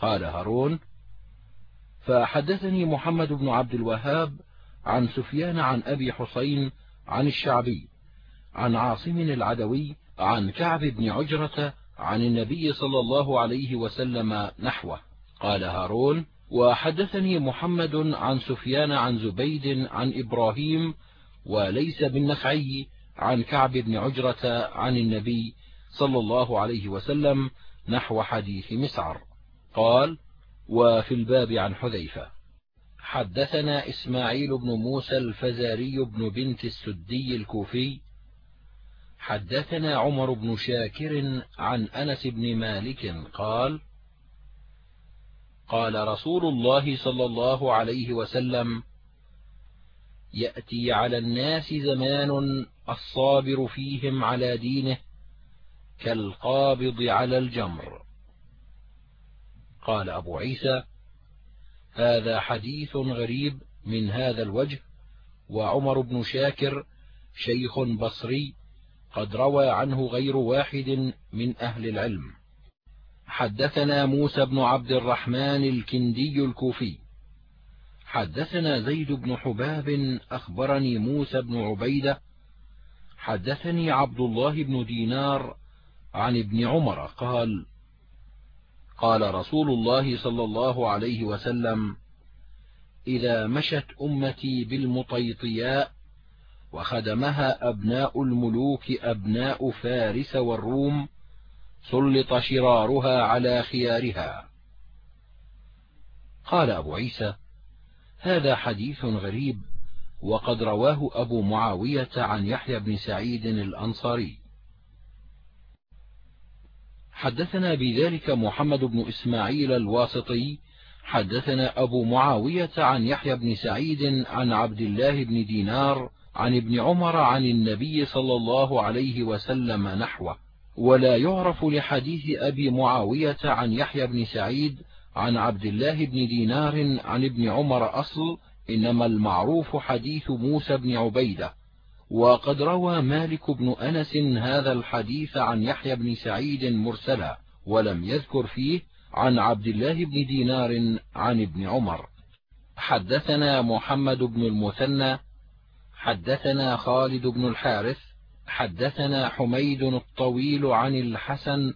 قال هارون فحدثني محمد بن عبد الوهاب عن سفيان عن أبي حسين عن الشعبي عن عاصم العدوي عن كعب بن عجرة عن النبي صلى الله عليه وسلم نحوه. قال هارون وحدثني محمد عن سفيان عن زبيد عن إبراهيم وليس بالنخعي عن كعب بن عجرة عن النبي صلى الله عليه وسلم نحو حديث مسعر. قال وفي الباب عن حذيفة. حدثنا إسماعيل بن موسى الفزاري بن بنت السدي الكوفي حدثنا عمر بن شاكر عن أنس بن مالك قال قال رسول الله صلى الله عليه وسلم يأتي على الناس زمان الصابر فيهم على دينه كالقابض على الجمر. قال أبو عيسى هذا حديث غريب من هذا الوجه وعمر بن شاكر شيخ بصري قد روى عنه غير واحد من أهل العلم. حدثنا موسى بن عبد الرحمن الكندي الكوفي. حدثنا زيد بن حباب أخبرني موسى بن عبيدة. حدثني عبد الله بن دينار عن ابن عمر قال قال رسول الله صلى الله عليه وسلم إذا مشت أمتي بالمطيطياء وخدمها أبناء الملوك أبناء فارس والروم سلط شرارها على خيارها. قال أبو عيسى هذا حديث غريب وقد رواه أبو معاوية عن يحيى بن سعيد الأنصاري. حدثنا بذلك محمد بن إسماعيل الواسطي حدثنا أبو معاوية عن يحيى بن سعيد عن عبد الله بن دينار عن ابن عمر عن النبي صلى الله عليه وسلم نحوه ولا يعرف لحديث أبي معاوية عن يحيى بن سعيد عن عبد الله بن دينار عن ابن عمر أصل إنما المعروف حديث موسى بن عبيدة. وقد روى مالك بن أنس هذا الحديث عن يحيى بن سعيد مرسلا ولم يذكر فيه عن عبد الله بن دينار عن ابن عمر. حدثنا محمد بن المثنى حدثنا خالد بن الحارث حدثنا حميد الطويل عن الحسن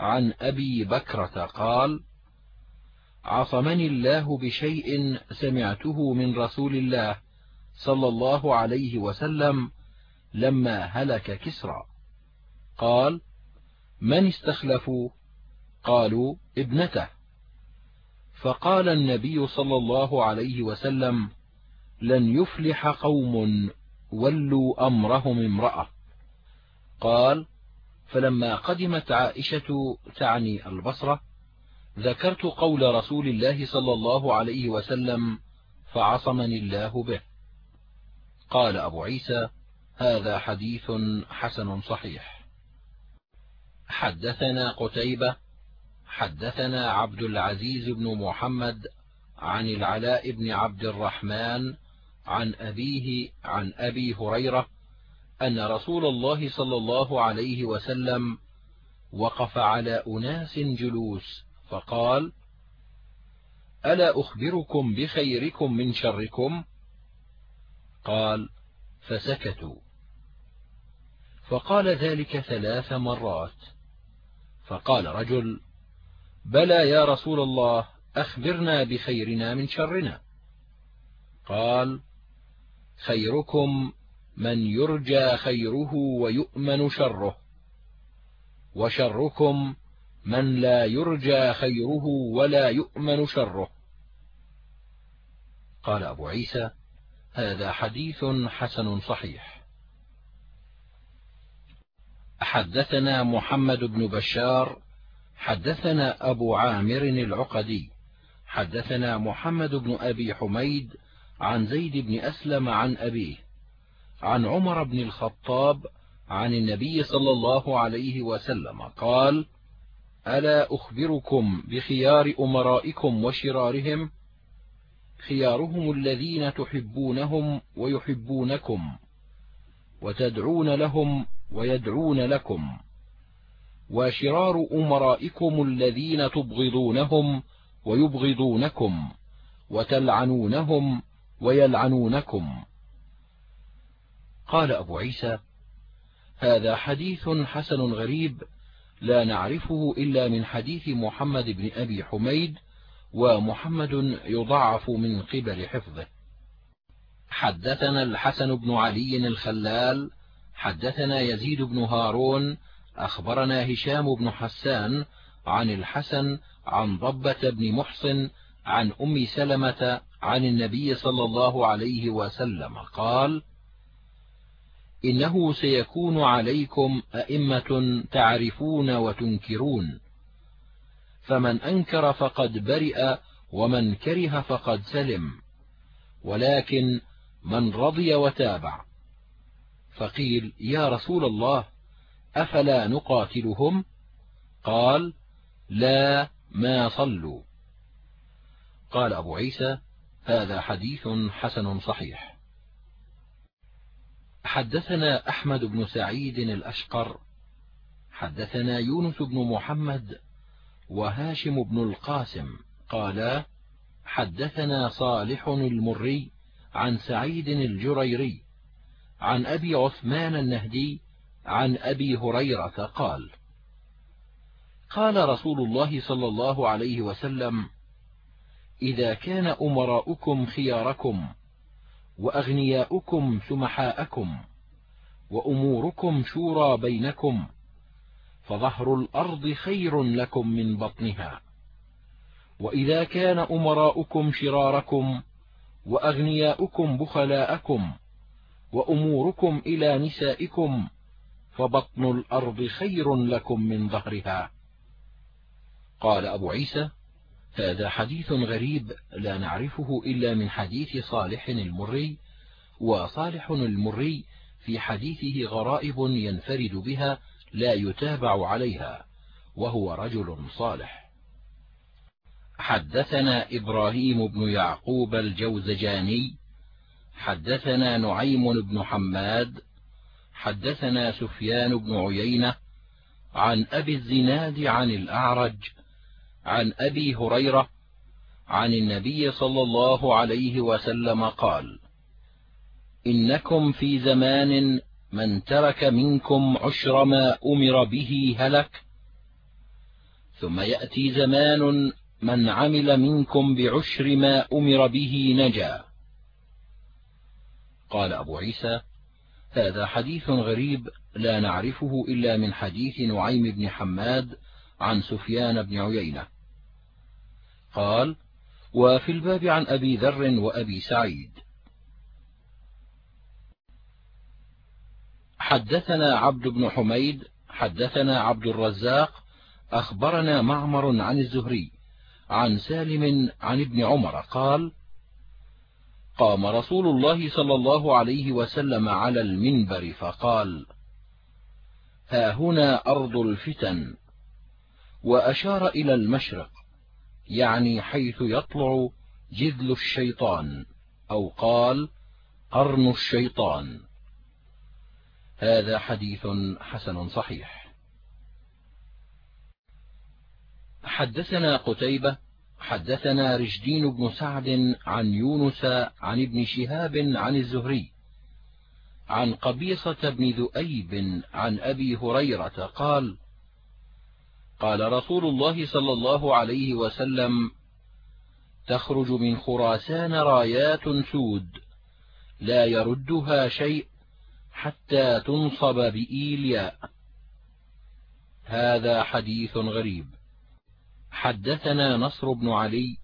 عن أبي بكرة قال عصمني الله بشيء سمعته من رسول الله صلى الله عليه وسلم لما هلك كسرى. قال من استخلفوا؟ قالوا ابنته. فقال النبي صلى الله عليه وسلم لن يفلح قوم ولوا أمرهم امرأة. قال فلما قدمت عائشة تعني البصرة ذكرت قول رسول الله صلى الله عليه وسلم فعصمني الله به. قال أبو عيسى هذا حديث حسن صحيح. حدثنا قتيبة حدثنا عبد العزيز بن محمد عن العلاء بن عبد الرحمن عن أبيه عن أبي هريرة أن رسول الله صلى الله عليه وسلم وقف على أناس جلوس فقال ألا أخبركم بخيركم من شركم؟ قال فسكتوا. فقال ذلك ثلاث مرات. فقال رجل بلى يا رسول الله أخبرنا بخيرنا من شرنا. قال خيركم من يرجى خيره ويؤمن شره وشركم من لا يرجى خيره ولا يؤمن شره. قال أبو عيسى هذا حديث حسن صحيح. حدثنا محمد بن بشار حدثنا أبو عامر العقدي حدثنا محمد بن أبي حميد عن زيد بن أسلم عن أبيه عن عمر بن الخطاب عن النبي صلى الله عليه وسلم قال ألا أخبركم بخيار أمرائكم وشرارهم؟ خيارهم الذين تحبونهم ويحبونكم وتدعون لهم ويدعون لكم وشرار أمرائكم الذين تبغضونهم ويبغضونكم وتلعنونهم ويلعنونكم. قال أبو عيسى هذا حديث حسن غريب لا نعرفه إلا من حديث محمد بن أبي حميد ومحمد يضعف من قبل حفظه. حدثنا الحسن بن علي الخلال حدثنا يزيد بن هارون أخبرنا هشام بن حسان عن الحسن عن ضبة بن محصن عن أم سلمة عن النبي صلى الله عليه وسلم قال إنه سيكون عليكم أئمة تعرفون وتنكرون. فمن أنكر فقد برئ ومن كره فقد سلم. ولكن من رضي وتابع. فقيل يا رسول الله أفلا نقاتلهم؟ قال لا ما صلوا. قال أبو عيسى هذا حديث حسن صحيح. حدثنا أحمد بن سعيد الأشقر حدثنا يونس بن محمد وهاشم بن القاسم قالا حدثنا صالح المري عن سعيد الجريري عن أبي عثمان النهدي عن أبي هريرة قال قال رسول الله صلى الله عليه وسلم إذا كان أمراؤكم خياركم وأغنياؤكم سمحاءكم وأموركم شورى بينكم فظهر الأرض خير لكم من بطنها. وإذا كان أمراؤكم شراركم وأغنياؤكم بخلاءكم وأموركم إلى نسائكم فبطن الأرض خير لكم من ظهرها. قال أبو عيسى هذا حديث غريب لا نعرفه إلا من حديث صالح المري وصالح المري في حديثه غرائب ينفرد بها لا يتابع عليها وهو رجل صالح. حدثنا إبراهيم بن يعقوب الجوزجاني حدثنا نعيم بن حماد حدثنا سفيان بن عيينة عن أبي الزناد عن الأعرج عن أبي هريرة عن النبي صلى الله عليه وسلم قال إنكم في زمان من ترك منكم عشر ما أمر به هلك ثم يأتي زمان من عمل منكم بعشر ما أمر به نجا. قال أبو عيسى هذا حديث غريب لا نعرفه إلا من حديث نعيم بن حماد عن سفيان بن عيينة. قال وفي الباب عن أبي ذر وأبي سعيد. حدثنا عبد بن حميد حدثنا عبد الرزاق أخبرنا معمر عن الزهري عن سالم عن ابن عمر قال قام رسول الله صلى الله عليه وسلم على المنبر فقال ها هنا أرض الفتن وأشار إلى المشرق. يعني حيث يطلع جذل الشيطان أو قال قرن الشيطان. هذا حديث حسن صحيح. حدثنا قتيبة حدثنا رشدين بن سعد عن يونس عن ابن شهاب عن الزهري عن قبيصة بن ذؤيب عن أبي هريرة قال قال رسول الله صلى الله عليه وسلم تخرج من خراسان رايات سود لا يردها شيء حتى تنصب بإيلياء هذا حديث غريب. حدثنا نصر بن علي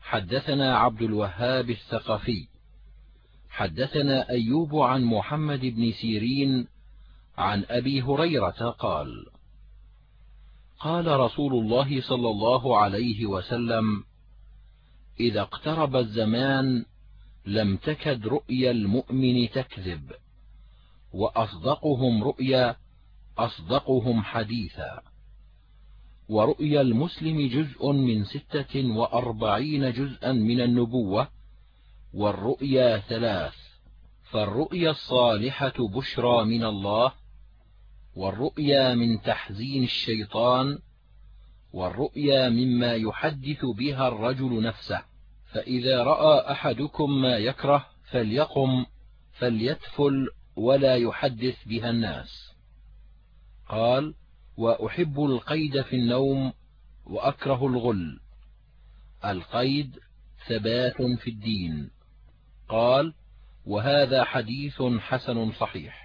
حدثنا عبد الوهاب الثقفي حدثنا أيوب عن محمد بن سيرين عن أبي هريرة قال قال رسول الله صلى الله عليه وسلم إذا اقترب الزمان لم تكد رؤيا المؤمن تكذب وأصدقهم رؤيا أصدقهم حديثا ورؤيا المسلم جزء من ستة وأربعين جزءا من النبوة والرؤيا ثلاث فالرؤيا الصالحة بشرى من الله والرؤيا من تحزين الشيطان والرؤيا مما يحدث بها الرجل نفسه فإذا رأى أحدكم ما يكره فليقم فليتفل ولا يحدث بها الناس. قال وأحب القيد في النوم وأكره الغل. القيد ثبات في الدين. قال وهذا حديث حسن صحيح.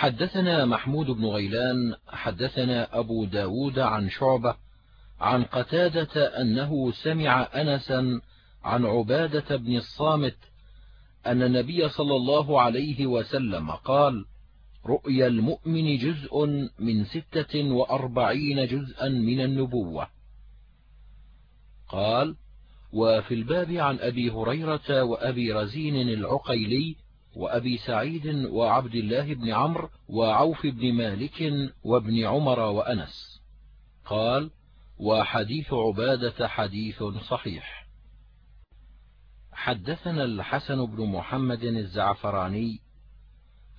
حدثنا محمود بن غيلان حدثنا أبو ب داود عن شعبة عن قتادة أنه سمع أنسا عن عبادة بن الصامت أن النبي صلى الله عليه وسلم قال رؤيا المؤمن جزء من ستة وأربعين جزءا من النبوة قال وفي الباب عن أبي هريرة وأبي رزين العقيلي وأبي سعيد وعبد الله بن عمرو وعوف بن مالك وابن عمر وأنس. قال وحديث عبادة حديث صحيح. حدثنا الحسن بن محمد الزعفراني.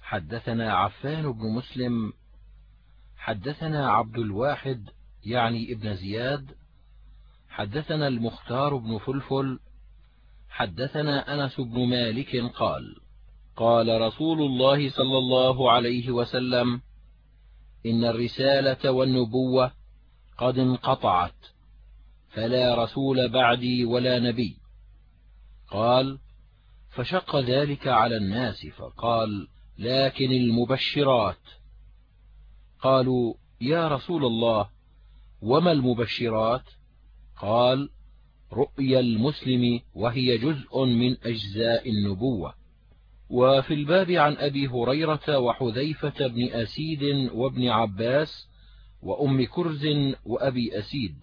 حدثنا عفان بن مسلم. حدثنا عبد الواحد يعني ابن زياد. حدثنا المختار بن فلفل. حدثنا أنس بن مالك قال قال رسول الله صلى الله عليه وسلم إن الرسالة والنبوة قد انقطعت فلا رسول بعدي ولا نبي. قال فشق ذلك على الناس فقال لكن المبشرات. قالوا يا رسول الله وما المبشرات؟ قال رؤيا المسلم وهي جزء من أجزاء النبوة. وفي الباب عن أبي هريرة وحذيفة بن أسيد وابن عباس وأم كرز وأبي أسيد.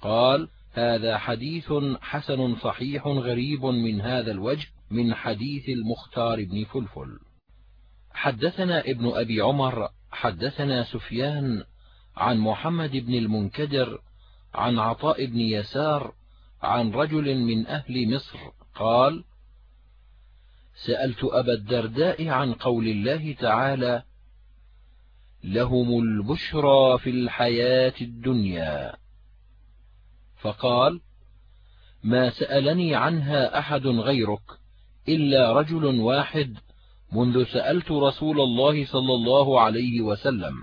قال هذا حديث حسن صحيح غريب من هذا الوجه من حديث المختار بن فلفل. حدثنا ابن أبي عمر حدثنا سفيان عن محمد بن المنكدر عن عطاء بن يسار عن رجل من أهل مصر. قال سألت أبا الدرداء عن قول الله تعالى لهم البشرى في الحياة الدنيا. فقال ما سألني عنها أحد غيرك إلا رجل واحد منذ سألت رسول الله صلى الله عليه وسلم.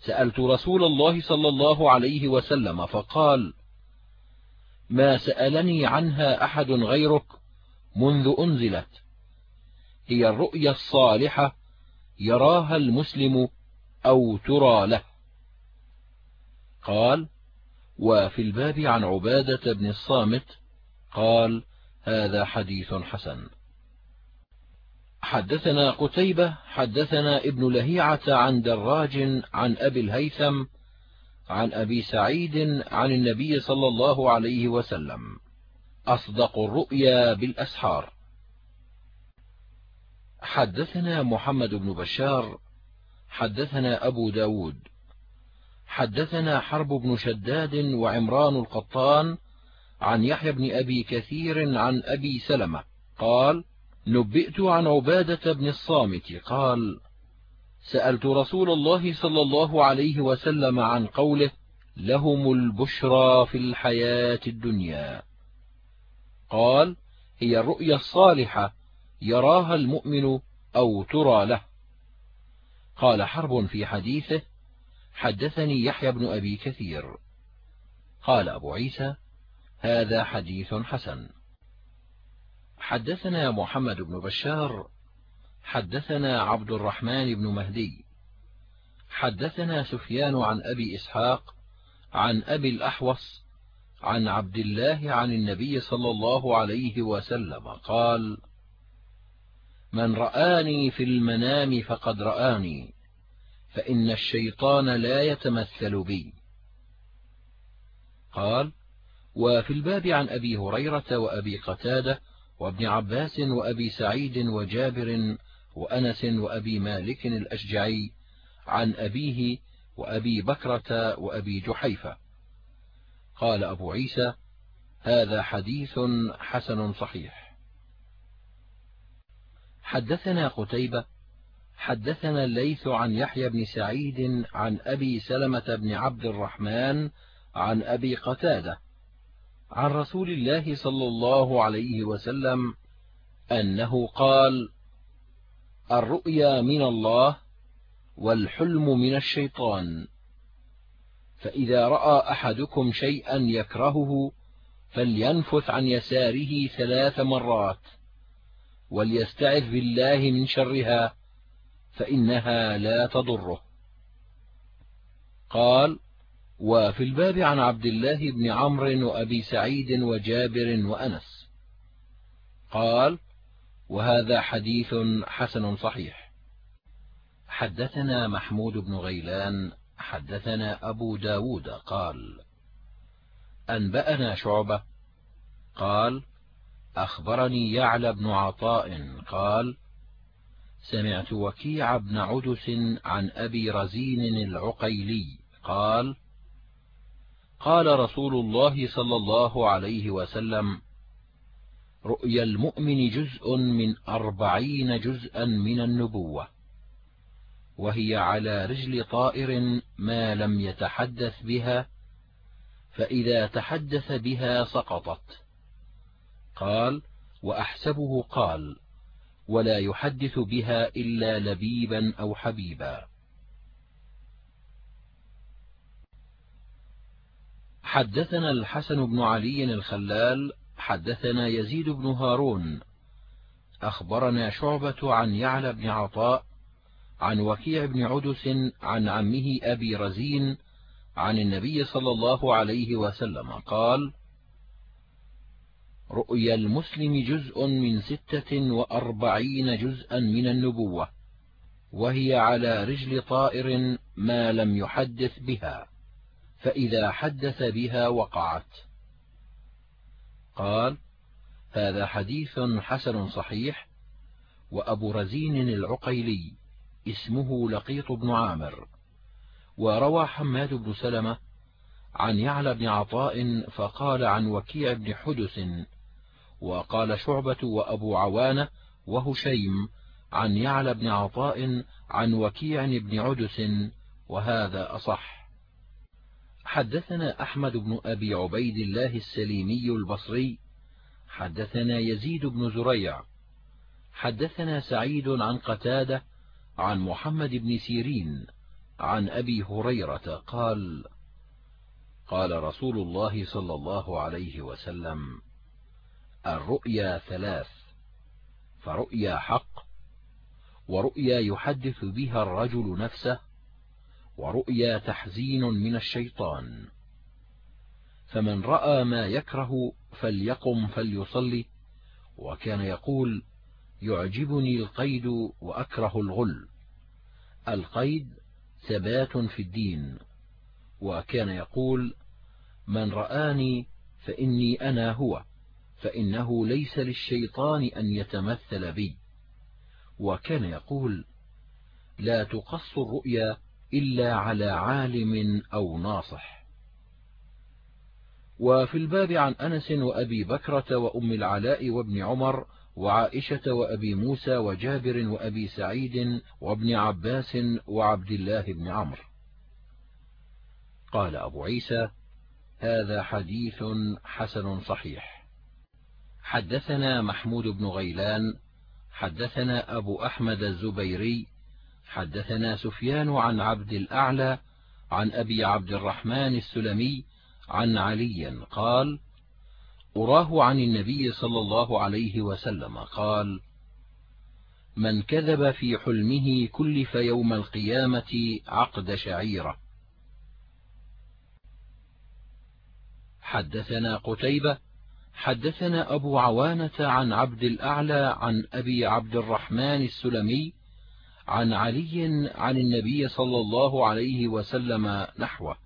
سألت رسول الله صلى الله عليه وسلم فقال ما سألني عنها أحد غيرك منذ أنزلت. هي الرؤيا الصالحة يراها المسلم أو ترى له. قال وفي الباب عن عبادة بن الصامت قال هذا حديث حسن. حدثنا قتيبة حدثنا ابن لهيعة عن دراج عن أبي الهيثم عن أبي سعيد عن النبي صلى الله عليه وسلم. أصدق الرؤيا بالأسحار. حدثنا محمد بن بشار حدثنا أبو ب داود حدثنا حرب بن شداد وعمران القطان عن يحيى بن أبي كثير عن أبي سلمة قال نبئت عن عبادة بن الصامت قال سألت رسول الله صلى الله عليه وسلم عن قوله لهم البشرى في الحياة الدنيا. قال هي الرؤيا الصالحة يراها المؤمن أو ترى له. قال حرب في حديثه حدثني يحيى بن أبي كثير. قال أبو عيسى هذا حديث حسن. حدثنا محمد بن بشار حدثنا عبد الرحمن بن مهدي. حدثنا سفيان عن أبي إسحاق عن أبي الأحوص عن عبد الله عن النبي صلى الله عليه وسلم قال من رآني في المنام فقد رآني فإن الشيطان لا يتمثل بي. قال وفي الباب عن أبي هريرة وأبي قتادة وابن عباس وأبي سعيد وجابر وأنس وأبي مالك الأشجعي عن أبيه وأبي بكرة وأبي جحيفة. قال أبو عيسى هذا حديث حسن صحيح. حدثنا قتيبة حدثنا الليث عن يحيى بن سعيد عن أبي سلمة بن عبد الرحمن عن أبي قتادة عن رسول الله صلى الله عليه وسلم أنه قال الرؤيا من الله والحلم من الشيطان. فإذا رأى أحدكم شيئا يكرهه فلينفث عن يساره ثلاث مرات وليستعذ بالله من شرها فإنها لا تضره. قال وفي الباب عن عبد الله بن عمرو وأبي سعيد وجابر وأنس. قال وهذا حديث حسن صحيح. حدثنا محمود بن غيلان حدثنا أبو ب داود قال أنبأنا شعبة؟ قال أخبرني يعلى بن عطاء قال سمعت وكيع بن عدس عن أبي رزين العقيلي قال قال رسول الله صلى الله عليه وسلم رؤيا المؤمن جزء من أربعين جزءا من النبوة. وهي على رجل طائر ما لم يتحدث بها فإذا تحدث بها سقطت. قال وأحسبه قال ولا يحدث بها إلا لبيبا أو حبيبا. حدثنا الحسن بن علي الخلال حدثنا يزيد بن هارون. أخبرنا شعبة عن يعلى بن عطاء عن وكيع بن عدس عن عمه أبي رزين عن النبي صلى الله عليه وسلم قال رؤيا المسلم جزء من ستة وأربعين جزءا من النبوة وهي على رجل طائر ما لم يحدث بها فإذا حدث بها وقعت. قال هذا حديث حسن صحيح وأبو رزين العقيلي اسمه لقيط بن عامر. وروى حماد بن سلمة عن يعلى بن عطاء فقال عن وكيع بن حدث وقال شعبة وأبو عوانة وهشيم عن يعلى بن عطاء عن وكيع بن عدس وهذا أصح. حدثنا أحمد بن أبي عبيد الله السليمي البصري حدثنا يزيد بن زريع حدثنا سعيد عن قتادة عن محمد بن سيرين عن أبي هريرة قال قال رسول الله صلى الله عليه وسلم الرؤيا ثلاث فرؤيا حق ورؤيا يحدث بها الرجل نفسه ورؤيا تحزين من الشيطان. فمن رأى ما يكره فليقم فليصلي وكان يقول يعجبني القيد وأكره الغل. القيد ثبات في الدين وكان يقول من رآني فإني أنا هو فإنه ليس للشيطان أن يتمثل بي. وكان يقول لا تقص الرؤيا إلا على عالم أو ناصح. وفي الباب عن أنس وأبي بكرة وأم العلاء وابن عمر وعائشة وأبي موسى وجابر وأبي سعيد وابن عباس وعبد الله بن عمرو. قال أبو عيسى هذا حديث حسن صحيح. حدثنا محمود بن غيلان حدثنا أبو أحمد الزبيري حدثنا سفيان عن عبد الأعلى عن أبي عبد الرحمن السلمي عن علي قال أراه عن النبي صلى الله عليه وسلم قال من كذب في حلمه كلف يوم القيامة عقد شعيرة. حدثنا قتيبة حدثنا أبو عوانة عن عبد الأعلى عن أبي عبد الرحمن السلمي عن علي عن النبي صلى الله عليه وسلم نحوه.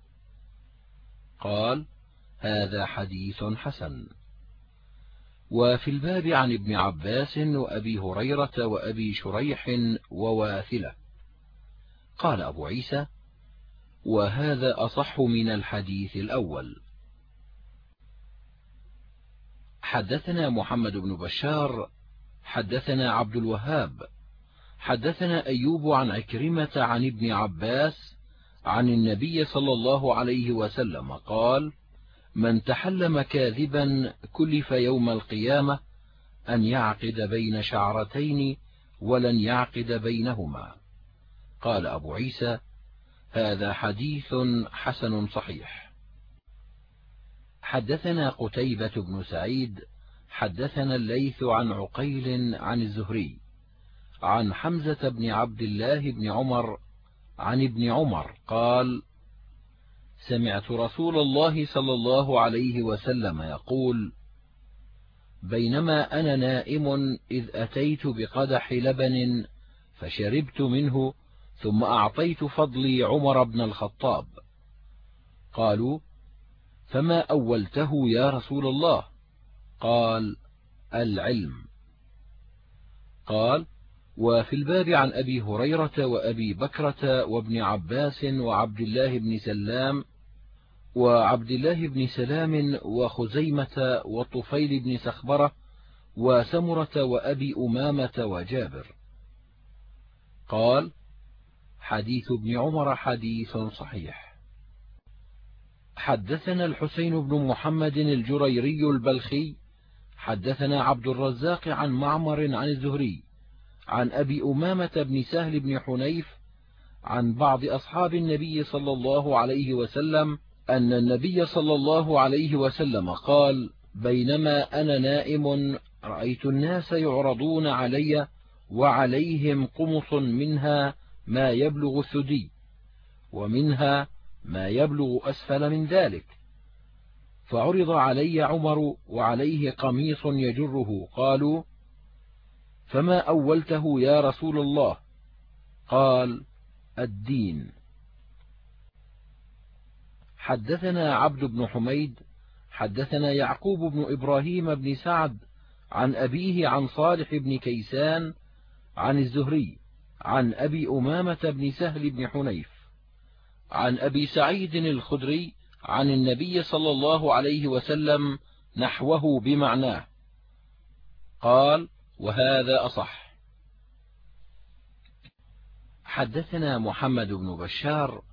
قال هذا حديث حسن. وفي الباب عن ابن عباس وأبي هريرة وأبي شريح وواثلة. قال أبو عيسى وهذا أصح من الحديث الأول. حدثنا محمد بن بشار حدثنا عبد الوهاب حدثنا أيوب عن عكرمة عن ابن عباس عن النبي صلى الله عليه وسلم قال من تحلم كاذبا كلف يوم القيامة أن يعقد بين شعرتين ولن يعقد بينهما. قال أبو عيسى هذا حديث حسن صحيح. حدثنا قتيبة بن سعيد حدثنا الليث عن عقيل عن الزهري عن حمزة بن عبد الله بن عمر عن ابن عمر قال سمعت رسول الله صلى الله عليه وسلم يقول بينما أنا نائم إذ أتيت بقدح لبن فشربت منه ثم أعطيت فضلي عمر بن الخطاب. قالوا فما أولته يا رسول الله؟ قال العلم. قال وفي الباب عن أبي هريرة وأبي بكرة وابن عباس وعبد الله بن سلام وعبد الله بن سلام وخزيمة وطفيل بن سخبرة وسمرة وأبي أمامة وجابر. قال حديث ابن عمر حديث صحيح. حدثنا الحسين بن محمد الجريري البلخي حدثنا عبد الرزاق عن معمر عن الزهري عن أبي أمامة بن سهل بن حنيف عن بعض أصحاب النبي صلى الله عليه وسلم أن النبي صلى الله عليه وسلم قال بينما أنا نائم رأيت الناس يعرضون علي وعليهم قمص منها ما يبلغ الثدي ومنها ما يبلغ أسفل من ذلك. فعرض علي عمر وعليه قميص يجره قالوا فما أولته يا رسول الله؟ قال الدين. حدثنا عبد بن حميد حدثنا يعقوب بن إبراهيم بن سعد عن أبيه عن صالح بن كيسان عن الزهري عن أبي أمامة بن سهل بن حنيف عن أبي سعيد الخدري عن النبي صلى الله عليه وسلم نحوه بمعناه. قال وهذا أصح. حدثنا محمد بن بشار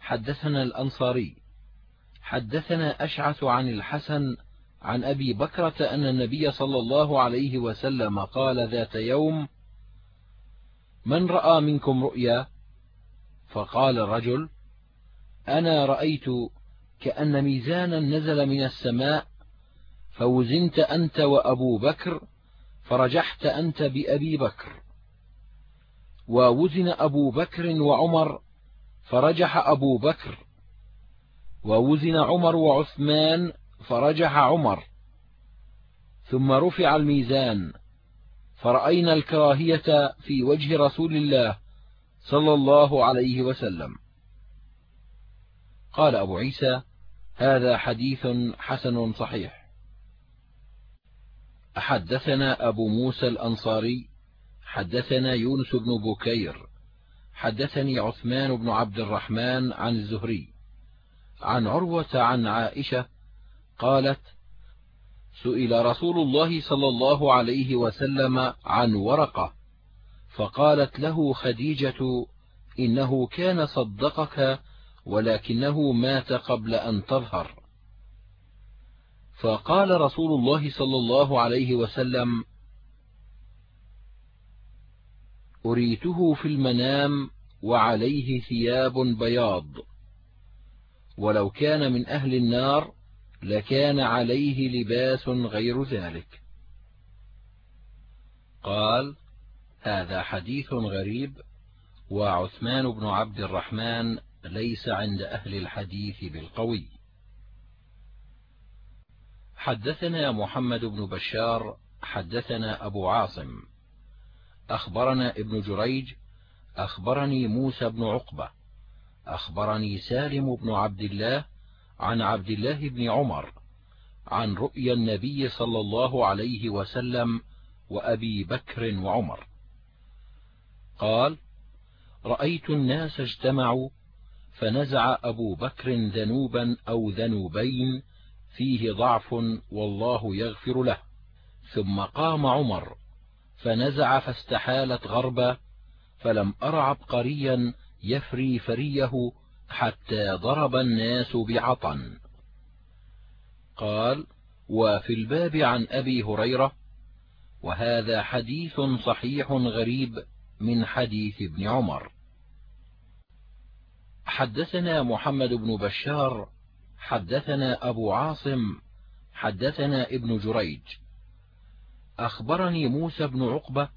حدثنا الأنصاري حدثنا أشعث عن الحسن عن أبي بكرة أن النبي صلى الله عليه وسلم قال ذات يوم من رأى منكم رؤيا؟ فقال الرجل أنا رأيت كأن ميزانا نزل من السماء فوزنت أنت وأبو بكر فرجحت أنت بأبي بكر. ووزن أبو بكر وعمر فرجح أبو بكر ووزن عمر وعثمان فرجح عمر. ثم رفع الميزان. فرأينا الكراهية في وجه رسول الله صلى الله عليه وسلم. قال أبو عيسى هذا حديث حسن صحيح. حدثنا أبو موسى الأنصاري حدثنا يونس بن بكير حدثني عثمان بن عبد الرحمن عن الزهري. عن عروة عن عائشة قالت سئل رسول الله صلى الله عليه وسلم عن ورقة فقالت له خديجة إنه كان صدقك ولكنه مات قبل أن تظهر. فقال رسول الله صلى الله عليه وسلم أريته في المنام وعليه ثياب بياض. ولو كان من أهل النار لكان عليه لباس غير ذلك. قال هذا حديث غريب وعثمان بن عبد الرحمن ليس عند أهل الحديث بالقوي. حدثنا محمد بن بشار حدثنا أبو عاصم. أخبرنا ابن جريج أخبرني موسى بن عقبة. أخبرني سالم بن عبد الله عن عبد الله بن عمر عن رؤيا النبي صلى الله عليه وسلم وأبي بكر وعمر. قال رأيت الناس اجتمعوا فنزع أبو بكر ذنوبا أو ذنوبين فيه ضعف والله يغفر له. ثم قام عمر فنزع فاستحالت غربا فلم أر عبقريا يفري فريه حتى ضرب الناس بعطن. قال وفي الباب عن أبي هريرة وهذا حديث صحيح غريب من حديث ابن عمر. حدثنا محمد بن بشار حدثنا أبو عاصم حدثنا ابن جريج. أخبرني موسى بن عقبة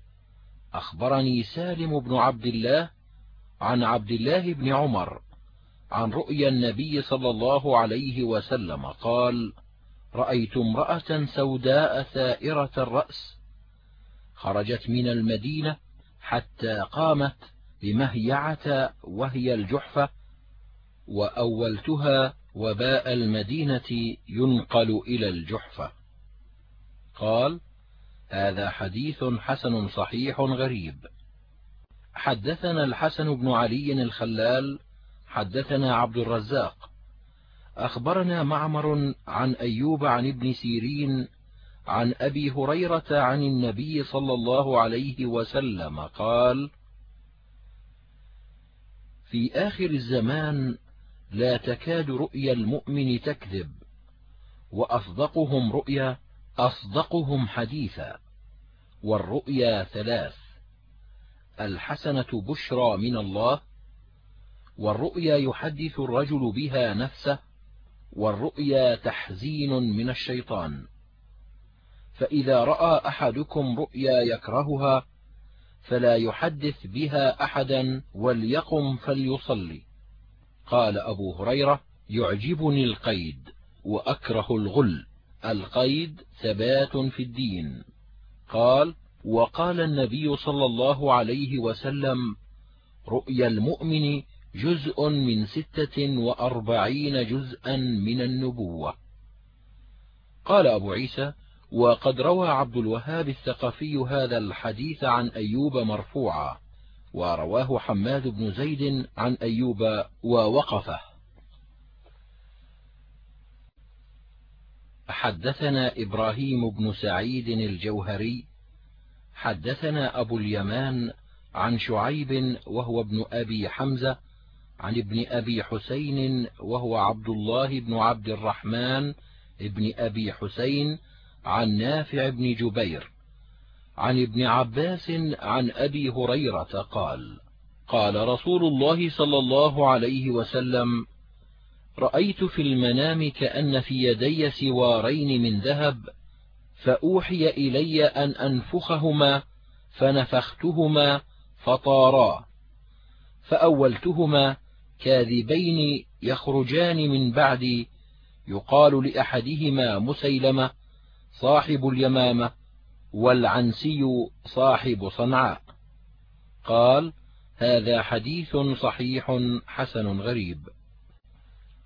أخبرني سالم بن عبد الله عن عبد الله بن عمر عن رؤيا النبي صلى الله عليه وسلم قال رأيت امرأة سوداء ثائرة الرأس خرجت من المدينة حتى قامت بمهيعة وهي الجحفة وأولتها وباء المدينة ينقل إلى الجحفة. قال هذا حديث حسن صحيح غريب. حدثنا الحسن بن علي الخلال حدثنا عبد الرزاق. أخبرنا معمر عن أيوب عن ابن سيرين عن أبي هريرة عن النبي صلى الله عليه وسلم قال في آخر الزمان لا تكاد رؤيا المؤمن تكذب وأصدقهم رؤيا أصدقهم حديثا والرؤيا ثلاث الحسنة بشرى من الله والرؤيا يحدث الرجل بها نفسه والرؤيا تحزين من الشيطان. فإذا رأى أحدكم رؤيا يكرهها فلا يحدث بها أحدا وليقم فليصلي. قال أبو هريرة يعجبني القيد وأكره الغل القيد ثبات في الدين. قال وقال النبي صلى الله عليه وسلم رؤيا المؤمن جزء من ستة وأربعين جزءا من النبوة. قال أبو عيسى وقد روى عبد الوهاب الثقفي هذا الحديث عن أيوب مرفوعا ورواه حماد بن زيد عن أيوب ووقفه. حدثنا إبراهيم بن سعيد الجوهري حدثنا أبو اليمان عن شعيب وهو ابن أبي حمزة عن ابن أبي حسين وهو عبد الله بن عبد الرحمن ابن أبي حسين عن نافع بن جبير عن ابن عباس عن أبي هريرة قال قال رسول الله صلى الله عليه وسلم رأيت في المنام كأن في يدي سوارين من ذهب فأوحي إلي أن أنفخهما فنفختهما فطارا. فأولتهما كاذبين يخرجان من بعدي يقال لأحدهما مسيلمة صاحب اليمامة والعنسي صاحب صنعاء. قال هذا حديث صحيح حسن غريب.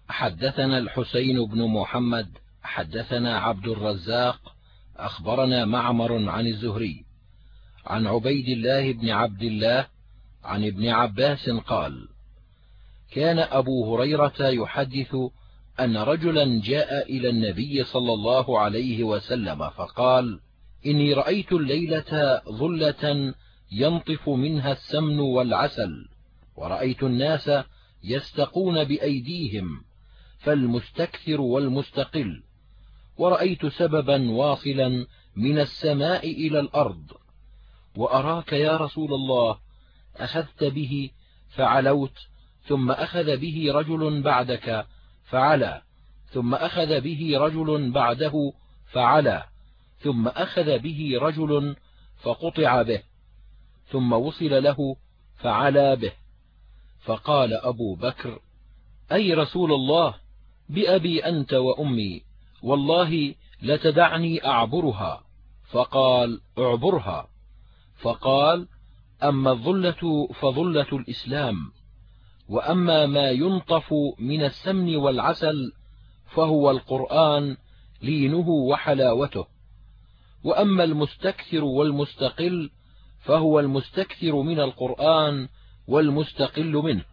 حدثنا الحسين بن محمد حدثنا عبد الرزاق أخبرنا معمر عن الزهري عن عبيد الله بن عبد الله عن ابن عباس قال كان أبو هريرة يحدث أن رجلا جاء إلى النبي صلى الله عليه وسلم فقال إني رأيت الليلة ظلة ينطف منها السمن والعسل ورأيت الناس يستقون بأيديهم فالمستكثر والمستقل ورأيت سببا واصلا من السماء إلى الأرض. وأراك يا رسول الله أخذت به فعلوت ثم أخذ به رجل بعدك فعلى ثم أخذ به رجل بعده فعلى ثم أخذ به رجل فقطع به ثم وصل له فعلى به. فقال أبو بكر أي رسول الله بأبي أنت وأمي. والله لتدعني أعبرها. فقال اعبرها. فقال أما الظلة فظلة الإسلام وأما ما ينطف من السمن والعسل فهو القرآن لينه وحلاوته وأما المستكثر والمستقل فهو المستكثر من القرآن والمستقل منه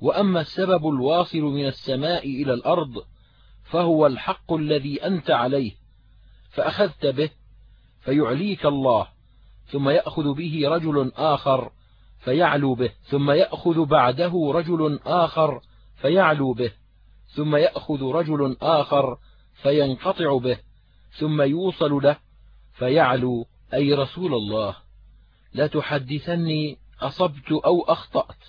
وأما السبب الواصل من السماء إلى الأرض فهو الحق الذي أنت عليه فأخذت به فيعليك الله ثم يأخذ به رجل آخر فيعلو به ثم يأخذ بعده رجل آخر فيعلو به ثم يأخذ رجل آخر فينقطع به ثم يوصل له فيعلو. أي رسول الله لا تحدثني أصبت أو أخطأت.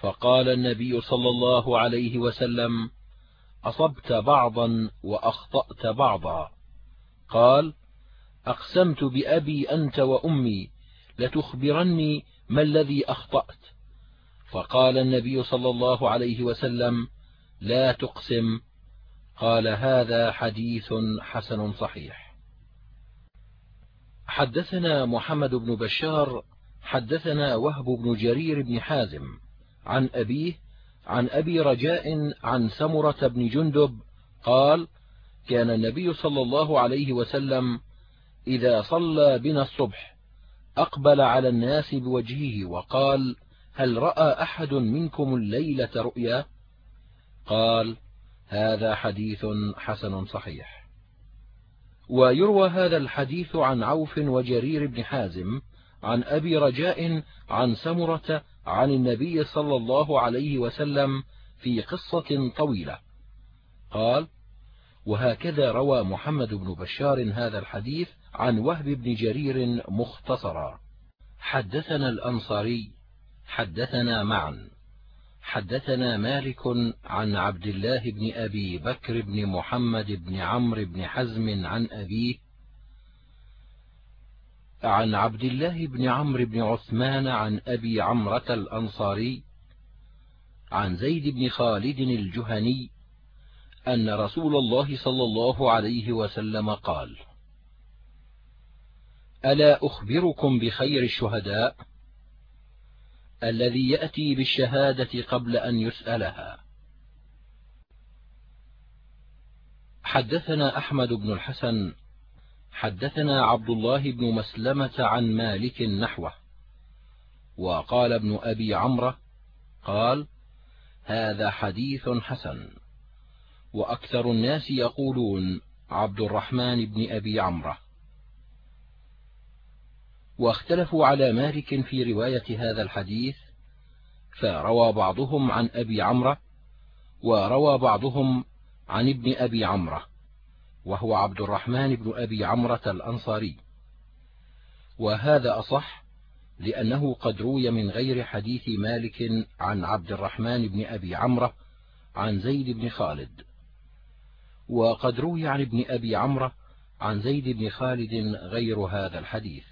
فقال النبي صلى الله عليه وسلم أصبت بعضا وأخطأت بعضا. قال أقسمت بأبي أنت وأمي لتخبرني ما الذي أخطأت. فقال النبي صلى الله عليه وسلم لا تقسم. قال هذا حديث حسن صحيح. حدثنا محمد بن بشار حدثنا وهب بن جرير بن حازم عن أبيه عن أبي رجاء عن سمرة بن جندب قال كان النبي صلى الله عليه وسلم إذا صلى بنا الصبح أقبل على الناس بوجهه وقال هل رأى أحد منكم الليلة رؤيا؟ قال هذا حديث حسن صحيح. ويروى هذا الحديث عن عوف وجرير بن حازم عن أبي رجاء عن سمرة عن النبي صلى الله عليه وسلم في قصة طويلة. قال وهكذا روى محمد بن بشار هذا الحديث عن وهب بن جرير مختصرا. حدثنا الأنصاري حدثنا معا حدثنا مالك عن عبد الله بن أبي بكر بن محمد بن عمرو بن حزم عن أبيه عن عبد الله بن عمرو بن عثمان عن أبي عمرة الأنصاري عن زيد بن خالد الجهني أن رسول الله صلى الله عليه وسلم قال ألا أخبركم بخير الشهداء الذي يأتي بالشهادة قبل أن يسألها؟ حدثنا أحمد بن الحسن حدثنا عبد الله بن مسلمة عن مالك نحوه وقال ابن أبي عمرة قال هذا حديث حسن. وأكثر الناس يقولون عبد الرحمن بن أبي عمرة. واختلفوا على مالك في رواية هذا الحديث فروى بعضهم عن أبي عمرة وروى بعضهم عن ابن أبي عمرة. وهو عبد الرحمن بن أبي عمرة الأنصاري. وهذا أصح لأنه قد روي من غير حديث مالك عن عبد الرحمن بن أبي عمرة عن زيد بن خالد. وقد روي عن ابن أبي عمرة عن زيد بن خالد غير هذا الحديث.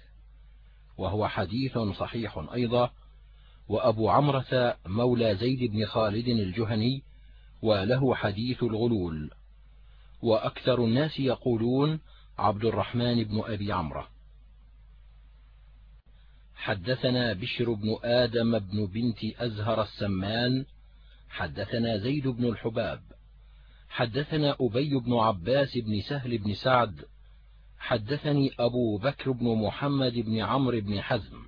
وهو حديث صحيح أيضا. وأبو عمرة مولى زيد بن خالد الجهني وله حديث الغلول. وأكثر الناس يقولون عبد الرحمن بن أبي عمرة حدثنا بشر بن آدم بن بنت أزهر السمان حدثنا زيد بن الحباب حدثنا أبي بن عباس بن سهل بن سعد حدثني أبو بكر بن محمد بن عمرو بن حزم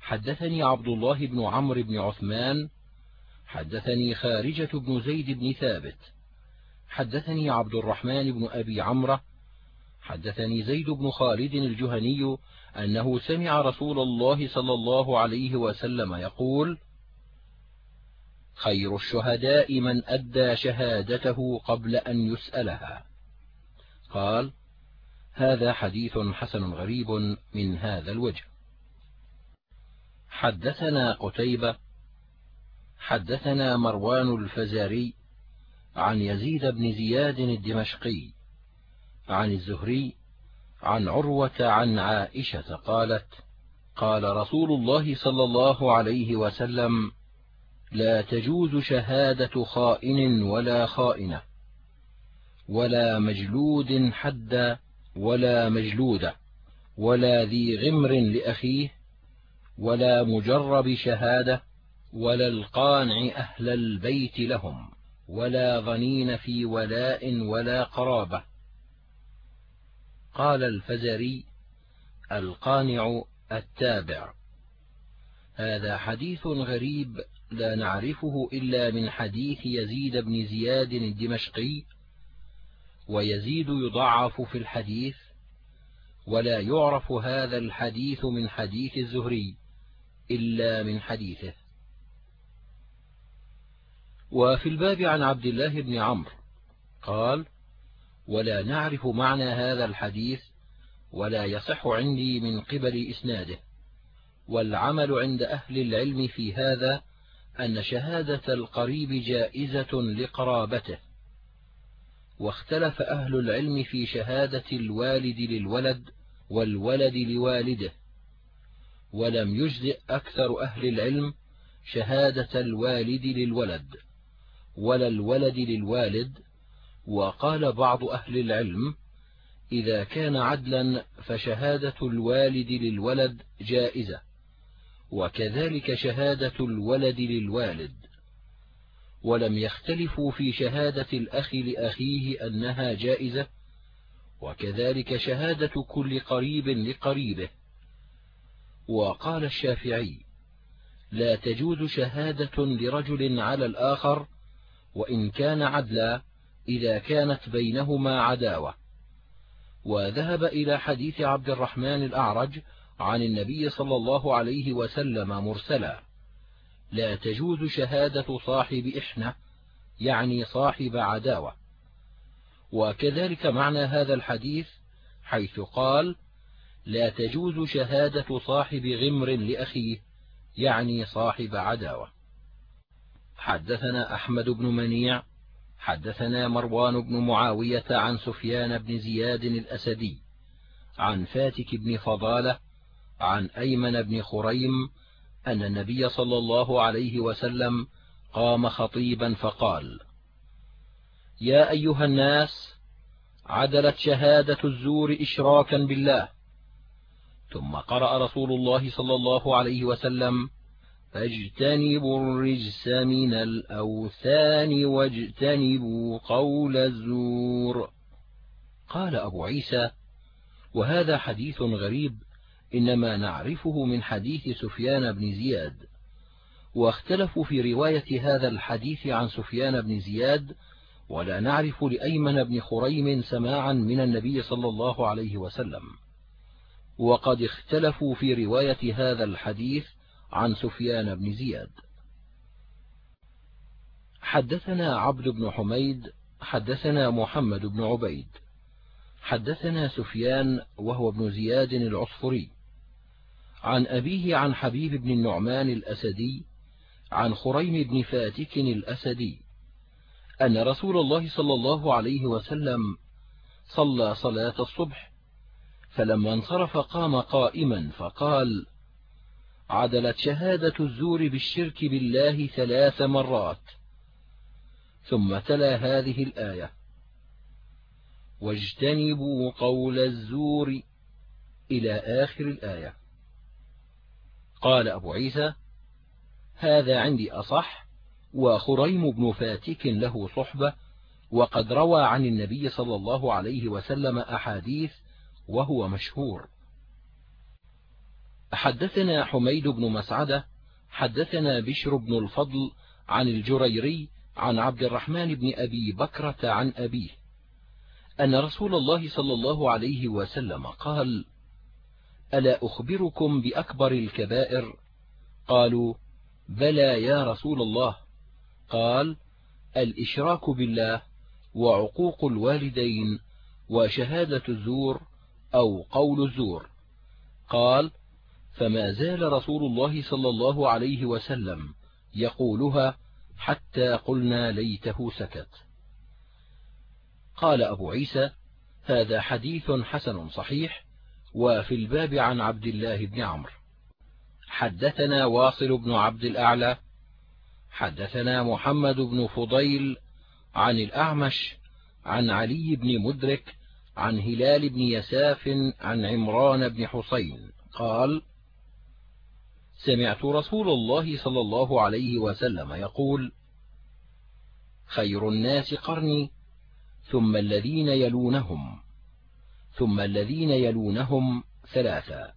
حدثني عبد الله بن عمرو بن عثمان حدثني خارجة بن زيد بن ثابت حدثني عبد الرحمن بن أبي عمرة حدثني زيد بن خالد الجهني أنه سمع رسول الله صلى الله عليه وسلم يقول خير الشهداء من أدى شهادته قبل أن يسألها. قال هذا حديث حسن غريب من هذا الوجه. حدثنا قتيبة حدثنا مروان الفزاري عن يزيد بن زياد الدمشقي عن الزهري عن عروة عن عائشة قالت قال رسول الله صلى الله عليه وسلم لا تجوز شهادة خائن ولا خائنة ولا مجلود حدا ولا مجلودة ولا ذي غمر لأخيه ولا مجرب شهادة ولا القانع أهل البيت لهم. ولا ظنين في ولاء ولا قرابة. قال الفزري القانع التابع. هذا حديث غريب لا نعرفه إلا من حديث يزيد بن زياد الدمشقي ويزيد يضعف في الحديث ولا يعرف هذا الحديث من حديث الزهري إلا من حديثه. وفي الباب عن عبد الله بن عمرو قال ولا نعرف معنى هذا الحديث ولا يصح عندي من قبل إسناده والعمل عند أهل العلم في هذا أن شهادة القريب جائزة لقرابته واختلف أهل العلم في شهادة الوالد للولد والولد لوالده ولم يجزئ أكثر أهل العلم شهادة الوالد للولد. ولا الولد للوالد؟ وقال بعض أهل العلم إذا كان عدلا فشهادة الوالد للولد جائزة وكذلك شهادة الولد للوالد. ولم يختلفوا في شهادة الأخ لأخيه أنها جائزة وكذلك شهادة كل قريب لقريبه. وقال الشافعي لا تجوز شهادة لرجل على الآخر وإن كان عدلا إذا كانت بينهما عداوة. وذهب إلى حديث عبد الرحمن الأعرج عن النبي صلى الله عليه وسلم مرسلا لا تجوز شهادة صاحب إحنة يعني صاحب عداوة. وكذلك معنى هذا الحديث حيث قال لا تجوز شهادة صاحب غمر لأخيه يعني صاحب عداوة. حدثنا أحمد بن منيع حدثنا مروان بن معاوية عن سفيان بن زياد الأسدي عن فاتك بن فضالة عن أيمن بن خريم أن النبي صلى الله عليه وسلم قام خطيبا فقال يا أيها الناس عدلت شهادة الزور إشراكا بالله. ثم قرأ رسول الله صلى الله عليه وسلم فاجتنبوا الرجس من الأوثان واجتنبوا قول الزور. قال أبو عيسى وهذا حديث غريب إنما نعرفه من حديث سفيان بن زياد. واختلفوا في رواية هذا الحديث عن سفيان بن زياد ولا نعرف لأيمن بن خريم سماعا من النبي صلى الله عليه وسلم. وقد اختلفوا في رواية هذا الحديث عن سفيان بن زياد. حدثنا عبد بن حميد حدثنا محمد بن عبيد. حدثنا سفيان وهو ابن زياد العصفري. عن أبيه عن حبيب بن النعمان الأسدي عن خريم بن فاتك الأسدي. أن رسول الله صلى الله عليه وسلم صلى صلاة الصبح فلما انصرف قام قائما فقال عدلت شهادة الزور بالشرك بالله ثلاث مرات. ثم تلا هذه الآية. واجتنبوا قول الزور إلى آخر الآية. قال أبو عيسى هذا عندي أصح وخريم بن فاتك له صحبة وقد روى عن النبي صلى الله عليه وسلم أحاديث وهو مشهور. حدثنا حميد بن مسعدة حدثنا بشر بن الفضل عن الجريري عن عبد الرحمن بن أبي بكرة عن أبيه أن رسول الله صلى الله عليه وسلم قال ألا أخبركم بأكبر الكبائر؟ قالوا بلى يا رسول الله. قال الإشراك بالله وعقوق الوالدين وشهادة الزور أو قول الزور. قال فما زال رسول الله صلى الله عليه وسلم يقولها حتى قلنا ليته سكت. قال أبو عيسى هذا حديث حسن صحيح وفي الباب عن عبد الله بن عمرو. حدثنا واصل بن عبد الأعلى حدثنا محمد بن فضيل عن الأعمش عن علي بن مدرك عن هلال بن يساف عن عمران بن حسين. قال سمعت رسول الله صلى الله عليه وسلم يقول خير الناس قرني ثم الذين يلونهم ثم الذين يلونهم ثلاثا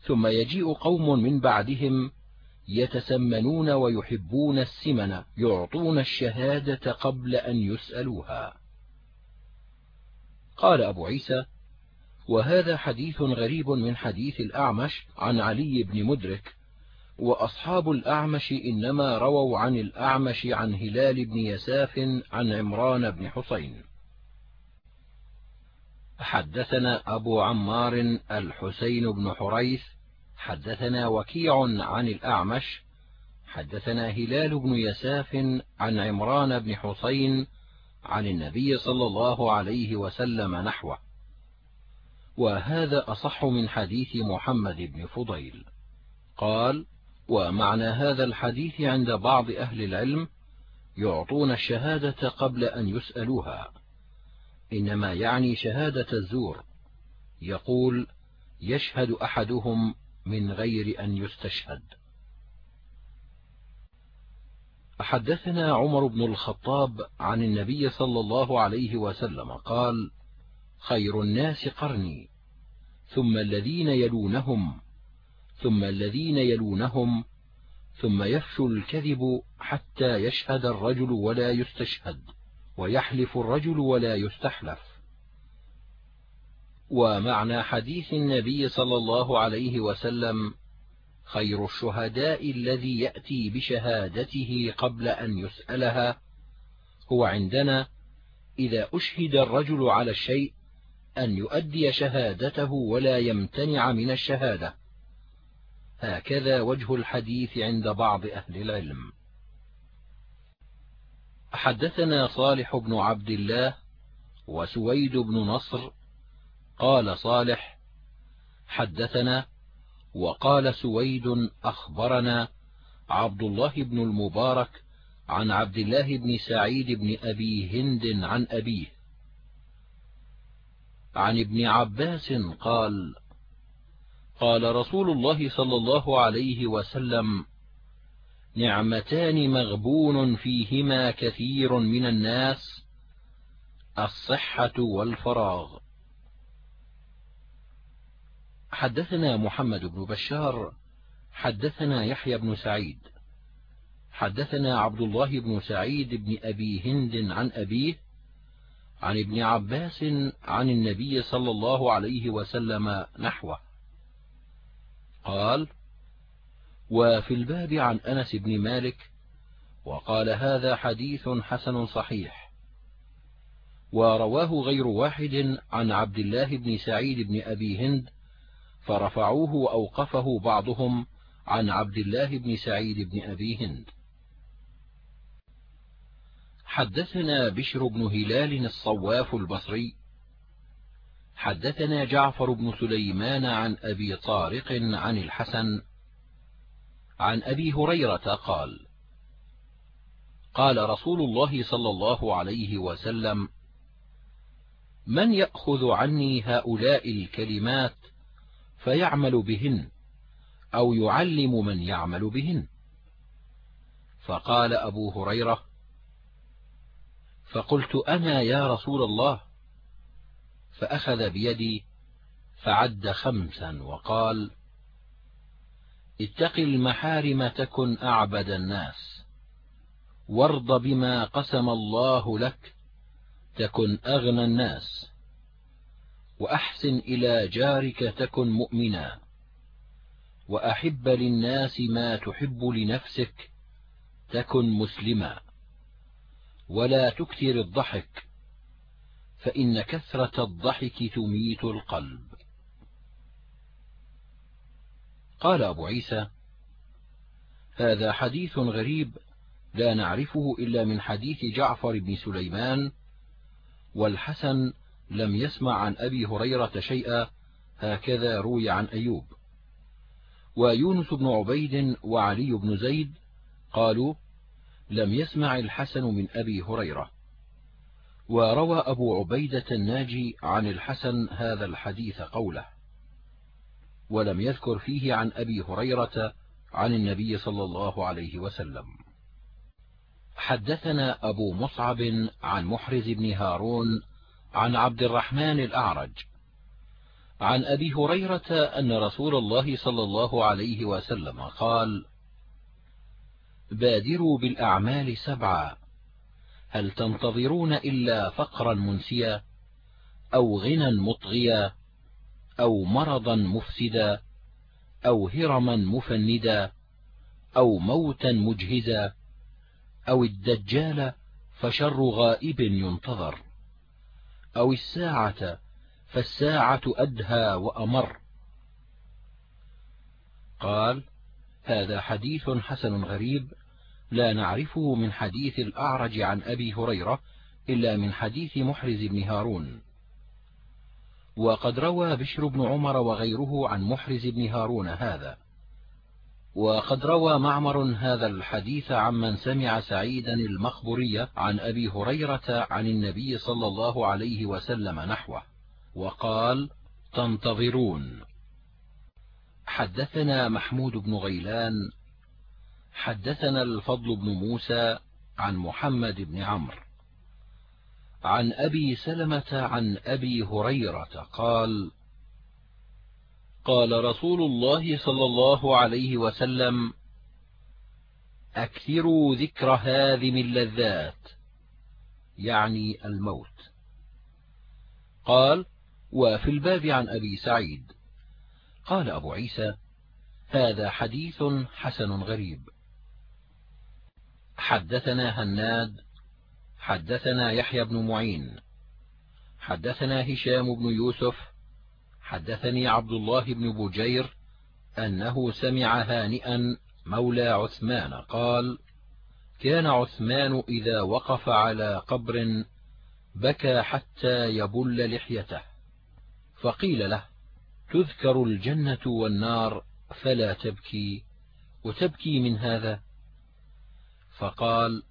ثم يجيء قوم من بعدهم يتسمنون ويحبون السمن يعطون الشهادة قبل أن يسألوها. قال أبو عيسى وهذا حديث غريب من حديث الأعمش عن علي بن مدرك وأصحاب الأعمش إنما رووا عن الأعمش عن هلال بن يساف عن عمران بن حسين. حدثنا أبو عمار الحسين بن حريث حدثنا وكيع عن الأعمش حدثنا هلال بن يساف عن عمران بن حسين عن النبي صلى الله عليه وسلم نحوه. وهذا أصح من حديث محمد بن فضيل. قال ومعنى هذا الحديث عند بعض أهل العلم يعطون الشهادة قبل أن يسألوها. إنما يعني شهادة الزور. يقول يشهد أحدهم من غير أن يستشهد. حدثنا عمر بن الخطاب عن النبي صلى الله عليه وسلم قال خير الناس قرني. ثم الذين يلونهم ثم الذين يلونهم ثم يفشو الكذب حتى يشهد الرجل ولا يستشهد ويحلف الرجل ولا يستحلف. ومعنى حديث النبي صلى الله عليه وسلم خير الشهداء الذي يأتي بشهادته قبل أن يسألها هو عندنا إذا أشهد الرجل على الشيء أن يؤدي شهادته ولا يمتنع من الشهادة. هكذا وجه الحديث عند بعض أهل العلم. حدثنا صالح بن عبد الله وسويد بن نصر قال صالح حدثنا وقال سويد أخبرنا عبد الله بن المبارك عن عبد الله بن سعيد بن أبي هند عن أبيه. عن ابن عباس قال قال رسول الله صلى الله عليه وسلم نعمتان مغبون فيهما كثير من الناس الصحة والفراغ. حدثنا محمد بن بشار حدثنا يحيى بن سعيد حدثنا عبد الله بن سعيد بن أبي هند عن أبيه عن ابن عباس عن النبي صلى الله عليه وسلم نحوه. قال وفي الباب عن أنس بن مالك وقال هذا حديث حسن صحيح. ورواه غير واحد عن عبد الله بن سعيد بن أبي هند فرفعوه وأوقفه بعضهم عن عبد الله بن سعيد بن أبي هند. حدثنا بشر بن هلال الصواف البصري. حدثنا جعفر بن سليمان عن أبي طارق عن الحسن. عن أبي هريرة قال قال رسول الله صلى الله عليه وسلم من يأخذ عني هؤلاء الكلمات فيعمل بهن أو يعلم من يعمل بهن؟ فقال أبو هريرة فقلت أنا يا رسول الله؟ فأخذ بيدي فعد خمسا وقال اتق المحارم تكن أعبد الناس وارض بما قسم الله لك تكن أغنى الناس وأحسن إلى جارك تكن مؤمنا وأحب للناس ما تحب لنفسك تكن مسلما. ولا تكثر الضحك فإن كثرة الضحك تميت القلب. قال أبو عيسى هذا حديث غريب لا نعرفه إلا من حديث جعفر بن سليمان والحسن لم يسمع عن أبي هريرة شيئا هكذا روي عن أيوب. ويونس بن عبيد وعلي بن زيد قالوا لم يسمع الحسن من أبي هريرة. وروى أبو عبيدة الناجي عن الحسن هذا الحديث قوله. ولم يذكر فيه عن أبي هريرة عن النبي صلى الله عليه وسلم. حدثنا أبو مصعب عن محرز بن هارون عن عبد الرحمن الأعرج عن أبي هريرة أن رسول الله صلى الله عليه وسلم قال بادروا بالأعمال سبعا. هل تنتظرون إلا فقرا منسيا أو غنى مطغيا أو مرضا مفسدا أو هرما مفندا أو موتا مجهزا أو الدجال فشر غائب ينتظر أو الساعة فالساعة أدهى وأمر. قال هذا حديث حسن غريب لا نعرفه من حديث الأعرج عن أبي هريرة إلا من حديث محرز بن هارون. وقد روى بشر بن عمر وغيره عن محرز بن هارون هذا. وقد روى معمر هذا الحديث عمن سمع سعيدا المخبري عن أبي هريرة عن النبي صلى الله عليه وسلم نحوه وقال تنتظرون. حدثنا محمود بن غيلان حدثنا الفضل بن موسى عن محمد بن عمرو. عن أبي سلمة عن أبي هريرة قال قال رسول الله صلى الله عليه وسلم أكثروا ذكر هاذم اللذات يعني الموت. قال وفي الباب عن أبي سعيد. قال أبو عيسى هذا حديث حسن غريب. حدثنا هناد حدثنا يحيى بن معين حدثنا هشام بن يوسف حدثني عبد الله بن بجير أنه سمع هانئا مولى عثمان قال كان عثمان إذا وقف على قبر بكى حتى يبل لحيته فقيل له تذكر الجنة والنار فلا تبكي وتبكي من هذا؟ فقال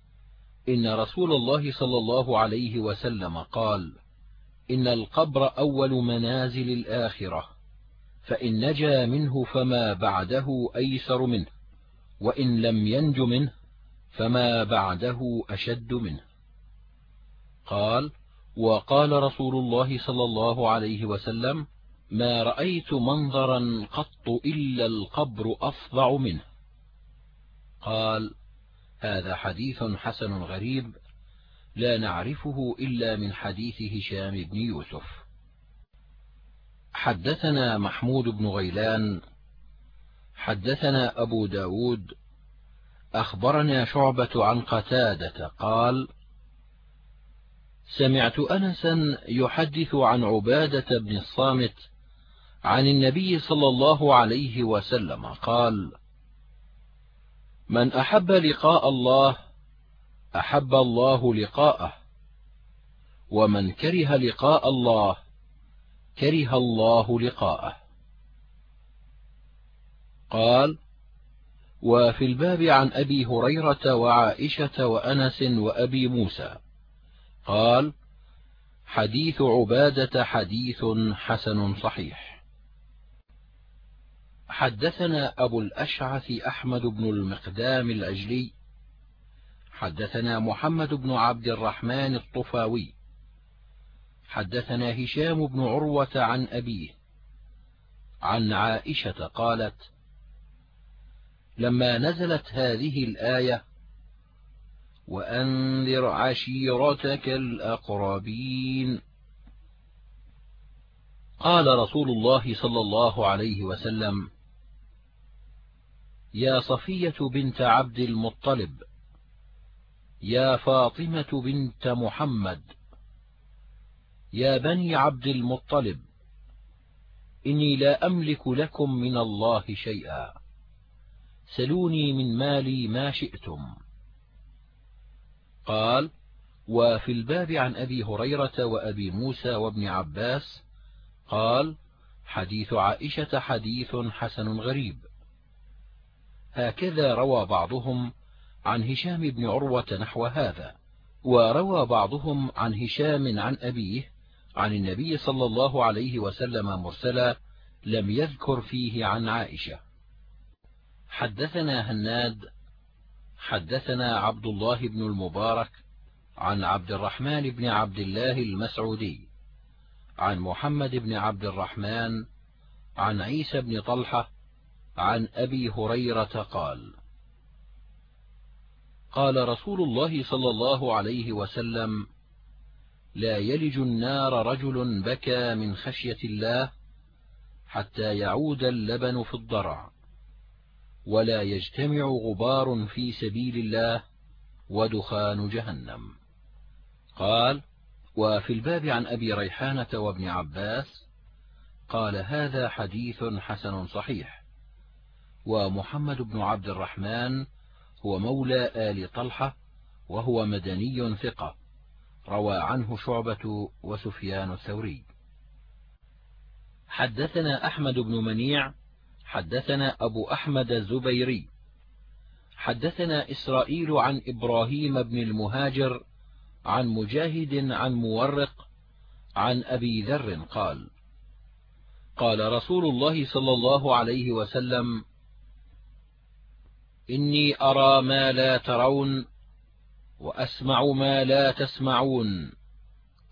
إن رسول الله صلى الله عليه وسلم قال إن القبر أول منازل الآخرة فإن نجا منه فما بعده أيسر منه وإن لم ينج منه فما بعده أشد منه. قال وقال رسول الله صلى الله عليه وسلم ما رأيت منظرا قط إلا القبر أفظع منه. قال هذا حديث حسن غريب لا نعرفه إلا من حديث هشام بن يوسف. حدثنا محمود بن غيلان حدثنا أبو ب داود أخبرنا شعبة عن قتادة قال سمعت أنسا يحدث عن عبادة بن الصامت عن النبي صلى الله عليه وسلم قال من أحب لقاء الله أحب الله لقاءه ومن كره لقاء الله كره الله لقاءه. قال وفي الباب عن أبي هريرة وعائشة وأنس وأبي موسى. قال حديث عبادة حديث حسن صحيح. حدثنا أبو الأشعث أحمد بن المقدام الأجلي حدثنا محمد بن عبد الرحمن الطفاوي حدثنا هشام بن عروة عن أبيه عن عائشة قالت لما نزلت هذه الآية وأنذر عشيرتك الأقربين. قال رسول الله صلى الله عليه وسلم يا صفية بنت عبد المطلب يا فاطمة بنت محمد يا بني عبد المطلب إني لا أملك لكم من الله شيئا. سلوني من مالي ما شئتم. قال وفي الباب عن أبي هريرة وأبي موسى وابن عباس قال حديث عائشة حديث حسن غريب. هكذا روى بعضهم عن هشام بن عروة نحو هذا وروى بعضهم عن هشام عن أبيه عن النبي صلى الله عليه وسلم مرسلا لم يذكر فيه عن عائشة. حدثنا هناد حدثنا عبد الله بن المبارك عن عبد الرحمن بن عبد الله المسعودي عن محمد بن عبد الرحمن عن عيسى بن طلحة عن أبي هريرة قال قال رسول الله صلى الله عليه وسلم لا يلج النار رجل بكى من خشية الله حتى يعود اللبن في الضرع ولا يجتمع غبار في سبيل الله ودخان جهنم. قال وفي الباب عن أبي ريحانة وابن عباس قال هذا حديث حسن صحيح. ومحمد بن عبد الرحمن هو مولى آل طلحة وهو مدني ثقة. روى عنه شعبة وسفيان الثوري. حدثنا أحمد بن منيع حدثنا أبو أحمد الزبيري. حدثنا إسرائيل عن إبراهيم بن المهاجر عن مجاهد عن مورق عن أبي ذر قال قال رسول الله صلى الله عليه وسلم إني أرى ما لا ترون وأسمع ما لا تسمعون.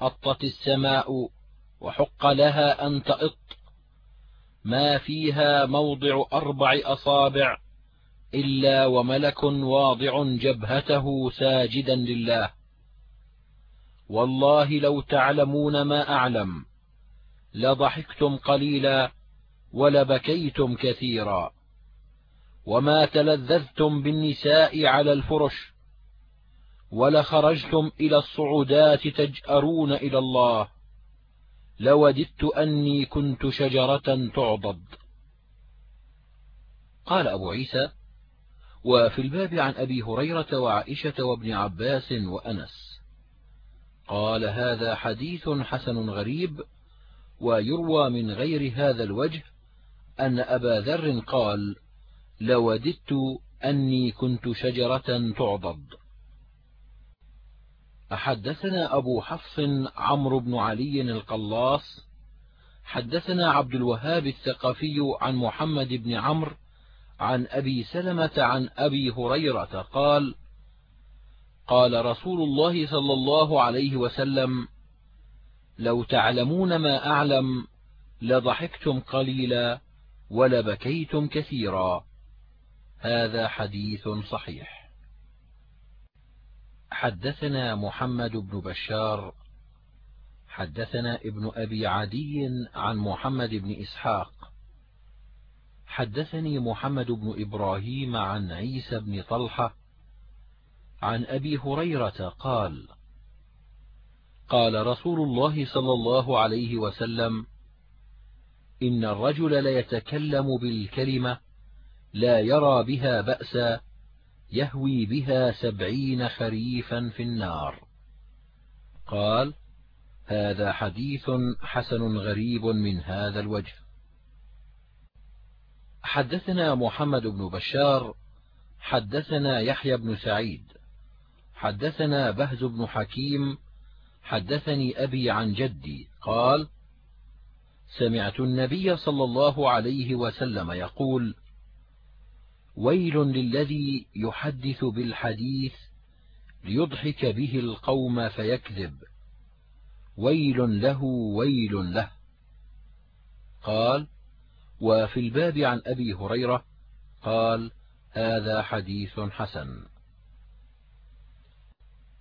أطت السماء وحق لها أن تئط. ما فيها موضع أربع أصابع إلا وملك واضع جبهته ساجدا لله. والله لو تعلمون ما أعلم لضحكتم قليلا ولبكيتم كثيرا. وما تلذذتم بالنساء على الفرش ولخرجتم إلى الصعودات تجأرون إلى الله لوددت أني كنت شجرة تعضد. قال أبو عيسى وفي الباب عن أبي هريرة وعائشة وابن عباس وأنس. قال هذا حديث حسن غريب ويروى من غير هذا الوجه أن أبا ذر قال لوددت أني كنت شجرة تعضد. حدثنا أبو حفص عمرو بن علي القلاص. حدثنا عبد الوهاب الثقفي عن محمد بن عمرو عن أبي سلمة عن أبي هريرة قال قال رسول الله صلى الله عليه وسلم لو تعلمون ما أعلم لضحكتم قليلا ولبكيتم كثيرا. هذا حديث صحيح. حدثنا محمد بن بشار حدثنا ابن أبي عدي عن محمد بن إسحاق. حدثني محمد بن إبراهيم عن عيسى بن طلحة عن أبي هريرة قال قال رسول الله صلى الله عليه وسلم إن الرجل ليتكلم بالكلمة لا يرى بها بأسا يهوي بها سبعين خريفا في النار. قال هذا حديث حسن غريب من هذا الوجه. حدثنا محمد بن بشار حدثنا يحيى بن سعيد حدثنا بهز بن حكيم حدثني أبي عن جدي قال سمعت النبي صلى الله عليه وسلم يقول ويل للذي يحدث بالحديث ليضحك به القوم فيكذب. ويل له ويل له. قال وفي الباب عن أبي هريرة قال هذا حديث حسن.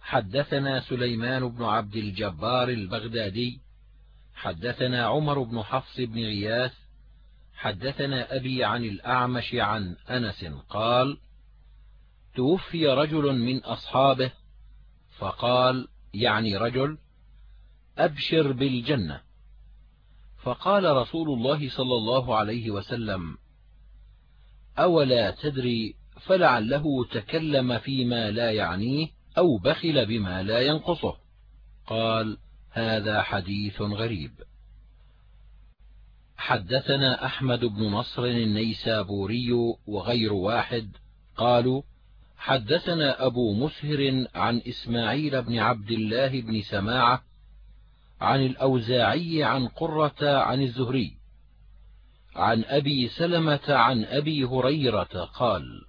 حدثنا سليمان بن عبد الجبار البغدادي حدثنا عمر بن حفص بن غياث حدثنا أبي عن الأعمش عن أنس قال توفي رجل من أصحابه فقال يعني رجل أبشر بالجنة. فقال رسول الله صلى الله عليه وسلم أولا تدري فلعله تكلم فيما لا يعنيه أو بخل بما لا ينقصه. قال هذا حديث غريب. حدثنا أحمد بن نصر النيسابوري وغير واحد قالوا حدثنا أبو مسهر عن إسماعيل بن عبد الله بن سماعة عن الأوزاعي عن قرة عن الزهري عن أبي سلمة عن أبي هريرة قال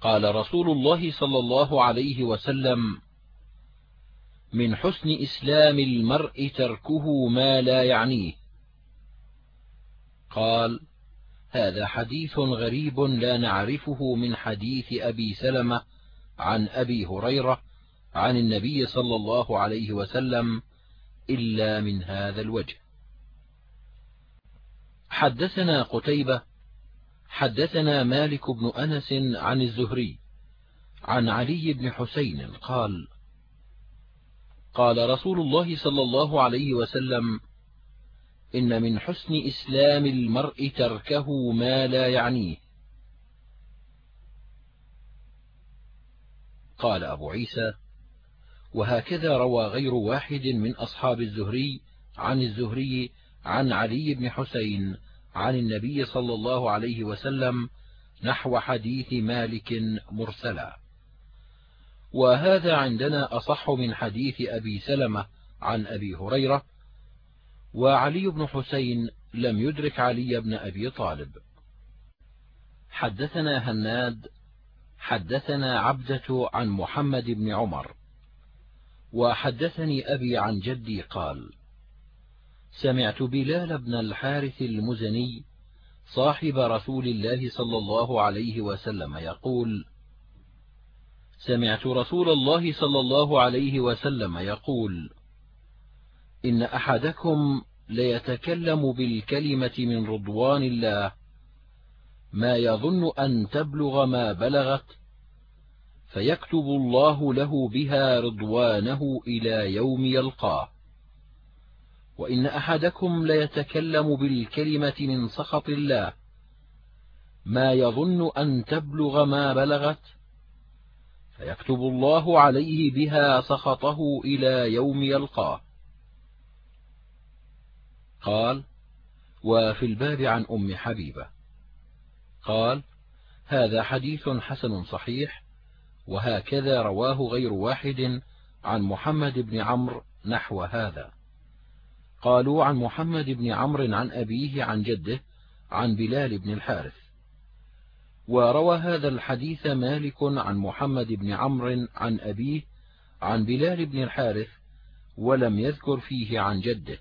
قال رسول الله صلى الله عليه وسلم من حسن إسلام المرء تركه ما لا يعنيه. قال هذا حديث غريب لا نعرفه من حديث أبي سلمة عن أبي هريرة عن النبي صلى الله عليه وسلم إلا من هذا الوجه. حدثنا قتيبة حدثنا مالك بن أنس عن الزهري عن علي بن حسين قال قال رسول الله صلى الله عليه وسلم إن من حسن إسلام المرء تركه ما لا يعنيه. قال أبو عيسى وهكذا روى غير واحد من أصحاب الزهري عن الزهري عن علي بن حسين عن النبي صلى الله عليه وسلم نحو حديث مالك مرسلا. وهذا عندنا أصح من حديث أبي سلمة عن أبي هريرة وعلي بن حسين لم يدرك علي بن أبي طالب. حدثنا هناد حدثنا عبدة عن محمد بن عمر وحدثني أبي عن جدي قال سمعت بلال بن الحارث المزني صاحب رسول الله صلى الله عليه وسلم يقول سمعت رسول الله صلى الله عليه وسلم يقول إن أحدكم ليتكلم بالكلمة من رضوان الله ما يظن أن تبلغ ما بلغت فيكتب الله له بها رضوانه إلى يوم يلقاه. وإن أحدكم ليتكلم بالكلمة من سخط الله ما يظن أن تبلغ ما بلغت فيكتب الله عليه بها سخطه إلى يوم يلقاه. قال وفي الباب عن أم حبيبة. قال هذا حديث حسن صحيح وهكذا رواه غير واحد عن محمد بن عمرو نحو هذا. قالوا عن محمد بن عمرو عن أبيه عن جده عن بلال بن الحارث. وروى هذا الحديث مالك عن محمد بن عمرو عن أبيه عن بلال بن الحارث ولم يذكر فيه عن جده.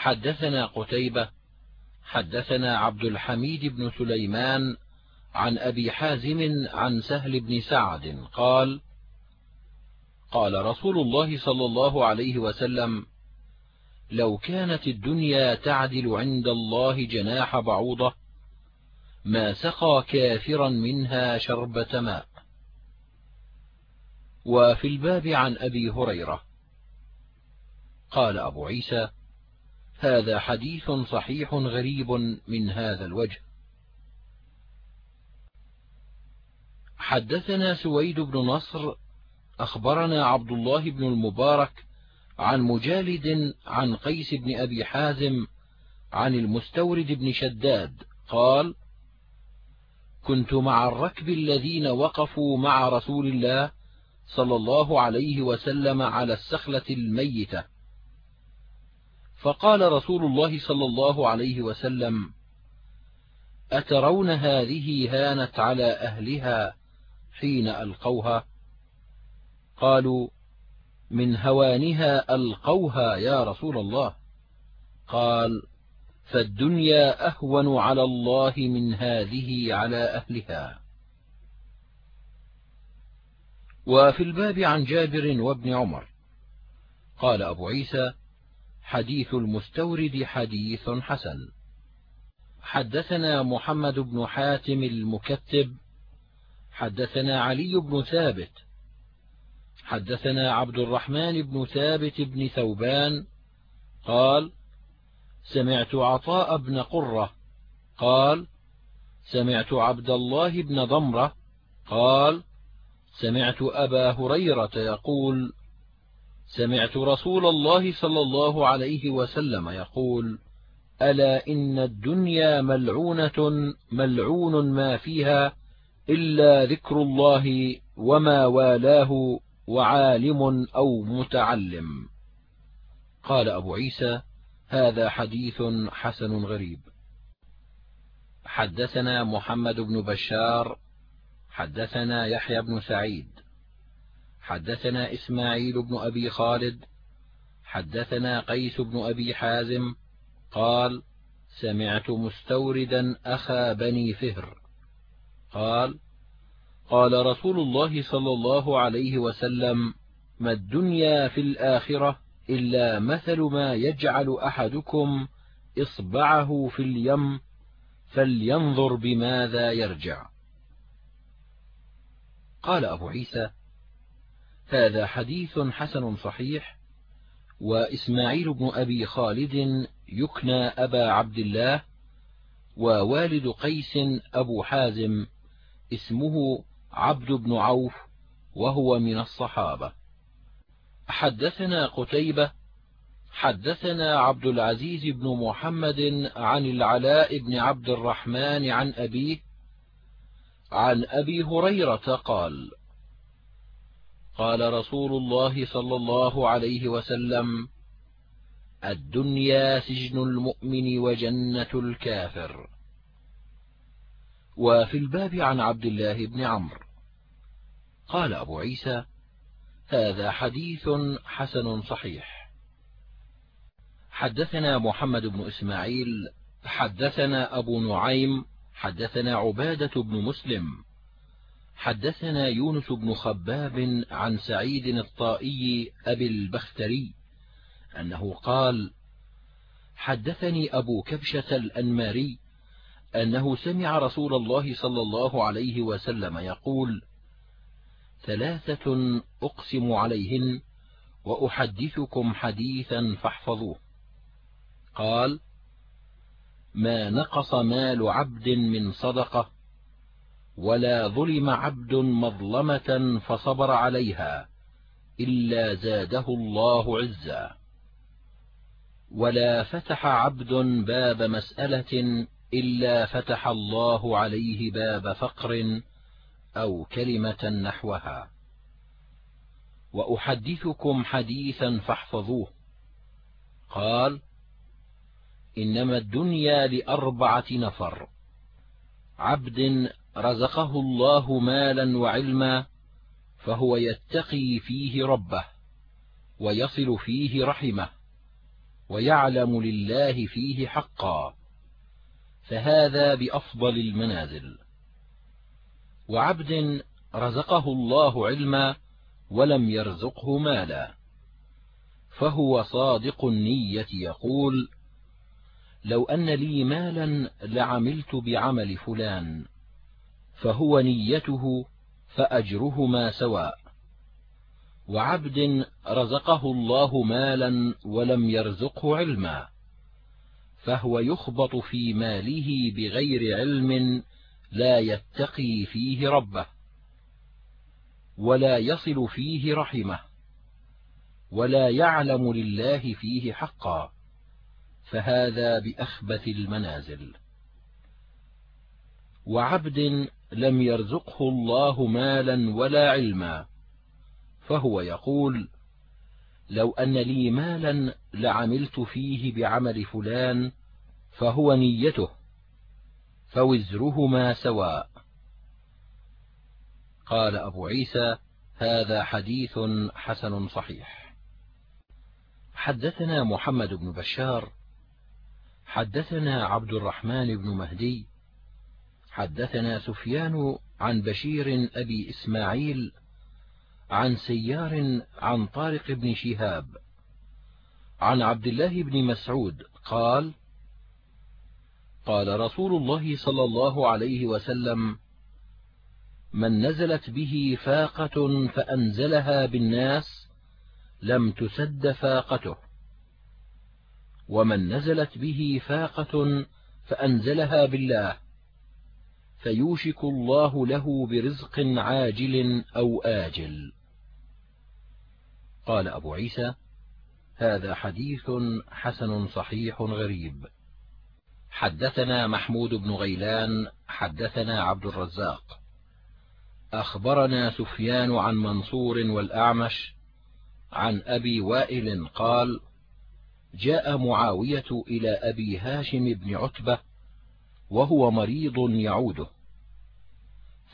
حدثنا قتيبة حدثنا عبد الحميد بن سليمان عن أبي حازم عن سهل بن سعد قال قال رسول الله صلى الله عليه وسلم لو كانت الدنيا تعدل عند الله جناح بعوضة ما سقى كافرا منها شربة ماء. وفي الباب عن أبي هريرة قال أبو عيسى هذا حديث صحيح غريب من هذا الوجه. حدثنا سويد بن نصر أخبرنا عبد الله بن المبارك عن مجالد عن قيس بن أبي حازم عن المستورد بن شداد قال كنت مع الركب الذين وقفوا مع رسول الله صلى الله عليه وسلم على السخلة الميتة فقال رسول الله صلى الله عليه وسلم أترون هذه هانت على أهلها حين ألقوها؟ قالوا من هوانها ألقوها يا رسول الله. قال فالدنيا أهون على الله من هذه على أهلها. وفي الباب عن جابر وابن عمر قال أبو عيسى حديث المستورد حديث حسن. حدثنا محمد بن حاتم المكتب. حدثنا علي بن ثابت. حدثنا عبد الرحمن بن ثابت بن ثوبان. قال سمعت عطاء بن قرة. قال سمعت عبد الله بن ضمرة. قال سمعت أبا هريرة يقول سمعت رسول الله صلى الله عليه وسلم يقول ألا إن الدنيا ملعونة ملعون ما فيها إلا ذكر الله وما والاه وعالم أو متعلم. قال أبو عيسى هذا حديث حسن غريب. حدثنا محمد بن بشار حدثنا يحيى بن سعيد. حدثنا إسماعيل بن أبي خالد حدثنا قيس بن أبي حازم قال سمعت مستوردا أخا بني فهر. قال قال رسول الله صلى الله عليه وسلم ما الدنيا في الآخرة إلا مثل ما يجعل أحدكم إصبعه في اليم فلينظر بماذا يرجع. قال أبو عيسى هذا حديث حسن صحيح وإسماعيل بن أبي خالد يكنى أبا عبد الله ووالد قيس أبو حازم اسمه عبد بن عوف وهو من الصحابة. حدثنا قتيبة حدثنا عبد العزيز بن محمد عن العلاء بن عبد الرحمن عن أبيه عن أبي هريرة قال قال رسول الله صلى الله عليه وسلم الدنيا سجن المؤمن وجنة الكافر. وفي الباب عن عبد الله بن عمرو. قال أبو عيسى هذا حديث حسن صحيح. حدثنا محمد بن إسماعيل حدثنا أبو نعيم حدثنا عبادة بن مسلم. حدثنا يونس بن خباب عن سعيد الطائي أبي البختري أنه قال حدثني أبو كبشة الأنماري أنه سمع رسول الله صلى الله عليه وسلم يقول ثلاثة أقسم عليهن وأحدثكم حديثا فاحفظوه. قال ما نقص مال عبد من صدقة ولا ظلم عبد مظلمة فصبر عليها إلا زاده الله عزا. ولا فتح عبد باب مسألة إلا فتح الله عليه باب فقر أو كلمة نحوها. وأحدثكم حديثا فاحفظوه. قال إنما الدنيا لأربعة نفر عبد رزقه الله مالا وعلما فهو يتقي فيه ربه ويصل فيه رحمه ويعلم لله فيه حقا فهذا بأفضل المنازل. وعبد رزقه الله علما ولم يرزقه مالا فهو صادق النية يقول لو أن لي مالا لعملت بعمل فلان فهو نيته فأجرهما سواء. وعبد رزقه الله مالا ولم يرزقه علما فهو يخبط في ماله بغير علم لا يتقي فيه ربه ولا يصل فيه رحمه ولا يعلم لله فيه حقا فهذا بأخبث المنازل. وعبد لم يرزقه الله مالا ولا علما. فهو يقول لو أن لي مالا لعملت فيه بعمل فلان فهو نيته فوزرهما سواء. قال أبو عيسى هذا حديث حسن صحيح. حدثنا محمد بن بشار حدثنا عبد الرحمن بن مهدي حدثنا سفيان عن بشير أبي إسماعيل عن سيار عن طارق بن شهاب عن عبد الله بن مسعود قال قال رسول الله صلى الله عليه وسلم من نزلت به فاقة فأنزلها بالناس لم تسد فاقته ومن نزلت به فاقة فأنزلها بالله فيوشك الله له برزق عاجل أو آجل. قال أبو عيسى هذا حديث حسن صحيح غريب. حدثنا محمود بن غيلان حدثنا عبد الرزاق. أخبرنا سفيان عن منصور والأعمش عن أبي وائل قال جاء معاوية إلى أبي هاشم بن عتبة وهو مريض يعوده.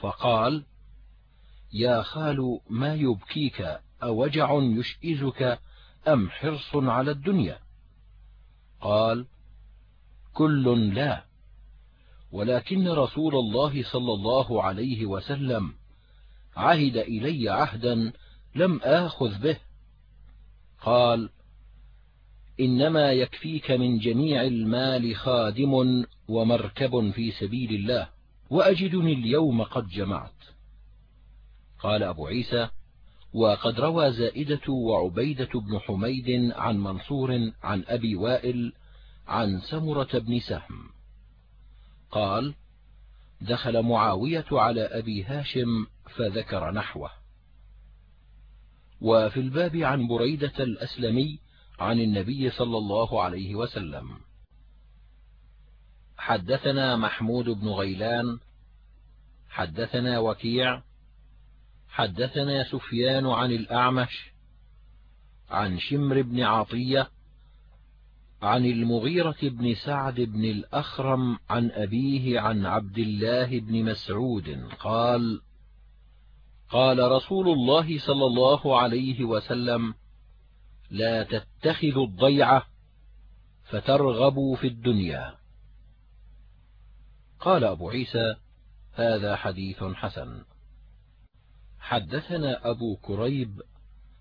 فقال يا خال ما يبكيك؟ أوجع يشئزك أم حرص على الدنيا؟ قال كل لا. ولكن رسول الله صلى الله عليه وسلم عهد إلي عهدا لم آخذ به. قال إنما يكفيك من جميع المال خادم ومركب في سبيل الله وأجدني اليوم قد جمعت. قال أبو عيسى وقد روى زائدة وعبيدة بن حميد عن منصور عن أبي وائل عن سمرة بن سهم. قال دخل معاوية على أبي هاشم فذكر نحوه. وفي الباب عن بريدة الأسلمي عن النبي صلى الله عليه وسلم. حدثنا محمود بن غيلان حدثنا وكيع حدثنا سفيان عن الأعمش عن شمر بن عطية عن المغيرة بن سعد بن الأخرم عن أبيه عن عبد الله بن مسعود قال قال رسول الله صلى الله عليه وسلم لا تتخذوا الضيعة فترغبوا في الدنيا. قال أبو عيسى هذا حديث حسن. حدثنا أبو كريب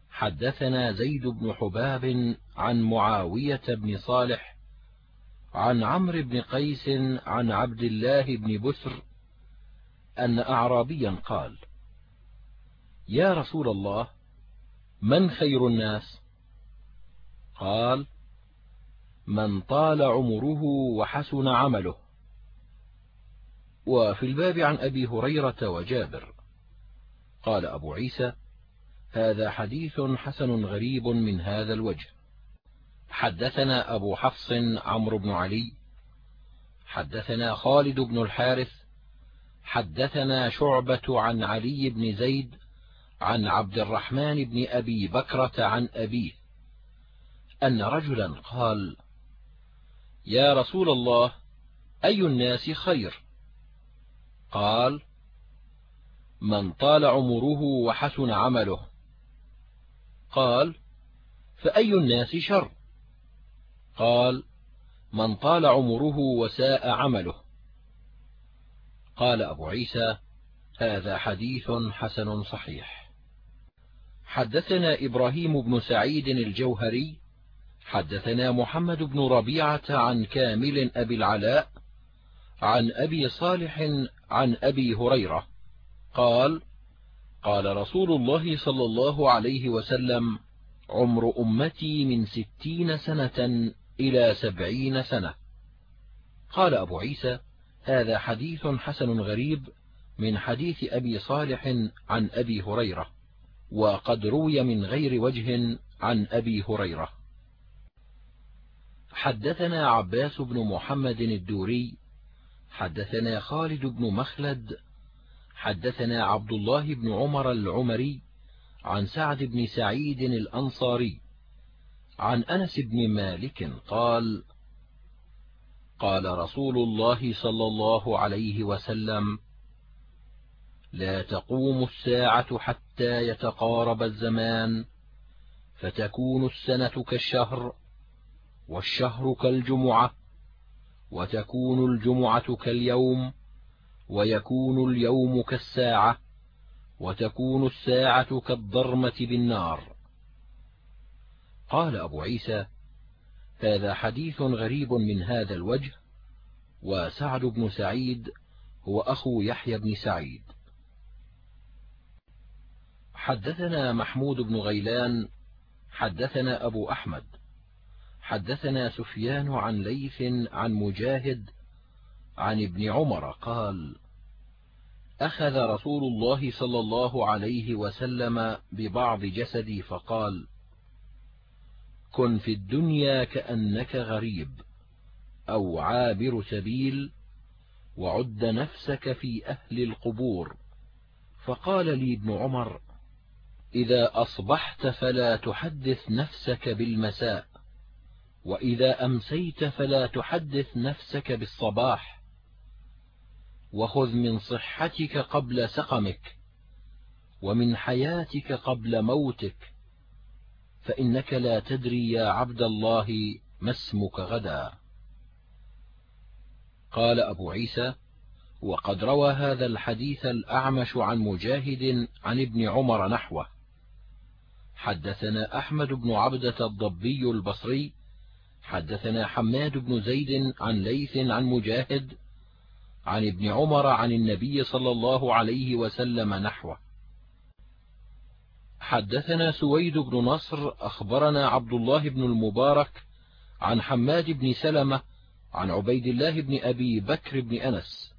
حدثنا زيد بن حباب عن معاوية بن صالح عن عمرو بن قيس عن عبد الله بن بسر أن أعرابيا قال يا رسول الله من خير الناس؟ قال من طال عمره وحسن عمله. وفي الباب عن أبي هريرة وجابر. قال أبو عيسى هذا حديث حسن غريب من هذا الوجه. حدثنا أبو حفص عمرو بن علي. حدثنا خالد بن الحارث. حدثنا شعبة عن علي بن زيد عن عبد الرحمن بن أبي بكرة عن أبيه أن رجلا قال يا رسول الله أي الناس خير؟ قال من طال عمره وحسن عمله. قال فأي الناس شر؟ قال من طال عمره وساء عمله. قال أبو عيسى هذا حديث حسن صحيح. حدثنا إبراهيم بن سعيد الجوهري حدثنا محمد بن ربيعة عن كامل أبي العلاء عن أبي صالح عن أبي هريرة. قال قال رسول الله صلى الله عليه وسلم عمر أمتي من ستين سنة إلى سبعين سنة. قال أبو عيسى هذا حديث حسن غريب من حديث أبي صالح عن أبي هريرة وقد روي من غير وجه عن أبي هريرة. حدثنا عباس بن محمد الدوري حدثنا خالد بن مخلد حدثنا عبد الله بن عمر العمري عن سعد بن سعيد الأنصاري عن أنس بن مالك قال قال رسول الله صلى الله عليه وسلم لا تقوم الساعة حتى يتقارب الزمان فتكون السنة كالشهر والشهر كالجمعة. وتكون الجمعة كاليوم ويكون اليوم كالساعة وتكون الساعة كالضرمة بالنار. قال أبو عيسى هذا حديث غريب من هذا الوجه وسعد بن سعيد هو أخو يحيى بن سعيد. حدثنا محمود بن غيلان حدثنا أبو أحمد. حدثنا سفيان عن ليث عن مجاهد عن ابن عمر قال أخذ رسول الله صلى الله عليه وسلم ببعض جسدي فقال كن في الدنيا كأنك غريب أو عابر سبيل وعد نفسك في أهل القبور. فقال لي ابن عمر إذا أصبحت فلا تحدث نفسك بالمساء. وإذا أمسيت فلا تحدث نفسك بالصباح وخذ من صحتك قبل سقمك ومن حياتك قبل موتك فإنك لا تدري يا عبد الله ما اسمك غدا. قال أبو عيسى وقد روى هذا الحديث الأعمش عن مجاهد عن ابن عمر نحوه. حدثنا أحمد بن عبدة الضبي البصري حدثنا حماد بن زيد عن ليث عن مجاهد عن ابن عمر عن النبي صلى الله عليه وسلم نحوه. حدثنا سويد بن نصر أخبرنا عبد الله بن المبارك عن حماد بن سلمة عن عبيد الله بن أبي بكر بن أنس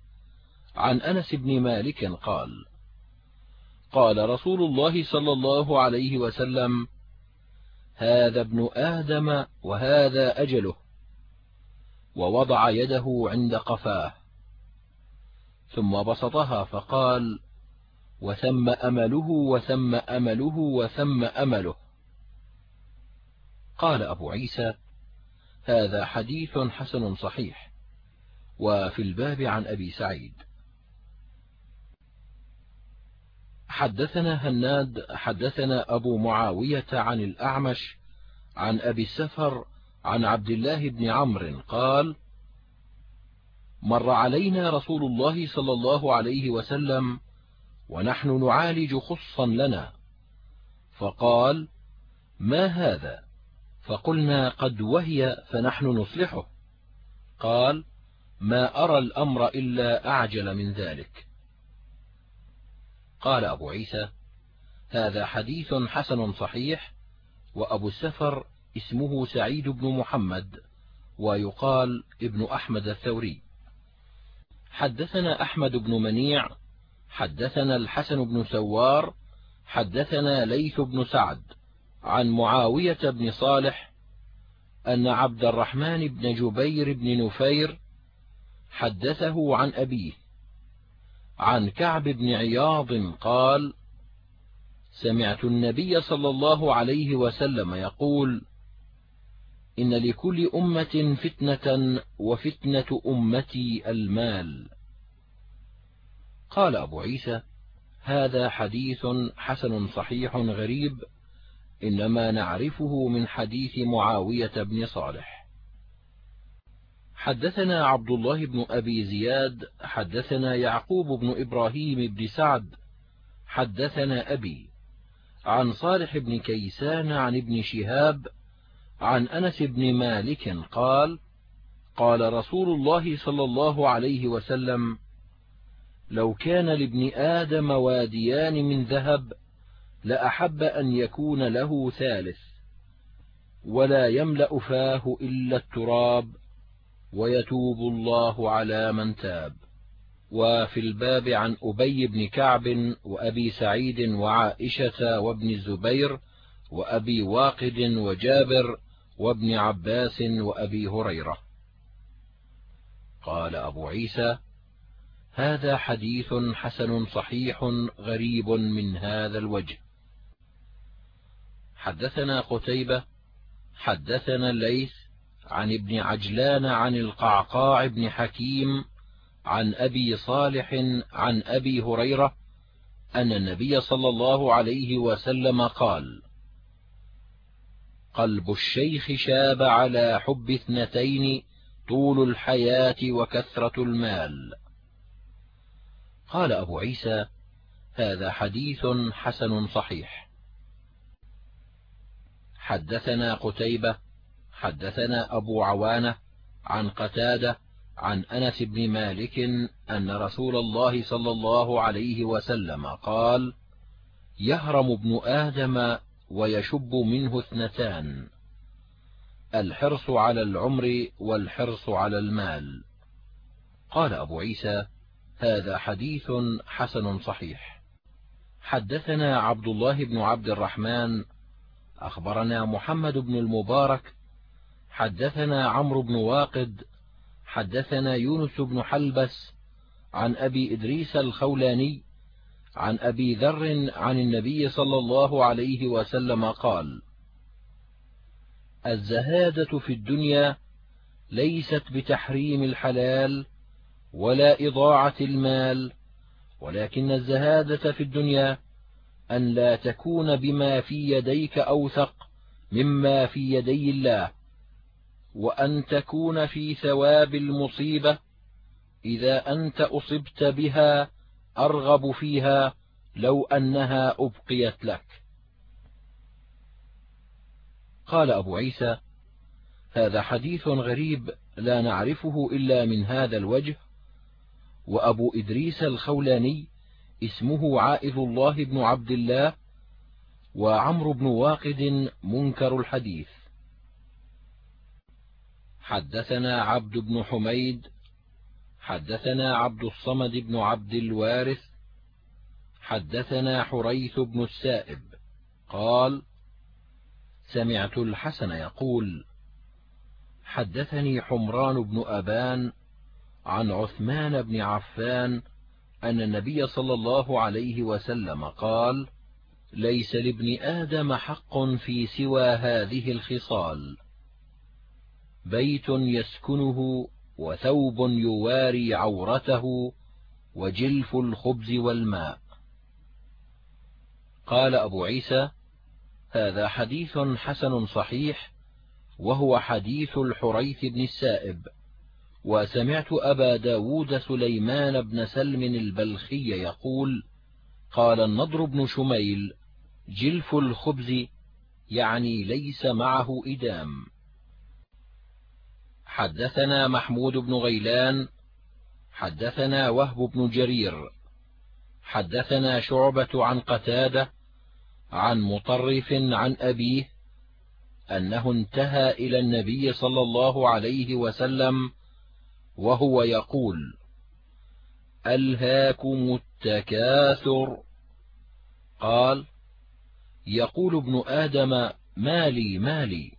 عن أنس بن مالك قال قال رسول الله صلى الله عليه وسلم هذا ابن آدم وهذا أجله. ووضع يده عند قفاه. ثم بسطها فقال وثم أمله وثم أمله وثم أمله. قال أبو عيسى هذا حديث حسن صحيح. وفي الباب عن أبي سعيد. حدثنا هناد حدثنا أبو معاوية عن الأعمش عن أبي السفر عن عبد الله بن عمرو قال مر علينا رسول الله صلى الله عليه وسلم ونحن نعالج خصا لنا. فقال ما هذا؟ فقلنا قد وهي فنحن نصلحه. قال ما أرى الأمر إلا أعجل من ذلك. قال أبو عيسى هذا حديث حسن صحيح وأبو السفر اسمه سعيد بن محمد ويقال ابن أحمد الثوري. حدثنا أحمد بن منيع حدثنا الحسن بن سوار حدثنا ليث بن سعد عن معاوية بن صالح أن عبد الرحمن بن جبير بن نفير حدثه عن أبيه. عن كعب بن عياض قال سمعت النبي صلى الله عليه وسلم يقول إن لكل أمة فتنة وفتنة أمتي المال. قال أبو عيسى هذا حديث حسن صحيح غريب إنما نعرفه من حديث معاوية بن صالح. حدثنا عبد الله بن أبي زياد حدثنا يعقوب بن إبراهيم بن سعد حدثنا أبي عن صالح بن كيسان عن ابن شهاب عن أنس بن مالك قال قال رسول الله صلى الله عليه وسلم لو كان لابن آدم واديان من ذهب لأحب أن يكون له ثالث ولا يملأ فاه إلا التراب ويتوب الله على من تاب. وفي الباب عن أبي بن كعب وأبي سعيد وعائشة وابن الزبير وأبي واقد وجابر وابن عباس وأبي هريرة. قال أبو عيسى هذا حديث حسن صحيح غريب من هذا الوجه. حدثنا قتيبة حدثنا الليث عن ابن عجلان عن القعقاع بن حكيم عن أبي صالح عن أبي هريرة أن النبي صلى الله عليه وسلم قال قلب الشيخ شاب على حب اثنتين طول الحياة وكثرة المال. قال أبو عيسى هذا حديث حسن صحيح. حدثنا قتيبة حدثنا أبو عوانة عن قتادة عن أنس بن مالك أن رسول الله صلى الله عليه وسلم قال يهرم ابن آدم ويشب منه اثنتان الحرص على العمر والحرص على المال. قال أبو عيسى هذا حديث حسن صحيح. حدثنا عبد الله بن عبد الرحمن أخبرنا محمد بن المبارك حدثنا عمرو بن واقد حدثنا يونس بن حلبس عن أبي إدريس الخولاني عن أبي ذر عن النبي صلى الله عليه وسلم قال الزهادة في الدنيا ليست بتحريم الحلال ولا إضاعة المال ولكن الزهادة في الدنيا أن لا تكون بما في يديك أوثق مما في يدي الله. وأن تكون في ثواب المصيبة إذا أنت أصبت بها أرغب فيها لو أنها أبقيت لك. قال أبو عيسى هذا حديث غريب لا نعرفه إلا من هذا الوجه. وأبو إدريس الخولاني اسمه عائذ الله بن عبد الله وعمرو بن واقد منكر الحديث. حدثنا عبد بن حميد حدثنا عبد الصمد بن عبد الوارث حدثنا حريث بن السائب قال سمعت الحسن يقول حدثني حمران بن أبان عن عثمان بن عفان أن النبي صلى الله عليه وسلم قال ليس لابن آدم حق في سوى هذه الخصال. بيت يسكنه وثوب يواري عورته وجلف الخبز والماء. قال أبو عيسى هذا حديث حسن صحيح وهو حديث الحريث بن السائب. وسمعت أبا ب داود سليمان بن سلم البلخي يقول قال النضر بن شميل جلف الخبز يعني ليس معه إدام. حدثنا محمود بن غيلان حدثنا وهب بن جرير حدثنا شعبة عن قتادة عن مطرف عن أبيه أنه انتهى إلى النبي صلى الله عليه وسلم وهو يقول ألهاكم التكاثر؟ قال يقول ابن آدم مالي مالي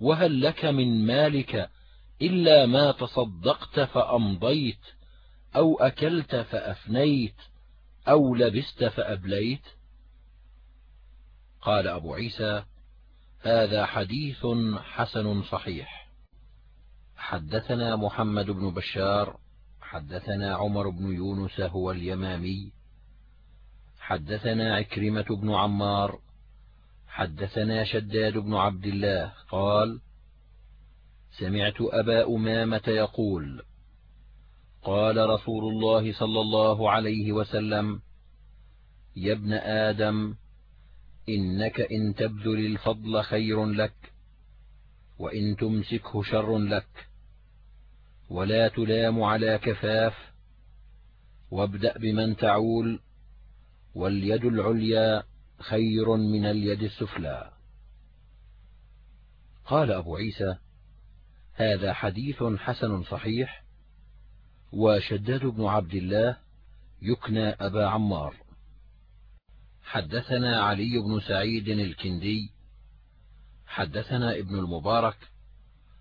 وهل لك من مالك إلا ما تصدقت فأمضيت أو أكلت فأفنيت أو لبست فأبليت. قال أبو عيسى هذا حديث حسن صحيح. حدثنا محمد بن بشار حدثنا عمر بن يونس هو اليمامي حدثنا عكرمة بن عمار حدثنا شداد بن عبد الله قال سمعت أبا أمامة يقول قال رسول الله صلى الله عليه وسلم يا ابن آدم إنك إن تبذل الفضل خير لك وإن تمسكه شر لك ولا تلام على كفاف وابدأ بمن تعول واليد العليا خير من اليد السفلى. قال أبو عيسى هذا حديث حسن صحيح وشداد بن عبد الله يكنى أبا عمار. حدثنا علي بن سعيد الكندي حدثنا ابن المبارك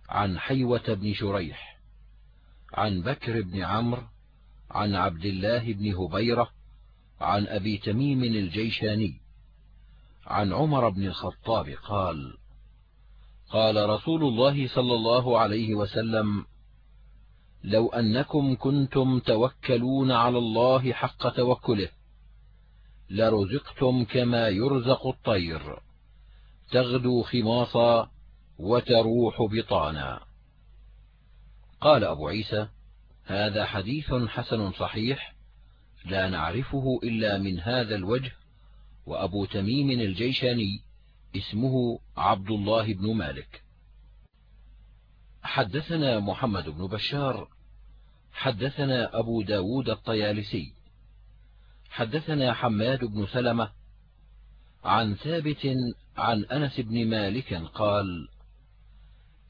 عن حيوة بن شريح عن بكر بن عمرو عن عبد الله بن هبيرة عن أبي تميم الجيشاني عن عمر بن الخطاب قال قال رسول الله صلى الله عليه وسلم لو أنكم كنتم توكلون على الله حق توكله لرزقتم كما يرزق الطير تغدو خماصا وتروح بطانا. قال أبو عيسى هذا حديث حسن صحيح لا نعرفه إلا من هذا الوجه وأبو تميم الجيشاني. اسمه عبد الله بن مالك. حدثنا محمد بن بشار. حدثنا أبو ب داود الطيالسي. حدثنا حماد بن سلمة. عن ثابت عن أنس بن مالك قال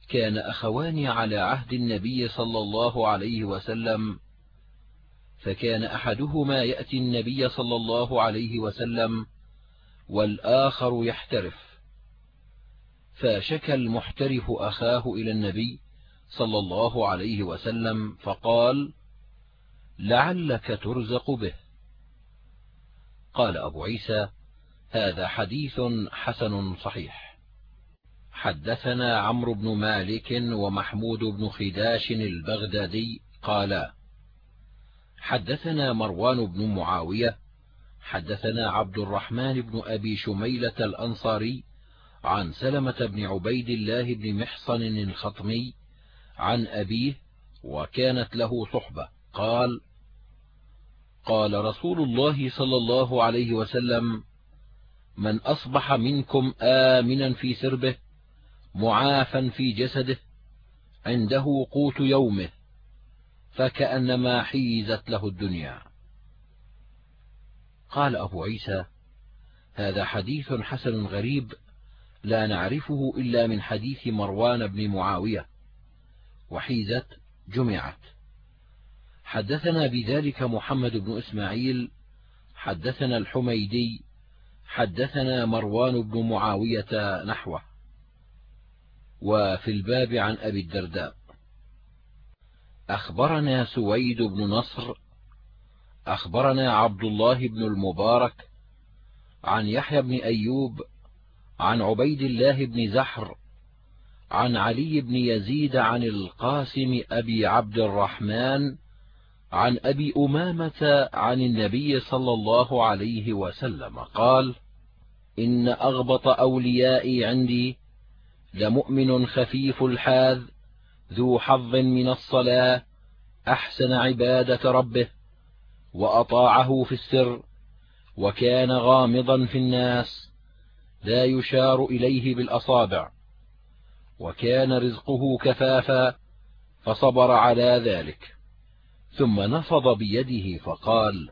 كان أخوان على عهد النبي صلى الله عليه وسلم فكان أحدهما يأتي النبي صلى الله عليه وسلم والآخر يحترف. فشكى المحترف أخاه إلى النبي صلى الله عليه وسلم فقال لعلك ترزق به. قال أبو عيسى هذا حديث حسن صحيح. حدثنا عمرو بن مالك ومحمود بن خداش البغدادي قالا حدثنا مروان بن معاوية حدثنا عبد الرحمن بن أبي شميلة الأنصاري عن سلمة بن عبيد الله بن محصن الخطمي عن أبيه وكانت له صحبة. قال قال رسول الله صلى الله عليه وسلم من أصبح منكم آمنا في سربه معافا في جسده عنده قوت يومه فكأنما حيزت له الدنيا. قال أبو عيسى هذا حديث حسن غريب لا نعرفه إلا من حديث مروان بن معاوية وحيزت جمعت. حدثنا بذلك محمد بن إسماعيل حدثنا الحميدي حدثنا مروان بن معاوية نحوه. وفي الباب عن أبي الدرداء. أخبرنا سويد بن نصر أخبرنا عبد الله بن المبارك عن يحيى بن أيوب عن عبيد الله بن زحر عن علي بن يزيد عن القاسم أبي عبد الرحمن عن أبي أمامة عن النبي صلى الله عليه وسلم قال إن أغبط أوليائي عندي لمؤمن خفيف الحاذ ذو حظ من الصلاة أحسن عبادة ربه وأطاعه في السر وكان غامضا في الناس لا يشار إليه بالأصابع. وكان رزقه كفافا فصبر على ذلك. ثم نفض بيده فقال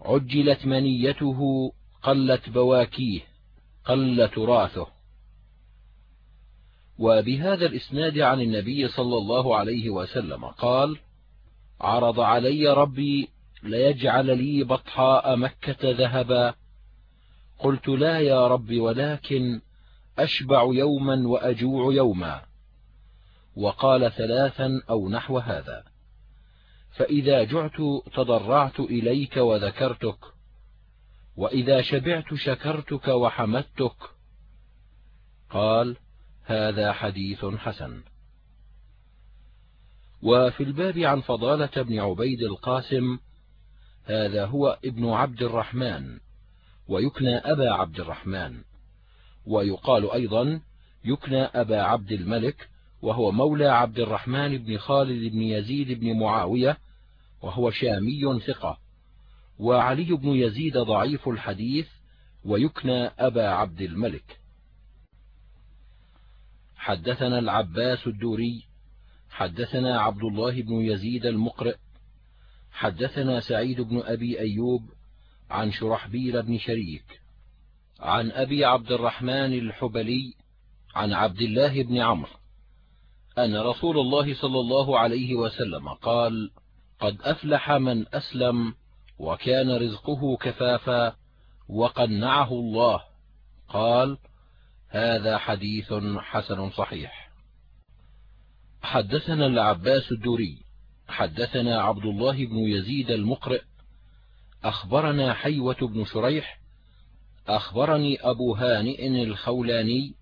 عجلت منيته قلت بواكيه قل تراثه وبهذا الإسناد عن النبي صلى الله عليه وسلم قال عرض علي ربي ليجعل لي بطحاء مكة ذهبا قلت لا يا رب ولكن أشبع يوما وأجوع يوما. وقال ثلاثا أو نحو هذا. فإذا جعت تضرعت إليك وذكرتك وإذا شبعت شكرتك وحمدتك. قال هذا حديث حسن. وفي الباب عن فضالة بن عبيد القاسم هذا هو ابن عبد الرحمن. ويكنى أبا عبد الرحمن. ويقال أيضا يكنى أبا عبد الملك وهو مولى عبد الرحمن بن خالد بن يزيد بن معاوية وهو شامي ثقة. وعلي بن يزيد ضعيف الحديث ويكنى أبا عبد الملك. حدثنا العباس الدوري حدثنا عبد الله بن يزيد المقرئ حدثنا سعيد بن أبي أيوب عن شرحبيل بن شريك عن أبي عبد الرحمن الحبلي عن عبد الله بن عمرو أن رسول الله صلى الله عليه وسلم قال قد أفلح من أسلم وكان رزقه كفافا وقنعه الله. قال هذا حديث حسن صحيح. حدثنا العباس الدوري حدثنا عبد الله بن يزيد المقرئ أخبرنا حيوة بن شريح أخبرني أبو هانئ الخولاني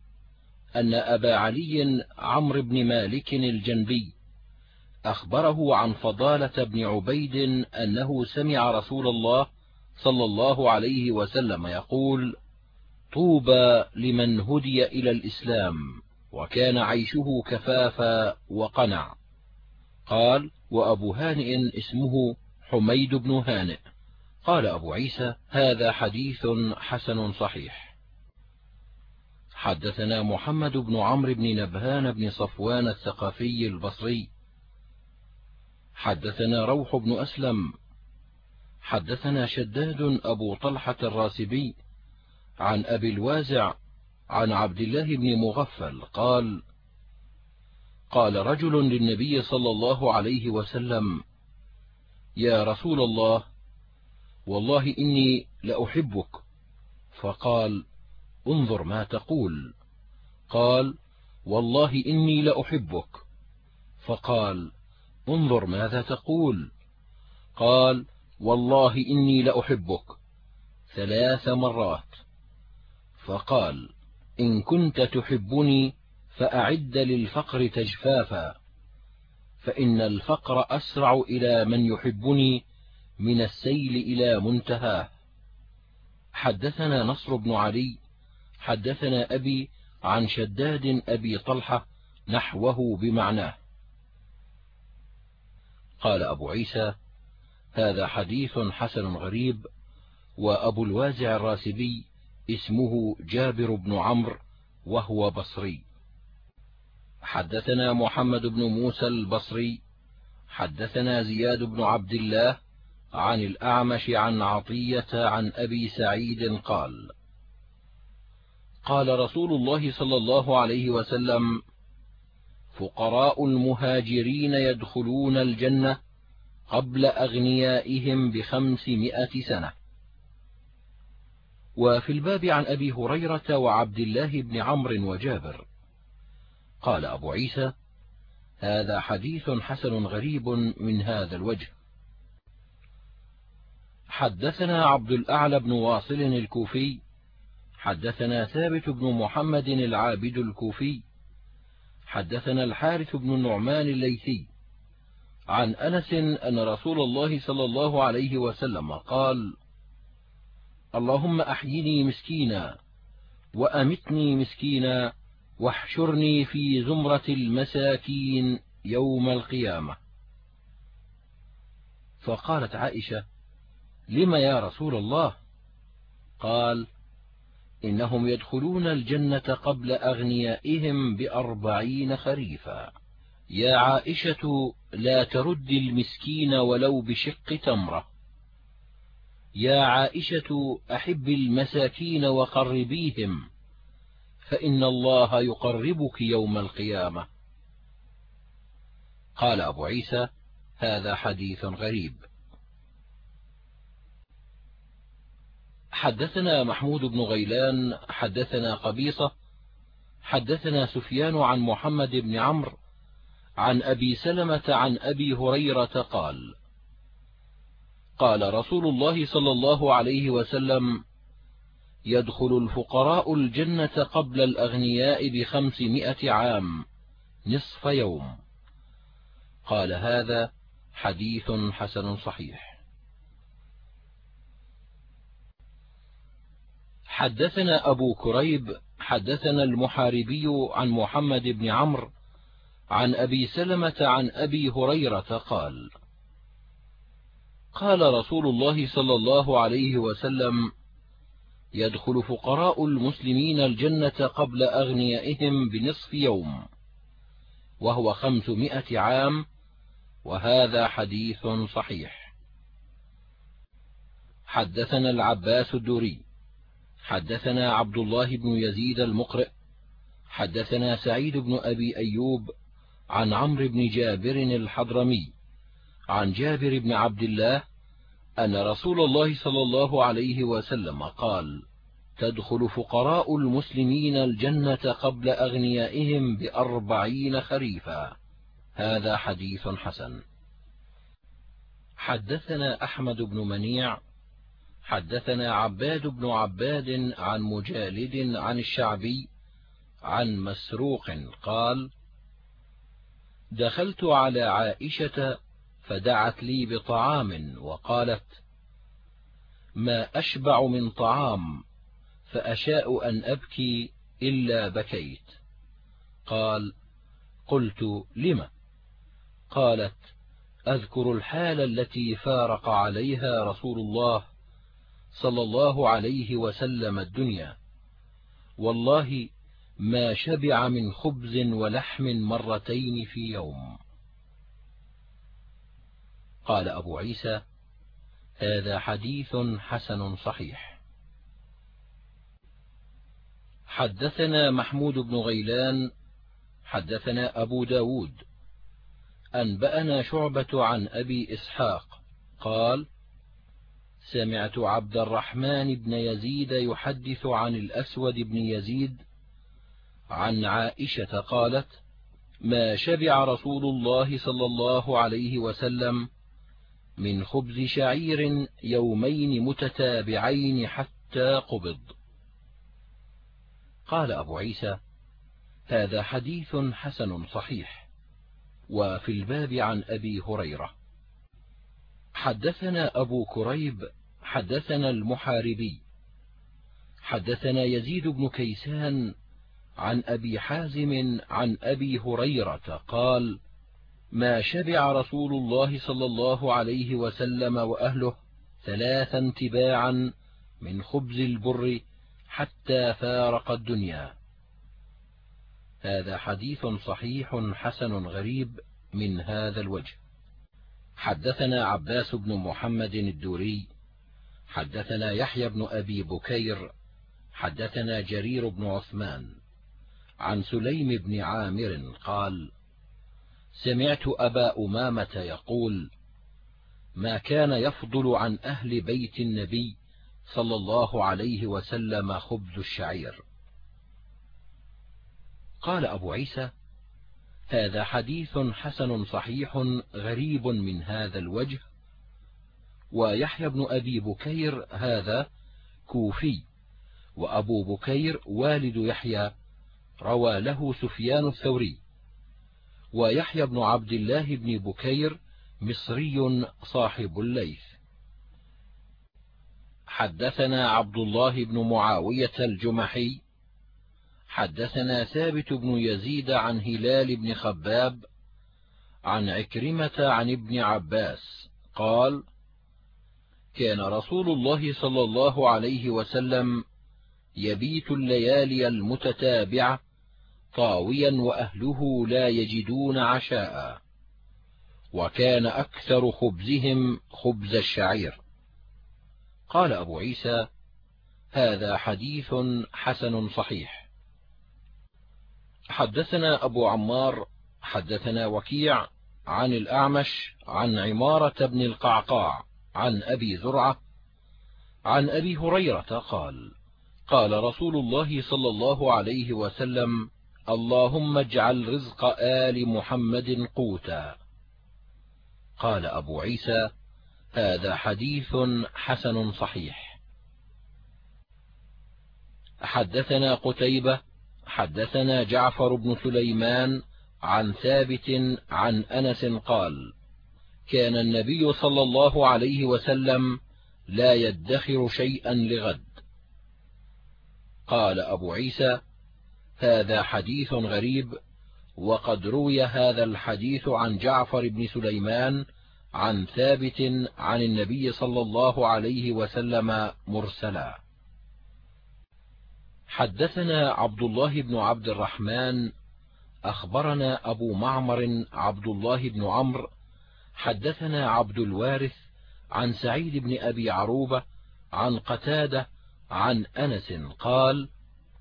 أن أبا علي عمرو بن مالك الجنبي أخبره عن فضالة بن عبيد أنه سمع رسول الله صلى الله عليه وسلم يقول طوبى لمن هدي إلى الإسلام وكان عيشه كفافا وقنع. قال وأبو هانئ اسمه حميد بن هانئ. قال أبو عيسى هذا حديث حسن صحيح. حدثنا محمد بن عمرو بن نبهان بن صفوان الثقفي البصري. حدثنا روح بن أسلم. حدثنا شداد أبو طلحة الراسبي عن أبي الوازع عن عبد الله بن مغفل قال قال رجل للنبي صلى الله عليه وسلم يا رسول الله والله إني لأحبك. فقال انظر ما تقول. قال والله إني لأحبك. فقال انظر ماذا تقول. قال والله إني لأحبك. ثلاث مرات. فقال إن كنت تحبني فأعد للفقر تجفافا. فإن الفقر أسرع إلى من يحبني من السيل إلى منتهاه حدثنا نصر بن علي حدثنا أبي عن شداد أبي طلحة نحوه بمعناه. قال أبو عيسى هذا حديث حسن غريب وأبو الوازع الراسبي اسمه جابر بن عمرو وهو بصري. حدثنا محمد بن موسى البصري حدثنا زياد بن عبد الله عن الأعمش عن عطية عن أبي سعيد قال قال رسول الله صلى الله عليه وسلم فقراء المهاجرين يدخلون الجنة قبل أغنيائهم بخمسمائة سنة. وفي الباب عن أبي هريرة وعبد الله بن عمرو وجابر قال أبو عيسى هذا حديث حسن غريب من هذا الوجه. حدثنا عبد الأعلى بن واصل الكوفي حدثنا ثابت بن محمد العابد الكوفي حدثنا الحارث بن النعمان الليثي. عن أنس أن رسول الله صلى الله عليه وسلم قال اللهم أحيني مسكينا وأمتني مسكينا واحشرني في زمرة المساكين يوم القيامة. فقالت عائشة لم يا رسول الله؟ قال إنهم يدخلون الجنة قبل أغنيائهم بأربعين خريفا. يا عائشة لا ترد المسكين ولو بشق تمرة. يا عائشة أحب المساكين وقربيهم فإن الله يقربك يوم القيامة. قال أبو عيسى هذا حديث غريب. حدثنا محمود بن غيلان حدثنا قبيصة حدثنا سفيان عن محمد بن عمرو عن أبي سلمة عن أبي هريرة قال قال رسول الله صلى الله عليه وسلم يدخل الفقراء الجنة قبل الأغنياء بخمسمائة عام نصف يوم. قال هذا حديث حسن صحيح. حدثنا أبو كريب حدثنا المحاربي عن محمد بن عمرو عن أبي سلمة عن أبي هريرة قال قال رسول الله صلى الله عليه وسلم يدخل فقراء المسلمين الجنة قبل أغنيائهم بنصف يوم وهو خمسمائة عام وهذا حديث صحيح. حدثنا العباس الدوري. حدثنا عبد الله بن يزيد المقرئ حدثنا سعيد بن أبي أيوب عن عمرو بن جابر الحضرمي عن جابر بن عبد الله أن رسول الله صلى الله عليه وسلم قال تدخل فقراء المسلمين الجنة قبل أغنيائهم بأربعين خريفا. هذا حديث حسن. حدثنا أحمد بن منيع حدثنا عباد بن عباد عن مجالد عن الشعبي عن مسروق قال دخلت على عائشة فدعت لي بطعام وقالت ما أشبع من طعام فأشاء أن أبكي إلا بكيت. قال قلت لم؟ قالت أذكر الحال التي فارق عليها رسول الله صلى الله عليه وسلم الدنيا. والله ما شبع من خبز ولحم مرتين في يوم. قال أبو عيسى هذا حديث حسن صحيح. حدثنا محمود بن غيلان حدثنا أبو ب داود. أنبأنا شعبة عن أبي إسحاق قال سمعت عبد الرحمن بن يزيد يحدث عن الأسود بن يزيد عن عائشة قالت ما شبع رسول الله صلى الله عليه وسلم من خبز شعير يومين متتابعين حتى قبض. قال أبو عيسى هذا حديث حسن صحيح وفي الباب عن أبي هريرة. حدثنا أبو كريب حدثنا المحاربي. حدثنا يزيد بن كيسان عن أبي حازم عن أبي هريرة قال ما شبع رسول الله صلى الله عليه وسلم وأهله ثلاثا تباعا من خبز البر حتى فارق الدنيا. هذا حديث صحيح حسن غريب من هذا الوجه. حدثنا عباس بن محمد الدوري حدثنا يحيى بن أبي بكير حدثنا جرير بن عثمان عن سليم بن عامر قال سمعت أبا أمامة يقول ما كان يفضل عن أهل بيت النبي صلى الله عليه وسلم خبز الشعير. قال أبو عيسى هذا حديث حسن صحيح غريب من هذا الوجه ويحيى بن أبي بكير هذا كوفي وأبو بكير والد يحيى روى له سفيان الثوري. ويحيى بن عبد الله بن بكير مصري صاحب الليث. حدثنا عبد الله بن معاوية الجمحي. حدثنا ثابت بن يزيد عن هلال بن خباب. عن عكرمة عن ابن عباس قال كان رسول الله صلى الله عليه وسلم يبيت الليالي المتتابعة طاويا وأهله لا يجدون عشاء وكان أكثر خبزهم خبز الشعير. قال أبو عيسى هذا حديث حسن صحيح. حدثنا أبو عمار حدثنا وكيع عن الأعمش عن عمارة بن القعقاع عن أبي زرعة عن أبي هريرة قال قال رسول الله صلى الله عليه وسلم اللهم اجعل رزق آل محمد قوتا قال أبو عيسى هذا حديث حسن صحيح حدثنا قتيبة حدثنا جعفر بن سليمان عن ثابت عن أنس قال كان النبي صلى الله عليه وسلم لا يدخر شيئا لغد. قال أبو عيسى هذا حديث غريب وقد روي هذا الحديث عن جعفر بن سليمان عن ثابت عن النبي صلى الله عليه وسلم مرسلا. حدثنا عبد الله بن عبد الرحمن أخبرنا أبو معمر عبد الله بن عمرو حدثنا عبد الوارث عن سعيد بن أبي عروبة عن قتادة عن أنس قال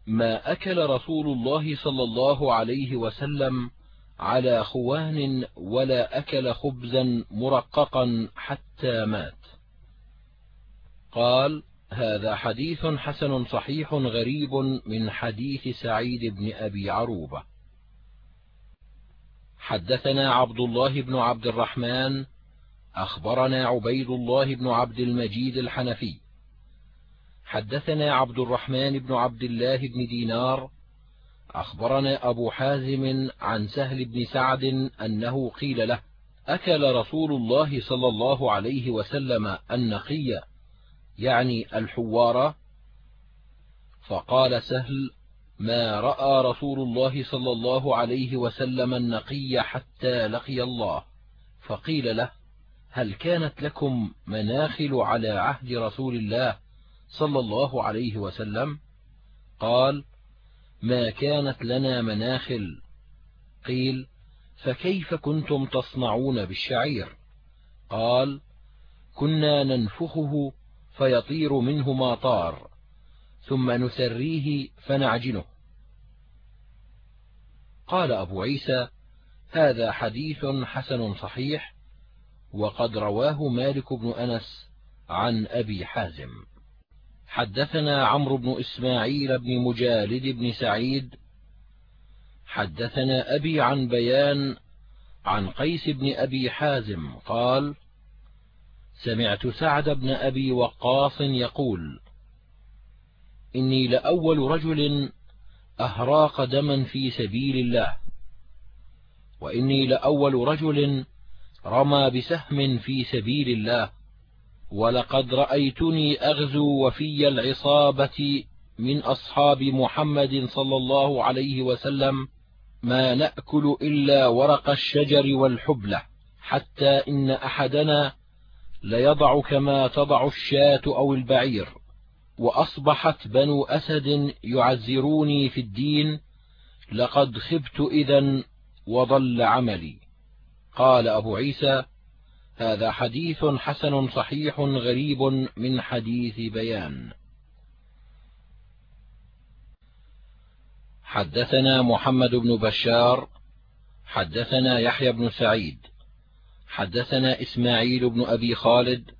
ما أكل رسول الله صلى الله عليه وسلم على خوان ولا أكل خبزا مرققا حتى مات. قال هذا حديث حسن صحيح غريب من حديث سعيد بن أبي عروبة. حدثنا عبد الله بن عبد الرحمن أخبرنا عبيد الله بن عبد المجيد الحنفي. حدثنا عبد الرحمن بن عبد الله بن دينار أخبرنا أبو حازم عن سهل بن سعد أنه قيل له أكل رسول الله صلى الله عليه وسلم النقي يعني الحوار؟ فقال سهل ما رأى رسول الله صلى الله عليه وسلم النقي حتى لقي الله. فقيل له هل كانت لكم مناخل على عهد رسول الله صلى الله عليه وسلم؟ قال ما كانت لنا مناخل. قيل فكيف كنتم تصنعون بالشعير؟ قال كنا ننفخه فيطير منه ما طار. ثم نسريه فنعجنه. قال أبو عيسى هذا حديث حسن صحيح وقد رواه مالك بن أنس عن أبي حازم. حدثنا عمرو بن إسماعيل بن مجالد بن سعيد. حدثنا أبي عن بيان عن قيس بن أبي حازم قال سمعت سعد بن أبي وقاص يقول إني لأول رجل أهراق دما في سبيل الله وإني لأول رجل رمى بسهم في سبيل الله ولقد رأيتني أغزو وفي العصابة من أصحاب محمد صلى الله عليه وسلم ما نأكل إلا ورق الشجر والحبلة حتى إن أحدنا ليضع كما تضع الشاة أو البعير. وأصبحت بنو أسد يعزروني في الدين لقد خبت إذا وضل عملي. قال أبو عيسى هذا حديث حسن صحيح غريب من حديث بيان. حدثنا محمد بن بشار حدثنا يحيى بن سعيد حدثنا إسماعيل بن أبي خالد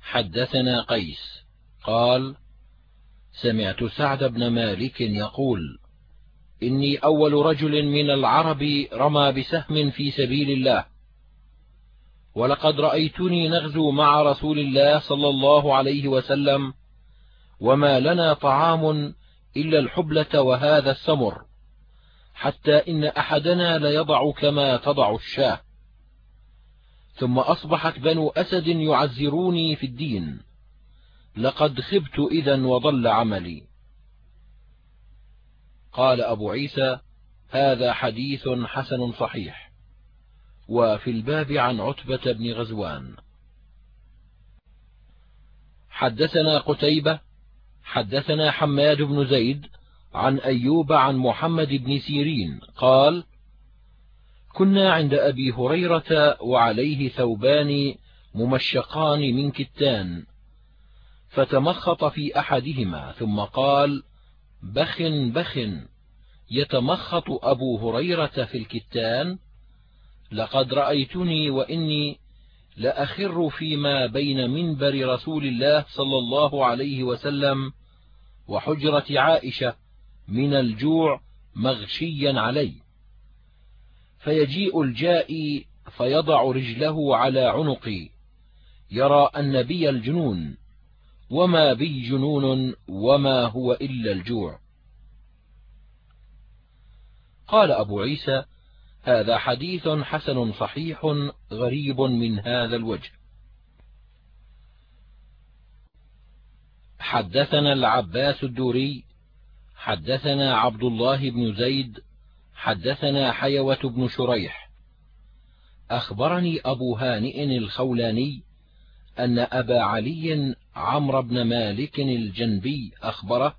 حدثنا قيس. قال سمعت سعد بن مالك يقول إني أول رجل من العرب رمى بسهم في سبيل الله ولقد رأيتني نغزو مع رسول الله صلى الله عليه وسلم وما لنا طعام إلا الحبلة وهذا السمر حتى إن أحدنا ليضع كما تضع الشاة. ثم أصبحت بنو أسد يعزروني في الدين. لقد خبت إذا وضل عملي. قال أبو عيسى هذا حديث حسن صحيح. وفي الباب عن عتبة بن غزوان. حدثنا قتيبة حدثنا حماد بن زيد عن أيوب عن محمد بن سيرين قال كنا عند أبي هريرة وعليه ثوبان ممشقان من كتان. فتمخط في أحدهما ثم قال بخ بخ يتمخط أبو هريرة في الكتان لقد رأيتني وإني لأخر فيما بين منبر رسول الله صلى الله عليه وسلم وحجرة عائشة من الجوع مغشيا علي. فيجيء الجائي فيضع رجله على عنقي يرى أن بي الجنون. وما بي جنون وما هو إلا الجوع. قال أبو عيسى هذا حديث حسن صحيح غريب من هذا الوجه. حدثنا العباس الدوري حدثنا عبد الله بن زيد حدثنا حيوة بن شريح. أخبرني أبو هانئ الخولاني أن أبا علي عمرو بن مالك الجنبي أخبره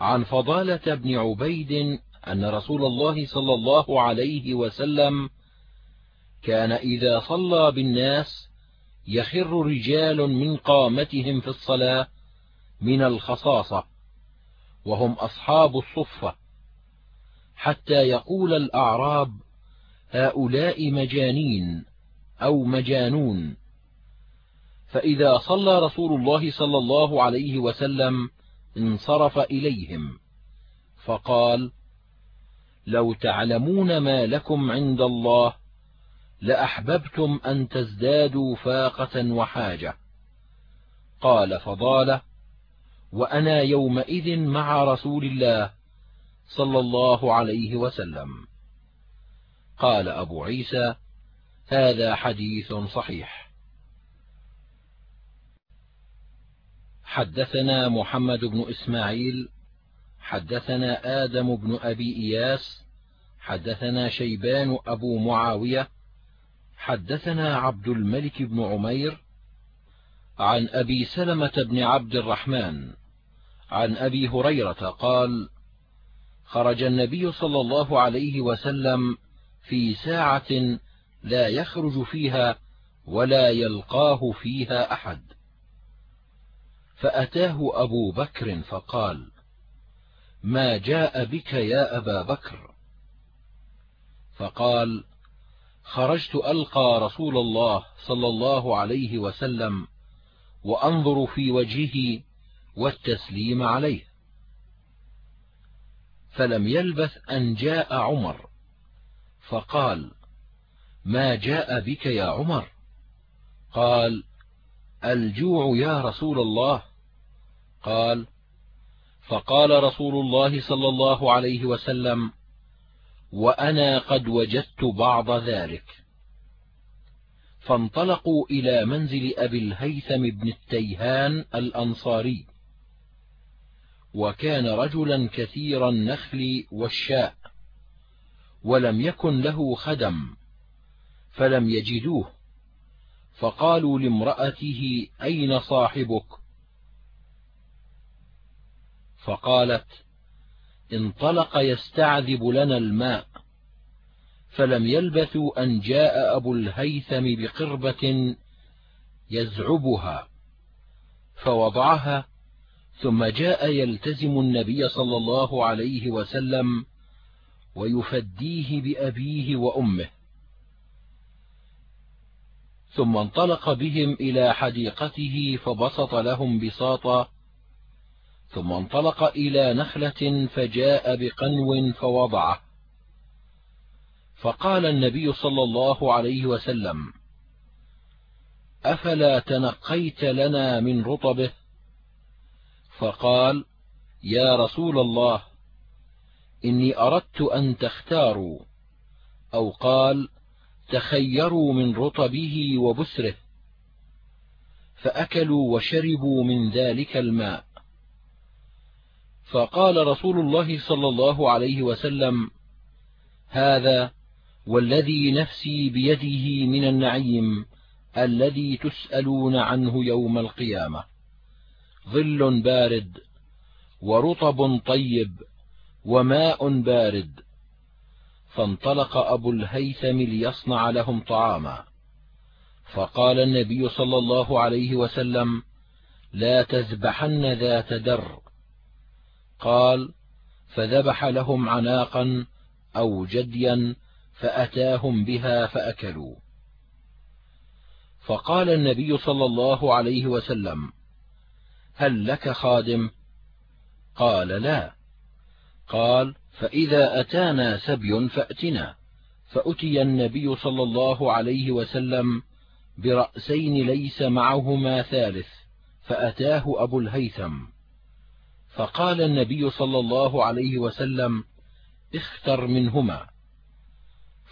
عن فضالة بن عبيد أن رسول الله صلى الله عليه وسلم كان إذا صلى بالناس يخر رجال من قامتهم في الصلاة من الخصاصة وهم أصحاب الصفة حتى يقول الأعراب هؤلاء مجانين أو مجانون فإذا صلى رسول الله صلى الله عليه وسلم انصرف إليهم. فقال لو تعلمون ما لكم عند الله لأحببتم أن تزدادوا فاقة وحاجة. قال فضالة وأنا يومئذ مع رسول الله صلى الله عليه وسلم. قال أبو عيسى هذا حديث صحيح. حدثنا محمد بن إسماعيل حدثنا آدم بن أبي إياس حدثنا شيبان أبو معاوية حدثنا عبد الملك بن عمير عن أبي سلمة بن عبد الرحمن عن أبي هريرة قال خرج النبي صلى الله عليه وسلم في ساعة لا يخرج فيها ولا يلقاه فيها أحد. فأتاه أبو بكر فقال ما جاء بك يا أبا بكر؟ فقال خرجت ألقى رسول الله صلى الله عليه وسلم وأنظر في وجهه والتسليم عليه. فلم يلبث أن جاء عمر فقال ما جاء بك يا عمر؟ قال الجوع يا رسول الله. قال فقال رسول الله صلى الله عليه وسلم وأنا قد وجدت بعض ذلك. فانطلقوا إلى منزل أبي الهيثم بن التيهان الأنصاري وكان رجلا كثير النخل والشاء ولم يكن له خدم فلم يجدوه. فقالوا لامرأته أين صاحبك؟ فقالت انطلق يستعذب لنا الماء فلم يلبثوا أن جاء أبو الهيثم بقربة يزعبها فوضعها ثم جاء يلتزم النبي صلى الله عليه وسلم ويفديه بأبيه وأمه. ثم انطلق بهم إلى حديقته فبسط لهم بساطا ثم انطلق إلى نخلة فجاء بقنو فوضعه. فقال النبي صلى الله عليه وسلم أفلا تنقيت لنا من رطبه؟ فقال يا رسول الله إني أردت أن تختاروا. أو قال تخيروا من رطبه وبسره. فأكلوا وشربوا من ذلك الماء. فقال رسول الله صلى الله عليه وسلم هذا والذي نفسي بيده من النعيم الذي تسألون عنه يوم القيامة. ظل بارد ورطب طيب وماء بارد. فانطلق أبو الهيثم ليصنع لهم طعاما. فقال النبي صلى الله عليه وسلم لا تذبحن ذات در قال فذبح لهم عناقا أو جديا فأتاهم بها فأكلوا. فقال النبي صلى الله عليه وسلم هل لك خادم؟ قال لا. قال فإذا أتانا سبي فأتنا. فأتي النبي صلى الله عليه وسلم برأسين ليس معهما ثالث فأتاه أبو الهيثم. فقال النبي صلى الله عليه وسلم اختر منهما.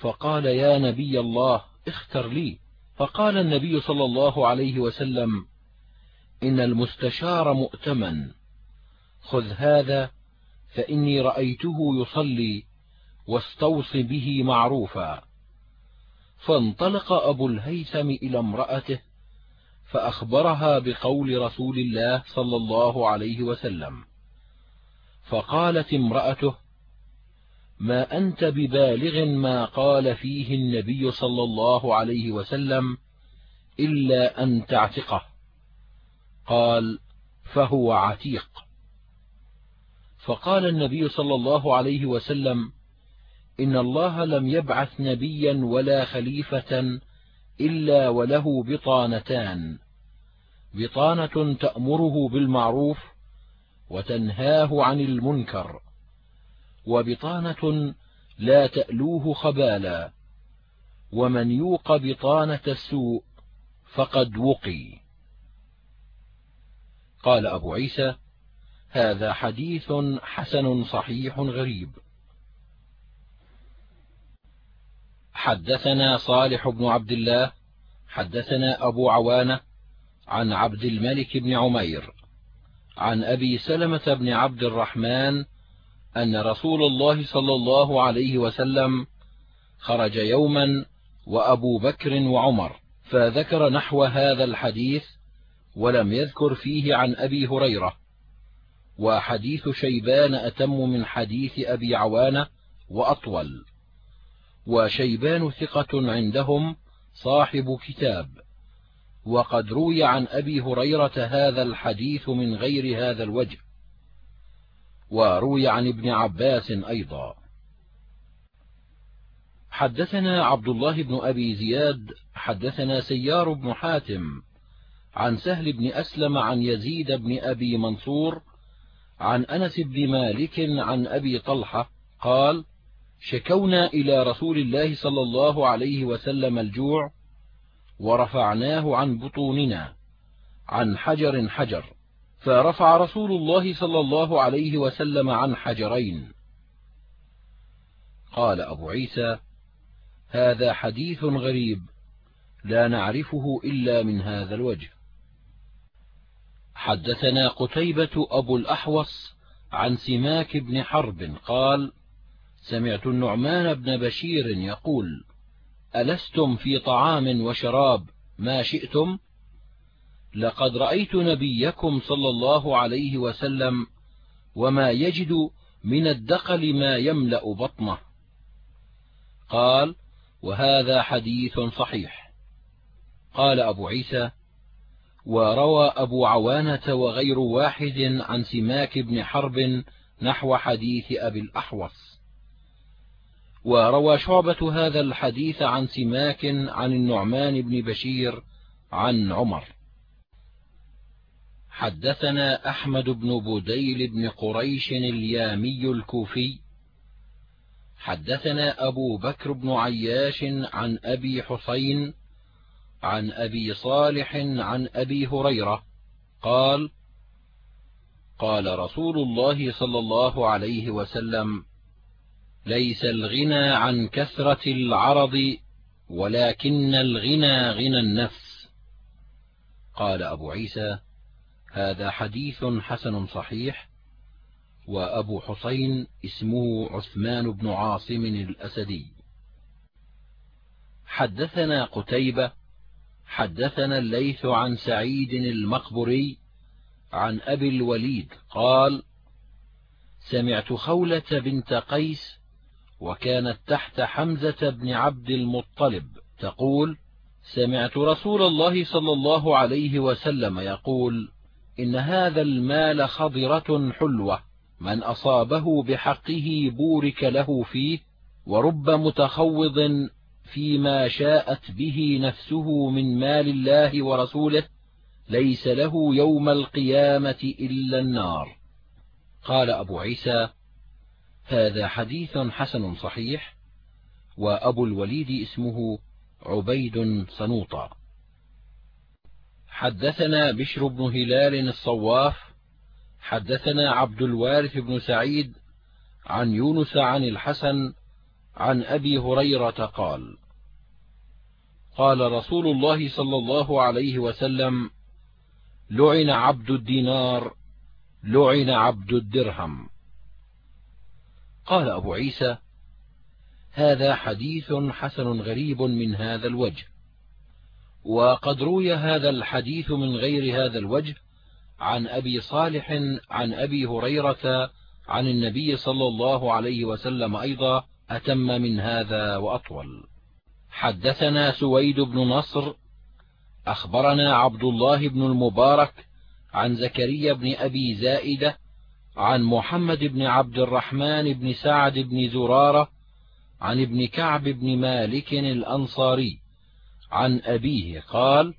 فقال يا نبي الله اختر لي. فقال النبي صلى الله عليه وسلم إن المستشار مؤتمن خذ هذا فإني رأيته يصلي واستوص به معروفا. فانطلق أبو الهيثم إلى امرأته فأخبرها بقول رسول الله صلى الله عليه وسلم. فقالت امرأته ما أنت ببالغ ما قال فيه النبي صلى الله عليه وسلم إلا أن تعتقه. قال فهو عتيق. فقال النبي صلى الله عليه وسلم إن الله لم يبعث نبيا ولا خليفة إلا وله بطانتان بطانة تأمره بالمعروف وتنهاه عن المنكر. وبطانة لا تألوه خبالا. ومن يوق بطانة السوء فقد وقي. قال أبو عيسى هذا حديث حسن صحيح غريب. حدثنا صالح بن عبد الله حدثنا أبو عوانة عن عبد الملك بن عمير عن أبي سلمة بن عبد الرحمن أن رسول الله صلى الله عليه وسلم خرج يوما وأبو بكر وعمر فذكر نحو هذا الحديث ولم يذكر فيه عن أبي هريرة. وحديث شيبان أتم من حديث أبي عوانة وأطول. وشيبان ثقة عندهم صاحب كتاب. وقد روي عن أبي هريرة هذا الحديث من غير هذا الوجه وروي عن ابن عباس أيضا. حدثنا عبد الله بن أبي زياد حدثنا سيار بن حاتم عن سهل بن أسلم عن يزيد بن أبي منصور عن أنس بن مالك عن أبي طلحة قال شكونا إلى رسول الله صلى الله عليه وسلم الجوع ورفعناه عن بطوننا عن حجر حجر. فرفع رسول الله صلى الله عليه وسلم عن حجرين. قال أبو عيسى هذا حديث غريب لا نعرفه إلا من هذا الوجه. حدثنا قتيبة أبو الأحوص عن سماك بن حرب قال سمعت النعمان بن بشير يقول ألستم في طعام وشراب ما شئتم؟ لقد رأيت نبيكم صلى الله عليه وسلم وما يجد من الدقل ما يملأ بطنه. قال وهذا حديث صحيح. قال أبو عيسى وروى أبو عوانة وغير واحد عن سماك بن حرب نحو حديث أبي الأحوص. وروى شعبة هذا الحديث عن سماك عن النعمان بن بشير عن عمر. حدثنا أحمد بن بديل بن قريش اليامي الكوفي. حدثنا أبو بكر بن عياش عن أبي حسين عن أبي صالح عن أبي هريرة قال قال رسول الله صلى الله عليه وسلم ليس الغنى عن كثرة العرض ولكن الغنى غنى النفس. قال أبو عيسى هذا حديث حسن صحيح وأبو حسين اسمه عثمان بن عاصم الأسدي. حدثنا قتيبة حدثنا الليث عن سعيد المقبري عن أبي الوليد قال سمعت خولة بنت قيس وكانت تحت حمزة بن عبد المطلب تقول سمعت رسول الله صلى الله عليه وسلم يقول إن هذا المال خضرة حلوة من أصابه بحقه بورك له فيه ورب متخوض فيما شاءت به نفسه من مال الله ورسوله ليس له يوم القيامة إلا النار. قال أبو عيسى هذا حديث حسن صحيح وأبو الوليد اسمه عبيد صنوطا حدثنا بشر بن هلال الصواف حدثنا عبد الوارث بن سعيد عن يونس عن الحسن عن أبي هريرة قال قال رسول الله صلى الله عليه وسلم لعن عبد الدينار لعن عبد الدرهم. قال أبو عيسى هذا حديث حسن غريب من هذا الوجه وقد روي هذا الحديث من غير هذا الوجه عن أبي صالح عن أبي هريرة عن النبي صلى الله عليه وسلم أيضا أتم من هذا وأطول. حدثنا سويد بن نصر أخبرنا عبد الله بن المبارك عن زكريا بن أبي زائدة عن محمد بن عبد الرحمن بن سعد بن زرارة عن ابن كعب بن مالك الأنصاري عن أبيه قال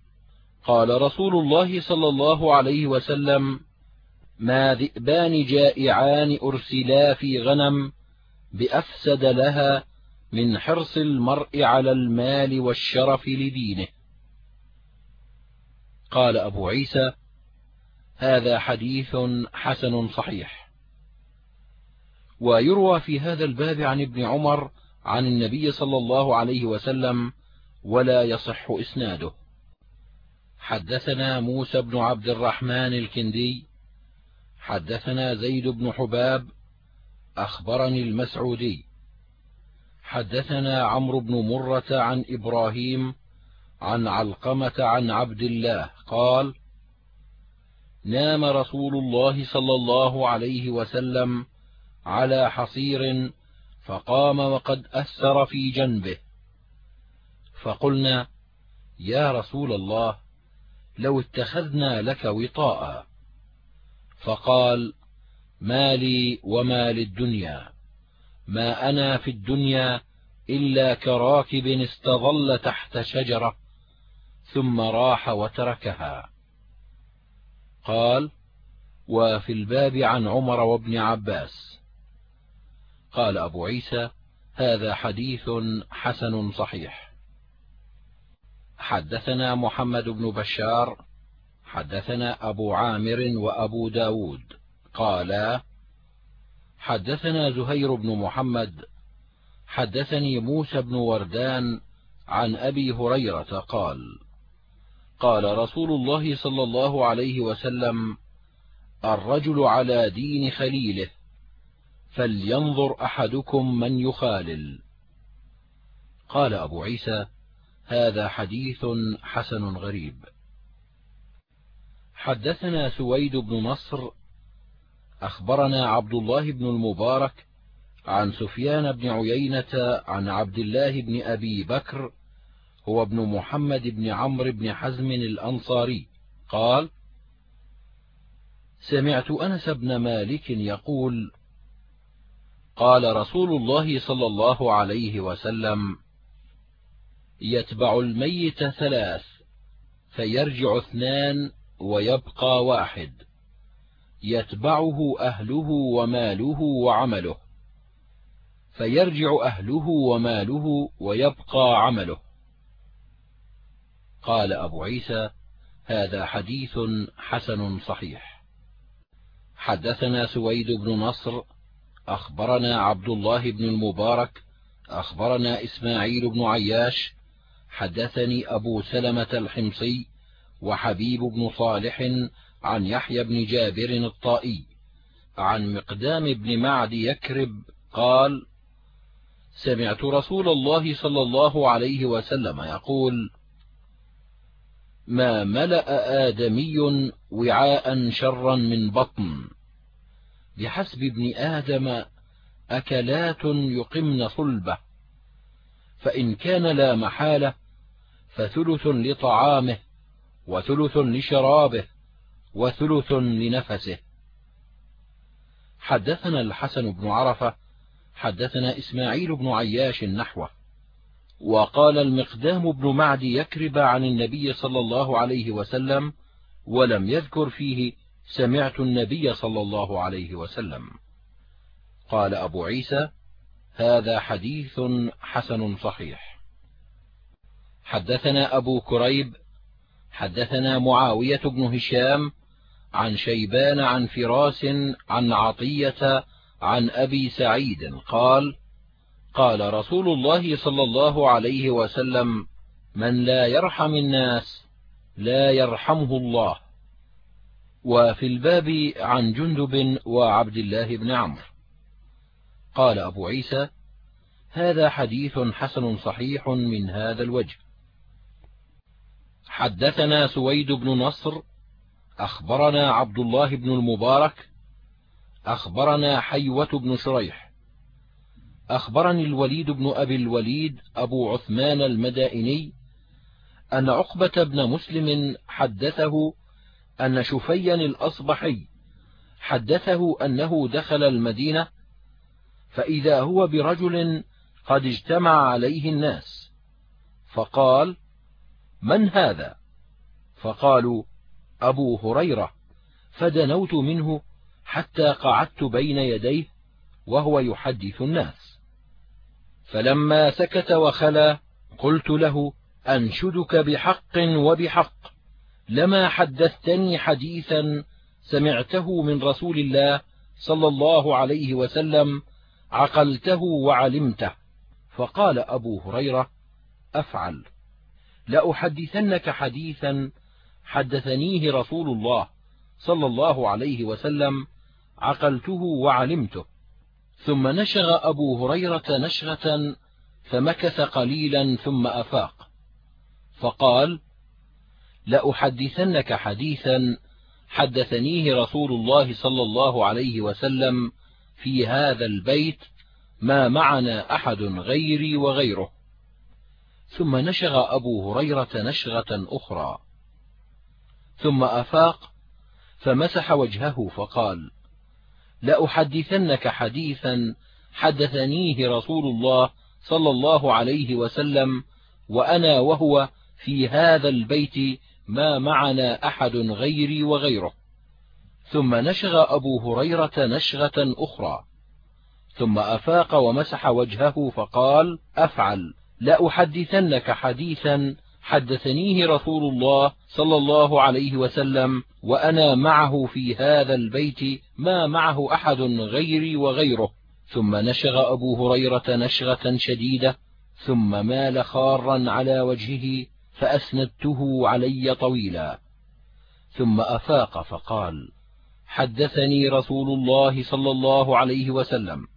قال رسول الله صلى الله عليه وسلم ما ذئبان جائعان أرسلا في غنم بأفسد لها من حرص المرء على المال والشرف لدينه. قال أبو عيسى هذا حديث حسن صحيح. ويروى في هذا الباب عن ابن عمر عن النبي صلى الله عليه وسلم ولا يصح إسناده. حدثنا موسى بن عبد الرحمن الكندي حدثنا زيد بن حباب أخبرني المسعودي. حدثنا عمرو بن مرة عن إبراهيم عن علقمة عن عبد الله قال نام رسول الله صلى الله عليه وسلم على حصير فقام وقد أثر في جنبه. فقلنا يا رسول الله لو اتخذنا لك وطاء. فقال ما لي وما للدنيا ما أنا في الدنيا إلا كراكب استظل تحت شجرة ثم راح وتركها. قال وفي الباب عن عمر وابن عباس. قال أبو عيسى هذا حديث حسن صحيح. حدثنا محمد بن بشار حدثنا أبو عامر وأبو داود. قالا حدثنا زهير بن محمد حدثني موسى بن وردان عن أبي هريرة قال قال رسول الله صلى الله عليه وسلم الرجل على دين خليله فلينظر أحدكم من يخالل. قال أبو عيسى هذا حديث حسن غريب. حدثنا سويد بن نصر أخبرنا عبد الله بن المبارك عن سفيان بن عيينة عن عبد الله بن أبي بكر هو ابن محمد بن عمرو بن حزم الأنصاري. قال سمعت أنس بن مالك يقول قال رسول الله صلى الله عليه وسلم يتبع الميت ثلاث فيرجع اثنان ويبقى واحد. يتبعه أهله وماله وعمله فيرجع أهله وماله ويبقى عمله. قال أبو عيسى هذا حديث حسن صحيح. حدثنا سويد بن نصر أخبرنا عبد الله بن المبارك أخبرنا إسماعيل بن عياش حدثني أبو سلمة الحمصي وحبيب بن صالح عن يحيى بن جابر الطائي. عن مقدام بن معد يكرب قال سمعت رسول الله صلى الله عليه وسلم يقول ما ملأ آدمي وعاء شرا من بطن. بحسب ابن آدم أكلات يقمن صلبه فإن كان لا محالة فثلث لطعامه وثلث لشرابه وثلث لنفسه. حدثنا الحسن بن عرفة حدثنا إسماعيل بن عياش نحوه وقال المقدام بن معد يكرب عن النبي صلى الله عليه وسلم ولم يذكر فيه سمعت النبي صلى الله عليه وسلم. قال أبو عيسى هذا حديث حسن صحيح. حدثنا أبو كريب حدثنا معاوية بن هشام عن شيبان عن فراس عن عطية عن أبي سعيد قال قال رسول الله صلى الله عليه وسلم من لا يرحم الناس لا يرحمه الله. وفي الباب عن جندب وعبد الله بن عمرو. قال أبو عيسى هذا حديث حسن صحيح من هذا الوجه. حدثنا سويد بن نصر أخبرنا عبد الله بن المبارك أخبرنا حيوة بن شريح أخبرني الوليد بن أبي الوليد أبو عثمان المدائني أن عقبة بن مسلم حدثه أن شفيا الأصبحي حدثه أنه دخل المدينة فإذا هو برجل قد اجتمع عليه الناس فقال من هذا؟ فقالوا أبو هريرة فدنوت منه حتى قعدت بين يديه وهو يحدث الناس فلما سكت وخلا قلت له أنشدك بحق وبحق لما حدثتني حديثا سمعته من رسول الله صلى الله عليه وسلم عقلته وعلمته. فقال أبو هريرة أفعل. لأحدثنك حديثا حدثنيه رسول الله صلى الله عليه وسلم عقلته وعلمته. ثم نشغ أبو هريرة نشغة فمكث قليلا ثم أفاق. فقال لأحدثنك حديثا حدثنيه رسول الله صلى الله عليه وسلم في هذا البيت ما معنا أحد غيري وغيره. ثم نشغ أبو هريرة نشغة أخرى. ثم أفاق فمسح وجهه فقال لأحدثنك حديثا حدثنيه رسول الله صلى الله عليه وسلم وأنا وهو في هذا البيت ما معنا أحد غيري وغيره. ثم نشغ أبو هريرة نشغة أخرى. ثم أفاق ومسح وجهه فقال أفعل لأحدثنك حديثا حدثنيه رسول الله صلى الله عليه وسلم وأنا معه في هذا البيت ما معه أحد غيري وغيره. ثم نشغ أبو هريرة نشغة شديدة ثم مال خارا على وجهه فأسندته علي طويلا. ثم أفاق فقال حدثني رسول الله صلى الله عليه وسلم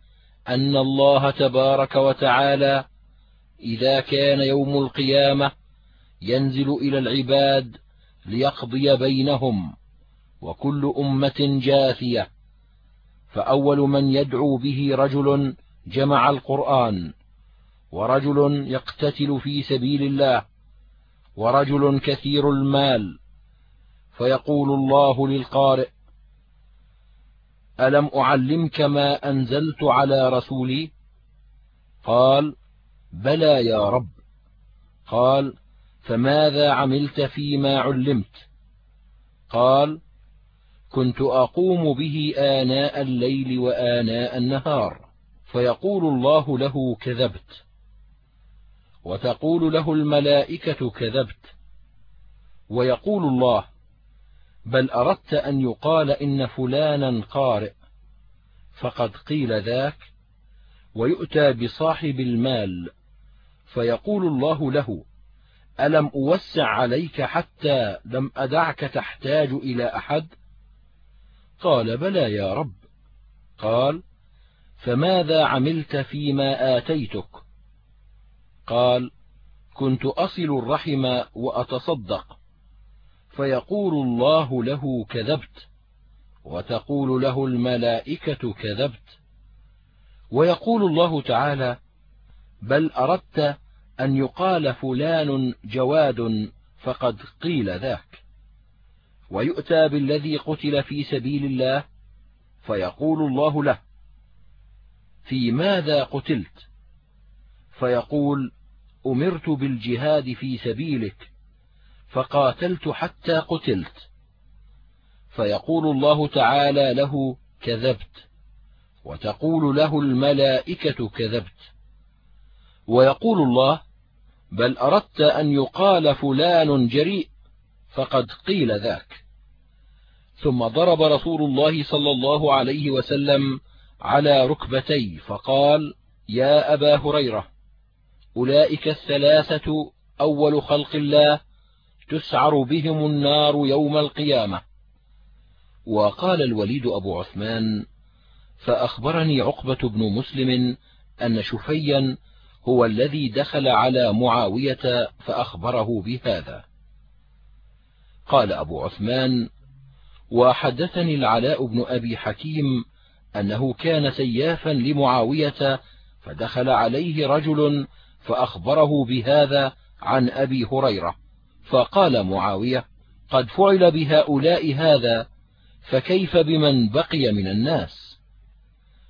أن الله تبارك وتعالى إذا كان يوم القيامة ينزل إلى العباد ليقضي بينهم وكل أمة جاثية. فأول من يدعو به رجل جمع القرآن ورجل يقتتل في سبيل الله ورجل كثير المال. فيقول الله للقارئ ألم أعلمك ما أنزلت على رسولي؟ قال بلى يا رب. قال فماذا عملت فيما علمت؟ قال كنت أقوم به آناء الليل وآناء النهار فيقول الله له كذبت وتقول له الملائكة كذبت ويقول الله بل أردت أن يقال إن فلانا قارئ فقد قيل ذاك ويؤتى بصاحب المال فيقول الله له ألم أوسع عليك حتى لم أدعك تحتاج إلى أحد؟ قال بلى يا رب. قال فماذا عملت فيما آتيتك؟ قال كنت أصل الرحم وأتصدق فيقول الله له كذبت وتقول له الملائكة كذبت ويقول الله تعالى بل أردت أن يقال فلان جواد فقد قيل ذاك ويؤتى بالذي قتل في سبيل الله فيقول الله له في ماذا قتلت؟ فيقول أمرت بالجهاد في سبيلك فقاتلت حتى قتلت. فيقول الله تعالى له كذبت وتقول له الملائكة كذبت. ويقول الله بل أردت أن يقال فلان جريء فقد قيل ذاك. ثم ضرب رسول الله صلى الله عليه وسلم على ركبتي فقال يا أبا هريرة أولئك الثلاثة أول خلق الله تسعر بهم النار يوم القيامة. وقال الوليد أبو عثمان فأخبرني عقبة بن مسلم أن شفيا هو الذي دخل على معاوية فأخبره بهذا. قال أبو عثمان وحدثني العلاء بن أبي حكيم أنه كان سيافا لمعاوية فدخل عليه رجل فأخبره بهذا عن أبي هريرة. فقال معاوية قد فعل بهؤلاء هذا فكيف بمن بقي من الناس؟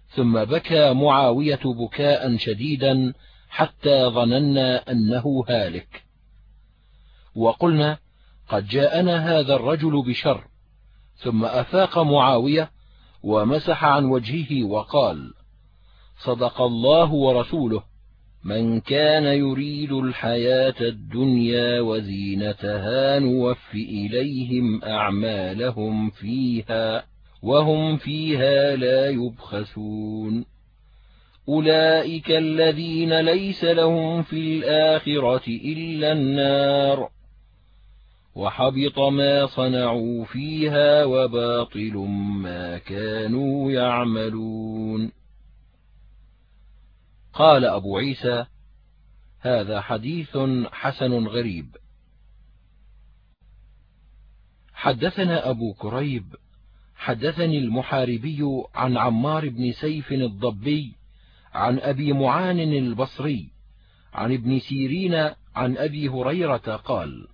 ثم بكى معاوية بكاء شديدا حتى ظننا أنه هالك. وقلنا قد جاءنا هذا الرجل بشر ثم أفاق معاوية ومسح عن وجهه وقال صدق الله ورسوله من كان يريد الحياة الدنيا وزينتها نوف إليهم أعمالهم فيها وهم فيها لا يبخسون. أولئك الذين ليس لهم في الآخرة إلا النار وحبط ما صنعوا فيها وباطل ما كانوا يعملون قال أبو عيسى هذا حديث حسن غريب. حدثنا أبو كريب حدثني المحاربي عن عمار بن سيف الضبي عن أبي معان البصري عن ابن سيرين عن أبي هريرة قال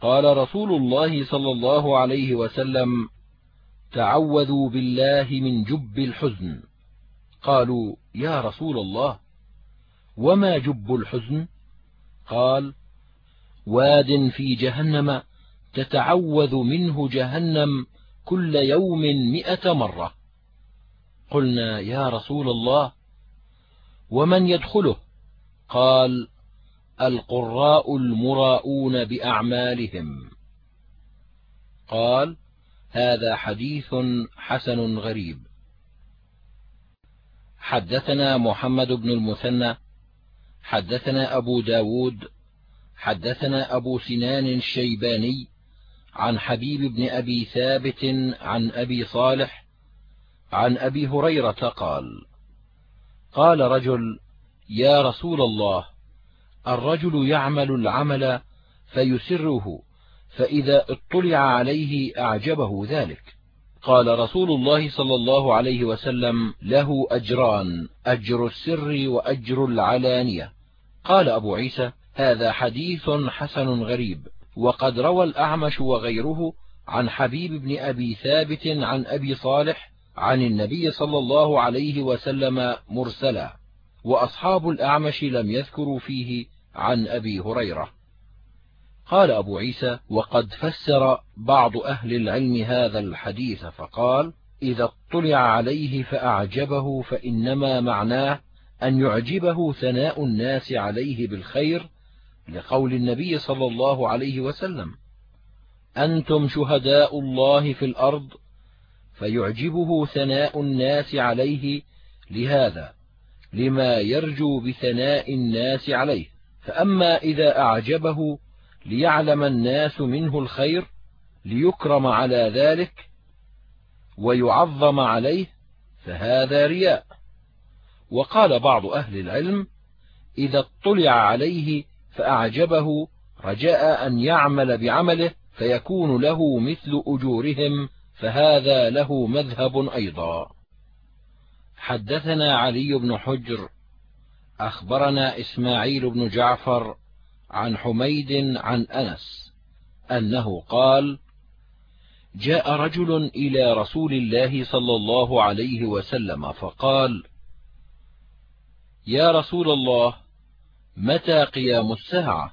قال رسول الله صلى الله عليه وسلم تعوذوا بالله من جب الحزن. قالوا يا رسول الله وما جب الحزن؟ قال واد في جهنم تتعوذ منه جهنم كل يوم مئة مرة. قلنا يا رسول الله ومن يدخله؟ قال القراء المراءون بأعمالهم. قال هذا حديث حسن غريب. حدثنا محمد بن المثنى حدثنا أبو ب داود حدثنا أبو سنان الشيباني عن حبيب بن أبي ثابت عن أبي صالح عن أبي هريرة قال قال رجل يا رسول الله الرجل يعمل العمل فيسره فإذا اطلع عليه أعجبه ذلك. قال رسول الله صلى الله عليه وسلم له أجران أجر السر وأجر العلانية. قال أبو عيسى هذا حديث حسن غريب وقد روى الأعمش وغيره عن حبيب بن أبي ثابت عن أبي صالح عن النبي صلى الله عليه وسلم مرسلا وأصحاب الأعمش لم يذكروا فيه عن أبي هريرة. قال أبو عيسى وقد فسر بعض أهل العلم هذا الحديث فقال إذا اطلع عليه فأعجبه فإنما معناه أن يعجبه ثناء الناس عليه بالخير لقول النبي صلى الله عليه وسلم. أنتم شهداء الله في الأرض فيعجبه ثناء الناس عليه لهذا لما يرجو بثناء الناس عليه. فأما إذا أعجبه ليعلم الناس منه الخير ليكرم على ذلك ويعظم عليه فهذا رياء. وقال بعض أهل العلم إذا اطلع عليه فأعجبه رجاء أن يعمل بعمله فيكون له مثل أجورهم فهذا له مذهب أيضا. حدثنا علي بن حجر أخبرنا إسماعيل بن جعفر عن حميد عن أنس أنه قال جاء رجل إلى رسول الله صلى الله عليه وسلم فقال يا رسول الله متى قيام الساعة؟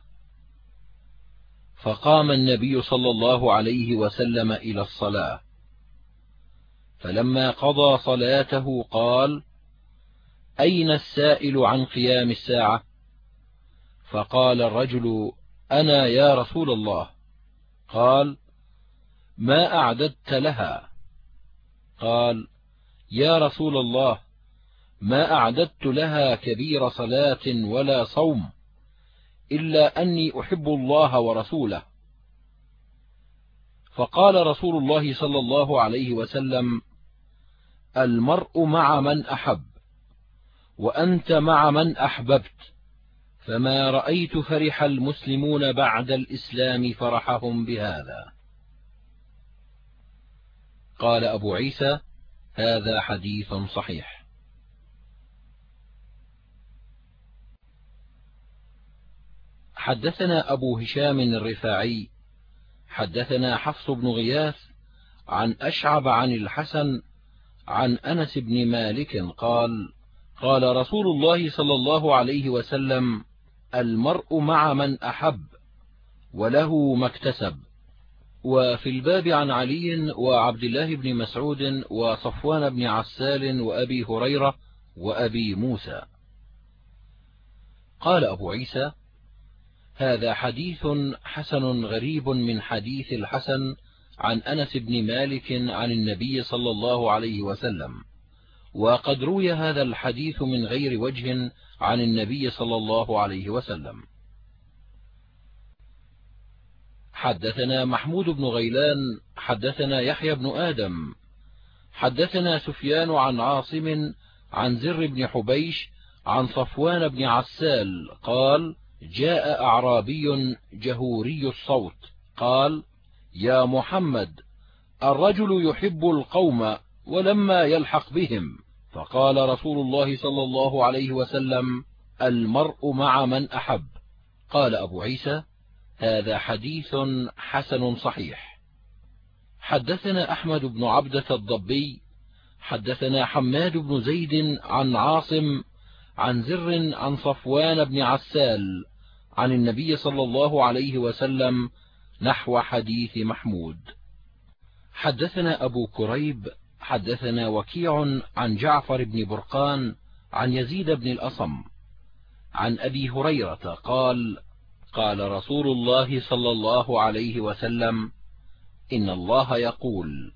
فقام النبي صلى الله عليه وسلم إلى الصلاة. فلما قضى صلاته قال أين السائل عن قيام الساعة؟ فقال الرجل أنا يا رسول الله. قال ما أعددت لها؟ قال يا رسول الله ما أعددت لها كبير صلاة ولا صوم إلا أني أحب الله ورسوله. فقال رسول الله صلى الله عليه وسلم المرء مع من أحب وأنت مع من أحببت فما رأيت فرح المسلمون بعد الإسلام فرحهم بهذا. قال أبو عيسى هذا حديث صحيح. حدثنا أبو هشام الرفاعي حدثنا حفص بن غياث عن أشعب عن الحسن عن أنس بن مالك قال قال رسول الله صلى الله عليه وسلم المرء مع من أحب وله ما اكتسب. وفي الباب عن علي وعبد الله بن مسعود وصفوان بن عسال وأبي هريرة وأبي موسى. قال أبو عيسى هذا حديث حسن غريب من حديث الحسن عن أنس بن مالك عن النبي صلى الله عليه وسلم. وقد روي هذا الحديث من غير وجه عن النبي صلى الله عليه وسلم. حدثنا محمود بن غيلان حدثنا يحيى بن آدم حدثنا سفيان عن عاصم عن زر بن حبيش عن صفوان بن عسال قال جاء أعرابي جهوري الصوت قال يا محمد الرجل يحب القوم ولما يلحق بهم. فقال رسول الله صلى الله عليه وسلم المرء مع من أحب. قال أبو عيسى هذا حديث حسن صحيح. حدثنا أحمد بن عبدة الضبي حدثنا حماد بن زيد عن عاصم عن زر عن صفوان بن عسال عن النبي صلى الله عليه وسلم نحو حديث محمود. حدثنا أبو كريب حدثنا وكيع عن جعفر بن برقان عن يزيد بن الأصم عن أبي هريرة قال قال رسول الله صلى الله عليه وسلم إن الله يقول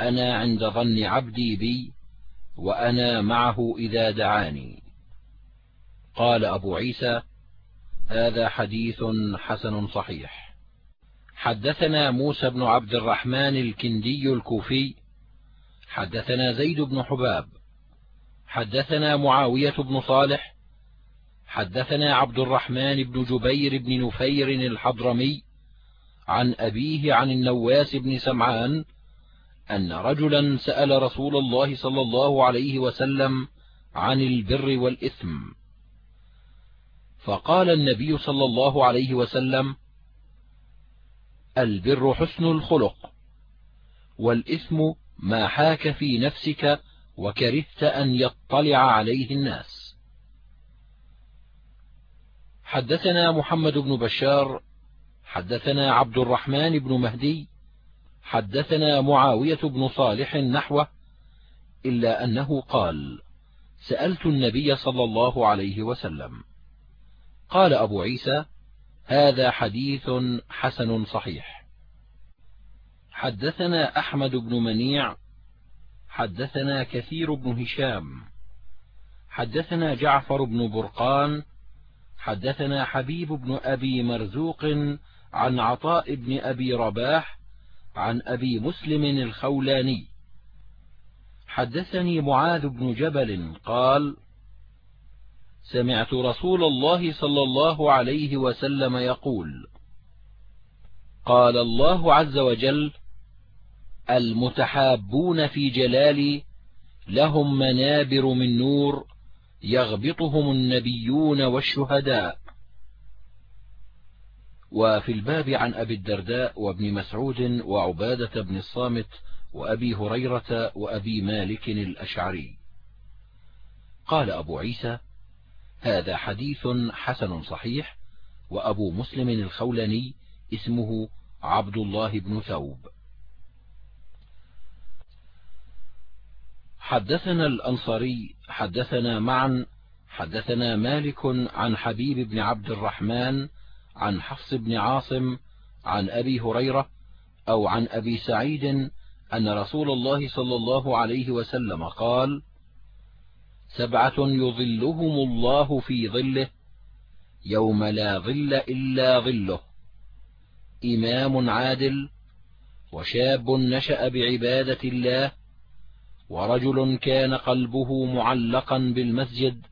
أنا عند ظن عبدي بي وأنا معه إذا دعاني. قال أبو عيسى هذا حديث حسن صحيح. حدثنا موسى بن عبد الرحمن الكندي الكوفي حدثنا زيد بن حباب حدثنا معاوية بن صالح حدثنا عبد الرحمن بن جبير بن نفير الحضرمي عن أبيه عن النواس بن سمعان أن رجلا سأل رسول الله صلى الله عليه وسلم عن البر والإثم. فقال النبي صلى الله عليه وسلم البر حسن الخلق والإثم ما حاك في نفسك وكرهت أن يطلع عليه الناس. حدثنا محمد بن بشار حدثنا عبد الرحمن بن مهدي حدثنا معاوية بن صالح نحوه إلا أنه قال سألت النبي صلى الله عليه وسلم قال أبو عيسى هذا حديث حسن صحيح. حدثنا أحمد بن منيع حدثنا كثير بن هشام حدثنا جعفر بن برقان حدثنا حبيب بن أبي مرزوق عن عطاء بن أبي رباح عن أبي مسلم الخولاني. حدثني معاذ بن جبل قال سمعت رسول الله صلى الله عليه وسلم يقول قال الله عز وجل المتحابون في جلالي لهم منابر من نور يغبطهم النبيون والشهداء. وفي الباب عن أبي الدرداء وابن مسعود وعبادة بن الصامت وأبي هريرة وأبي مالك الأشعري. قال أبو عيسى هذا حديث حسن صحيح وأبو مسلم الخولاني اسمه عبد الله بن ثوب. حدثنا الأنصاري حدثنا معا حدثنا مالك عن حبيب بن عبد الرحمن عن حفص بن عاصم عن أبي هريرة أو عن أبي سعيد أن رسول الله صلى الله عليه وسلم قال سبعة يظلهم الله في ظله يوم لا ظل إلا ظله. إمام عادل وشاب نشأ بعبادة الله ورجل كان قلبه معلقا بالمسجد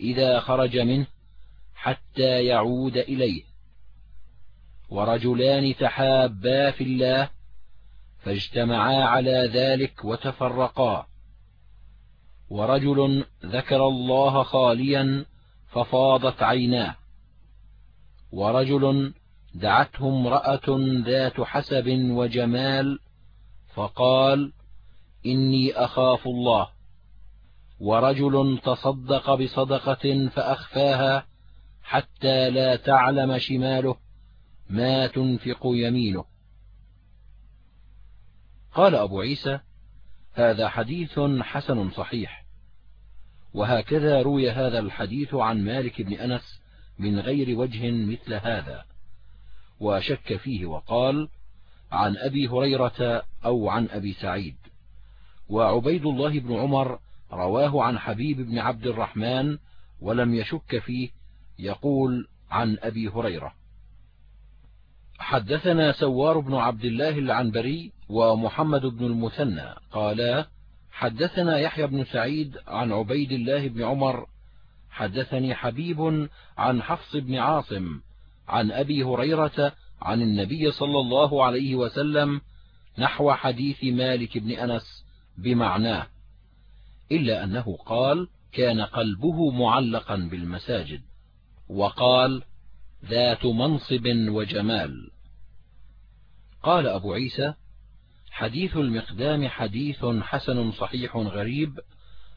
إذا خرج منه حتى يعود إليه. ورجلان تحابا في الله فاجتمعا على ذلك وتفرقا. ورجل ذكر الله خاليا ففاضت عيناه. ورجل دعته امرأة ذات حسب وجمال فقال إني أخاف الله. ورجل تصدق بصدقة فأخفاها حتى لا تعلم شماله ما تنفق يمينه. قال أبو عيسى هذا حديث حسن صحيح. وهكذا روي هذا الحديث عن مالك بن أنس من غير وجه مثل هذا. وشك فيه وقال عن أبي هريرة أو عن أبي سعيد. وعبيد الله بن عمر رواه عن حبيب بن عبد الرحمن ولم يشك فيه يقول عن أبي هريرة. حدثنا سوار بن عبد الله العنبري ومحمد بن المثنى قالا حدثنا يحيى بن سعيد عن عبيد الله بن عمر حدثني حبيب عن حفص بن عاصم عن أبي هريرة عن النبي صلى الله عليه وسلم نحو حديث مالك بن أنس بمعناه إلا أنه قال كان قلبه معلقا بالمساجد وقال ذات منصب وجمال قال أبو عيسى حديث المقدام حديث حسن صحيح غريب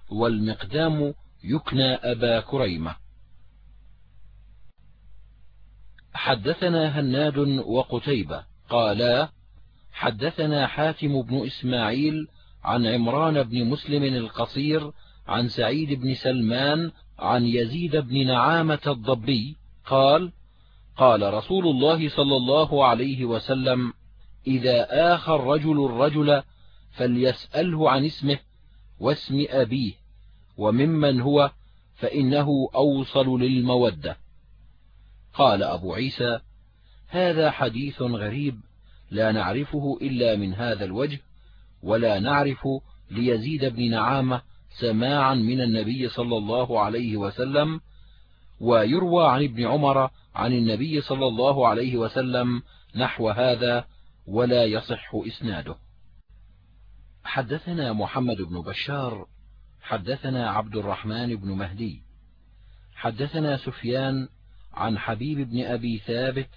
والمقدام يكنى أبا كريمة. حدثنا هناد وقتيبة قالا حدثنا حاتم بن إسماعيل عن عمران بن مسلم القصير عن سعيد بن سلمان عن يزيد بن نعامة الضبي قال قال رسول الله صلى الله عليه وسلم إذا آخى الرجل الرجل فليسأله عن اسمه واسم أبيه وممن هو فإنه أوصل للمودة. قال أبو عيسى هذا حديث غريب لا نعرفه إلا من هذا الوجه ولا نعرف ليزيد بن نعامة سماعا من النبي صلى الله عليه وسلم ويروى عن ابن عمر عن النبي صلى الله عليه وسلم نحو هذا ولا يصح إسناده. حدثنا محمد بن بشار حدثنا عبد الرحمن بن مهدي حدثنا سفيان عن حبيب بن أبي ثابت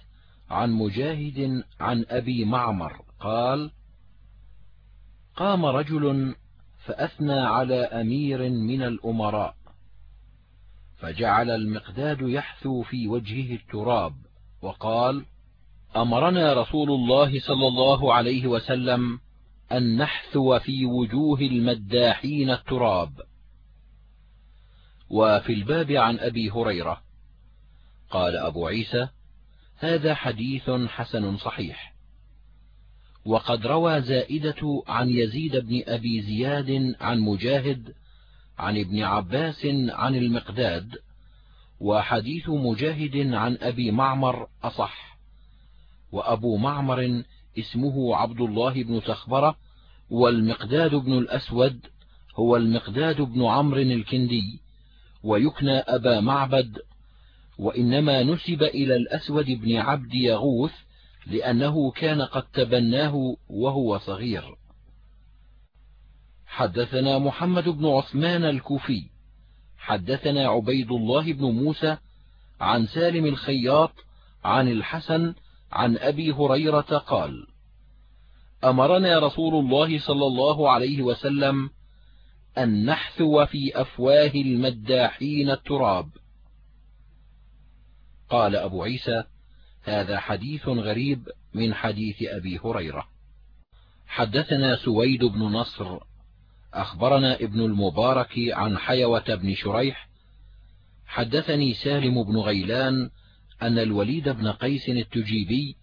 عن مجاهد عن أبي معمر قال قام رجل فأثنى على أمير من الأمراء فجعل المقداد يحثو في وجهه التراب وقال أمرنا رسول الله صلى الله عليه وسلم أن نحثو في وجوه المداحين التراب. وفي الباب عن أبي هريرة قال أبو عيسى هذا حديث حسن صحيح. وقد روى زائدة عن يزيد بن أبي زياد عن مجاهد عن ابن عباس عن المقداد وحديث مجاهد عن أبي معمر أصح. وأبو معمر اسمه عبد الله بن سخبرة والمقداد بن الأسود هو المقداد بن عمرو الكندي ويكنى أبا معبد وإنما نسب إلى الأسود بن عبد يغوث لأنه كان قد تبناه وهو صغير. حدثنا محمد بن عثمان الكوفي حدثنا عبيد الله بن موسى عن سالم الخياط عن الحسن عن أبي هريرة قال أمرنا رسول الله صلى الله عليه وسلم أن نحثو في أفواه المداحين التراب. قال أبو عيسى هذا حديث غريب من حديث أبي هريرة. حدثنا سويد بن نصر أخبرنا ابن المبارك عن حيوة بن شريح حدثني سالم بن غيلان أن الوليد بن قيس التجيبي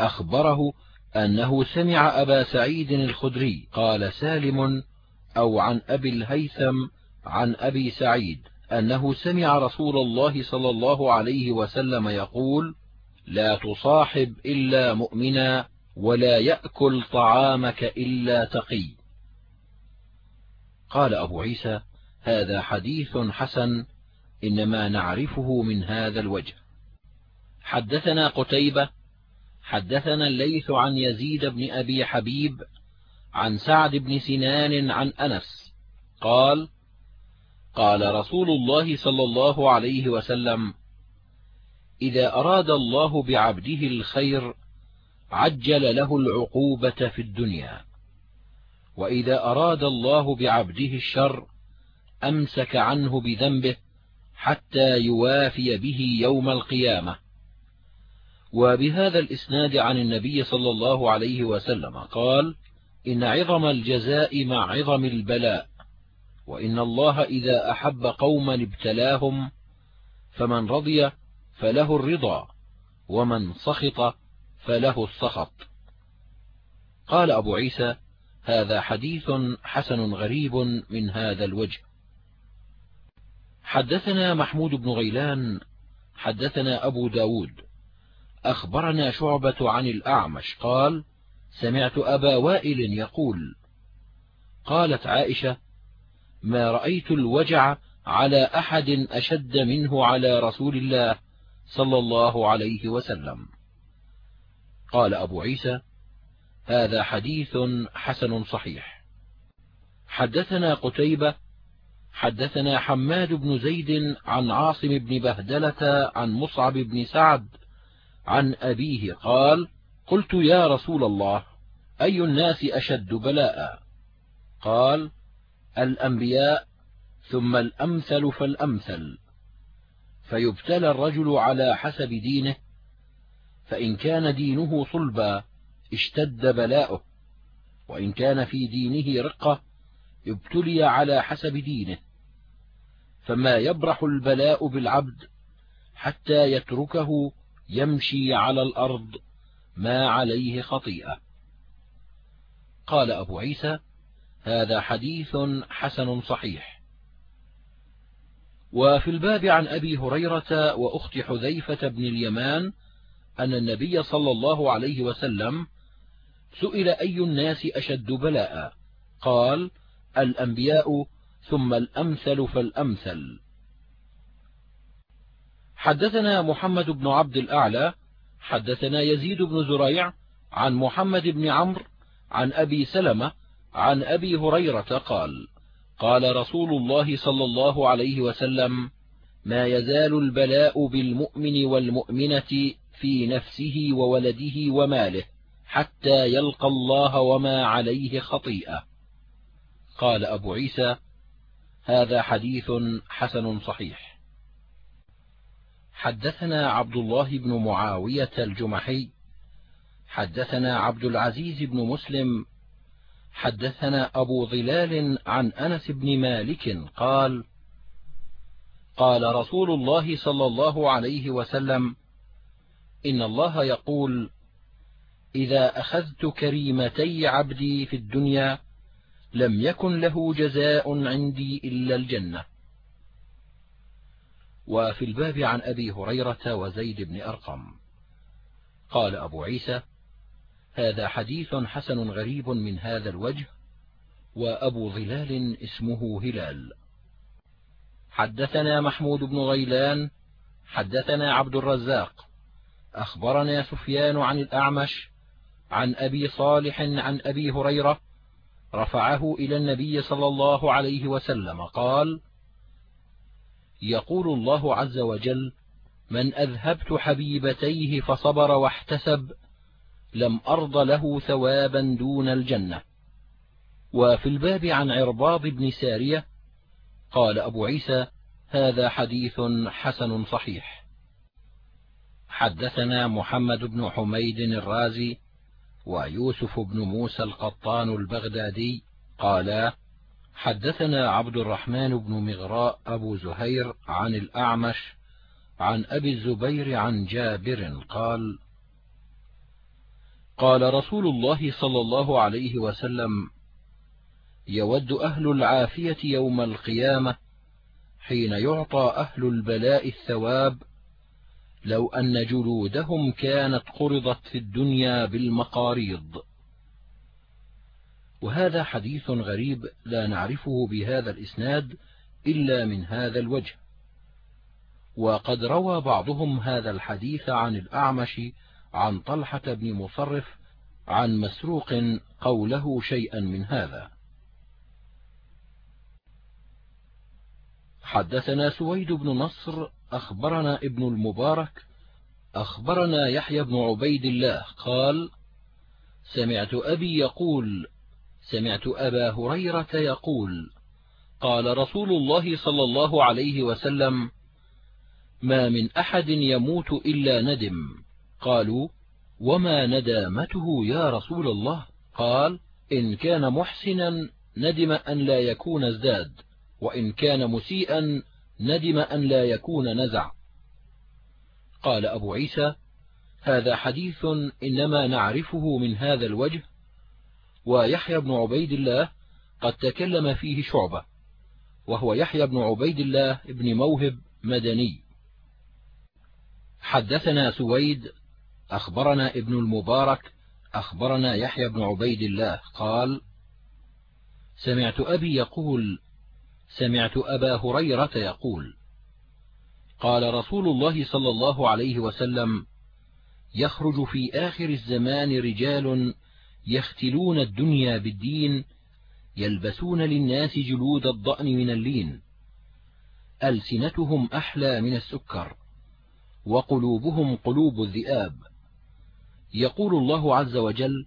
أخبره أنه سمع أبا سعيد الخدري قال سالم أو عن أبي الهيثم عن أبي سعيد أنه سمع رسول الله صلى الله عليه وسلم يقول لا تصاحب إلا مؤمنا ولا يأكل طعامك إلا تقي قال أبو عيسى هذا حديث حسن إنما نعرفه من هذا الوجه حدثنا قتيبة حدثنا الليث عن يزيد بن أبي حبيب عن سعد بن سنان عن أنس قال قال رسول الله صلى الله عليه وسلم إذا أراد الله بعبده الخير عجل له العقوبة في الدنيا وإذا أراد الله بعبده الشر أمسك عنه بذنبه حتى يوافي به يوم القيامة. وبهذا الإسناد عن النبي صلى الله عليه وسلم قال إن عظم الجزاء مع عظم البلاء وإن الله إذا أحب قوما ابتلاهم فمن رضي فله الرضا ومن سخط فله السخط. قال أبو عيسى هذا حديث حسن غريب من هذا الوجه. حدثنا محمود بن غيلان حدثنا أبو ب داود أخبرنا شعبة عن الأعمش. قال سمعت أبا وائل يقول قالت عائشة ما رأيت الوجع على أحد أشد منه على رسول الله صلى الله عليه وسلم. قال أبو عيسى هذا حديث حسن صحيح. حدثنا قتيبة حدثنا حماد بن زيد عن عاصم بن بهدلة عن مصعب بن سعد عن أبيه قال قلت يا رسول الله أي الناس أشد بلاء؟ قال الأنبياء ثم الأمثل فالأمثل. فيبتلى الرجل على حسب دينه فإن كان دينه صلبا اشتد بلاؤه. وإن كان في دينه رقة ابتلي على حسب دينه. فما يبرح البلاء بالعبد حتى يتركه يمشي على الأرض ما عليه خطيئة. قال أبو عيسى هذا حديث حسن صحيح. وفي الباب عن أبي هريرة وأخت حذيفة بن اليمان أن النبي صلى الله عليه وسلم سئل أي الناس أشد بلاء؟ قال الأنبياء ثم الأمثل فالأمثل. حدثنا محمد بن عبد الأعلى حدثنا يزيد بن زريع عن محمد بن عمرو عن أبي سلمة عن أبي هريرة قال قال رسول الله صلى الله عليه وسلم ما يزال البلاء بالمؤمن والمؤمنة في نفسه وولده وماله حتى يلقى الله وما عليه خطيئة. قال أبو عيسى هذا حديث حسن صحيح. حدثنا عبد الله بن معاوية الجمحي حدثنا عبد العزيز بن مسلم حدثنا أبو ظلال عن أنس بن مالك قال قال رسول الله صلى الله عليه وسلم إن الله يقول إذا أخذت كريمتي عبدي في الدنيا لم يكن له جزاء عندي إلا الجنة. وفي الباب عن أبي هريرة وزيد بن أرقم. قال أبو عيسى هذا حديث حسن غريب من هذا الوجه وأبو ظلال اسمه هلال. حدثنا محمود بن غيلان حدثنا عبد الرزاق أخبرنا سفيان عن الأعمش عن أبي صالح عن أبي هريرة رفعه إلى النبي صلى الله عليه وسلم قال يقول الله عز وجل من أذهبت حبيبتيه فصبر واحتسب لم أرض له ثوابا دون الجنة. وفي الباب عن عرباض بن سارية قال أبو عيسى هذا حديث حسن صحيح. حدثنا محمد بن حميد الرازي ويوسف بن موسى القطان البغدادي قالا حدثنا عبد الرحمن بن مغراء أبو زهير عن الأعمش عن أبي الزبير عن جابر قال قال رسول الله صلى الله عليه وسلم يود أهل العافية يوم القيامة حين يعطى أهل البلاء الثواب لو أن جلودهم كانت قرضت في الدنيا بالمقاريض. وهذا حديث غريب لا نعرفه بهذا الإسناد إلا من هذا الوجه. وقد روى بعضهم هذا الحديث عن الأعمش عن طلحة بن مصرف عن مسروق قوله شيئا من هذا. حدثنا سويد بن نصر أخبرنا ابن المبارك أخبرنا يحيى بن عبيد الله قال سمعت أبي يقول سمعت أبا هريرة يقول قال رسول الله صلى الله عليه وسلم ما من أحد يموت إلا ندم. قالوا وما ندامته يا رسول الله؟ قال إن كان محسنا ندم أن لا يكون ازداد وإن كان مسيئا ندم أن لا يكون نزع. قال أبو عيسى هذا حديث إنما نعرفه من هذا الوجه ويحيى بن عبيد الله قد تكلم فيه شعبة وهو يحيى بن عبيد الله بن موهب مدني. حدثنا سويد أخبرنا ابن المبارك أخبرنا يحيى بن عبيد الله قال سمعت أبي يقول سمعت أبا هريرة يقول قال رسول الله صلى الله عليه وسلم يخرج في آخر الزمان رجال يختلون الدنيا بالدين يلبسون للناس جلود الضأن من اللين. ألسنتهم أحلى من السكر وقلوبهم قلوب الذئاب. يقول الله عز وجل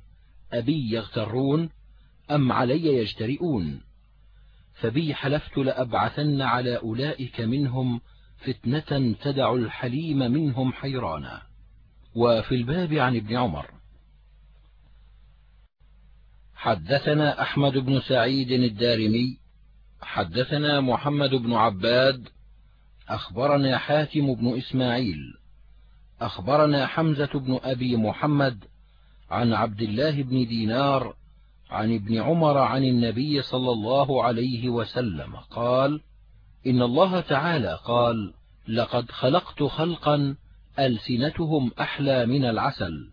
أبي يغترون أم علي يجترئون؟ فبي حلفت لأبعثن على أولئك منهم فتنة تدع الحليم منهم حيرانا. وفي الباب عن ابن عمر حدثنا أحمد بن سعيد الدارمي حدثنا محمد بن عباد أخبرنا حاتم بن إسماعيل أخبرنا حمزة بن أبي محمد عن عبد الله بن دينار عن ابن عمر عن النبي صلى الله عليه وسلم قال إن الله تعالى قال لقد خلقت خلقا ألسنتهم أحلى من العسل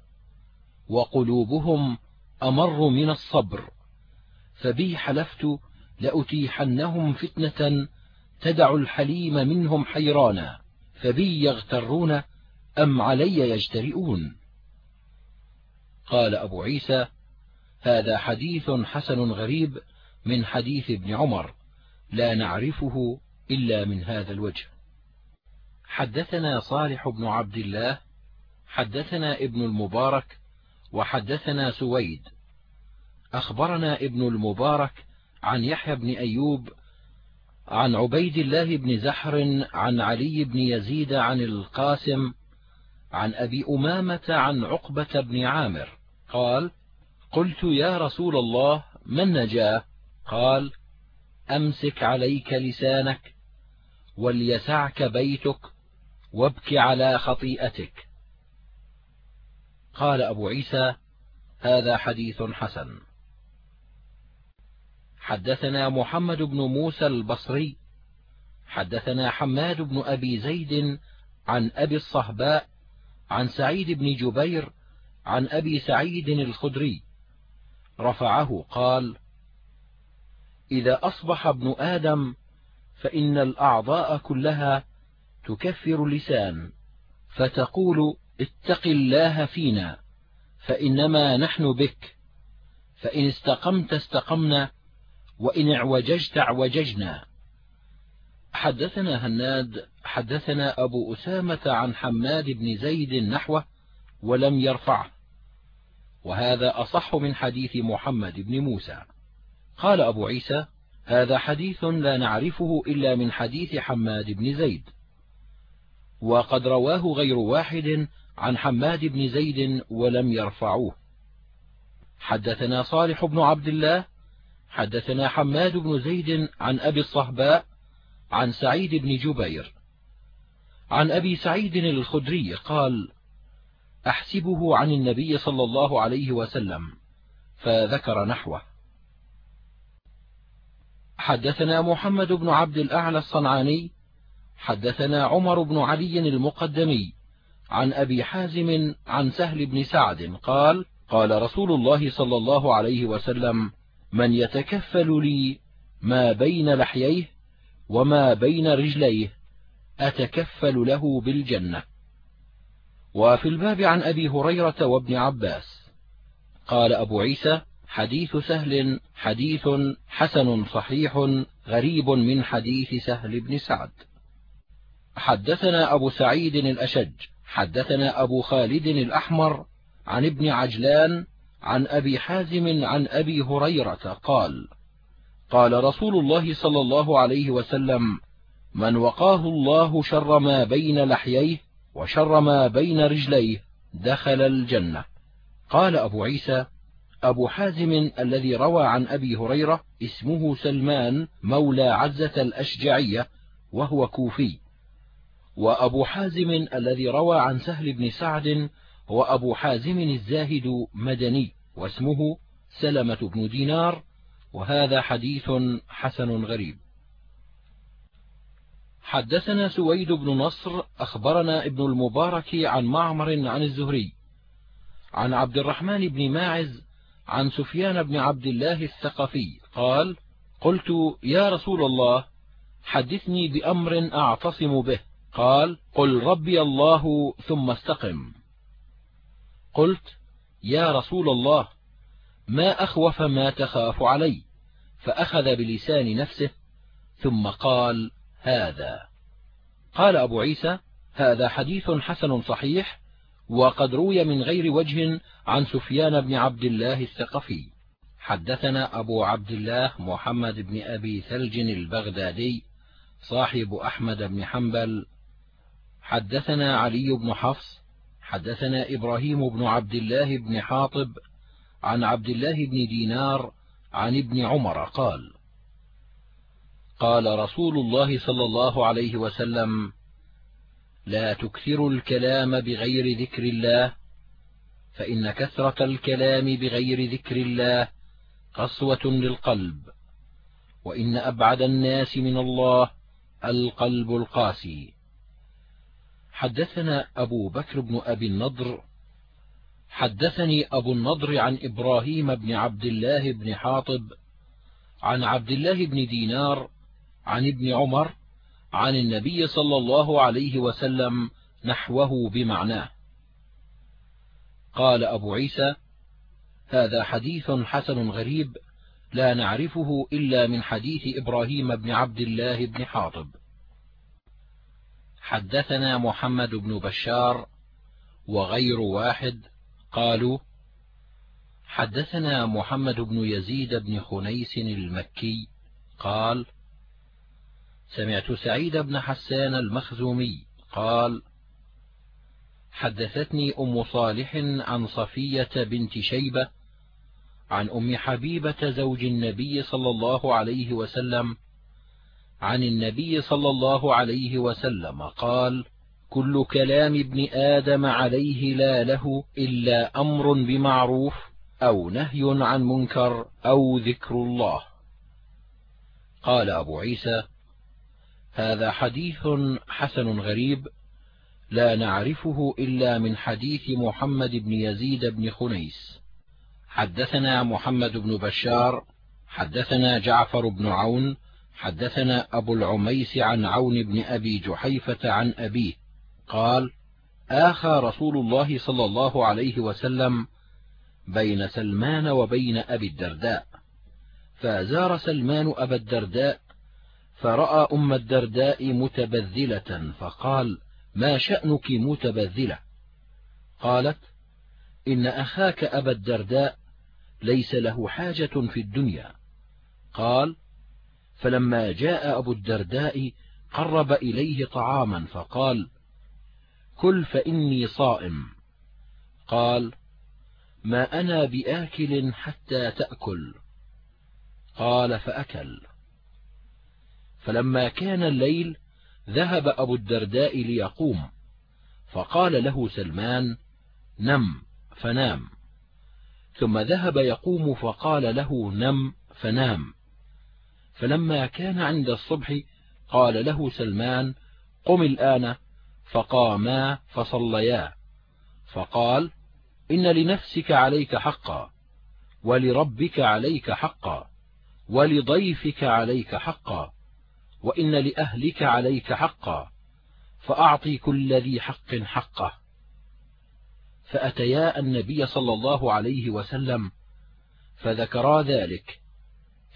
وقلوبهم أمر من الصبر فبي حلفت لأتيحنهم فتنة تدع الحليم منهم حيرانا فبي يغترون أم علي يجترئون. قال أبو عيسى هذا حديث حسن غريب من حديث ابن عمر لا نعرفه إلا من هذا الوجه. حدثنا صالح بن عبد الله حدثنا ابن المبارك وحدثنا سويد. أخبرنا ابن المبارك عن يحيى بن أيوب عن عبيد الله بن زحر عن علي بن يزيد عن القاسم عن أبي أمامة عن عقبة بن عامر. قال قلت يا رسول الله ما النجاة قال أمسك عليك لسانك وليسعك بيتك وابك على خطيئتك. قال أبو عيسى هذا حديث حسن. حدثنا محمد بن موسى البصري حدثنا حماد بن أبي زيد عن أبي الصهباء عن سعيد بن جبير عن أبي سعيد الخدري. رفعه قال إذا أصبح ابن آدم فإن الأعضاء كلها تكفر اللسان فتقول اتق الله فينا فإنما نحن بك. فإن استقمت استقمنا وإن اعوججت اعوججنا. حدثنا هناد حدثنا أبو أسامة عن حماد بن زيد نحوه ولم يرفعه. وهذا أصح من حديث محمد بن موسى. قال أبو عيسى هذا حديث لا نعرفه إلا من حديث حماد بن زيد. وقد رواه غير واحد عن حماد بن زيد ولم يرفعوه. حدثنا صالح بن عبد الله حدثنا حماد بن زيد عن أبي الصهباء عن سعيد بن جبير. عن أبي سعيد الخدري قال أحسبه عن النبي صلى الله عليه وسلم فذكر نحوه. حدثنا محمد بن عبد الأعلى الصنعاني حدثنا عمر بن علي المقدمي عن أبي حازم عن سهل بن سعد قال قال رسول الله صلى الله عليه وسلم من يتكفل لي ما بين لحييه وما بين رجليه أتكفل له بالجنة. وفي الباب عن أبي هريرة وابن عباس قال أبو عيسى حديث سهل حديث حسن صحيح غريب من حديث سهل بن سعد. حدثنا أبو سعيد الأشج. حدثنا أبو خالد الأحمر عن ابن عجلان عن أبي حازم عن أبي هريرة قال قال رسول الله صلى الله عليه وسلم من وقاه الله شر ما بين لحييه وشر ما بين رجليه دخل الجنة. قال أبو عيسى أبو حازم الذي روى عن أبي هريرة اسمه سلمان مولى عزة الأشجعية وهو كوفي. وأبو حازم الذي روى عن سهل بن سعد هو أبو حازم الزاهد مدني واسمه سلمة بن دينار وهذا حديث حسن غريب. حدثنا سويد بن نصر أخبرنا ابن المبارك عن معمر عن الزهري عن عبد الرحمن بن ماعز عن سفيان بن عبد الله الثقفي قال قلت يا رسول الله حدثني بأمر أعتصم به. قال قل ربي الله ثم استقم. قلت يا رسول الله ما أخوف ما تخاف علي فأخذ بلسان نفسه ثم قال هذا. قال أبو عيسى هذا حديث حسن صحيح وقد روي من غير وجه عن سفيان بن عبد الله الثقفي. حدثنا أبو عبد الله محمد بن أبي ثلج البغدادي صاحب أحمد بن حنبل حدثنا علي بن حفص حدثنا إبراهيم بن عبد الله بن حاطب عن عبد الله بن دينار عن ابن عمر قال قال رسول الله صلى الله عليه وسلم لا تكثروا الكلام بغير ذكر الله فإن كثرة الكلام بغير ذكر الله قسوة للقلب وإن أبعد الناس من الله القلب القاسي. حدثنا أبو بكر بن أبي النضر حدثني أبو النضر عن إبراهيم بن عبد الله بن حاطب عن عبد الله بن دينار عن ابن عمر عن النبي صلى الله عليه وسلم نحوه بمعناه. قال أبو عيسى هذا حديث حسن غريب لا نعرفه إلا من حديث إبراهيم بن عبد الله بن حاطب. حدثنا محمد بن بشار وغير واحد قالوا حدثنا محمد بن يزيد بن خنيس المكي قال سمعت سعيد بن حسان المخزومي قال حدثتني أم صالح عن صفية بنت شيبة عن أم حبيبة زوج النبي صلى الله عليه وسلم عن النبي صلى الله عليه وسلم قال كل كلام ابن آدم عليه لا له إلا أمر بمعروف أو نهي عن منكر أو ذكر الله. قال أبو عيسى هذا حديث حسن غريب لا نعرفه إلا من حديث محمد بن يزيد بن خنيس. حدثنا محمد بن بشار حدثنا جعفر بن عون حدثنا أبو العميس عن عون بن أبي جحيفة عن أبيه قال آخى رسول الله صلى الله عليه وسلم بين سلمان وبين أبي الدرداء. فزار سلمان أبا الدرداء فرأى أم الدرداء متبذلة فقال ما شأنك متبذلة؟ قالت إن أخاك أبا الدرداء ليس له حاجة في الدنيا. قال فلما جاء أبو الدرداء قرب إليه طعاما فقال كل فإني صائم. قال ما أنا بآكل حتى تأكل. قال فأكل. فلما كان الليل ذهب أبو الدرداء ليقوم فقال له سلمان نم فنام. ثم ذهب يقوم فقال له نم فنام. فلما كان عند الصبح قال له سلمان قم الآن فقاما فصليا. فقال إن لنفسك عليك حقا ولربك عليك حقا ولضيفك عليك حقا وإن لأهلك عليك حقا فأعطي كل ذي حق حقه. فأتيا النبي صلى الله عليه وسلم فذكرا ذلك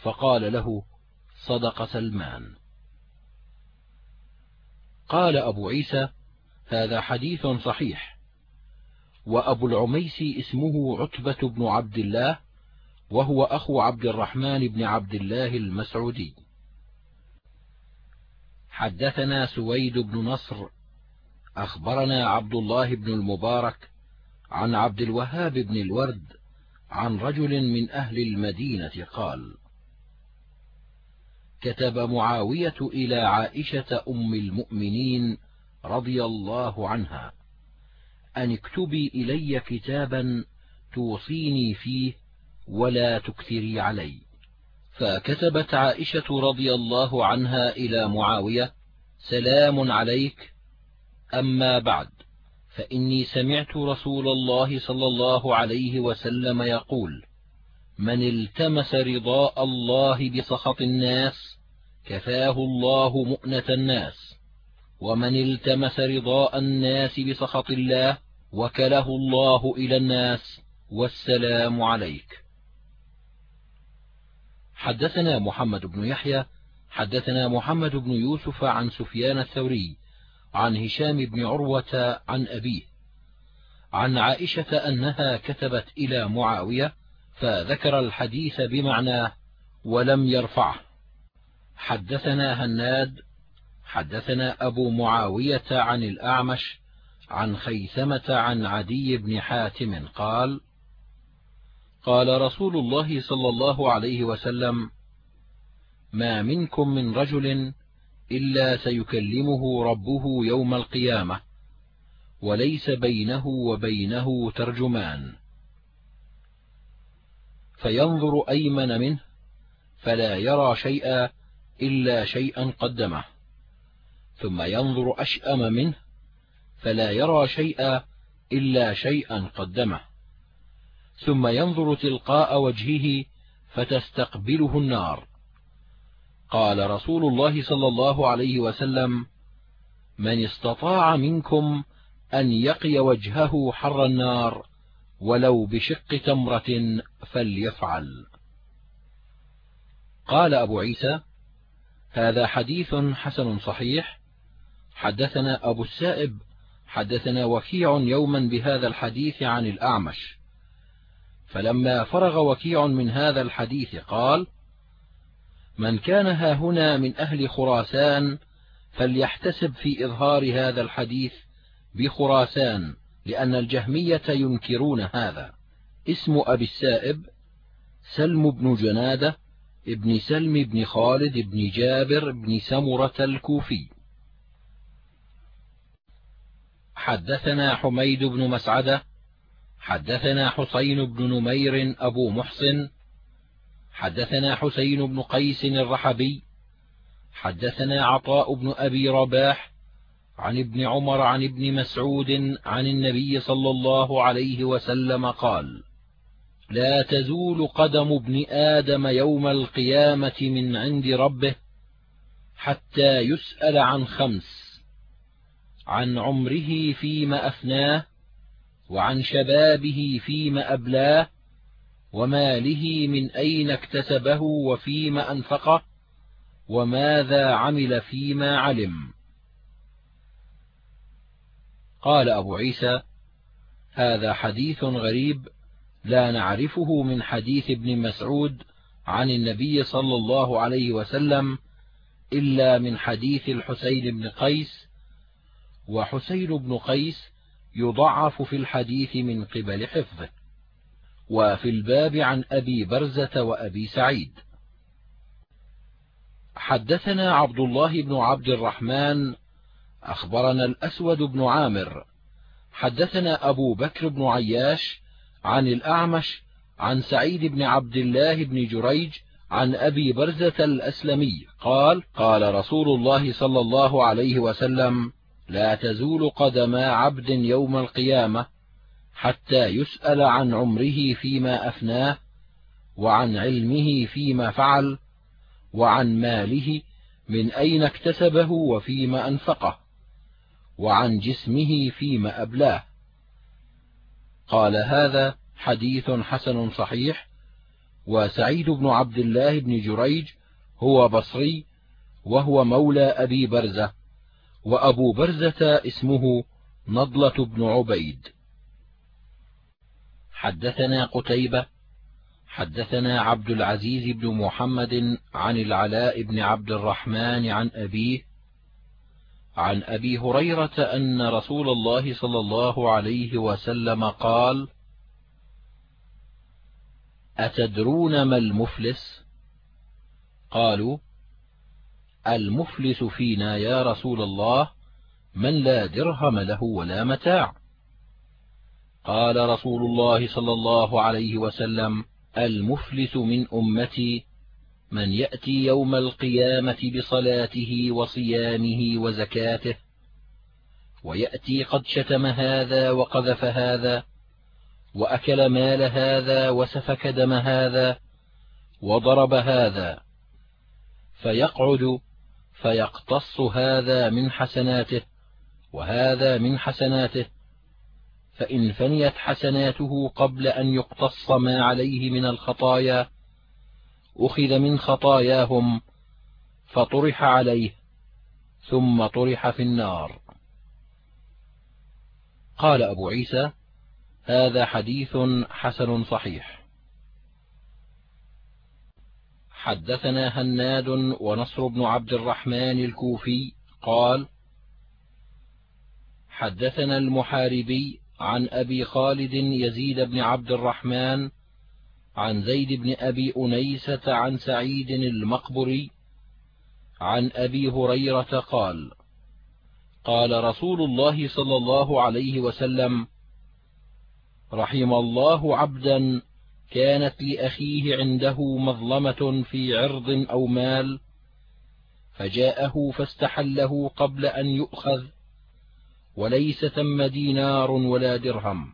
فقال له صدق سلمان قال أبو عيسى هذا حديث صحيح. وأبو العميس اسمه عتبة بن عبد الله وهو أخو عبد الرحمن بن عبد الله المسعودي. حدثنا سويد بن نصر أخبرنا عبد الله بن المبارك عن عبد الوهاب بن الورد عن رجل من أهل المدينة قال كتب معاوية إلى عائشة أم المؤمنين رضي الله عنها أن اكتبي إلي كتابا توصيني فيه ولا تكثري علي. فكتبت عائشة رضي الله عنها إلى معاوية سلام عليك أما بعد فإني سمعت رسول الله صلى الله عليه وسلم يقول من التمس رضاء الله بسخط الناس كفاه الله مؤنة الناس. ومن التمس رضاء الناس بسخط الله وكله الله إلى الناس. والسلام عليك. حدثنا محمد بن يحيى حدثنا محمد بن يوسف عن سفيان الثوري عن هشام بن عروة عن أبيه عن عائشة أنها كتبت إلى معاوية فذكر الحديث بمعناه ولم يرفعه. حدثنا هناد حدثنا أبو معاوية عن الأعمش عن خيثمة عن عدي بن حاتم قال قال رسول الله صلى الله عليه وسلم ما منكم من رجل إلا سيكلمه ربه يوم القيامة وليس بينه وبينه ترجمان. فينظر أيمن منه فلا يرى شيئا إلا شيئا قدمه. ثم ينظر أشأم منه فلا يرى شيئا إلا شيئا قدمه. ثم ينظر تلقاء وجهه فتستقبله النار. قال رسول الله صلى الله عليه وسلم من استطاع منكم أن يقي وجهه حر النار ولو بشق تمرة فليفعل. قال أبو عيسى هذا حديث حسن صحيح. حدثنا أبو السائب حدثنا وكيع يوما بهذا الحديث عن الأعمش. فلما فرغ وكيع من هذا الحديث قال من كان هاهنا من أهل خراسان فليحتسب في إظهار هذا الحديث بخراسان. لأن الجهمية ينكرون هذا. اسم أبي السائب سلم بن جنادة ابن سلم بن خالد بن جابر بن سمرة الكوفي. حدثنا حميد بن مسعدة حدثنا حسين بن نمير أبو محسن حدثنا حسين بن قيس الرحبي حدثنا عطاء بن أبي رباح عن ابن عمر عن ابن مسعود عن النبي صلى الله عليه وسلم قال لا تزول قدم ابن آدم يوم القيامة من عند ربه حتى يسأل عن خمس عن عمره فيما أفناه وعن شبابه فيما أبلاه وماله من أين اكتسبه وفيما أنفقه وماذا عمل فيما علم. قال أبو عيسى هذا حديث غريب لا نعرفه من حديث ابن مسعود عن النبي صلى الله عليه وسلم إلا من حديث الحسين بن قيس وحسين بن قيس يضعف في الحديث من قبل حفظه وفي الباب عن أبي برزة وأبي سعيد. حدثنا عبد الله بن عبد الرحمن أخبرنا الأسود بن عامر. حدثنا أبو بكر بن عياش عن الأعمش عن سعيد بن عبد الله بن جريج عن أبي برزة الأسلمي. قال قال رسول الله صلى الله عليه وسلم لا تزول قدما عبد يوم القيامة حتى يسأل عن عمره فيما أفناه وعن علمه فيما فعل وعن ماله من أين اكتسبه وفيما أنفقه. وعن جسمه فيما أبلاه. قال هذا حديث حسن صحيح وسعيد بن عبد الله بن جريج هو بصري وهو مولى أبي برزة وأبو برزة اسمه نضلة بن عبيد. حدثنا قتيبة حدثنا عبد العزيز بن محمد عن العلاء بن عبد الرحمن عن أبيه عن أبي هريرة أن رسول الله صلى الله عليه وسلم قال أتدرون ما المفلس؟ قالوا المفلس فينا يا رسول الله من لا درهم له ولا متاع. قال رسول الله صلى الله عليه وسلم المفلس من أمتي من يأتي يوم القيامة بصلاته وصيامه وزكاته ويأتي قد شتم هذا وقذف هذا وأكل مال هذا وسفك دم هذا وضرب هذا فيقعد فيقتص هذا من حسناته وهذا من حسناته فإن فنيت حسناته قبل أن يقتص ما عليه من الخطايا أخذ من خطاياهم فطرح عليه ثم طرح في النار. قال أبو عيسى هذا حديث حسن صحيح. حدثنا هناد ونصر بن عبد الرحمن الكوفي قال حدثنا المحاربي عن أبي خالد يزيد بن عبد الرحمن عن زيد بن أبي أنيسة عن سعيد المقبري عن أبي هريرة قال قال رسول الله صلى الله عليه وسلم رحم الله عبدا كانت لأخيه عنده مظلمة في عرض أو مال فجاءه فاستحله قبل أن يؤخذ وليس ثم دينار ولا درهم.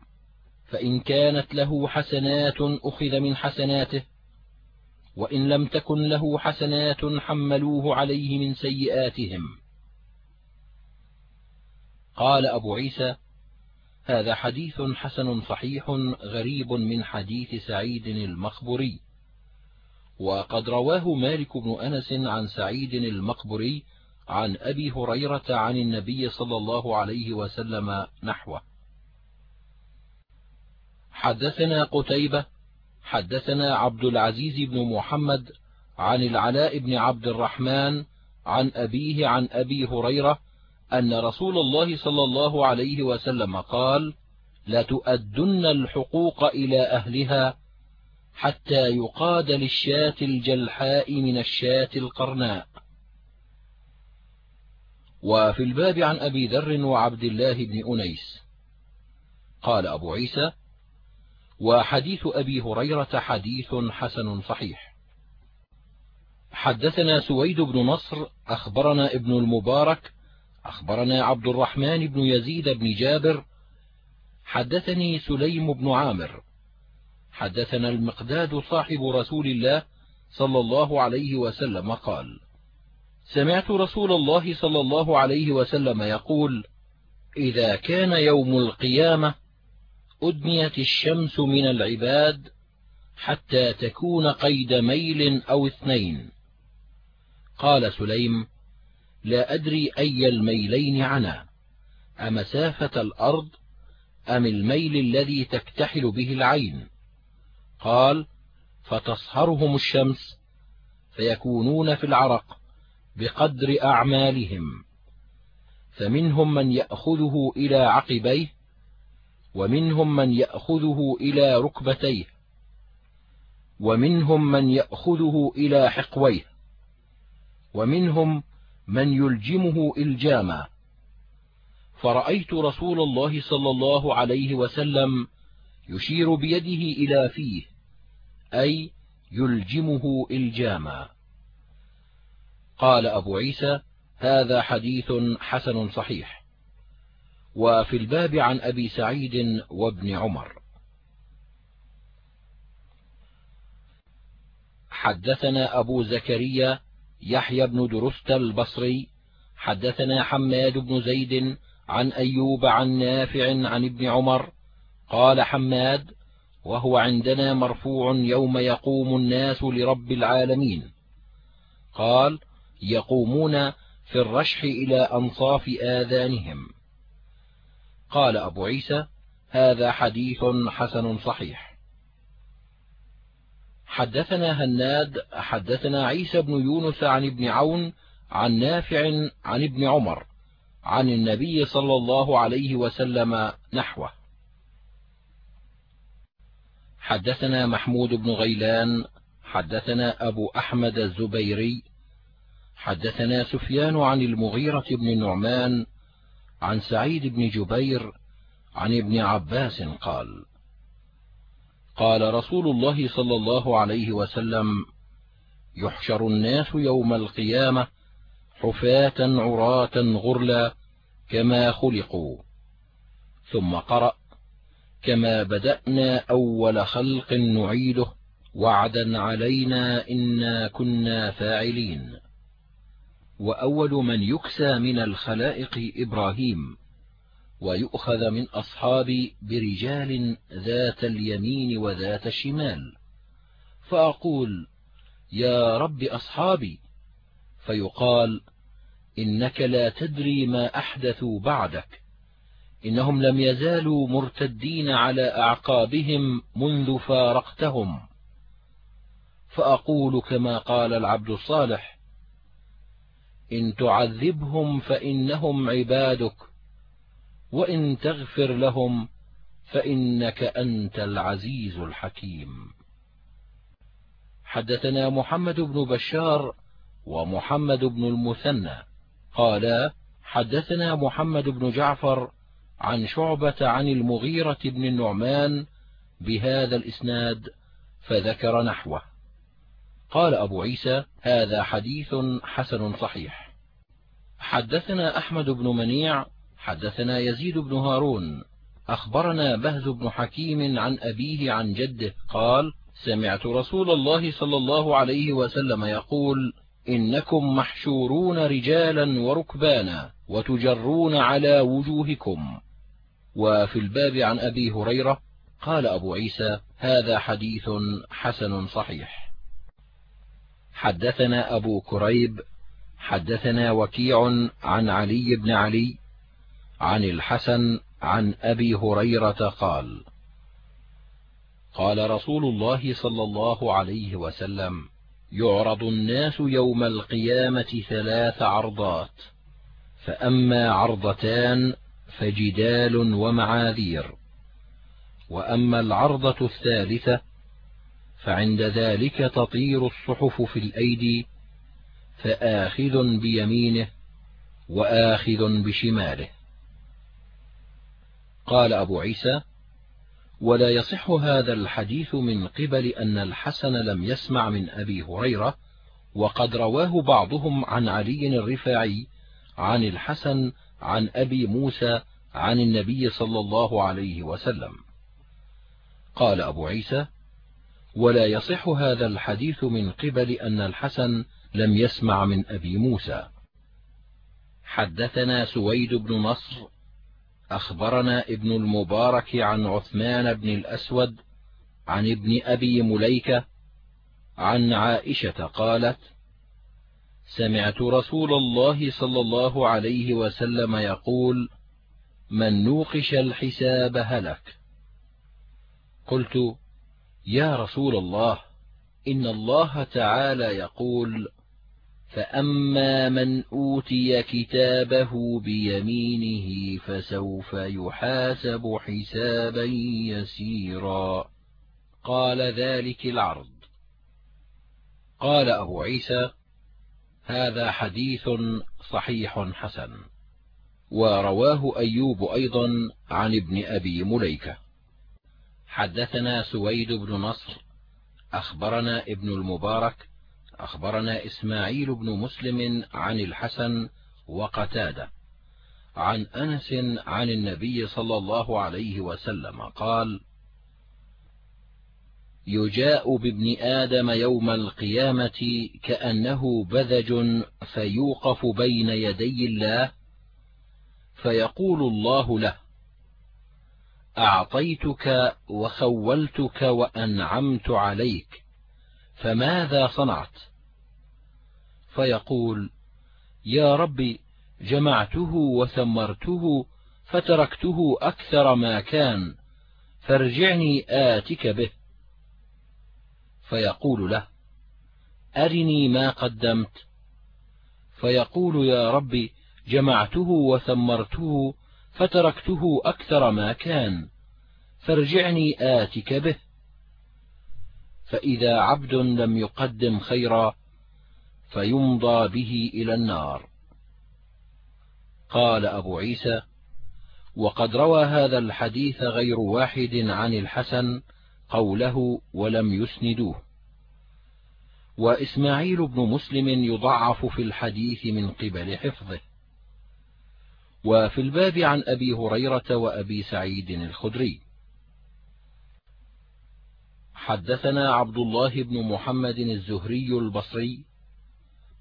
فإن كانت له حسنات أخذ من حسناته وإن لم تكن له حسنات حملوه عليه من سيئاتهم. قال أبو عيسى هذا حديث حسن صحيح غريب من حديث سعيد المقبري وقد رواه مالك بن أنس عن سعيد المقبري عن أبي هريرة عن النبي صلى الله عليه وسلم نحوه. حدثنا قتيبة حدثنا عبد العزيز بن محمد عن العلاء بن عبد الرحمن عن أبيه عن أبي هريرة أن رسول الله صلى الله عليه وسلم قال لتؤدن الحقوق إلى أهلها حتى يقاد للشاة الجلحاء من الشاة القرناء. وفي الباب عن أبي ذر وعبد الله بن أنيس. قال أبو عيسى وحديث أبي هريرة حديث حسن صحيح. حدثنا سويد بن نصر أخبرنا ابن المبارك أخبرنا عبد الرحمن بن يزيد بن جابر. حدثني سليم بن عامر. حدثنا المقداد صاحب رسول الله صلى الله عليه وسلم قال سمعت رسول الله صلى الله عليه وسلم يقول إذا كان يوم القيامة أدنيت الشمس من العباد حتى تكون قيد ميل أو اثنين. قال سليم لا أدري أي الميلين عنا أمسافة الأرض أم الميل الذي تكتحل به العين؟ قال فتصهرهم الشمس فيكونون في العرق بقدر أعمالهم. فمنهم من يأخذه إلى عقبيه ومنهم من يأخذه إلى ركبتيه ومنهم من يأخذه إلى حقويه ومنهم من يلجمه إلجاما. فرأيت رسول الله صلى الله عليه وسلم يشير بيده إلى فيه أي يلجمه إلجاما. قال أبو عيسى هذا حديث حسن صحيح. وفي الباب عن أبي سعيد وابن عمر. حدثنا أبو زكريا يحيى بن درست البصري حدثنا حماد بن زيد عن أيوب عن نافع عن ابن عمر قال حماد وهو عندنا مرفوع يوم يقوم الناس لرب العالمين. قال يقومون في الرشح إلى أنصاف آذانهم. قال أبو عيسى هذا حديث حسن صحيح. حدثنا هناد حدثنا عيسى بن يونس عن ابن عون عن نافع عن ابن عمر عن النبي صلى الله عليه وسلم نحوه. حدثنا محمود بن غيلان حدثنا أبو أحمد الزبيري حدثنا سفيان عن المغيرة بن النعمان عن سعيد بن جبير عن ابن عباس قال قال رسول الله صلى الله عليه وسلم يحشر الناس يوم القيامة حفاة عراة غرلا كما خلقوا ثم قرأ كما بدأنا أول خلق نعيده وعدا علينا إنا كنا فاعلين. وأول من يكسى من الخلائق إبراهيم ويؤخذ من أصحابي برجال ذات اليمين وذات الشمال. فأقول يا رب أصحابي فيقال إنك لا تدري ما أحدثوا بعدك إنهم لم يزالوا مرتدين على أعقابهم منذ فارقتهم. فأقول كما قال العبد الصالح إن تعذبهم فإنهم عبادك وإن تغفر لهم فإنك أنت العزيز الحكيم. حدثنا محمد بن بشار ومحمد بن المثنى قالا حدثنا محمد بن جعفر عن شعبة عن المغيرة بن النعمان بهذا الإسناد فذكر نحوه. قال أبو عيسى هذا حديث حسن صحيح. حدثنا أحمد بن منيع حدثنا يزيد بن هارون. أخبرنا بهز بن حكيم عن أبيه عن جده قال سمعت رسول الله صلى الله عليه وسلم يقول إنكم محشورون رجالا وركبانا وتجرون على وجوهكم. وفي الباب عن أبي هريرة قال أبو عيسى هذا حديث حسن صحيح. حدثنا أبو كريب حدثنا وكيع عن علي بن علي عن الحسن عن أبي هريرة قال قال رسول الله صلى الله عليه وسلم يعرض الناس يوم القيامة ثلاث عرضات فأما عرضتان فجدال ومعاذير وأما العرضة الثالثة فعند ذلك تطير الصحف في الأيدي فآخذ بيمينه وآخذ بشماله. قال أبو عيسى ولا يصح هذا الحديث من قبل أن الحسن لم يسمع من أبي هريرة وقد رواه بعضهم عن علي الرفاعي عن الحسن عن أبي موسى عن النبي صلى الله عليه وسلم. قال أبو عيسى ولا يصح هذا الحديث من قبل أن الحسن لم يسمع من أبي موسى. حدثنا سويد بن نصر أخبرنا ابن المبارك عن عثمان بن الأسود عن ابن أبي مليكة عن عائشة قالت سمعت رسول الله صلى الله عليه وسلم يقول من نوقش الحساب هلك. قلت يا رسول الله إن الله تعالى يقول فأما من أوتي كتابه بيمينه فسوف يحاسب حسابا يسيرا. قال ذلك العرض. قال أبو عيسى هذا حديث صحيح حسن. ورواه أيوب أيضا عن ابن أبي مليكة. حدثنا سويد بن نصر أخبرنا ابن المبارك أخبرنا إسماعيل بن مسلم عن الحسن وقتادة عن أنس عن النبي صلى الله عليه وسلم قال يجاء بابن آدم يوم القيامة كأنه بذج فيوقف بين يدي الله فيقول الله له أعطيتك وخولتك وأنعمت عليك فماذا صنعت؟ فيقول يا رب جمعته وثمرته فتركته أكثر ما كان فارجعني آتك به. فيقول له أرني ما قدمت. فيقول يا رب جمعته وثمرته فتركته أكثر ما كان. فارجعني آتك به. فإذا عبد لم يقدم خيرا فيمضى به إلى النار. قال أبو عيسى وقد روى هذا الحديث غير واحد عن الحسن قوله ولم يسندوه. وإسماعيل بن مسلم يضعف في الحديث من قبل حفظه. وفي الباب عن أبي هريرة وأبي سعيد الخدري. حدثنا عبد الله بن محمد الزهري البصري.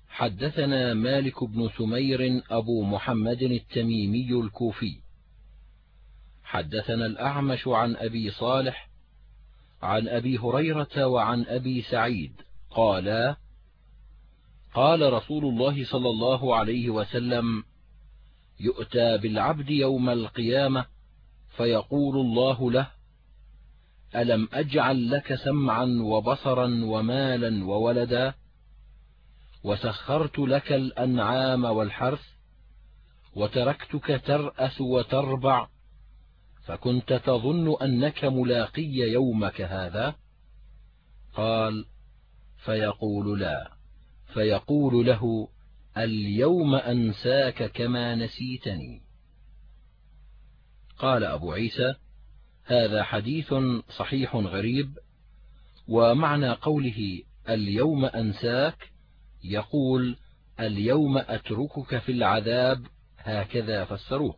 حدثنا مالك بن سمير أبو محمد التميمي الكوفي. حدثنا الأعمش عن أبي صالح عن أبي هريرة وعن أبي سعيد. قالا قال رسول الله صلى الله عليه وسلم يؤتى بالعبد يوم القيامة فيقول الله له ألم أجعل لك سمعا وبصرا ومالا وولدا؟ وسخرت لك الأنعام والحرث وتركتك ترأس وتربع فكنت تظن أنك ملاقي يومك هذا؟ قال فيقول لا فيقول له اليوم أنساك كما نسيتني. قال أبو عيسى هذا حديث صحيح غريب ومعنى قوله اليوم أنساك يقول اليوم أتركك في العذاب هكذا فسروه.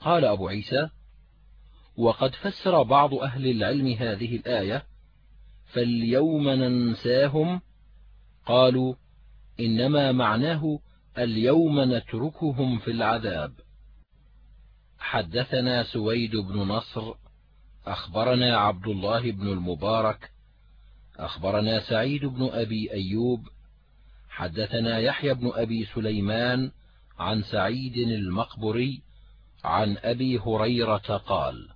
قال أبو عيسى وقد فسر بعض أهل العلم هذه الآية فاليوم ننساهم قالوا إنما معناه اليوم نتركهم في العذاب. حدثنا سويد بن نصر أخبرنا عبد الله بن المبارك أخبرنا سعيد بن أبي أيوب حدثنا يحيى بن أبي سليمان عن سعيد المقبري عن أبي هريرة قال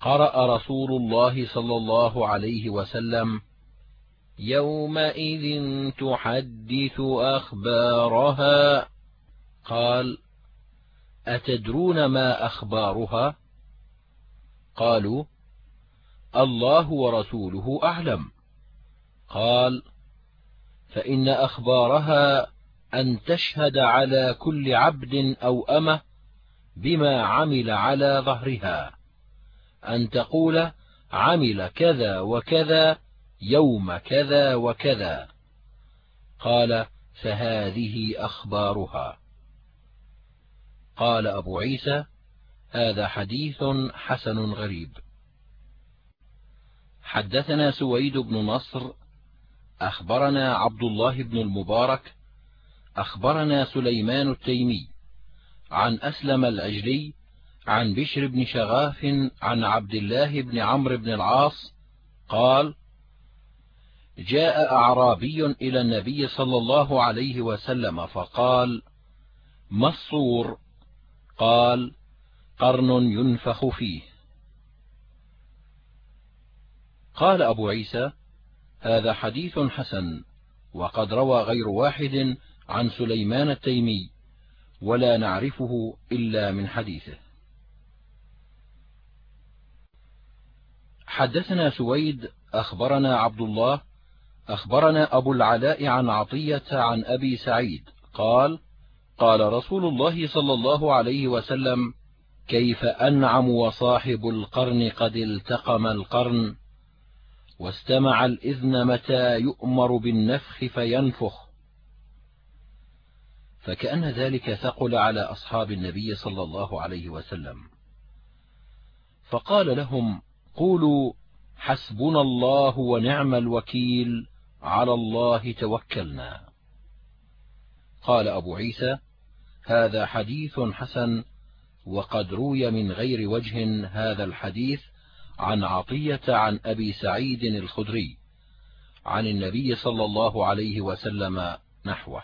قرأ رسول الله صلى الله عليه وسلم يومئذ تحدث أخبارها قال أتدرون ما أخبارها قالوا الله ورسوله أعلم قال فإن أخبارها أن تشهد على كل عبد أو أمة بما عمل على ظهرها أن تقول عمل كذا وكذا يوم كذا وكذا. قال فهذه أخبارها. قال أبو عيسى هذا حديث حسن غريب. حدثنا سويد بن نصر أخبرنا عبد الله بن المبارك أخبرنا سليمان التيمي عن أسلم العجلي عن بشر بن شغاف عن عبد الله بن عمرو بن العاص قال جاء أعرابي إلى النبي صلى الله عليه وسلم فقال ما الصور قال قرن ينفخ فيه. قال أبو عيسى هذا حديث حسن وقد روى غير واحد عن سليمان التيمي ولا نعرفه إلا من حديثه. حدثنا سويد أخبرنا عبد الله أخبرنا أبو العلاء عن عطية عن أبي سعيد قال قال رسول الله صلى الله عليه وسلم كيف أنعم وصاحب القرن قد التقم القرن؟ واستمع الإذن متى يؤمر بالنفخ فينفخ. فكأن ذلك ثقل على أصحاب النبي صلى الله عليه وسلم. فقال لهم قولوا حسبنا الله ونعم الوكيل. على الله توكلنا. قال أبو عيسى هذا حديث حسن وقد روي من غير وجه هذا الحديث عن عطية عن أبي سعيد الخدري عن النبي صلى الله عليه وسلم نحوه.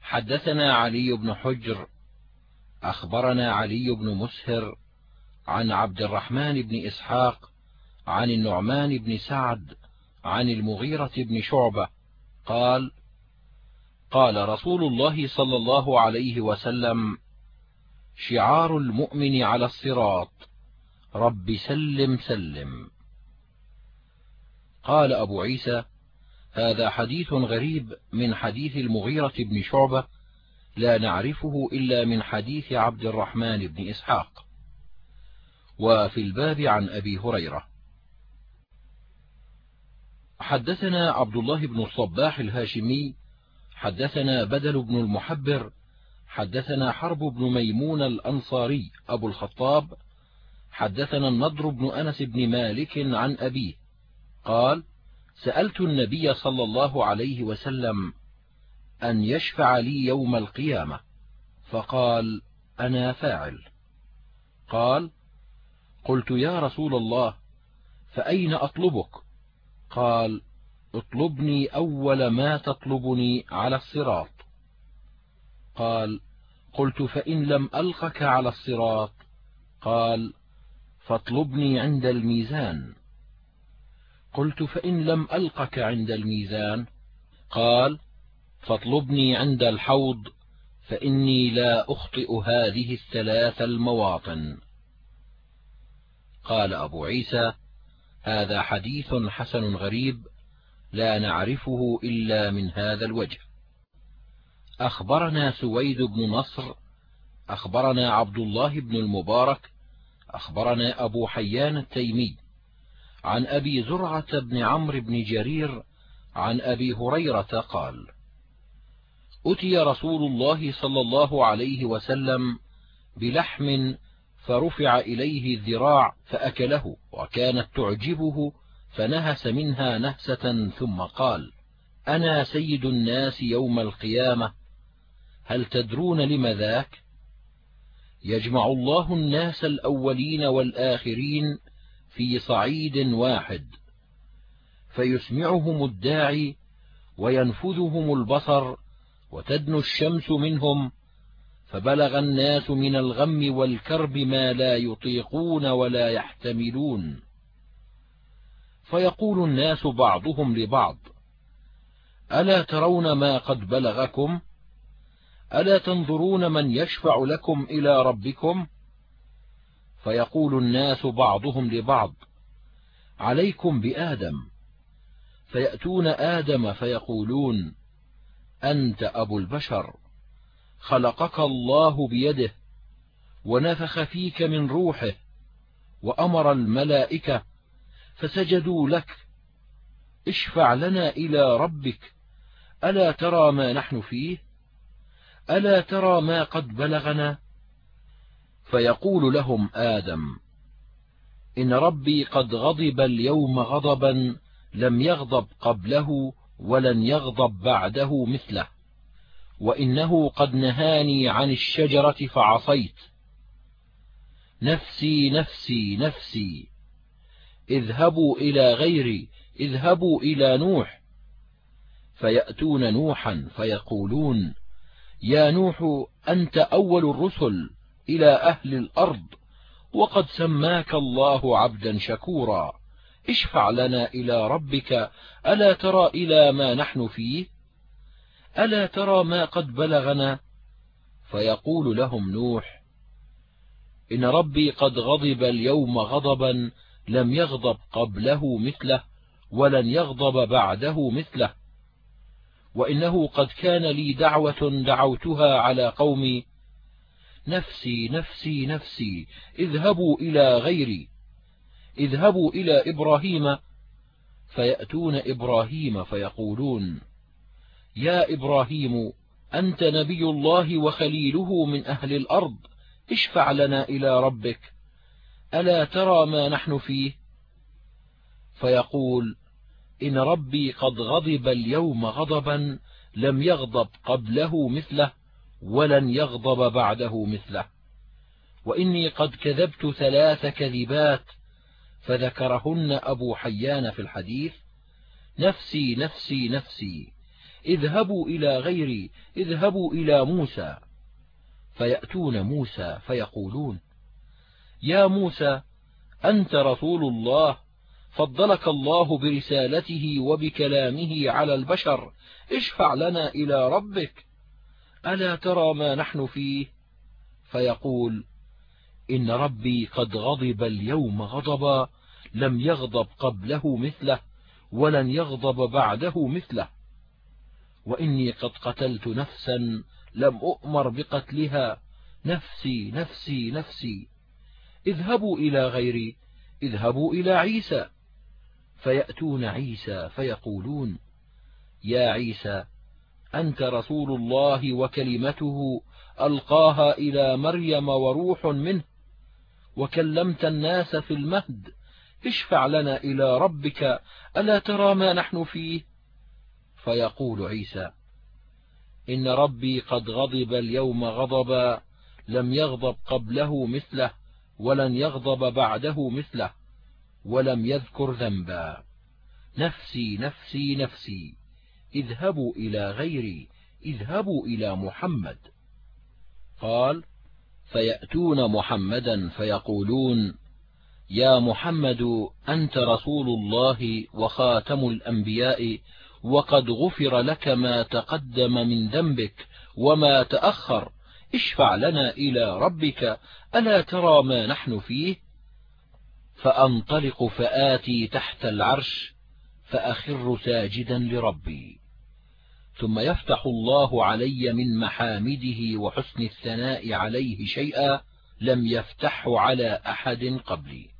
حدثنا علي بن حجر أخبرنا علي بن مسهر عن عبد الرحمن بن إسحاق عن النعمان بن سعد عن المغيرة بن شعبة. قال قال رسول الله صلى الله عليه وسلم شعار المؤمن على الصراط رب سلم سلم. قال أبو عيسى هذا حديث غريب من حديث المغيرة بن شعبة لا نعرفه إلا من حديث عبد الرحمن بن إسحاق. وفي الباب عن أبي هريرة. حدثنا عبد الله بن الصباح الهاشمي حدثنا بدل بن المحبر حدثنا حرب بن ميمون الأنصاري أبو الخطاب حدثنا النضر بن أنس بن مالك عن أبيه. قال سألت النبي صلى الله عليه وسلم أن يشفع لي يوم القيامة فقال أنا فاعل. قال قلت يا رسول الله فأين أطلبك؟ قال اطلبني أول ما تطلبني على الصراط. قال قلت فإن لم ألقك على الصراط. قال فاطلبني عند الميزان. قلت فإن لم ألقك عند الميزان. قال فاطلبني عند الحوض فإني لا أخطئ هذه الثلاث المواطن. قال أبو عيسى هذا حديث حسن غريب لا نعرفه إلا من هذا الوجه. أخبرنا سويد بن نصر أخبرنا عبد الله بن المبارك أخبرنا أبو حيان التيمي عن أبي زرعة بن عمرو بن جرير عن أبي هريرة قال أتي رسول الله صلى الله عليه وسلم بلحم فرفع إليه الذراع فأكله وكانت تعجبه فنهس منها نهسة ثم قال أنا سيد الناس يوم القيامة هل تدرون لم ذاك؟ يجمع الله الناس الأولين والآخرين في صعيد واحد فيسمعهم الداعي وينفذهم البصر وتدنو الشمس منهم فبلغ الناس من الغم والكرب ما لا يطيقون ولا يحتملون. فيقول الناس بعضهم لبعض ألا ترون ما قد بلغكم؟ ألا تنظرون من يشفع لكم إلى ربكم؟ فيقول الناس بعضهم لبعض عليكم بآدم. فيأتون آدم فيقولون أنت أبو البشر. خلقك الله بيده ونفخ فيك من روحه وأمر الملائكة فسجدوا لك. اشفع لنا إلى ربك. ألا ترى ما نحن فيه؟ ألا ترى ما قد بلغنا؟ فيقول لهم آدم إن ربي قد غضب اليوم غضبا لم يغضب قبله ولن يغضب بعده مثله. وإنه قد نهاني عن الشجرة فعصيت. نفسي نفسي نفسي اذهبوا إلى غيري اذهبوا إلى نوح. فيأتون نوحا فيقولون يا نوح أنت أول الرسل إلى أهل الأرض وقد سماك الله عبدا شكورا. اشفع لنا إلى ربك ألا ترى إلى ما نحن فيه؟ ألا ترى ما قد بلغنا؟ فيقول لهم نوح إن ربي قد غضب اليوم غضبا لم يغضب قبله مثله ولن يغضب بعده مثله وإنه قد كان لي دعوة دعوتها على قومي نفسي نفسي نفسي اذهبوا إلى غيري اذهبوا إلى إبراهيم فيأتون إبراهيم فيقولون يا إبراهيم أنت نبي الله وخليله من أهل الأرض اشفع لنا إلى ربك. ألا ترى ما نحن فيه؟ فيقول إن ربي قد غضب اليوم غضبا لم يغضب قبله مثله ولن يغضب بعده مثله. وإني قد كذبت ثلاث كذبات فذكرهن أبو حيان في الحديث نفسي نفسي نفسي. اذهبوا إلى غيري اذهبوا إلى موسى. فيأتون موسى فيقولون يا موسى أنت رسول الله فضلك الله برسالته وبكلامه على البشر اشفع لنا إلى ربك. ألا ترى ما نحن فيه؟ فيقول إن ربي قد غضب اليوم غضبا لم يغضب قبله مثله ولن يغضب بعده مثله. وإني قد قتلت نفسا لم أؤمر بقتلها. نفسي نفسي نفسي. اذهبوا إلى غيري اذهبوا إلى عيسى. فيأتون عيسى فيقولون يا عيسى أنت رسول الله وكلمته ألقاها إلى مريم وروح منه. وكلمت الناس في المهد اشفع لنا إلى ربك ألا ترى ما نحن فيه؟ فيقول عيسى إن ربي قد غضب اليوم غضبا لم يغضب قبله مثله ولن يغضب بعده مثله ولم يذكر ذنبا. نفسي نفسي نفسي اذهبوا إلى غيري اذهبوا إلى محمد. قال فيأتون محمدا فيقولون يا محمد أنت رسول الله وخاتم الأنبياء وقد غفر لك ما تقدم من ذنبك وما تأخر. اشفع لنا إلى ربك. ألا ترى ما نحن فيه؟ فأنطلق فآتي تحت العرش فأخر ساجدا لربي. ثم يفتح الله علي من محامده وحسن الثناء عليه شيئا لم يفتحه على أحد قبلي.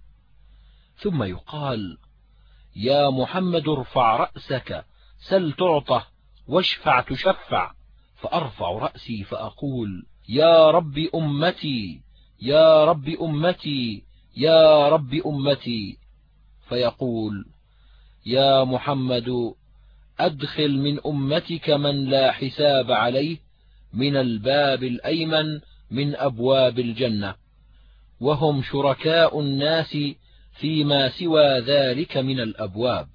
ثم يقال يا محمد ارفع رأسك سل تعطى واشفع تشفع فأرفع رأسي فأقول يا رب أمتي يا رب أمتي يا رب أمتي. فيقول يا محمد أدخل من أمتك من لا حساب عليه من الباب الأيمن من أبواب الجنة. وهم شركاء الناس فيما سوى ذلك من الأبواب.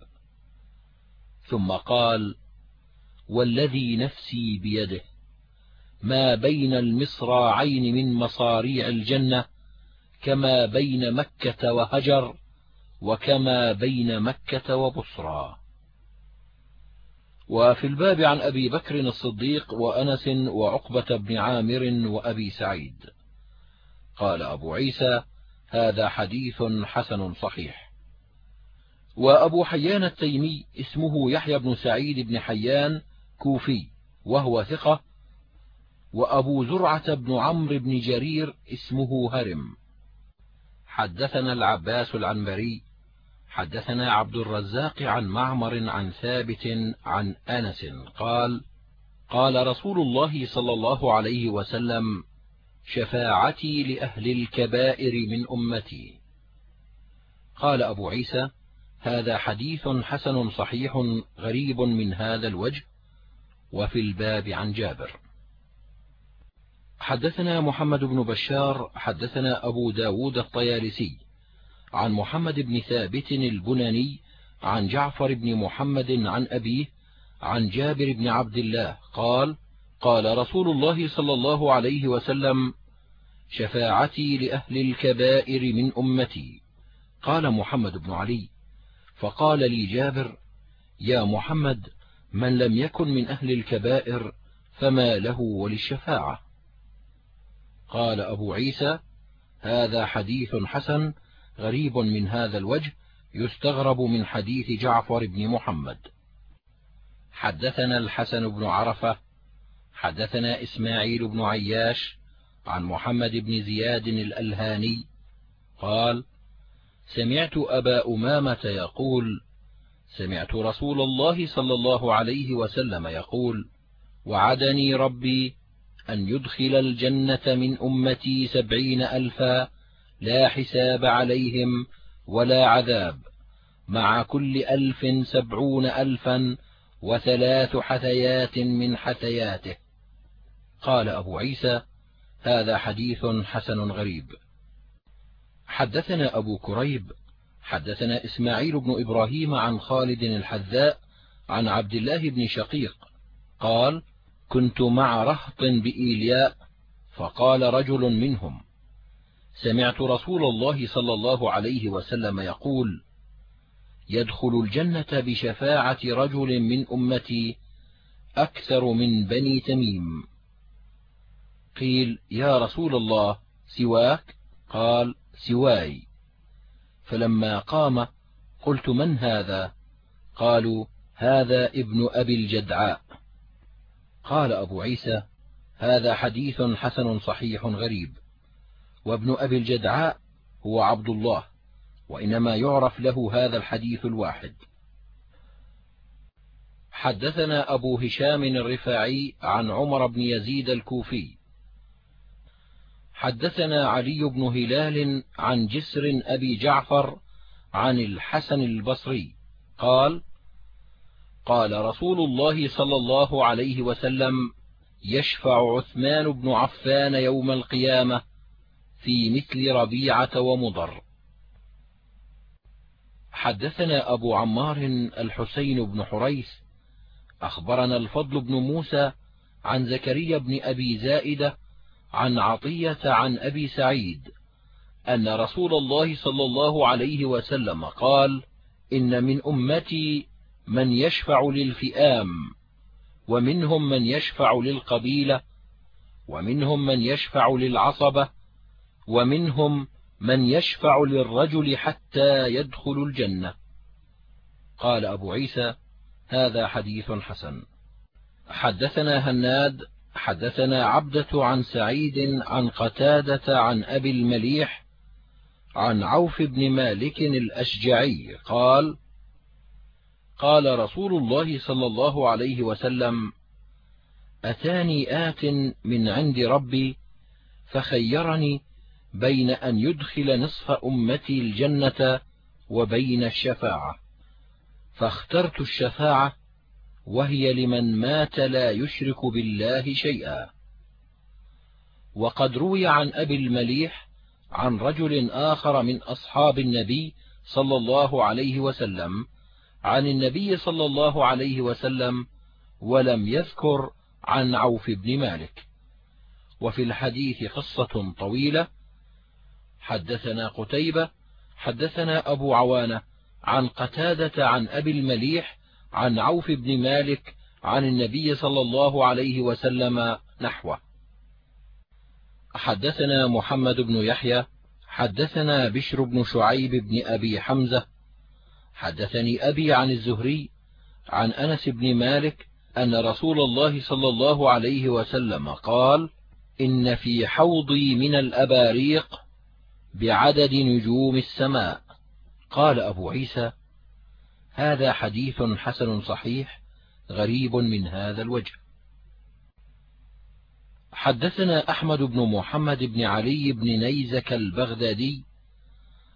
ثم قال والذي نفسي بيده ما بين المصراعين من مصاريع الجنة كما بين مكة وهجر وكما بين مكة وبصرى. وفي الباب عن أبي بكر الصديق وأنس وعقبة بن عامر وأبي سعيد. قال أبو عيسى هذا حديث حسن صحيح. وأبو حيان التيمي اسمه يحيى بن سعيد بن حيان كوفي وهو ثقة وأبو زرعة بن عمرو بن جرير اسمه هرم. حدثنا العباس العنبري حدثنا عبد الرزاق عن معمر عن ثابت عن أنس قال قال رسول الله صلى الله عليه وسلم شفاعتي لأهل الكبائر من أمتي. قال أبو عيسى هذا حديث حسن صحيح غريب من هذا الوجه وفي الباب عن جابر. حدثنا محمد بن بشار حدثنا أبو ب داود الطيالسي عن محمد بن ثابت البناني عن جعفر بن محمد عن أبيه عن جابر بن عبد الله قال قال رسول الله صلى الله عليه وسلم شفاعتي لأهل الكبائر من أمتي. قال محمد بن علي فقال لي جابر يا محمد من لم يكن من أهل الكبائر فما له وللشفاعة. قال أبو عيسى هذا حديث حسن غريب من هذا الوجه يستغرب من حديث جعفر بن محمد. حدثنا الحسن بن عرفة حدثنا إسماعيل بن عياش عن محمد بن زياد الألهاني قال سمعت أبا أمامة يقول سمعت رسول الله صلى الله عليه وسلم يقول وعدني ربي أن يدخل الجنة من أمتي سبعين ألفا لا حساب عليهم ولا عذاب مع كل ألف سبعون ألفا وثلاث حثيات من حثياته. قال أبو عيسى هذا حديث حسن غريب. حدثنا أبو كريب حدثنا إسماعيل بن إبراهيم عن خالد الحذاء عن عبد الله بن شقيق قال كنت مع رهط بإيلياء فقال رجل منهم سمعت رسول الله صلى الله عليه وسلم يقول يدخل الجنة بشفاعة رجل من أمتي أكثر من بني تميم. قيل يا رسول الله سواك؟ قال سواي. فلما قام قلت من هذا؟ قالوا هذا ابن أبي الجدعاء. قال أبو عيسى هذا حديث حسن صحيح غريب وابن أبي الجدعاء هو عبد الله وإنما يعرف له هذا الحديث الواحد. حدثنا أبو هشام الرفاعي عن عمر بن يزيد الكوفي حدثنا علي بن هلال عن جسر أبي جعفر عن الحسن البصري قال قال رسول الله صلى الله عليه وسلم يشفع عثمان بن عفان يوم القيامة في مثل ربيعة ومضر. حدثنا أبو عمار الحسين بن حريث أخبرنا الفضل بن موسى عن زكريا بن أبي زائدة عن عطية عن أبي سعيد أن رسول الله صلى الله عليه وسلم قال إن من أمتي من يشفع للفئام ومنهم من يشفع للقبيلة ومنهم من يشفع للعصبة ومنهم من يشفع للرجل حتى يدخل الجنة. قال أبو عيسى هذا حديث حسن. حدثنا هناد حدثنا عبدة عن سعيد عن قتادة عن أبي المليح عن عوف بن مالك الأشجعي قال قال رسول الله صلى الله عليه وسلم أتاني آت من عند ربي فخيرني بين أن يدخل نصف أمتي الجنة وبين الشفاعة فاخترت الشفاعة وهي لمن مات لا يشرك بالله شيئا. وقد روي عن أبي المليح عن رجل آخر من أصحاب النبي صلى الله عليه وسلم عن النبي صلى الله عليه وسلم ولم يذكر عن عوف بن مالك. وفي الحديث قصة طويلة حدثنا قتيبة حدثنا أبو عوانة عن قتادة عن أبي المليح عن عوف بن مالك عن النبي صلى الله عليه وسلم نحوه. حدثنا محمد بن يحيى حدثنا بشر بن شعيب بن أبي حمزة حدثني أبي عن الزهري عن أنس بن مالك أن رسول الله صلى الله عليه وسلم قال إن في حوضي من الأباريق بعدد نجوم السماء. قال أبو عيسى هذا حديث حسن صحيح غريب من هذا الوجه. حدثنا أحمد بن محمد بن علي بن نيزك البغدادي.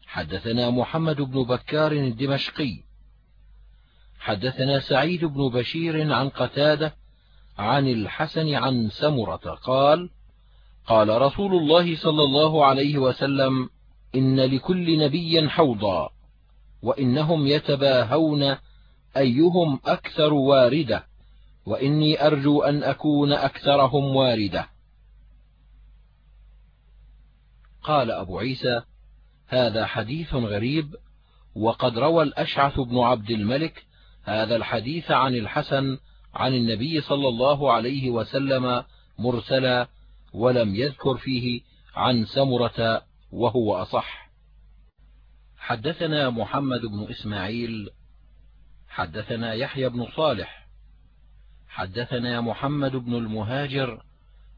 حدثنا محمد بن بكار الدمشقي. حدثنا سعيد بن بشير عن قتادة عن الحسن عن سمرة قال قال رسول الله صلى الله عليه وسلم إن لكل نبي حوضا. وإنهم يتباهون أيهم أكثر واردة وإني أرجو أن أكون أكثرهم واردة. قال أبو عيسى هذا حديث غريب وقد روى الأشعث بن عبد الملك هذا الحديث عن الحسن عن النبي صلى الله عليه وسلم مرسلا ولم يذكر فيه عن سمرة وهو أصح. حدثنا محمد بن إسماعيل حدثنا يحيى بن صالح حدثنا محمد بن المهاجر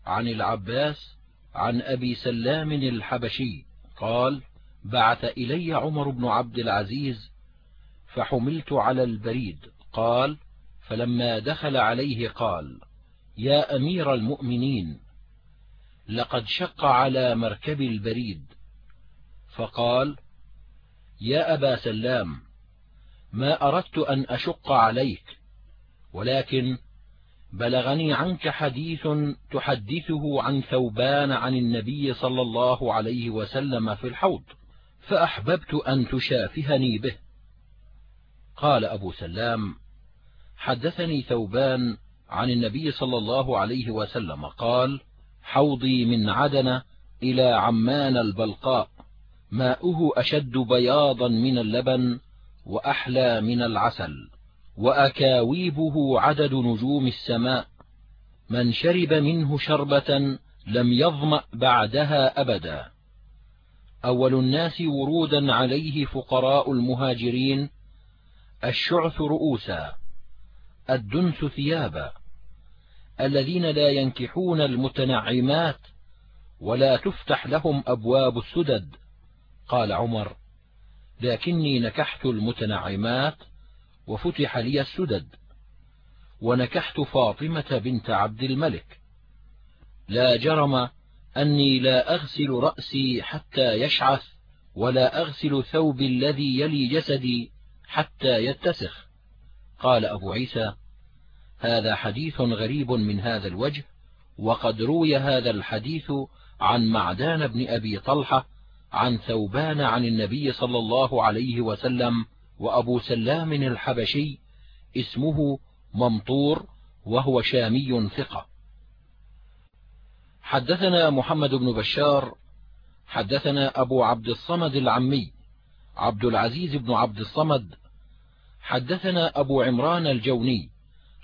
عن العباس عن أبي سلام الحبشي قال بعث إلي عمر بن عبد العزيز فحملت على البريد قال فلما دخل عليه قال يا أمير المؤمنين لقد شق على مركب البريد. فقال يا أبا سلام ما أردت أن أشق عليك ولكن بلغني عنك حديث تحدثه عن ثوبان عن النبي صلى الله عليه وسلم في الحوض فأحببت أن تشافهني به. قال أبو سلام حدثني ثوبان عن النبي صلى الله عليه وسلم قال حوضي من عدن إلى عمان البلقاء. ماؤه أشد بياضا من اللبن وأحلى من العسل وأكاويبه عدد نجوم السماء من شرب منه شربة لم يظمأ بعدها أبدا. أول الناس ورودا عليه فقراء المهاجرين الشعث رؤوسا الدنس ثيابا الذين لا ينكحون المتنعمات ولا تفتح لهم أبواب السدد. قال عمر لكني نكحت المتنعمات وفتح لي السدد ونكحت فاطمة بنت عبد الملك. لا جرم أني لا أغسل رأسي حتى يشعث ولا أغسل ثوبي الذي يلي جسدي حتى يتسخ. قال أبو عيسى هذا حديث غريب من هذا الوجه وقد روي هذا الحديث عن معدان بن أبي طلحة عن ثوبان عن النبي صلى الله عليه وسلم وأبو سلام الحبشي اسمه ممطور وهو شامي ثقة. حدثنا محمد بن بشار حدثنا أبو عبد الصمد العمي عبد العزيز بن عبد الصمد حدثنا أبو عمران الجوني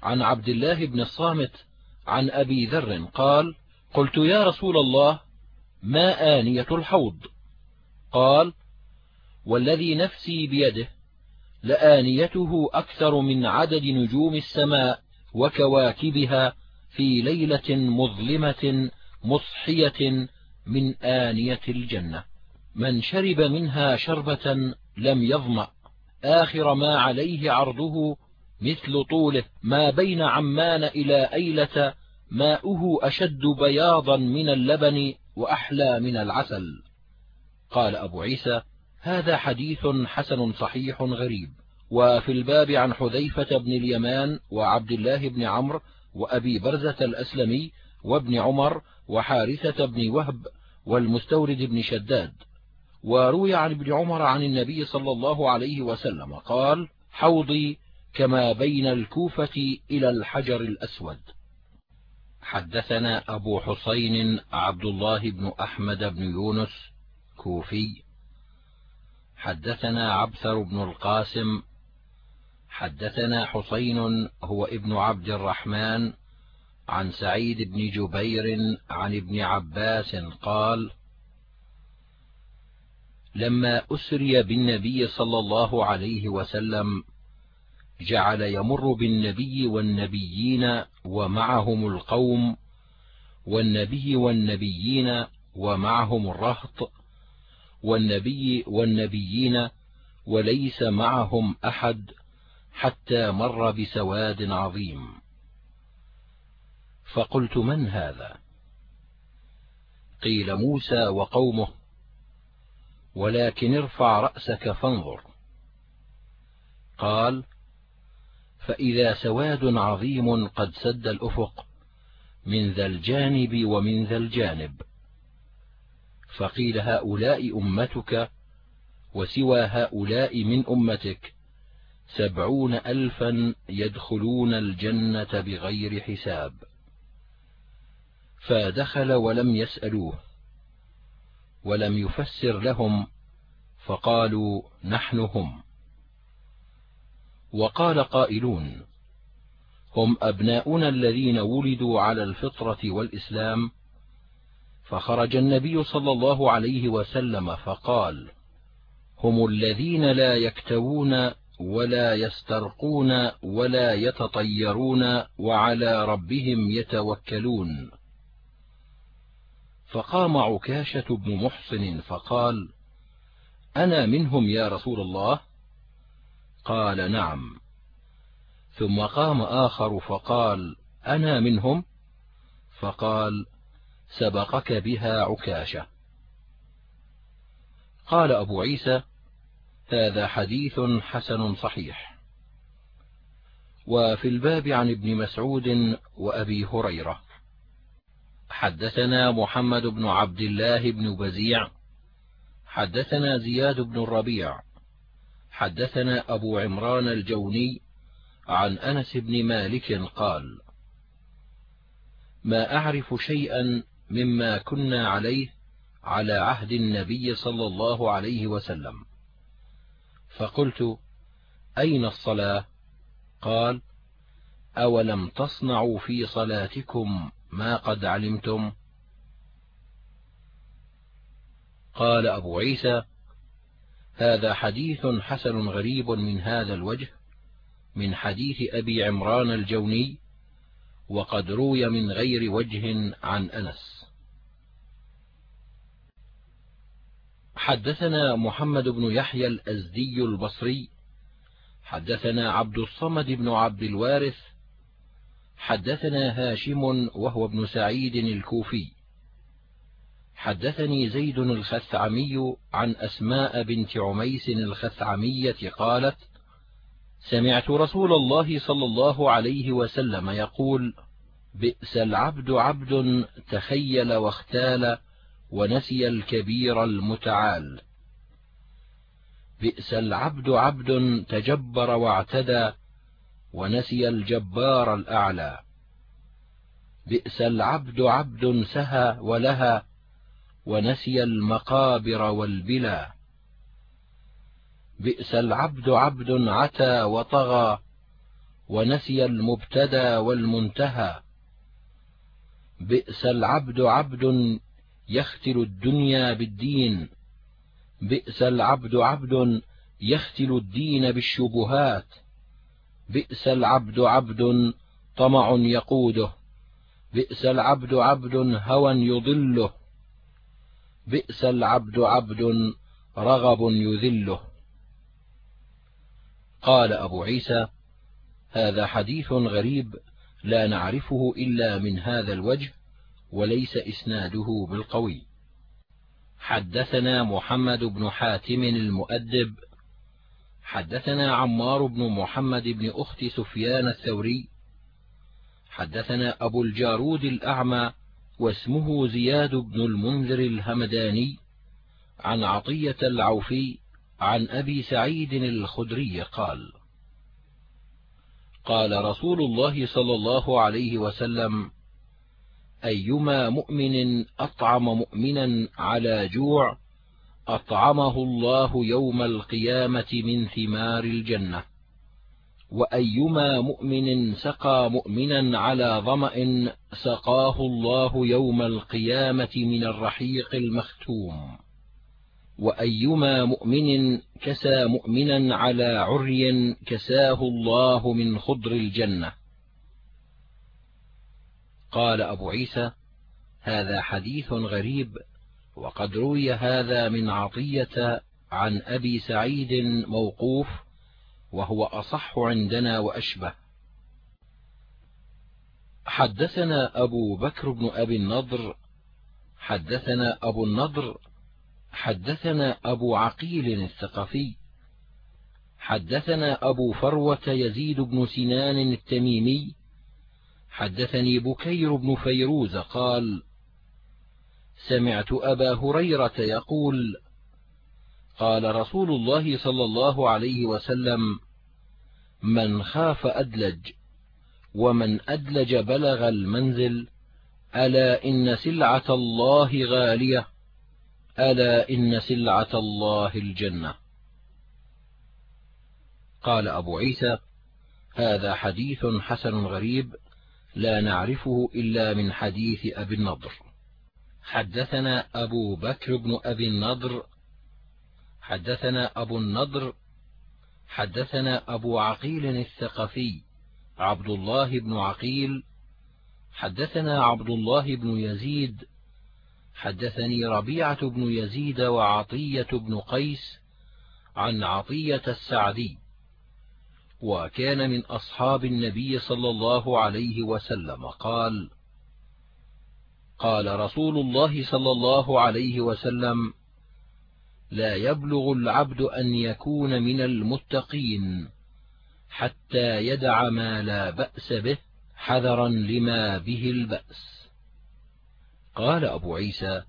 عن عبد الله بن الصامت عن أبي ذر قال قلت يا رسول الله ما آنية الحوض؟ قال والذي نفسي بيده لآنيته أكثر من عدد نجوم السماء وكواكبها في ليلة مظلمة مصحية من آنية الجنة. من شرب منها شربة لم يظمأ. آخر ما عليه عرضه مثل طوله. ما بين عمان إلى أيلة ماؤه أشد بياضا من اللبن وأحلى من العسل. قال أبو عيسى هذا حديث حسن صحيح غريب وفي الباب عن حذيفة بن اليمان وعبد الله بن عمرو وأبي برزة الأسلمي وابن عمر وحارثة بن وهب والمستورد بن شداد. وروي عن ابن عمر عن النبي صلى الله عليه وسلم قال حوضي كما بين الكوفة إلى الحجر الأسود حدثنا أبو حسين عبد الله بن أحمد بن يونس كوفي. حدثنا عبثر بن القاسم. حدثنا حسين هو ابن عبد الرحمن عن سعيد بن جبير عن ابن عباس قال لما أسري بالنبي صلى الله عليه وسلم جعل يمر بالنبي والنبيين ومعهم القوم والنبي والنبيين ومعهم الرهط والنبي والنبيين وليس معهم أحد حتى مر بسواد عظيم. فقلت من هذا؟ قيل موسى وقومه ولكن ارفع رأسك فانظر. قال فإذا سواد عظيم قد سد الأفق من ذا الجانب ومن ذا الجانب. فقيل هؤلاء أمتك وسوى هؤلاء من أمتك سبعون ألفا يدخلون الجنة بغير حساب. فدخل ولم يسألوه ولم يفسر لهم فقالوا نحن هم. وقال قائلون هم أبناؤنا الذين ولدوا على الفطرة والإسلام فخرج النبي صلى الله عليه وسلم فقال هم الذين لا يكتوون ولا يسترقون ولا يتطيرون وعلى ربهم يتوكلون. فقام عكاشة بن محصن فقال أنا منهم يا رسول الله؟ قال نعم. ثم قام آخر فقال أنا منهم؟ فقال سبقك بها عكاشة. قال أبو عيسى هذا حديث حسن صحيح. وفي الباب عن ابن مسعود وأبي هريرة حدثنا محمد بن عبد الله بن بزيع حدثنا زياد بن الربيع حدثنا أبو عمران الجوني عن أنس بن مالك قال ما أعرف شيئا مما كنا عليه على عهد النبي صلى الله عليه وسلم. فقلت أين الصلاة؟ قال أولم تصنعوا في صلاتكم ما قد علمتم؟ قال أبو عيسى هذا حديث حسن غريب من هذا الوجه من حديث أبي عمران الجوني وقد روي من غير وجه عن أنس. حدثنا محمد بن يحيى الأزدي البصري حدثنا عبد الصمد بن عبد الوارث حدثنا هاشم وهو ابن سعيد الكوفي. حدثني زيد الخثعمي عن أسماء بنت عميس الخثعمية قالت سمعت رسول الله صلى الله عليه وسلم يقول بئس العبد عبد تخيل واختال ونسي الكبير المتعال. بئس العبد عبد تجبر واعتدى ونسي الجبار الأعلى. بئس العبد عبد سهى ولها ونسي المقابر والبلا. بئس العبد عبد عتى وطغى ونسي المبتدى والمنتهى. بئس العبد عبد يختل الدنيا بالدين. بئس العبد عبد يختل الدين بالشبهات. بئس العبد عبد طمع يقوده. بئس العبد عبد هوى يضله. بئس العبد عبد رغب يذله. قال أبو عيسى هذا حديث غريب لا نعرفه إلا من هذا الوجه. وليس إسناده بالقوي. حدثنا محمد بن حاتم المؤدب حدثنا عمار بن محمد بن أخت سفيان الثوري حدثنا أبو الجارود الأعمى واسمه زياد بن المنذر الهمداني عن عطية العوفي عن أبي سعيد الخدري قال قال رسول الله صلى الله عليه وسلم أيما مؤمن أطعم مؤمنا على جوع أطعمه الله يوم القيامة من ثمار الجنة. وأيما مؤمن سقى مؤمنا على ظمأ سقاه الله يوم القيامة من الرحيق المختوم. وأيما مؤمن كسى مؤمنا على عري كساه الله من خضر الجنة. قال أبو عيسى هذا حديث غريب وقد روي هذا من عطية عن أبي سعيد موقوف وهو أصح عندنا وأشبه. حدثنا أبو بكر بن أبي النضر حدثنا أبو النضر حدثنا أبو عقيل الثقفي حدثنا أبو فروة يزيد بن سنان التميمي حدثني بكير بن فيروز قال سمعت أبا هريرة يقول قال رسول الله صلى الله عليه وسلم من خاف أدلج ومن أدلج بلغ المنزل ألا إن سلعة الله غالية ألا إن سلعة الله الجنة. قال أبو عيسى هذا حديث حسن غريب لا نعرفه إلا من حديث أبي النضر. حدثنا أبو بكر بن أبي النضر حدثنا أبو النضر حدثنا أبو عقيل الثقفي عبد الله بن عقيل حدثنا عبد الله بن يزيد حدثني ربيعة بن يزيد وعطية بن قيس عن عطية السعدي. وكان من أصحاب النبي صلى الله عليه وسلم قال قال رسول الله صلى الله عليه وسلم لا يبلغ العبد أن يكون من المتقين حتى يدع ما لا بأس به حذرا لما به البأس. قال أبو عيسى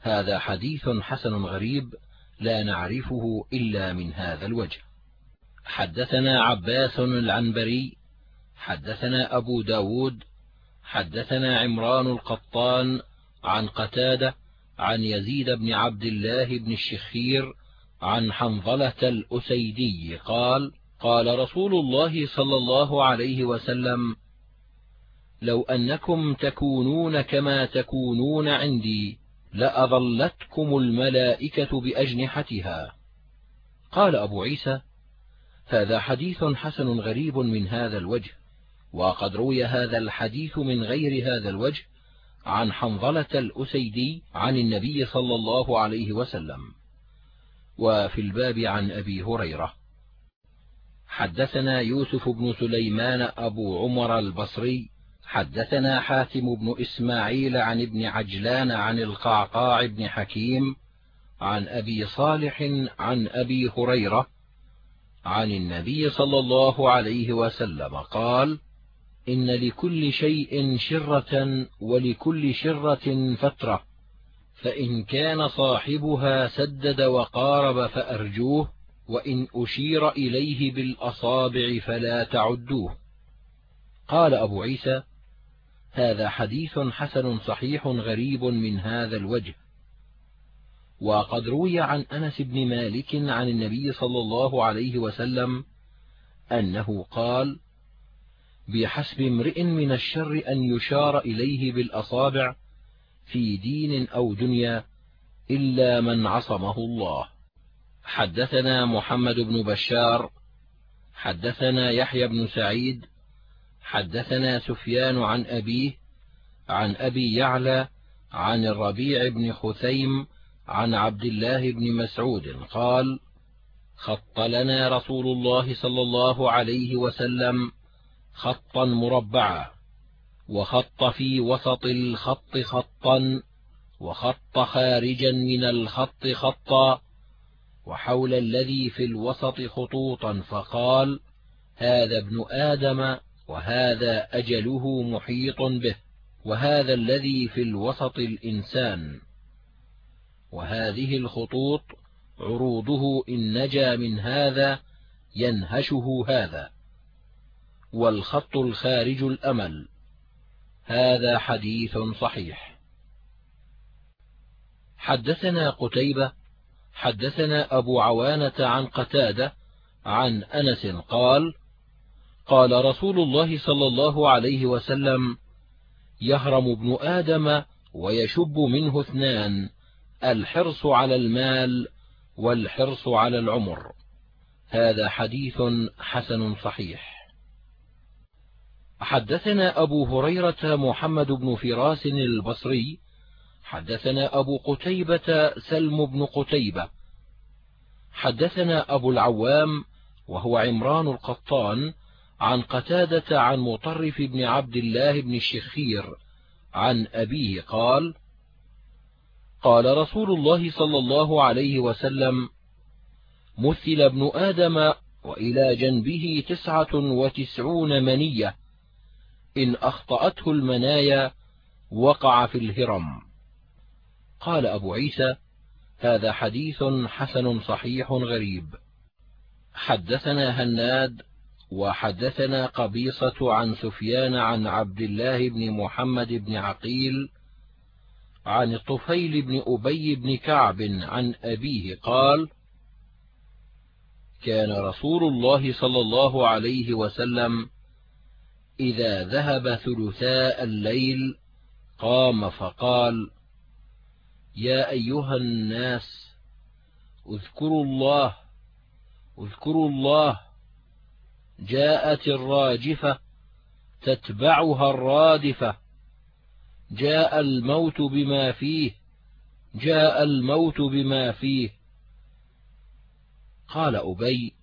هذا حديث حسن غريب لا نعرفه إلا من هذا الوجه. حدثنا عباس العنبري حدثنا أبو ب داود حدثنا عمران القطان عن قتادة عن يزيد بن عبد الله بن الشخير عن حنظلة الأسيدي قال قال رسول الله صلى الله عليه وسلم لو أنكم تكونون كما تكونون عندي لأظلتكم الملائكة بأجنحتها. قال أبو عيسى هذا حديث حسن غريب من هذا الوجه وقد روي هذا الحديث من غير هذا الوجه عن حنظلة الأسيدي عن النبي صلى الله عليه وسلم. وفي الباب عن أبي هريرة حدثنا يوسف بن سليمان أبو عمر البصري حدثنا حاتم بن إسماعيل عن ابن عجلان عن القعقاع بن حكيم عن أبي صالح عن أبي هريرة عن النبي صلى الله عليه وسلم قال إن لكل شيء شرة ولكل شرة فترة فإن كان صاحبها سدد وقارب فأرجوه وإن أشير إليه بالأصابع فلا تعدوه. قال أبو عيسى هذا حديث حسن صحيح غريب من هذا الوجه وقد روي عن أنس بن مالك عن النبي صلى الله عليه وسلم أنه قال بحسب امرئ من الشر أن يشار إليه بالأصابع في دين أو دنيا إلا من عصمه الله. حدثنا محمد بن بشار حدثنا يحيى بن سعيد حدثنا سفيان عن أبيه عن أبي يعلى عن الربيع بن خثيم عن عبد الله بن مسعود قال خط لنا رسول الله صلى الله عليه وسلم خطا مربعا وخط في وسط الخط خطا وخط خارجا من الخط خطا وحول الذي في الوسط خطوطا فقال هذا ابن آدم وهذا أجله محيط به وهذا الذي في الوسط الإنسان. وهذه الخطوط عروضه إن نجا من هذا ينهشه هذا. والخط الخارج الأمل. هذا حديث صحيح. حدثنا قتيبة حدثنا أبو عوانة عن قتادة عن أنس قال قال رسول الله صلى الله عليه وسلم يهرم ابن آدم ويشب منه اثنان. الحرص على المال والحرص على العمر. هذا حديث حسن صحيح. حدثنا أبو هريرة محمد بن فراس البصري حدثنا أبو قتيبة سلم بن قتيبة حدثنا أبو العوام وهو عمران القطان عن قتادة عن مطرف بن عبد الله بن الشخير عن أبيه قال قال رسول الله صلى الله عليه وسلم مثل ابن آدم وإلى جنبه تسعة وتسعون منية إن أخطأته المنايا وقع في الهرم. قال أبو عيسى هذا حديث حسن صحيح غريب. حدثنا هناد وحدثنا قبيصة عن سفيان عن عبد الله بن محمد بن عقيل عن الطفيل بن أبي بن كعب عن أبيه قال كان رسول الله صلى الله عليه وسلم إذا ذهب ثلثاء الليل قام فقال يا أيها الناس اذكروا الله اذكروا الله جاءت الراجفة تتبعها الرادفة. جاء الموت بما فيه جاء الموت بما فيه. قال أبي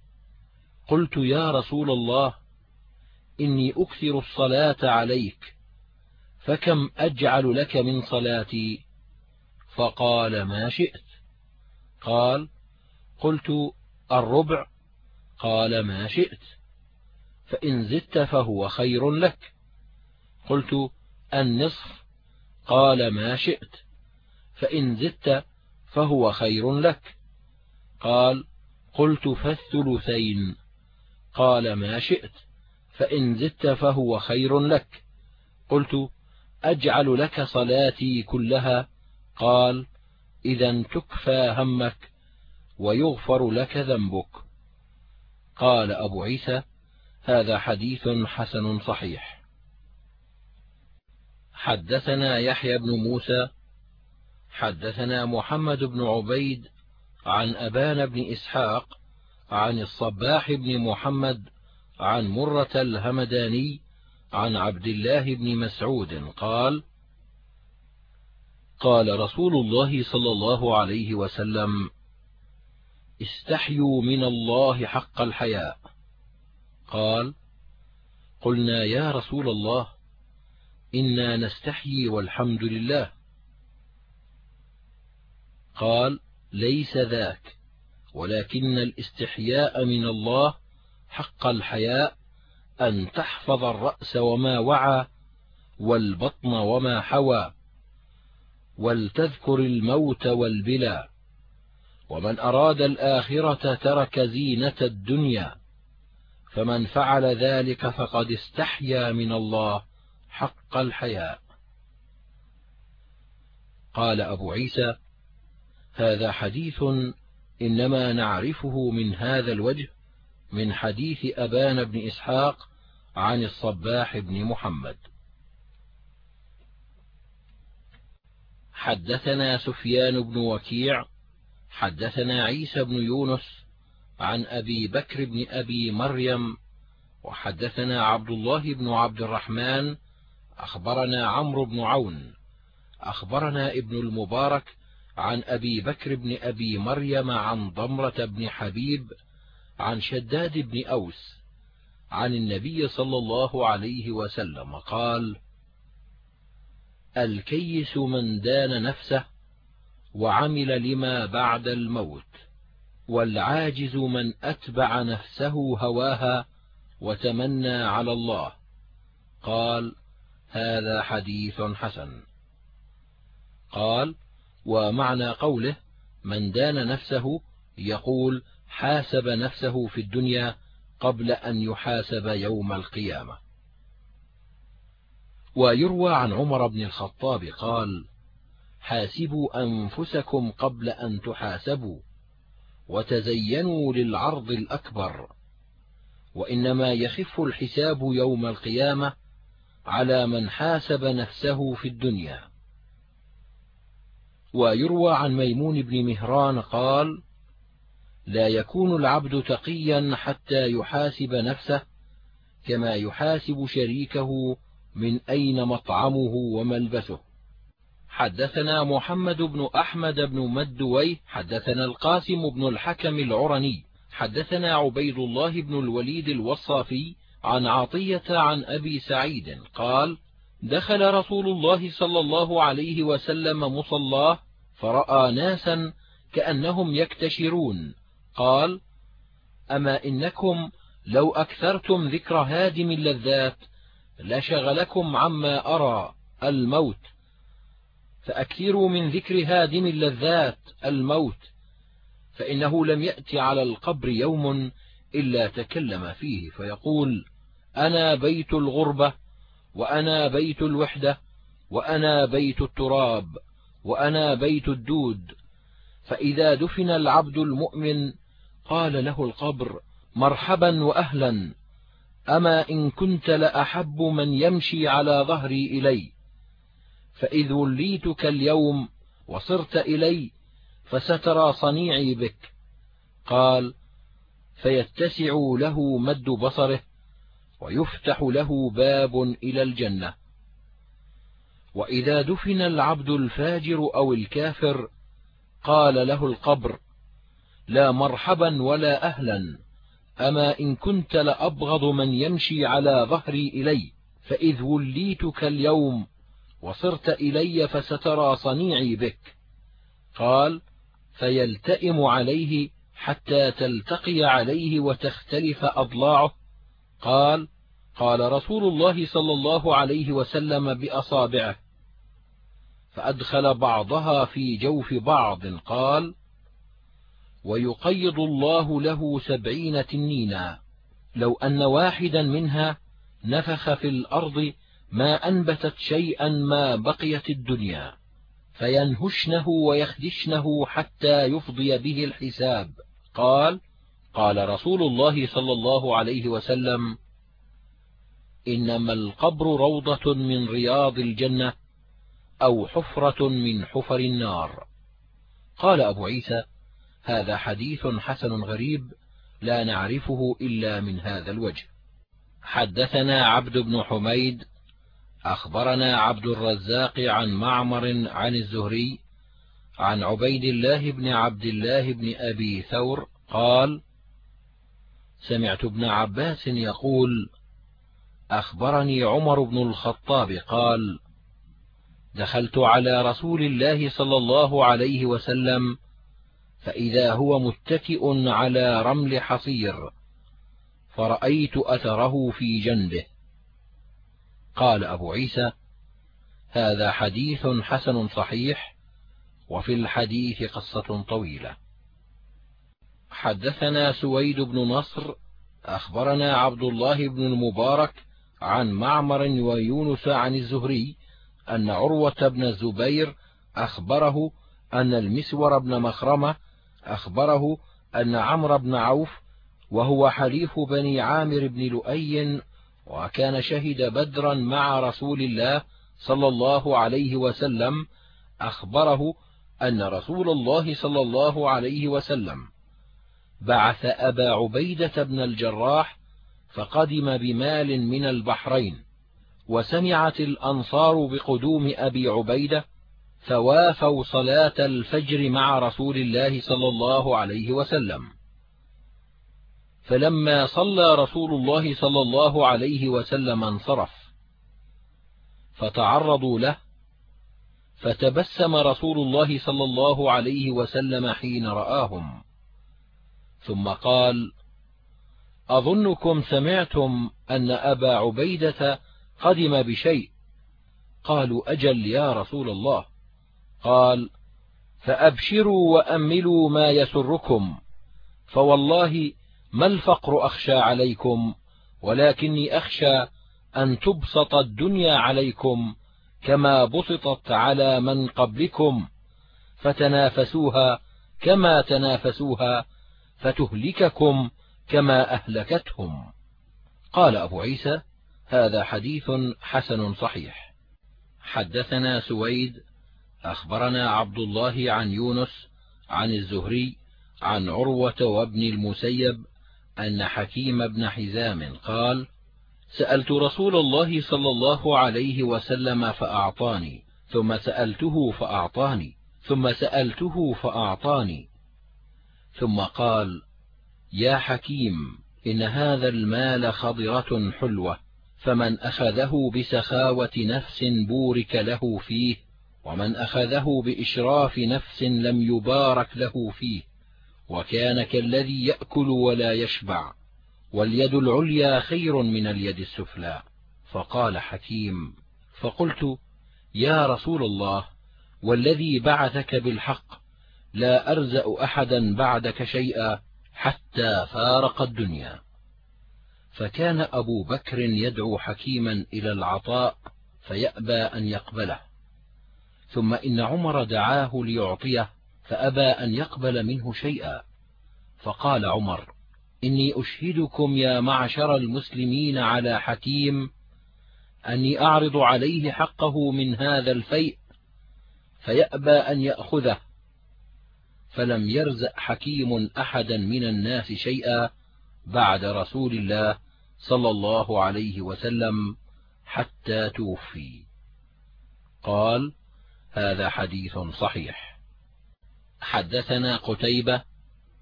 قلت يا رسول الله إني أكثر الصلاة عليك فكم أجعل لك من صلاتي؟ فقال ما شئت. قال قلت الربع. قال ما شئت. فإن زدت فهو خير لك. قلت النصف. قال ما شئت فإن زدت فهو خير لك. قال قلت فالثلثين. قال ما شئت فإن زدت فهو خير لك. قلت أجعل لك صلاتي كلها. قال إذا تكفى همك ويغفر لك ذنبك. قال أبو عيسى هذا حديث حسن صحيح. حدثنا يحيى بن موسى حدثنا محمد بن عبيد عن أبان بن إسحاق عن الصباح بن محمد عن مرة الهمداني عن عبد الله بن مسعود قال قال رسول الله صلى الله عليه وسلم استحيوا من الله حق الحياء قال قلنا يا رسول الله إنا نستحيي والحمد لله. قال ليس ذاك ولكن الاستحياء من الله حق الحياء أن تحفظ الرأس وما وعى والبطن وما حوى ولتذكر الموت والبلى. ومن أراد الآخرة ترك زينة الدنيا فمن فعل ذلك فقد استحيا من الله. حق الحياء. قال أبو عيسى هذا حديث إنما نعرفه من هذا الوجه من حديث أبان بن إسحاق عن الصباح بن محمد. حدثنا سفيان بن وكيع حدثنا عيسى بن يونس عن أبي بكر بن أبي مريم وحدثنا عبد الله بن عبد الرحمن أخبرنا عمرو بن عون أخبرنا ابن المبارك عن أبي بكر بن أبي مريم عن ضمرة بن حبيب عن شداد بن أوس عن النبي صلى الله عليه وسلم قال الكيس من دان نفسه وعمل لما بعد الموت والعاجز من أتبع نفسه هواها وتمنى على الله. قال هذا حديث حسن. قال ومعنى قوله من دان نفسه يقول حاسب نفسه في الدنيا قبل أن يحاسب يوم القيامة. ويروى عن عمر بن الخطاب قال حاسبوا أنفسكم قبل أن تحاسبوا وتزينوا للعرض الأكبر وإنما يخف الحساب يوم القيامة على من حاسب نفسه في الدنيا. ويروى عن ميمون بن مهران قال لا يكون العبد تقيا حتى يحاسب نفسه كما يحاسب شريكه من أين مطعمه وملبسه. حدثنا محمد بن أحمد بن مدوي حدثنا القاسم بن الحكم العرني حدثنا عبيد الله بن الوليد الوصافي عن عطية عن أبي سعيد قال دخل رسول الله صلى الله عليه وسلم مصلاه فرأى ناسا كأنهم يكتشرون. قال أما إنكم لو أكثرتم ذكر هادم اللذات لشغلكم عما أرى الموت فأكثروا من ذكر هادم اللذات الموت فإنه لم يأت على القبر يوم إلا تكلم فيه فيقول أنا بيت الغربة وأنا بيت الوحدة وأنا بيت التراب وأنا بيت الدود. فإذا دفن العبد المؤمن قال له القبر مرحبا وأهلا. أما إن كنت لأحب من يمشي على ظهري إلي. فإذ وليتك اليوم وصرت إلي فسترى صنيعي بك. قال فيتسع له مد بصره ويفتح له باب إلى الجنة. وإذا دفن العبد الفاجر أو الكافر قال له القبر لا مرحبا ولا أهلا أما إن كنت لأبغض من يمشي على ظهري إلي فإذ وليتك اليوم وصرت إلي فسترى صنيعي بك. قال فيلتئم عليه حتى تلتقي عليه وتختلف أضلاعه. قال قال رسول الله صلى الله عليه وسلم بأصابعه فأدخل بعضها في جوف بعض قال ويقيض الله له سبعين تنينا لو أن واحدا منها نفخ في الأرض ما أنبتت شيئا ما بقيت الدنيا فينهشنه ويخدشنه حتى يفضي به الحساب قال قال رسول الله صلى الله عليه وسلم إنما القبر روضة من رياض الجنة أو حفرة من حفر النار. قال أبو عيسى هذا حديث حسن غريب لا نعرفه إلا من هذا الوجه. حدثنا عبد بن حميد أخبرنا عبد الرزاق عن معمر عن الزهري عن عبيد الله بن عبد الله بن أبي ثور قال سمعت ابن عباس يقول أخبرني عمر بن الخطاب قال دخلت على رسول الله صلى الله عليه وسلم فإذا هو متكئ على رمل حصير فرأيت أثره في جنبه. قال أبو عيسى هذا حديث حسن صحيح وفي الحديث قصة طويلة. حدثنا سويد بن نصر أخبرنا عبد الله بن المبارك عن معمر ويونس عن الزهري أن عروة بن الزبير أخبره أن المسور بن مخرمة أخبره أن عمرو بن عوف وهو حليف بني عامر بن لؤي وكان شهد بدرا مع رسول الله صلى الله عليه وسلم أخبره أن رسول الله صلى الله عليه وسلم بعث أبا عبيدة بن الجراح فقدم بمال من البحرين وسمعت الأنصار بقدوم أبي عبيدة فوافوا صلاة الفجر مع رسول الله صلى الله عليه وسلم. فلما صلى رسول الله صلى الله عليه وسلم انصرف فتعرضوا له فتبسم رسول الله صلى الله عليه وسلم حين رآهم. ثم قال أظنكم سمعتم أن أبا عبيدة قدم بشيء. قالوا أجل يا رسول الله. قال فأبشروا وأملوا ما يسركم فوالله ما الفقر أخشى عليكم ولكني أخشى أن تبسط الدنيا عليكم كما بسطت على من قبلكم فتنافسوها كما تنافسوها فتهلككم كما أهلكتهم. قال أبو عيسى هذا حديث حسن صحيح. حدثنا سويد أخبرنا عبد الله عن يونس عن الزهري عن عروة وابن المسيب أن حكيم بن حزام قال سألت رسول الله صلى الله عليه وسلم فأعطاني ثم سألته فأعطاني ثم سألته فأعطاني ثم قال يا حكيم إن هذا المال خضرة حلوة فمن أخذه بسخاوة نفس بورك له فيه ومن أخذه بإشراف نفس لم يبارك له فيه وكان كالذي يأكل ولا يشبع واليد العليا خير من اليد السفلى. فقال حكيم فقلت يا رسول الله والذي بعثك بالحق لا أرزأ أحدا بعدك شيئا حتى فارق الدنيا. فكان أبو بكر يدعو حكيما إلى العطاء فيأبى أن يقبله. ثم إن عمر دعاه ليعطيه فأبى أن يقبل منه شيئا. فقال عمر إني أشهدكم يا معشر المسلمين على حكيم أني أعرض عليه حقه من هذا الفيء فيأبى أن يأخذه. فلم يرزق حكيم أحدا من الناس شيئا بعد رسول الله صلى الله عليه وسلم حتى توفي. قال هذا حديث صحيح. حدثنا قتيبة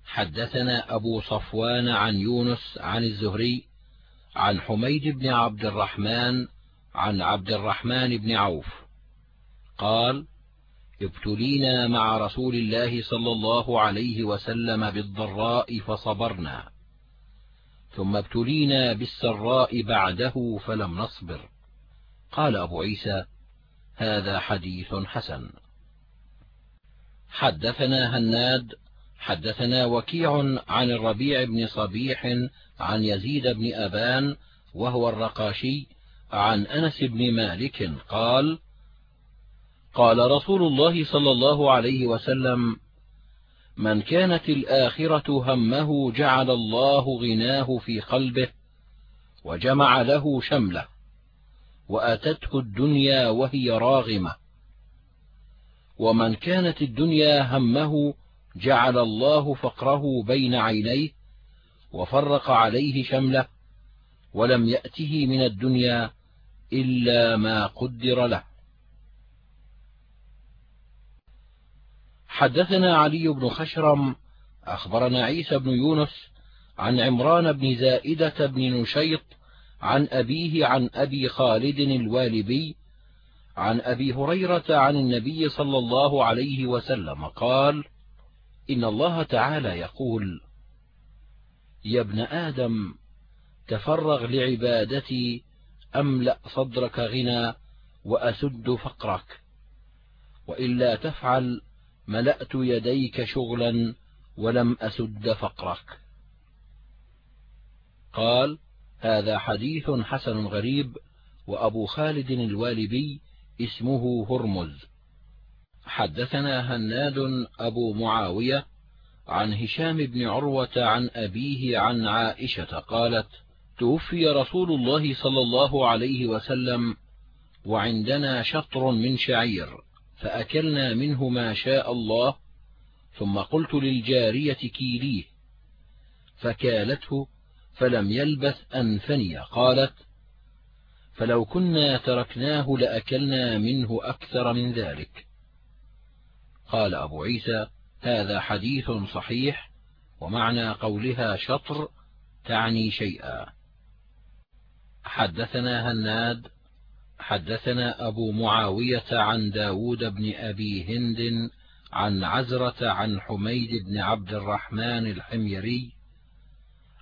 حدثنا أبو صفوان عن يونس عن الزهري عن حميد بن عبد الرحمن عن عبد الرحمن بن عوف. قال ابتلينا مع رسول الله صلى الله عليه وسلم بالضراء فصبرنا. ثم ابتلينا بالسراء بعده فلم نصبر. قال أبو عيسى هذا حديث حسن. حدثنا هناد حدثنا وكيع عن الربيع بن صبيح عن يزيد بن أبان وهو الرقاشي عن أنس بن مالك قال قال رسول الله صلى الله عليه وسلم من كانت الآخرة همه جعل الله غناه في قلبه وجمع له شمله وأتته الدنيا وهي راغمة. ومن كانت الدنيا همه جعل الله فقره بين عينيه وفرق عليه شمله ولم يأته من الدنيا إلا ما قدر له. حدثنا علي بن خشرم أخبرنا عيسى بن يونس عن عمران بن زائدة بن نشيط عن أبيه عن أبي خالد الوالبي عن أبي هريرة عن النبي صلى الله عليه وسلم قال إن الله تعالى يقول يا ابن آدم تفرغ لعبادتي أملأ صدرك غنى وأسد فقرك. وإلا تفعل ملأت يديك شغلا ولم أسد فقرك. قال هذا حديث حسن غريب وأبو خالد الوالبي اسمه هرمز. حدثنا هناد أبو معاوية عن هشام بن عروة عن أبيه عن عائشة قالت توفي رسول الله صلى الله عليه وسلم وعندنا شطر من شعير. فأكلنا منه ما شاء الله ثم قلت للجارية كيليه فكالته فلم يلبث أن فني قالت فلو كنا تركناه لأكلنا منه أكثر من ذلك. قال أبو عيسى هذا حديث صحيح ومعنى قولها شطر تعني شيئا. حدثنا هناد حدثنا أبو معاوية عن داود بن أبي هند عن عزرة عن حميد بن عبد الرحمن الحميري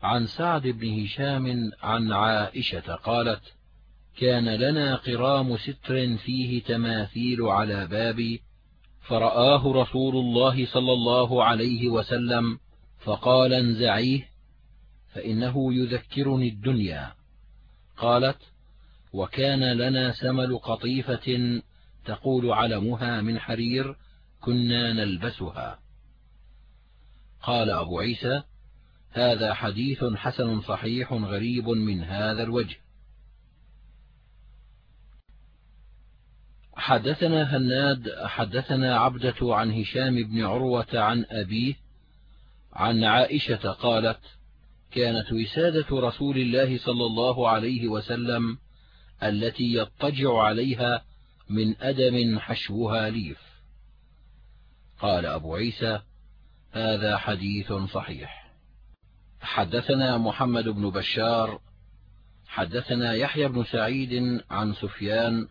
عن سعد بن هشام عن عائشة قالت كان لنا قرام ستر فيه تماثيل على بابي فرآه رسول الله صلى الله عليه وسلم فقال انزعيه فإنه يذكرني الدنيا. قالت وكان لنا سمل قطيفة تقول علمها من حرير كنا نلبسها. قال أبو عيسى هذا حديث حسن صحيح غريب من هذا الوجه. حدثنا هناد حدثنا عبدة عن هشام بن عروة عن أبيه عن عائشة قالت كانت وسادة رسول الله صلى الله عليه وسلم التي يضطجع عليها من أدم حشوها ليف. قال أبو عيسى هذا حديث صحيح. حدثنا محمد بن بشار حدثنا يحيى بن سعيد عن سفيان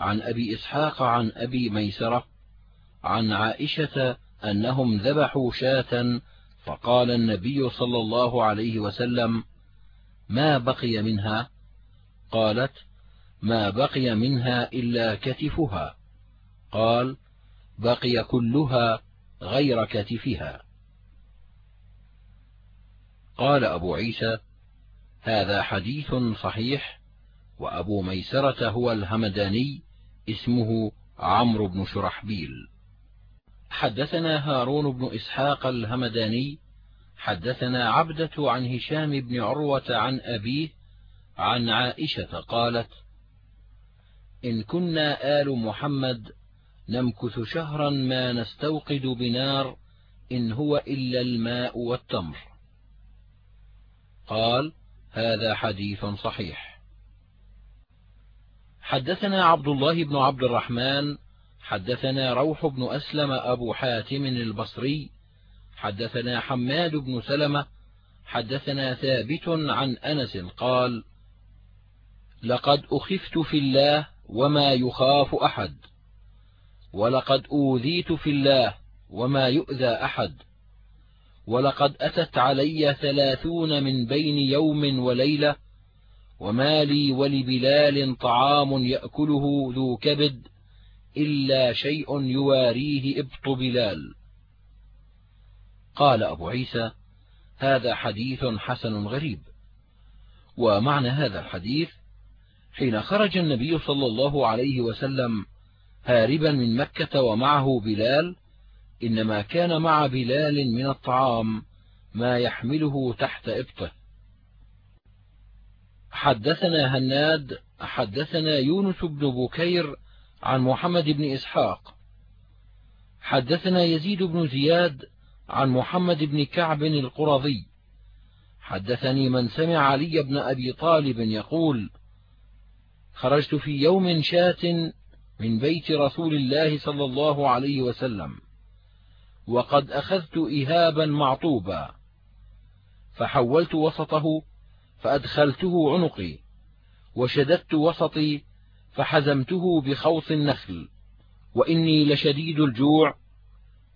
عن أبي إسحاق عن أبي ميسرة عن عائشة أنهم ذبحوا شاة فقال النبي صلى الله عليه وسلم ما بقي منها؟ قالت ما بقي منها إلا كتفها. قال بقي كلها غير كتفها. قال أبو عيسى هذا حديث صحيح وأبو ميسرة هو الهمداني اسمه عمرو بن شرحبيل. حدثنا هارون بن إسحاق الهمداني حدثنا عبدة عن هشام بن عروة عن أبيه عن عائشة قالت إن كنا آل محمد نمكث شهرا ما نستوقد بنار إن هو إلا الماء والتمر. قال هذا حديث صحيح. حدثنا عبد الله بن عبد الرحمن حدثنا روح بن أسلم أبو حاتم البصري حدثنا حماد بن سلمة حدثنا ثابت عن أنس قال لقد أخفت في الله وما يخاف أحد. ولقد أوذيت في الله وما يؤذى أحد. ولقد أتت علي ثلاثون من بين يوم وليلة وما لي ولبلال طعام يأكله ذو كبد إلا شيء يواريه إبط بلال. قال أبو عيسى هذا حديث حسن غريب. ومعنى هذا الحديث حين خرج النبي صلى الله عليه وسلم هاربا من مكة ومعه بلال إنما كان مع بلال من الطعام ما يحمله تحت إبطه. حدثنا هناد حدثنا يونس بن بكير عن محمد بن إسحاق. حدثنا يزيد بن زياد عن محمد بن كعب القرظي. حدثني من سمع علي بن أبي طالب يقول خرجت في يوم شاة من بيت رسول الله صلى الله عليه وسلم وقد أخذت إهابا معطوبا فحولت وسطه فأدخلته عنقي وشددت وسطي فحزمته بخوص النخل وإني لشديد الجوع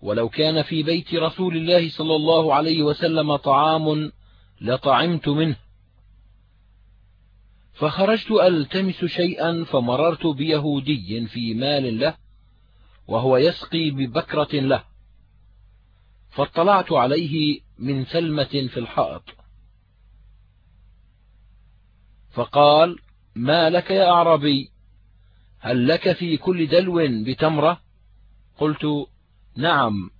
ولو كان في بيت رسول الله صلى الله عليه وسلم طعام لطعمت منه. فخرجت ألتمس شيئا فمررت بيهودي في مال له وهو يسقي ببكرة له. فاطلعت عليه من سلمة في الحائط. فقال ما لك يا أعربي هل لك في كل دلو بتمرة؟ قلت نعم.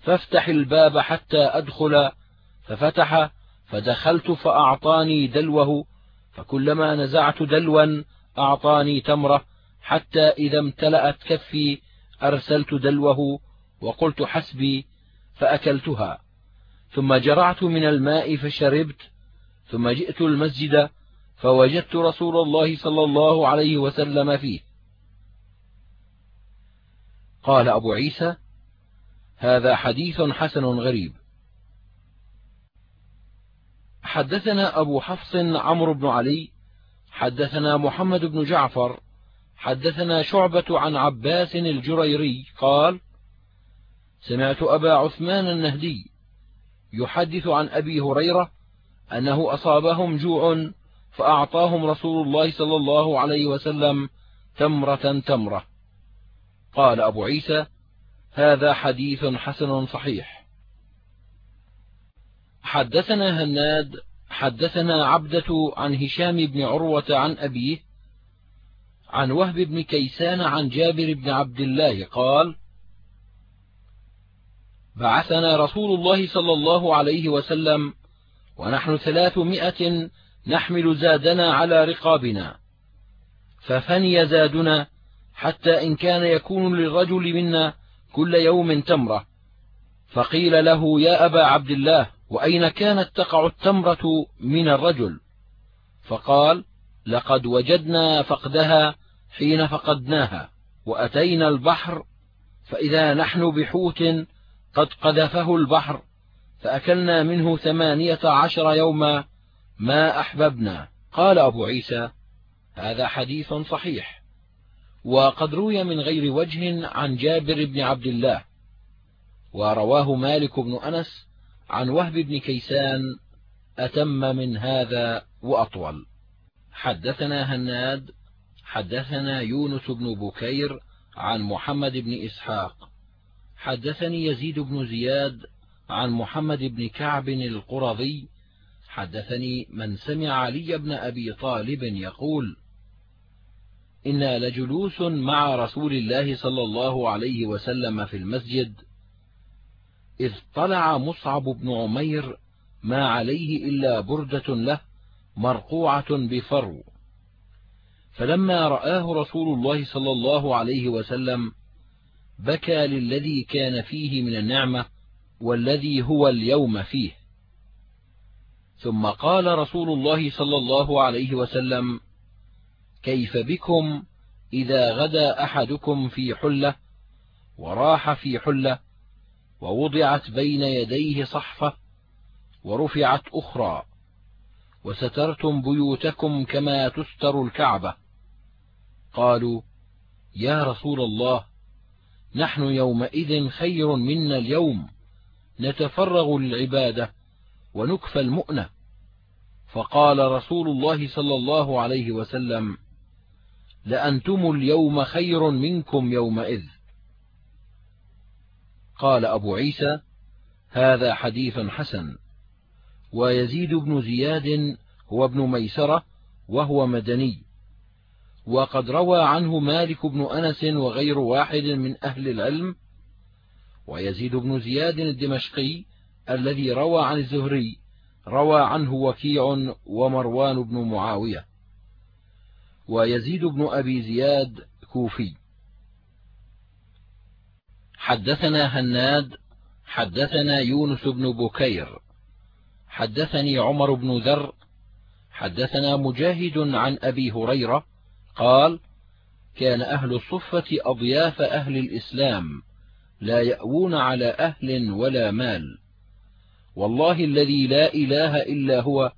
فافتح الباب حتى أدخل ففتح فدخلت فأعطاني دلوه فكلما نزعت دلوا أعطاني تمرة حتى إذا امتلأت كفي أرسلت دلوه وقلت حسبي فأكلتها. ثم جرعت من الماء فشربت ثم جئت المسجد فوجدت رسول الله صلى الله عليه وسلم فيه. قال أبو عيسى هذا حديث حسن غريب. حدثنا أبو حفص عمرو بن علي حدثنا محمد بن جعفر حدثنا شعبة عن عباس الجريري قال سمعت أبا عثمان النهدي يحدث عن أبي هريرة أنه أصابهم جوع فأعطاهم رسول الله صلى الله عليه وسلم تمرة تمرة. قال أبو عيسى هذا حديث حسن صحيح. حدثنا هناد حدثنا عبدة عن هشام بن عروة عن أبيه عن وهب بن كيسان عن جابر بن عبد الله قال بعثنا رسول الله صلى الله عليه وسلم ونحن ثلاثمائة نحمل زادنا على رقابنا ففني زادنا حتى إن كان يكون للرجل منا كل يوم تمرة فقيل له يا أبا عبد الله وأين كانت تقع التمرة من الرجل؟ فقال لقد وجدنا فقدها حين فقدناها وأتينا البحر فإذا نحن بحوت قد قذفه البحر فأكلنا منه ثمانية عشر يوما ما أحببنا. قال أبو عيسى هذا حديث صحيح. وقد روي من غير وجه عن جابر بن عبد الله ورواه مالك بن أنس عن وهب بن كيسان أتم من هذا وأطول. حدثنا هناد حدثنا يونس بن بكير عن محمد بن إسحاق. حدثني يزيد بن زياد عن محمد بن كعب القرظي. حدثني من سمع علي بن أبي طالب يقول إنا لجلوس مع رسول الله صلى الله عليه وسلم في المسجد إذ طلع مصعب بن عمير ما عليه إلا بردة له مرقوعة بفرو فلما رآه رسول الله صلى الله عليه وسلم بكى للذي كان فيه من النعمة والذي هو اليوم فيه. ثم قال رسول الله صلى الله عليه وسلم كيف بكم إذا غدا أحدكم في حلة وراح في حلة ووضعت بين يديه صحفة ورفعت أخرى وسترتم بيوتكم كما تستر الكعبة قالوا يا رسول الله نحن يومئذ خير منا اليوم نتفرغ للعبادة ونكفى المؤنة فقال رسول الله صلى الله عليه وسلم لأنتم اليوم خير منكم يومئذ قال أبو عيسى هذا حديث حسن. ويزيد بن زياد هو ابن ميسرة وهو مدني. وقد روى عنه مالك بن أنس وغير واحد من أهل العلم. ويزيد بن زياد الدمشقي الذي روى عن الزهري روى عنه وكيع ومروان بن معاوية. ويزيد بن أبي زياد كوفي. حدثنا هناد حدثنا يونس بن بكير حدثني عمر بن ذر حدثنا مجاهد عن أبي هريرة قال كان أهل الصفة أضياف أهل الإسلام لا يأوون على أهل ولا مال. والله الذي لا إله إلا هو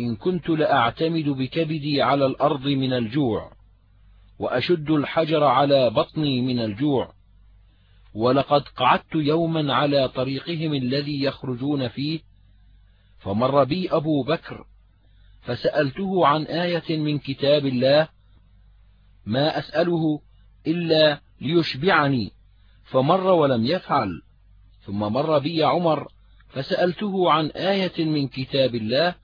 إن كنت لأعتمد بكبدي على الأرض من الجوع وأشد الحجر على بطني من الجوع. ولقد قعدت يوما على طريقهم الذي يخرجون فيه فمر بي أبو بكر فسألته عن آية من كتاب الله ما أسأله إلا ليشبعني فمر ولم يفعل ثم مر بي عمر فسألته عن آية من كتاب الله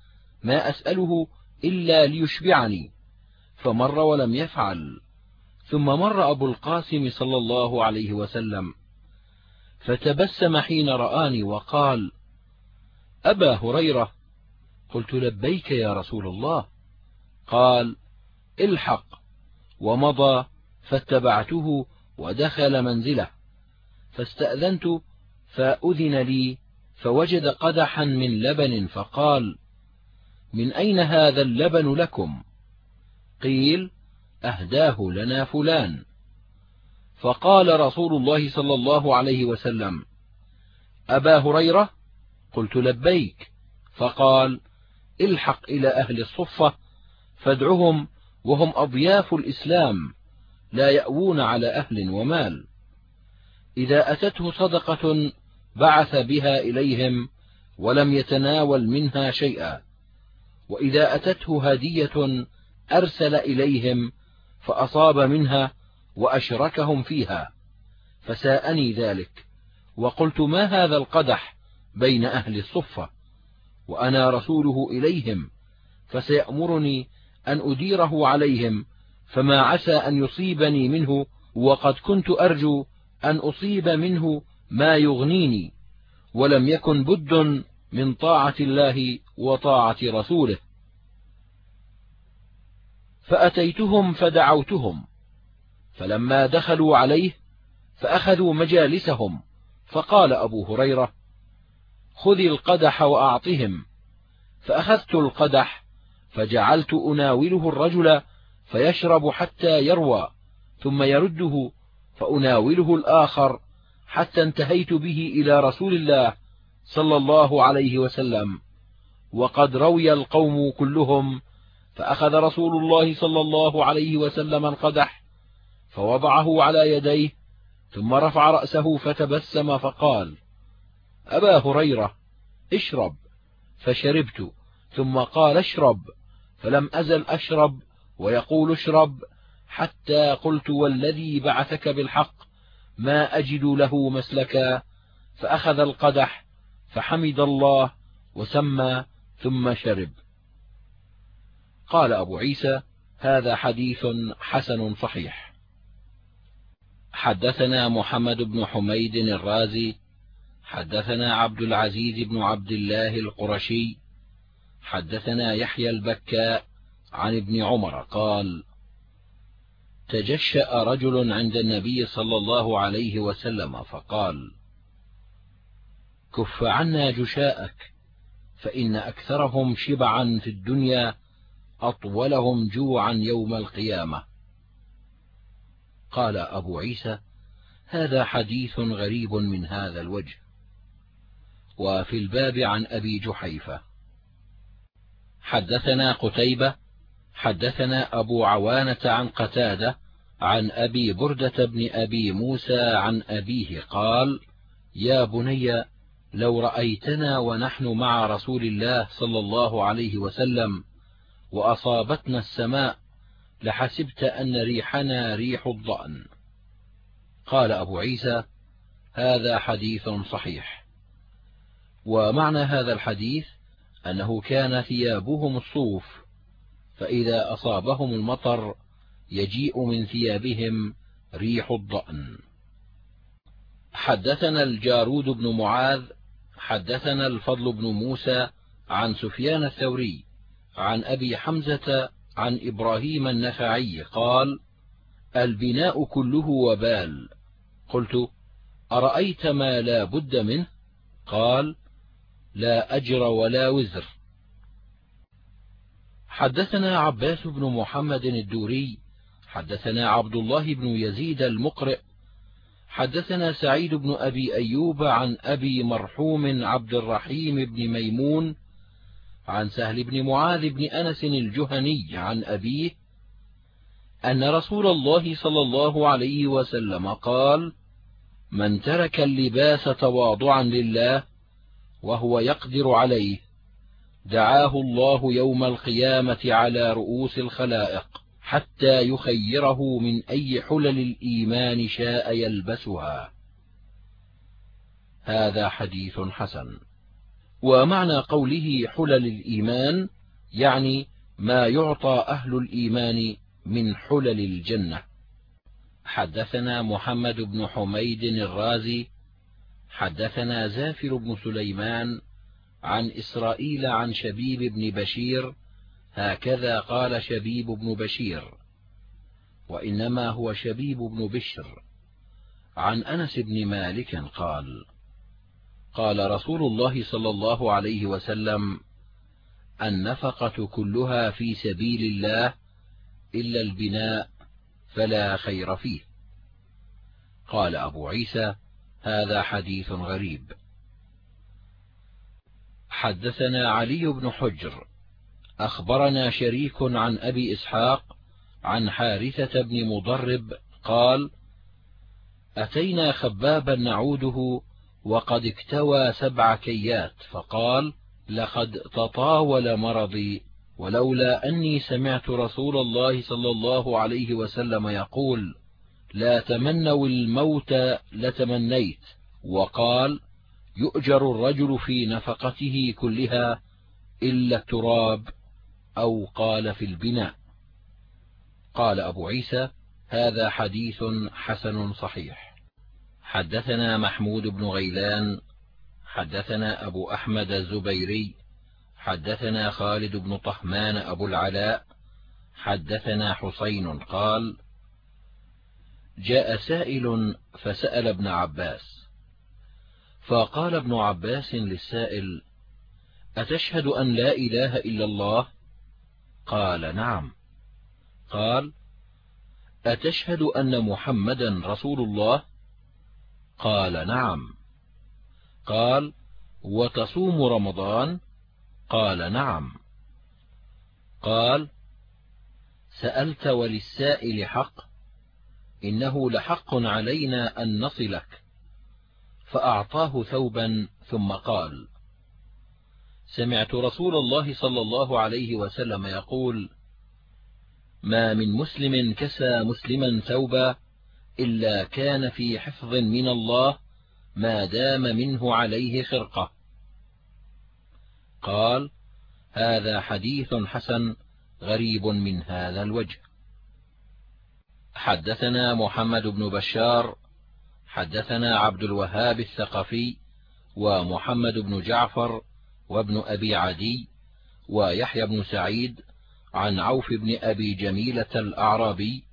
ما أسأله إلا ليشبعني فمر ولم يفعل. ثم مر أبو القاسم صلى الله عليه وسلم فتبسم حين رآني وقال أبا هريرة قلت لبيك يا رسول الله قال الحق ومضى فاتبعته ودخل منزله فاستأذنت فأذن لي فوجد قدحا من لبن فقال من أين هذا اللبن لكم؟ قيل أهداه لنا فلان. فقال رسول الله صلى الله عليه وسلم أبا هريرة؟ قلت لبيك. فقال الحق إلى أهل الصفة فادعهم وهم أضياف الإسلام لا يأوون على أهل ومال. إذا أتته صدقة بعث بها إليهم ولم يتناول منها شيئا. وإذا أتته هدية أرسل إليهم فأصاب منها وأشركهم فيها. فساءني ذلك. وقلت ما هذا القدح بين أهل الصفة؟ وأنا رسوله إليهم. فسيأمرني أن أديره عليهم. فما عسى أن يصيبني منه وقد كنت أرجو أن أصيب منه ما يغنيني. ولم يكن بد من طاعة الله وطاعة رسوله. فأتيتهم فدعوتهم. فلما دخلوا عليه فأخذوا مجالسهم فقال أبو هريرة خذ القدح وأعطهم. فأخذت القدح فجعلت أناوله الرجل فيشرب حتى يروى ثم يرده فأناوله الآخر حتى انتهيت به إلى رسول الله صلى الله عليه وسلم. وقد روي القوم كلهم فأخذ رسول الله صلى الله عليه وسلم القدح فوضعه على يديه ثم رفع رأسه فتبسم فقال أبا هريرة اشرب. فشربت ثم قال اشرب. فلم أزل أشرب ويقول اشرب حتى قلت والذي بعثك بالحق ما أجد له مسلكا. فأخذ القدح فحمد الله وسمى ثم شرب. قال أبو عيسى هذا حديث حسن صحيح. حدثنا محمد بن حميد الرازي حدثنا عبد العزيز بن عبد الله القرشي حدثنا يحيى البكاء عن ابن عمر قال تجشأ رجل عند النبي صلى الله عليه وسلم فقال كف عنا جشاءك فإن أكثرهم شبعا في الدنيا أطولهم جوعا يوم القيامة. قال أبو عيسى هذا حديث غريب من هذا الوجه. وفي الباب عن أبي جحيفة. حدثنا قتيبة حدثنا أبو عوانة عن قتادة عن أبي بردة بن أبي موسى عن أبيه قال يا بني لو رأيتنا ونحن مع رسول الله صلى الله عليه وسلم وأصابتنا السماء لحسبت أن ريحنا ريح الضأن. قال أبو عيسى هذا حديث صحيح. ومعنى هذا الحديث أنه كان ثيابهم الصوف فإذا أصابهم المطر يجيء من ثيابهم ريح الضأن. حدثنا الجارود بن معاذ حدثنا الفضل بن موسى عن سفيان الثوري عن أبي حمزة عن إبراهيم النخعي قال البناء كله وبال. قلت أرأيت ما لا بد منه؟ قال لا أجر ولا وزر. حدثنا عباس بن محمد الدوري حدثنا عبد الله بن يزيد المقرئ حدثنا سعيد بن أبي أيوب عن أبي مرحوم عبد الرحيم بن ميمون عن سهل بن معاذ بن أنس الجهني عن أبيه أن رسول الله صلى الله عليه وسلم قال من ترك اللباس تواضعا لله وهو يقدر عليه دعاه الله يوم القيامة على رؤوس الخلائق حتى يخيره من أي حلل الإيمان شاء يلبسها. هذا حديث حسن. ومعنى قوله حلل الإيمان يعني ما يعطى أهل الإيمان من حلل الجنة. حدثنا محمد بن حميد الرازي حدثنا زافر بن سليمان عن إسرائيل عن شبيب بن بشير هكذا قال شبيب بن بشير وإنما هو شبيب بن بشر. عن أنس بن مالك قال قال رسول الله صلى الله عليه وسلم النفقة كلها في سبيل الله إلا البناء فلا خير فيه. قال أبو عيسى هذا حديث غريب. حدثنا علي بن حجر أخبرنا شريك عن أبي إسحاق عن حارثة بن مضرب قال أتينا خبابا نعوده وقد اكتوى سبع كيات فقال لقد تطاول مرضي ولولا أني سمعت رسول الله صلى الله عليه وسلم يقول لا تمنوا الموت لتمنيت وقال يؤجر الرجل في نفقته كلها إلا التراب أو قال في البناء قال أبو عيسى هذا حديث حسن صحيح حدثنا محمود بن غيلان حدثنا أبو أحمد الزبيري حدثنا خالد بن طهمان أبو العلاء حدثنا حسين قال جاء سائل فسأل ابن عباس فقال ابن عباس للسائل أتشهد أن لا إله إلا الله؟ قال نعم. قال أتشهد أن محمدا رسول الله؟ قال نعم. قال وتصوم رمضان؟ قال نعم. قال سألت وللسائل حق إنه لحق علينا أن نصلك. فأعطاه ثوبا ثم قال سمعت رسول الله صلى الله عليه وسلم يقول ما من مسلم كسى مسلما ثوبا إلا كان في حفظ من الله ما دام منه عليه خرقة. قال هذا حديث حسن غريب من هذا الوجه. حدثنا محمد بن بشار حدثنا عبد الوهاب الثقفي ومحمد بن جعفر وابن أبي عدي ويحيى بن سعيد عن عوف بن أبي جميلة الأعرابي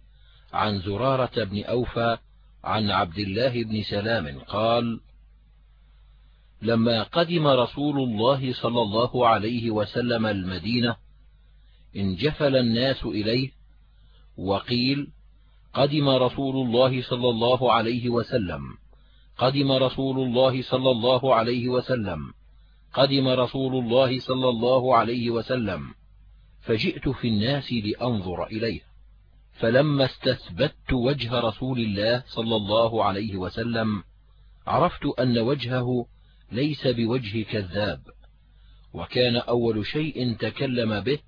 عن زرارة بن أوفى عن عبد الله بن سلام قال لما قدم رسول الله صلى الله عليه وسلم المدينة انجفل الناس إليه وقيل قدم رسول الله صلى الله عليه وسلم قدم رسول الله صلى الله عليه وسلم قدم رسول الله صلى الله عليه وسلم فجئت في الناس لأنظر إليه. فلما استثبت وجه رسول الله صلى الله عليه وسلم عرفت أن وجهه ليس بوجه كذاب وكان أول شيء تكلم به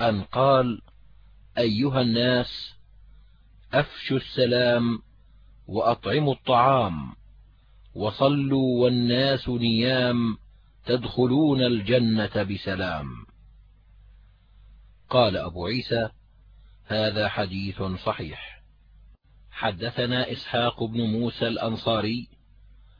أن قال أيها الناس أفشوا السلام وأطعموا الطعام وصلوا والناس نيام تدخلون الجنة بسلام. قال أبو عيسى هذا حديث صحيح. حدثنا إسحاق بن موسى الأنصاري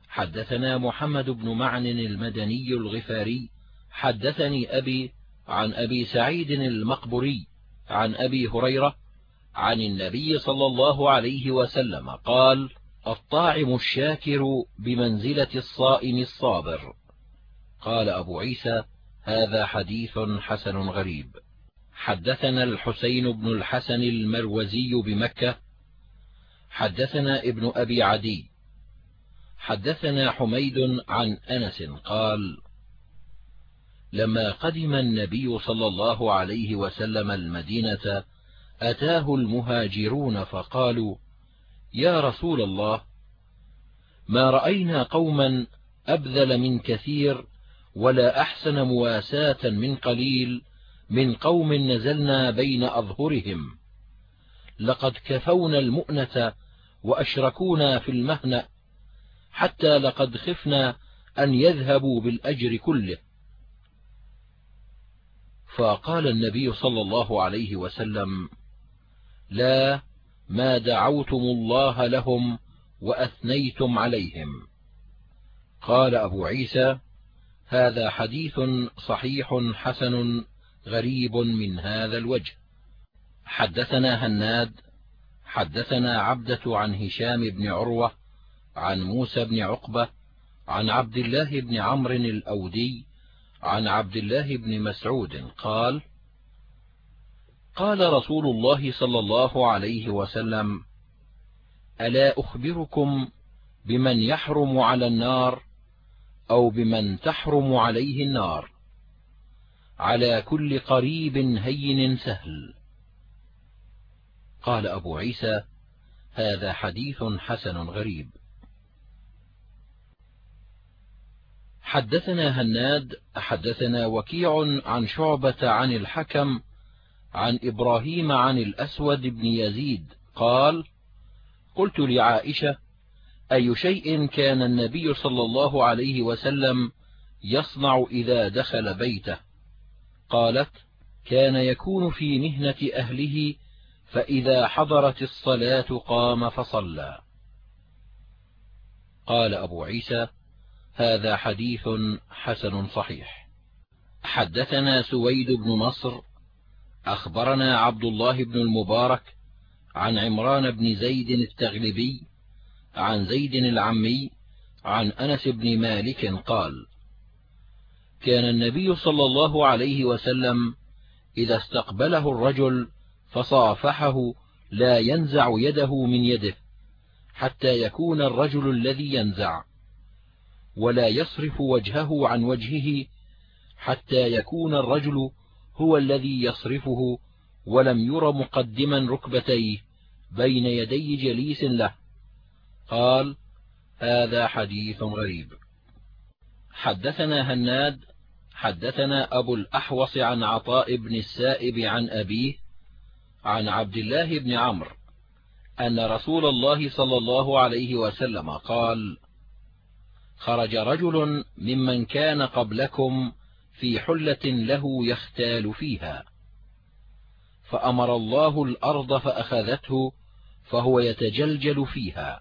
حدثنا محمد بن معن المدني الغفاري حدثني أبي عن أبي سعيد المقبري عن أبي هريرة عن النبي صلى الله عليه وسلم قال الطاعم الشاكر بمنزلة الصائم الصابر. قال أبو عيسى هذا حديث حسن غريب. حدثنا الحسين بن الحسن المروزي بمكة. حدثنا ابن أبي عدي. حدثنا حميد عن أنس قال لما قدم النبي صلى الله عليه وسلم المدينة أتاه المهاجرون فقالوا يا رسول الله ما رأينا قوما أبذل من كثير ولا أحسن مواساة من قليل من قوم نزلنا بين أظهرهم. لقد كفونا المؤنة وأشركونا في المهنة حتى لقد خفنا أن يذهبوا بالأجر كله. فقال النبي صلى الله عليه وسلم لا ما دعوتم الله لهم وأثنيتم عليهم. قال أبو عيسى هذا حديث صحيح حسن غريب من هذا الوجه. حدثنا هناد حدثنا عبدة عن هشام بن عروة عن موسى بن عقبة عن عبد الله بن عمرو الأودي عن عبد الله بن مسعود قال قال رسول الله صلى الله عليه وسلم ألا أخبركم بمن يحرم على النار أو بمن تحرم عليه النار؟ على كل قريب هين سهل. قال أبو عيسى هذا حديث حسن غريب. حدثنا هناد حدثنا وكيع عن شعبة عن الحكم عن إبراهيم عن الأسود بن يزيد. قال قلت لعائشة أي شيء كان النبي صلى الله عليه وسلم يصنع إذا دخل بيته؟ قالت كان يكون في مهنة أهله فإذا حضرت الصلاة قام فصلى. قال أبو عيسى هذا حديث حسن صحيح. حدثنا سويد بن نصر أخبرنا عبد الله بن المبارك عن عمران بن زيد التغلبي عن زيد العمي عن أنس بن مالك قال كان النبي صلى الله عليه وسلم إذا استقبله الرجل فصافحه لا ينزع يده من يده حتى يكون الرجل الذي ينزع ولا يصرف وجهه عن وجهه حتى يكون الرجل هو الذي يصرفه ولم ير مقدما ركبتيه بين يدي جليس له. قال هذا حديث غريب. حدثنا هناد حدثنا أبو الأحوص عن عطاء بن السائب عن أبيه عن عبد الله بن عمرو أن رسول الله صلى الله عليه وسلم قال خرج رجل ممن كان قبلكم في حلة له يختال فيها فأمر الله الأرض فأخذته فهو يتجلجل فيها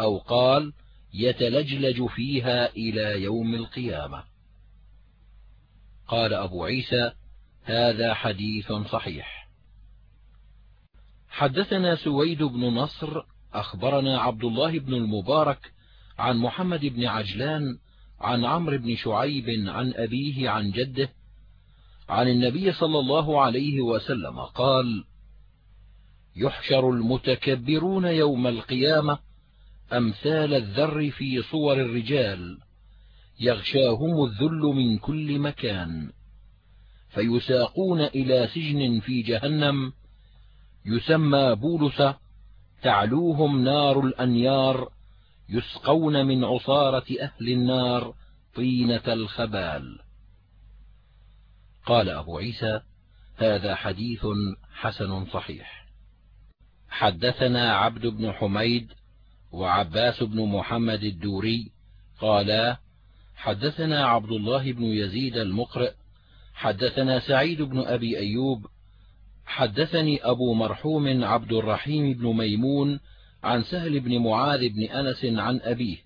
أو قال يتلجلج فيها إلى يوم القيامة. قال أبو عيسى هذا حديث صحيح. حدثنا سويد بن نصر أخبرنا عبد الله بن المبارك عن محمد بن عجلان عن عمرو بن شعيب عن أبيه عن جده عن النبي صلى الله عليه وسلم قال يحشر المتكبرون يوم القيامة أمثال الذر في صور الرجال. يغشاهم الذل من كل مكان فيساقون إلى سجن في جهنم يسمى بولس تعلوهم نار الأنيار يسقون من عصارة أهل النار طينة الخبال. قال أبو عيسى هذا حديث حسن صحيح. حدثنا عبد بن حميد وعباس بن محمد الدوري قالا حدثنا عبد الله بن يزيد المقرئ حدثنا سعيد بن أبي أيوب حدثني أبو مرحوم عبد الرحيم بن ميمون عن سهل بن معاذ بن أنس عن أبيه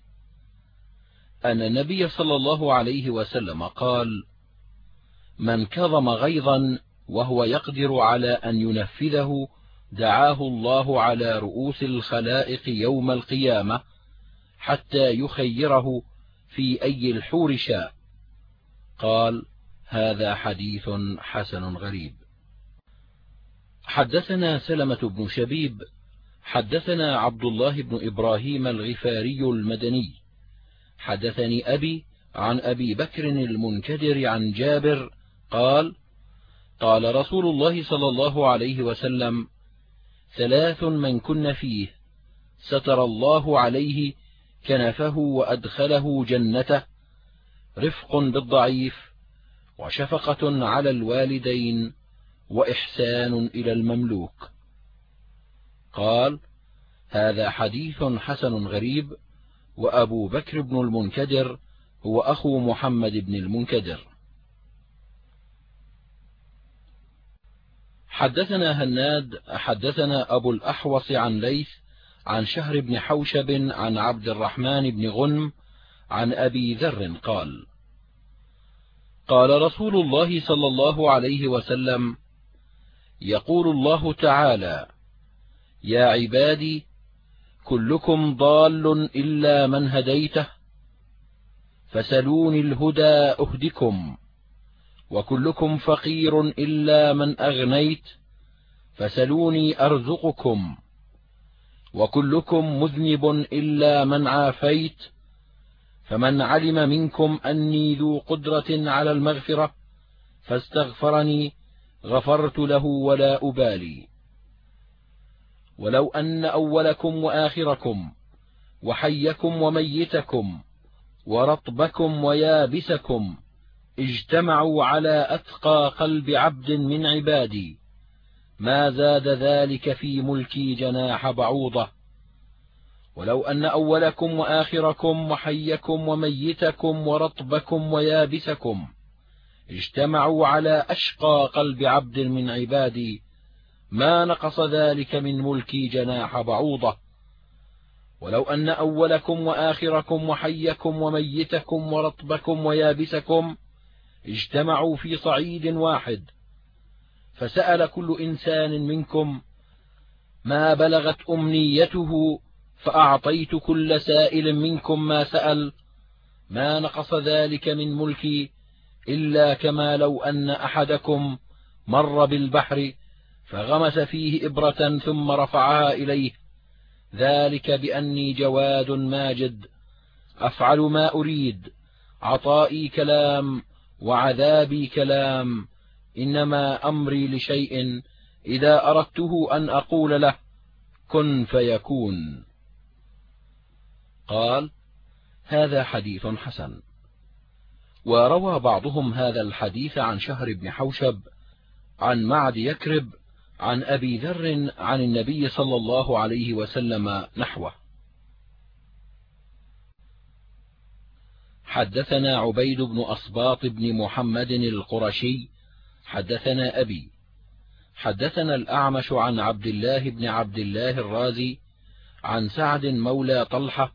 أن النبي صلى الله عليه وسلم قال من كظم غيظا وهو يقدر على أن ينفذه دعاه الله على رؤوس الخلائق يوم القيامة حتى يخيره في أي الحور شاء. قال هذا حديث حسن غريب. حدثنا سلمة بن شبيب حدثنا عبد الله بن إبراهيم الغفاري المدني. حدثني أبي عن أبي بكر المنكدر عن جابر قال قال رسول الله صلى الله عليه وسلم ثلاث من كن فيه ستر الله عليه كنفه وأدخله جنته رفق بالضعيف وشفقة على الوالدين وإحسان إلى المملوك. قال هذا حديث حسن غريب وأبو بكر بن المنكدر هو أخو محمد بن المنكدر. حدثنا هناد حدثنا أبو الأحوص عن ليث عن شهر بن حوشب عن عبد الرحمن بن غنم عن أبي ذر قال قال رسول الله صلى الله عليه وسلم يقول الله تعالى يا عبادي كلكم ضال إلا من هديته فسلوني الهدى أهدكم وكلكم فقير إلا من أغنيت فسلوني أرزقكم. وكلكم مذنب إلا من عافيت فمن علم منكم أني ذو قدرة على المغفرة فاستغفرني غفرت له ولا أبالي. ولو أن أولكم وآخركم وحيكم وميتكم ورطبكم ويابسكم اجتمعوا على أتقى قلب عبد من عبادي. ما زاد ذلك في ملكي جناح بعوضة. ولو أن أولكم وآخركم وحيكم وميتكم ورطبكم ويابسكم اجتمعوا على أشقى قلب عبد من عبادي ما نقص ذلك من ملكي جناح بعوضة. ولو أن أولكم وآخركم وحيكم وميتكم ورطبكم ويابسكم اجتمعوا في صعيد واحد فسأل كل إنسان منكم ما بلغت أمنيته فأعطيت كل سائل منكم ما سأل ما نقص ذلك من ملكي إلا كما لو أن أحدكم مر بالبحر فغمس فيه إبرة ثم رفعها إليه ذلك بأني جواد ماجد أفعل ما أريد عطائي كلام وعذابي كلام إنما أمري لشيء إذا أردته أن أقول له كن فيكون. قال هذا حديث حسن. وروى بعضهم هذا الحديث عن شهر بن حوشب عن معد يكرب عن أبي ذر عن النبي صلى الله عليه وسلم نحوه. حدثنا عبيد بن أصباط بن محمد القرشي حدثنا أبي حدثنا الأعمش عن عبد الله بن عبد الله الرازي عن سعد مولى طلحة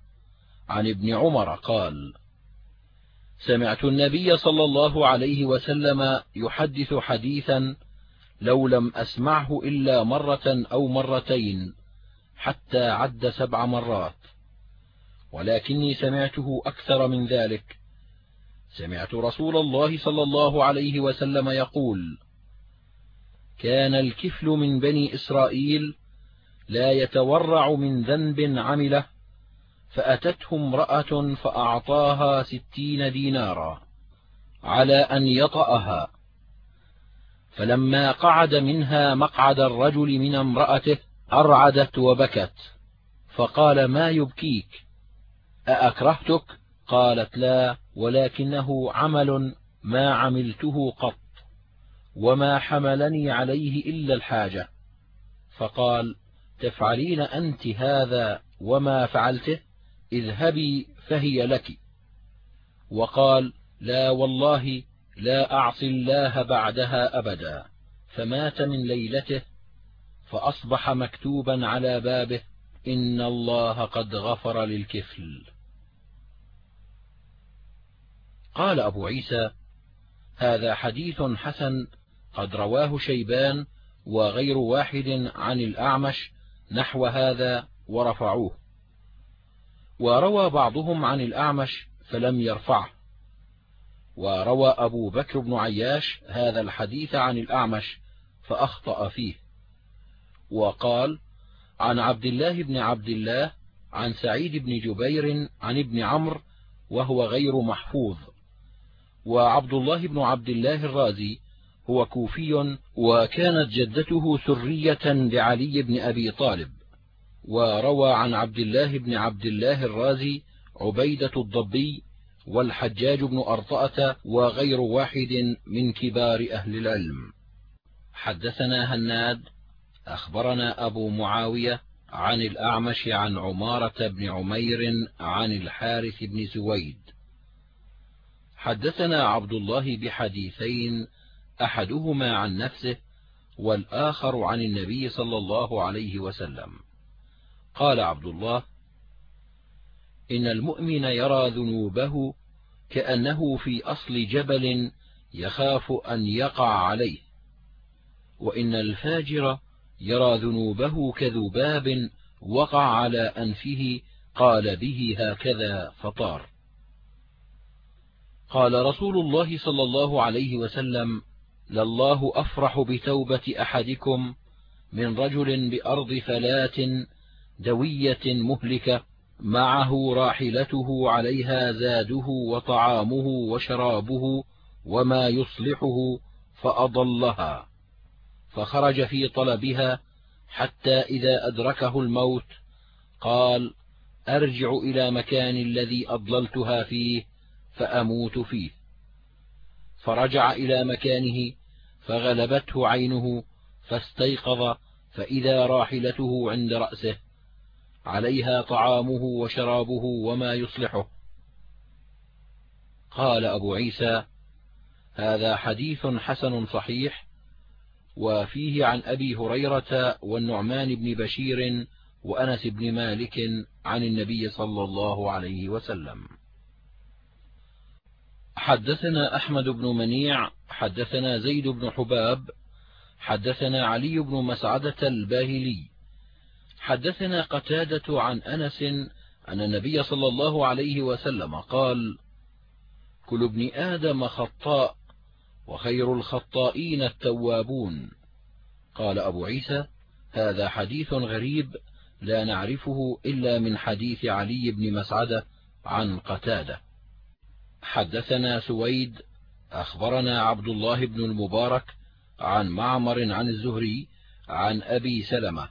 عن ابن عمر قال سمعت النبي صلى الله عليه وسلم يحدث حديثا لو لم أسمعه إلا مرة أو مرتين حتى عد سبع مرات ولكني سمعته أكثر من ذلك. سمعت رسول الله صلى الله عليه وسلم يقول كان الكفل من بني إسرائيل لا يتورع من ذنب عمله فأتته امرأة فأعطاها ستين دينارا على أن يطأها. فلما قعد منها مقعد الرجل من امرأته أرعدت وبكت فقال ما يبكيك؟ أأكرهتك؟ قالت لا. ولكنه عمل ما عملته قط وما حملني عليه إلا الحاجة. فقال تفعلين أنت هذا وما فعلته؟ اذهبي فهي لك. وقال لا والله لا أعصي الله بعدها أبدا فمات من ليلته فأصبح مكتوبا على بابه إن الله قد غفر للكفل. قال أبو عيسى هذا حديث حسن قد رواه شيبان وغير واحد عن الأعمش نحو هذا ورفعوه. وروى بعضهم عن الأعمش فلم يرفعه. وروى أبو بكر بن عياش هذا الحديث عن الأعمش فأخطأ فيه. وقال عن عبد الله بن عبد الله عن سعيد بن جبير عن ابن عمرو وهو غير محفوظ. وعبد الله بن عبد الله الرازي هو كوفي وكانت جدته سرية لعلي بن أبي طالب وروى عن عبد الله بن عبد الله الرازي عبيدة الضبي والحجاج بن أرطأة وغير واحد من كبار أهل العلم. حدثنا هناد أخبرنا أبو معاوية عن الأعمش عن عمارة بن عمير عن الحارث بن سويد حدثنا عبد الله بحديثين أحدهما عن نفسه والآخر عن النبي صلى الله عليه وسلم. قال عبد الله إن المؤمن يرى ذنوبه كأنه في أصل جبل يخاف أن يقع عليه وإن الفاجر يرى ذنوبه كذباب وقع على أنفه قال به هكذا فطار. قال رسول الله صلى الله عليه وسلم لله أفرح بتوبة أحدكم من رجل بأرض فلاة دوية مهلكة معه راحلته عليها زاده وطعامه وشرابه وما يصلحه فأضلها فخرج في طلبها حتى إذا أدركه الموت قال أرجع إلى مكان الذي أضللتها فيه فأموت فيه. فرجع إلى مكانه فغلبته عينه فاستيقظ فإذا راحلته عند رأسه. عليها طعامه وشرابه وما يصلحه. قال أبو عيسى هذا حديث حسن صحيح وفيه عن أبي هريرة والنعمان بن بشير وأنس بن مالك عن النبي صلى الله عليه وسلم. حدثنا أحمد بن منيع حدثنا زيد بن حباب حدثنا علي بن مسعدة الباهلي. حدثنا قتادة عن أنس أن النبي صلى الله عليه وسلم قال كل ابن آدم خطاء وخير الخطائين التوابون. قال أبو عيسى هذا حديث غريب لا نعرفه إلا من حديث علي بن مسعدة عن قتادة. حدثنا سويد أخبرنا عبد الله بن المبارك عن معمر عن الزهري عن أبي سلمة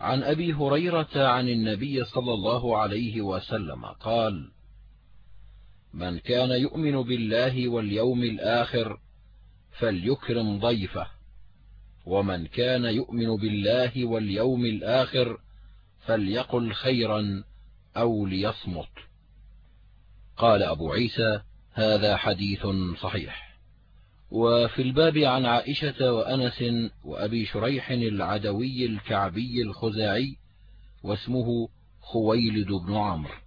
عن أبي هريرة عن النبي صلى الله عليه وسلم قال من كان يؤمن بالله واليوم الآخر فليكرم ضيفه ومن كان يؤمن بالله واليوم الآخر فليقل خيرا أو ليصمت. قال أبو عيسى هذا حديث صحيح. وفي الباب عن عائشة وأنس وأبي شريح العدوي الكعبي الخزاعي واسمه خويلد بن عمرو.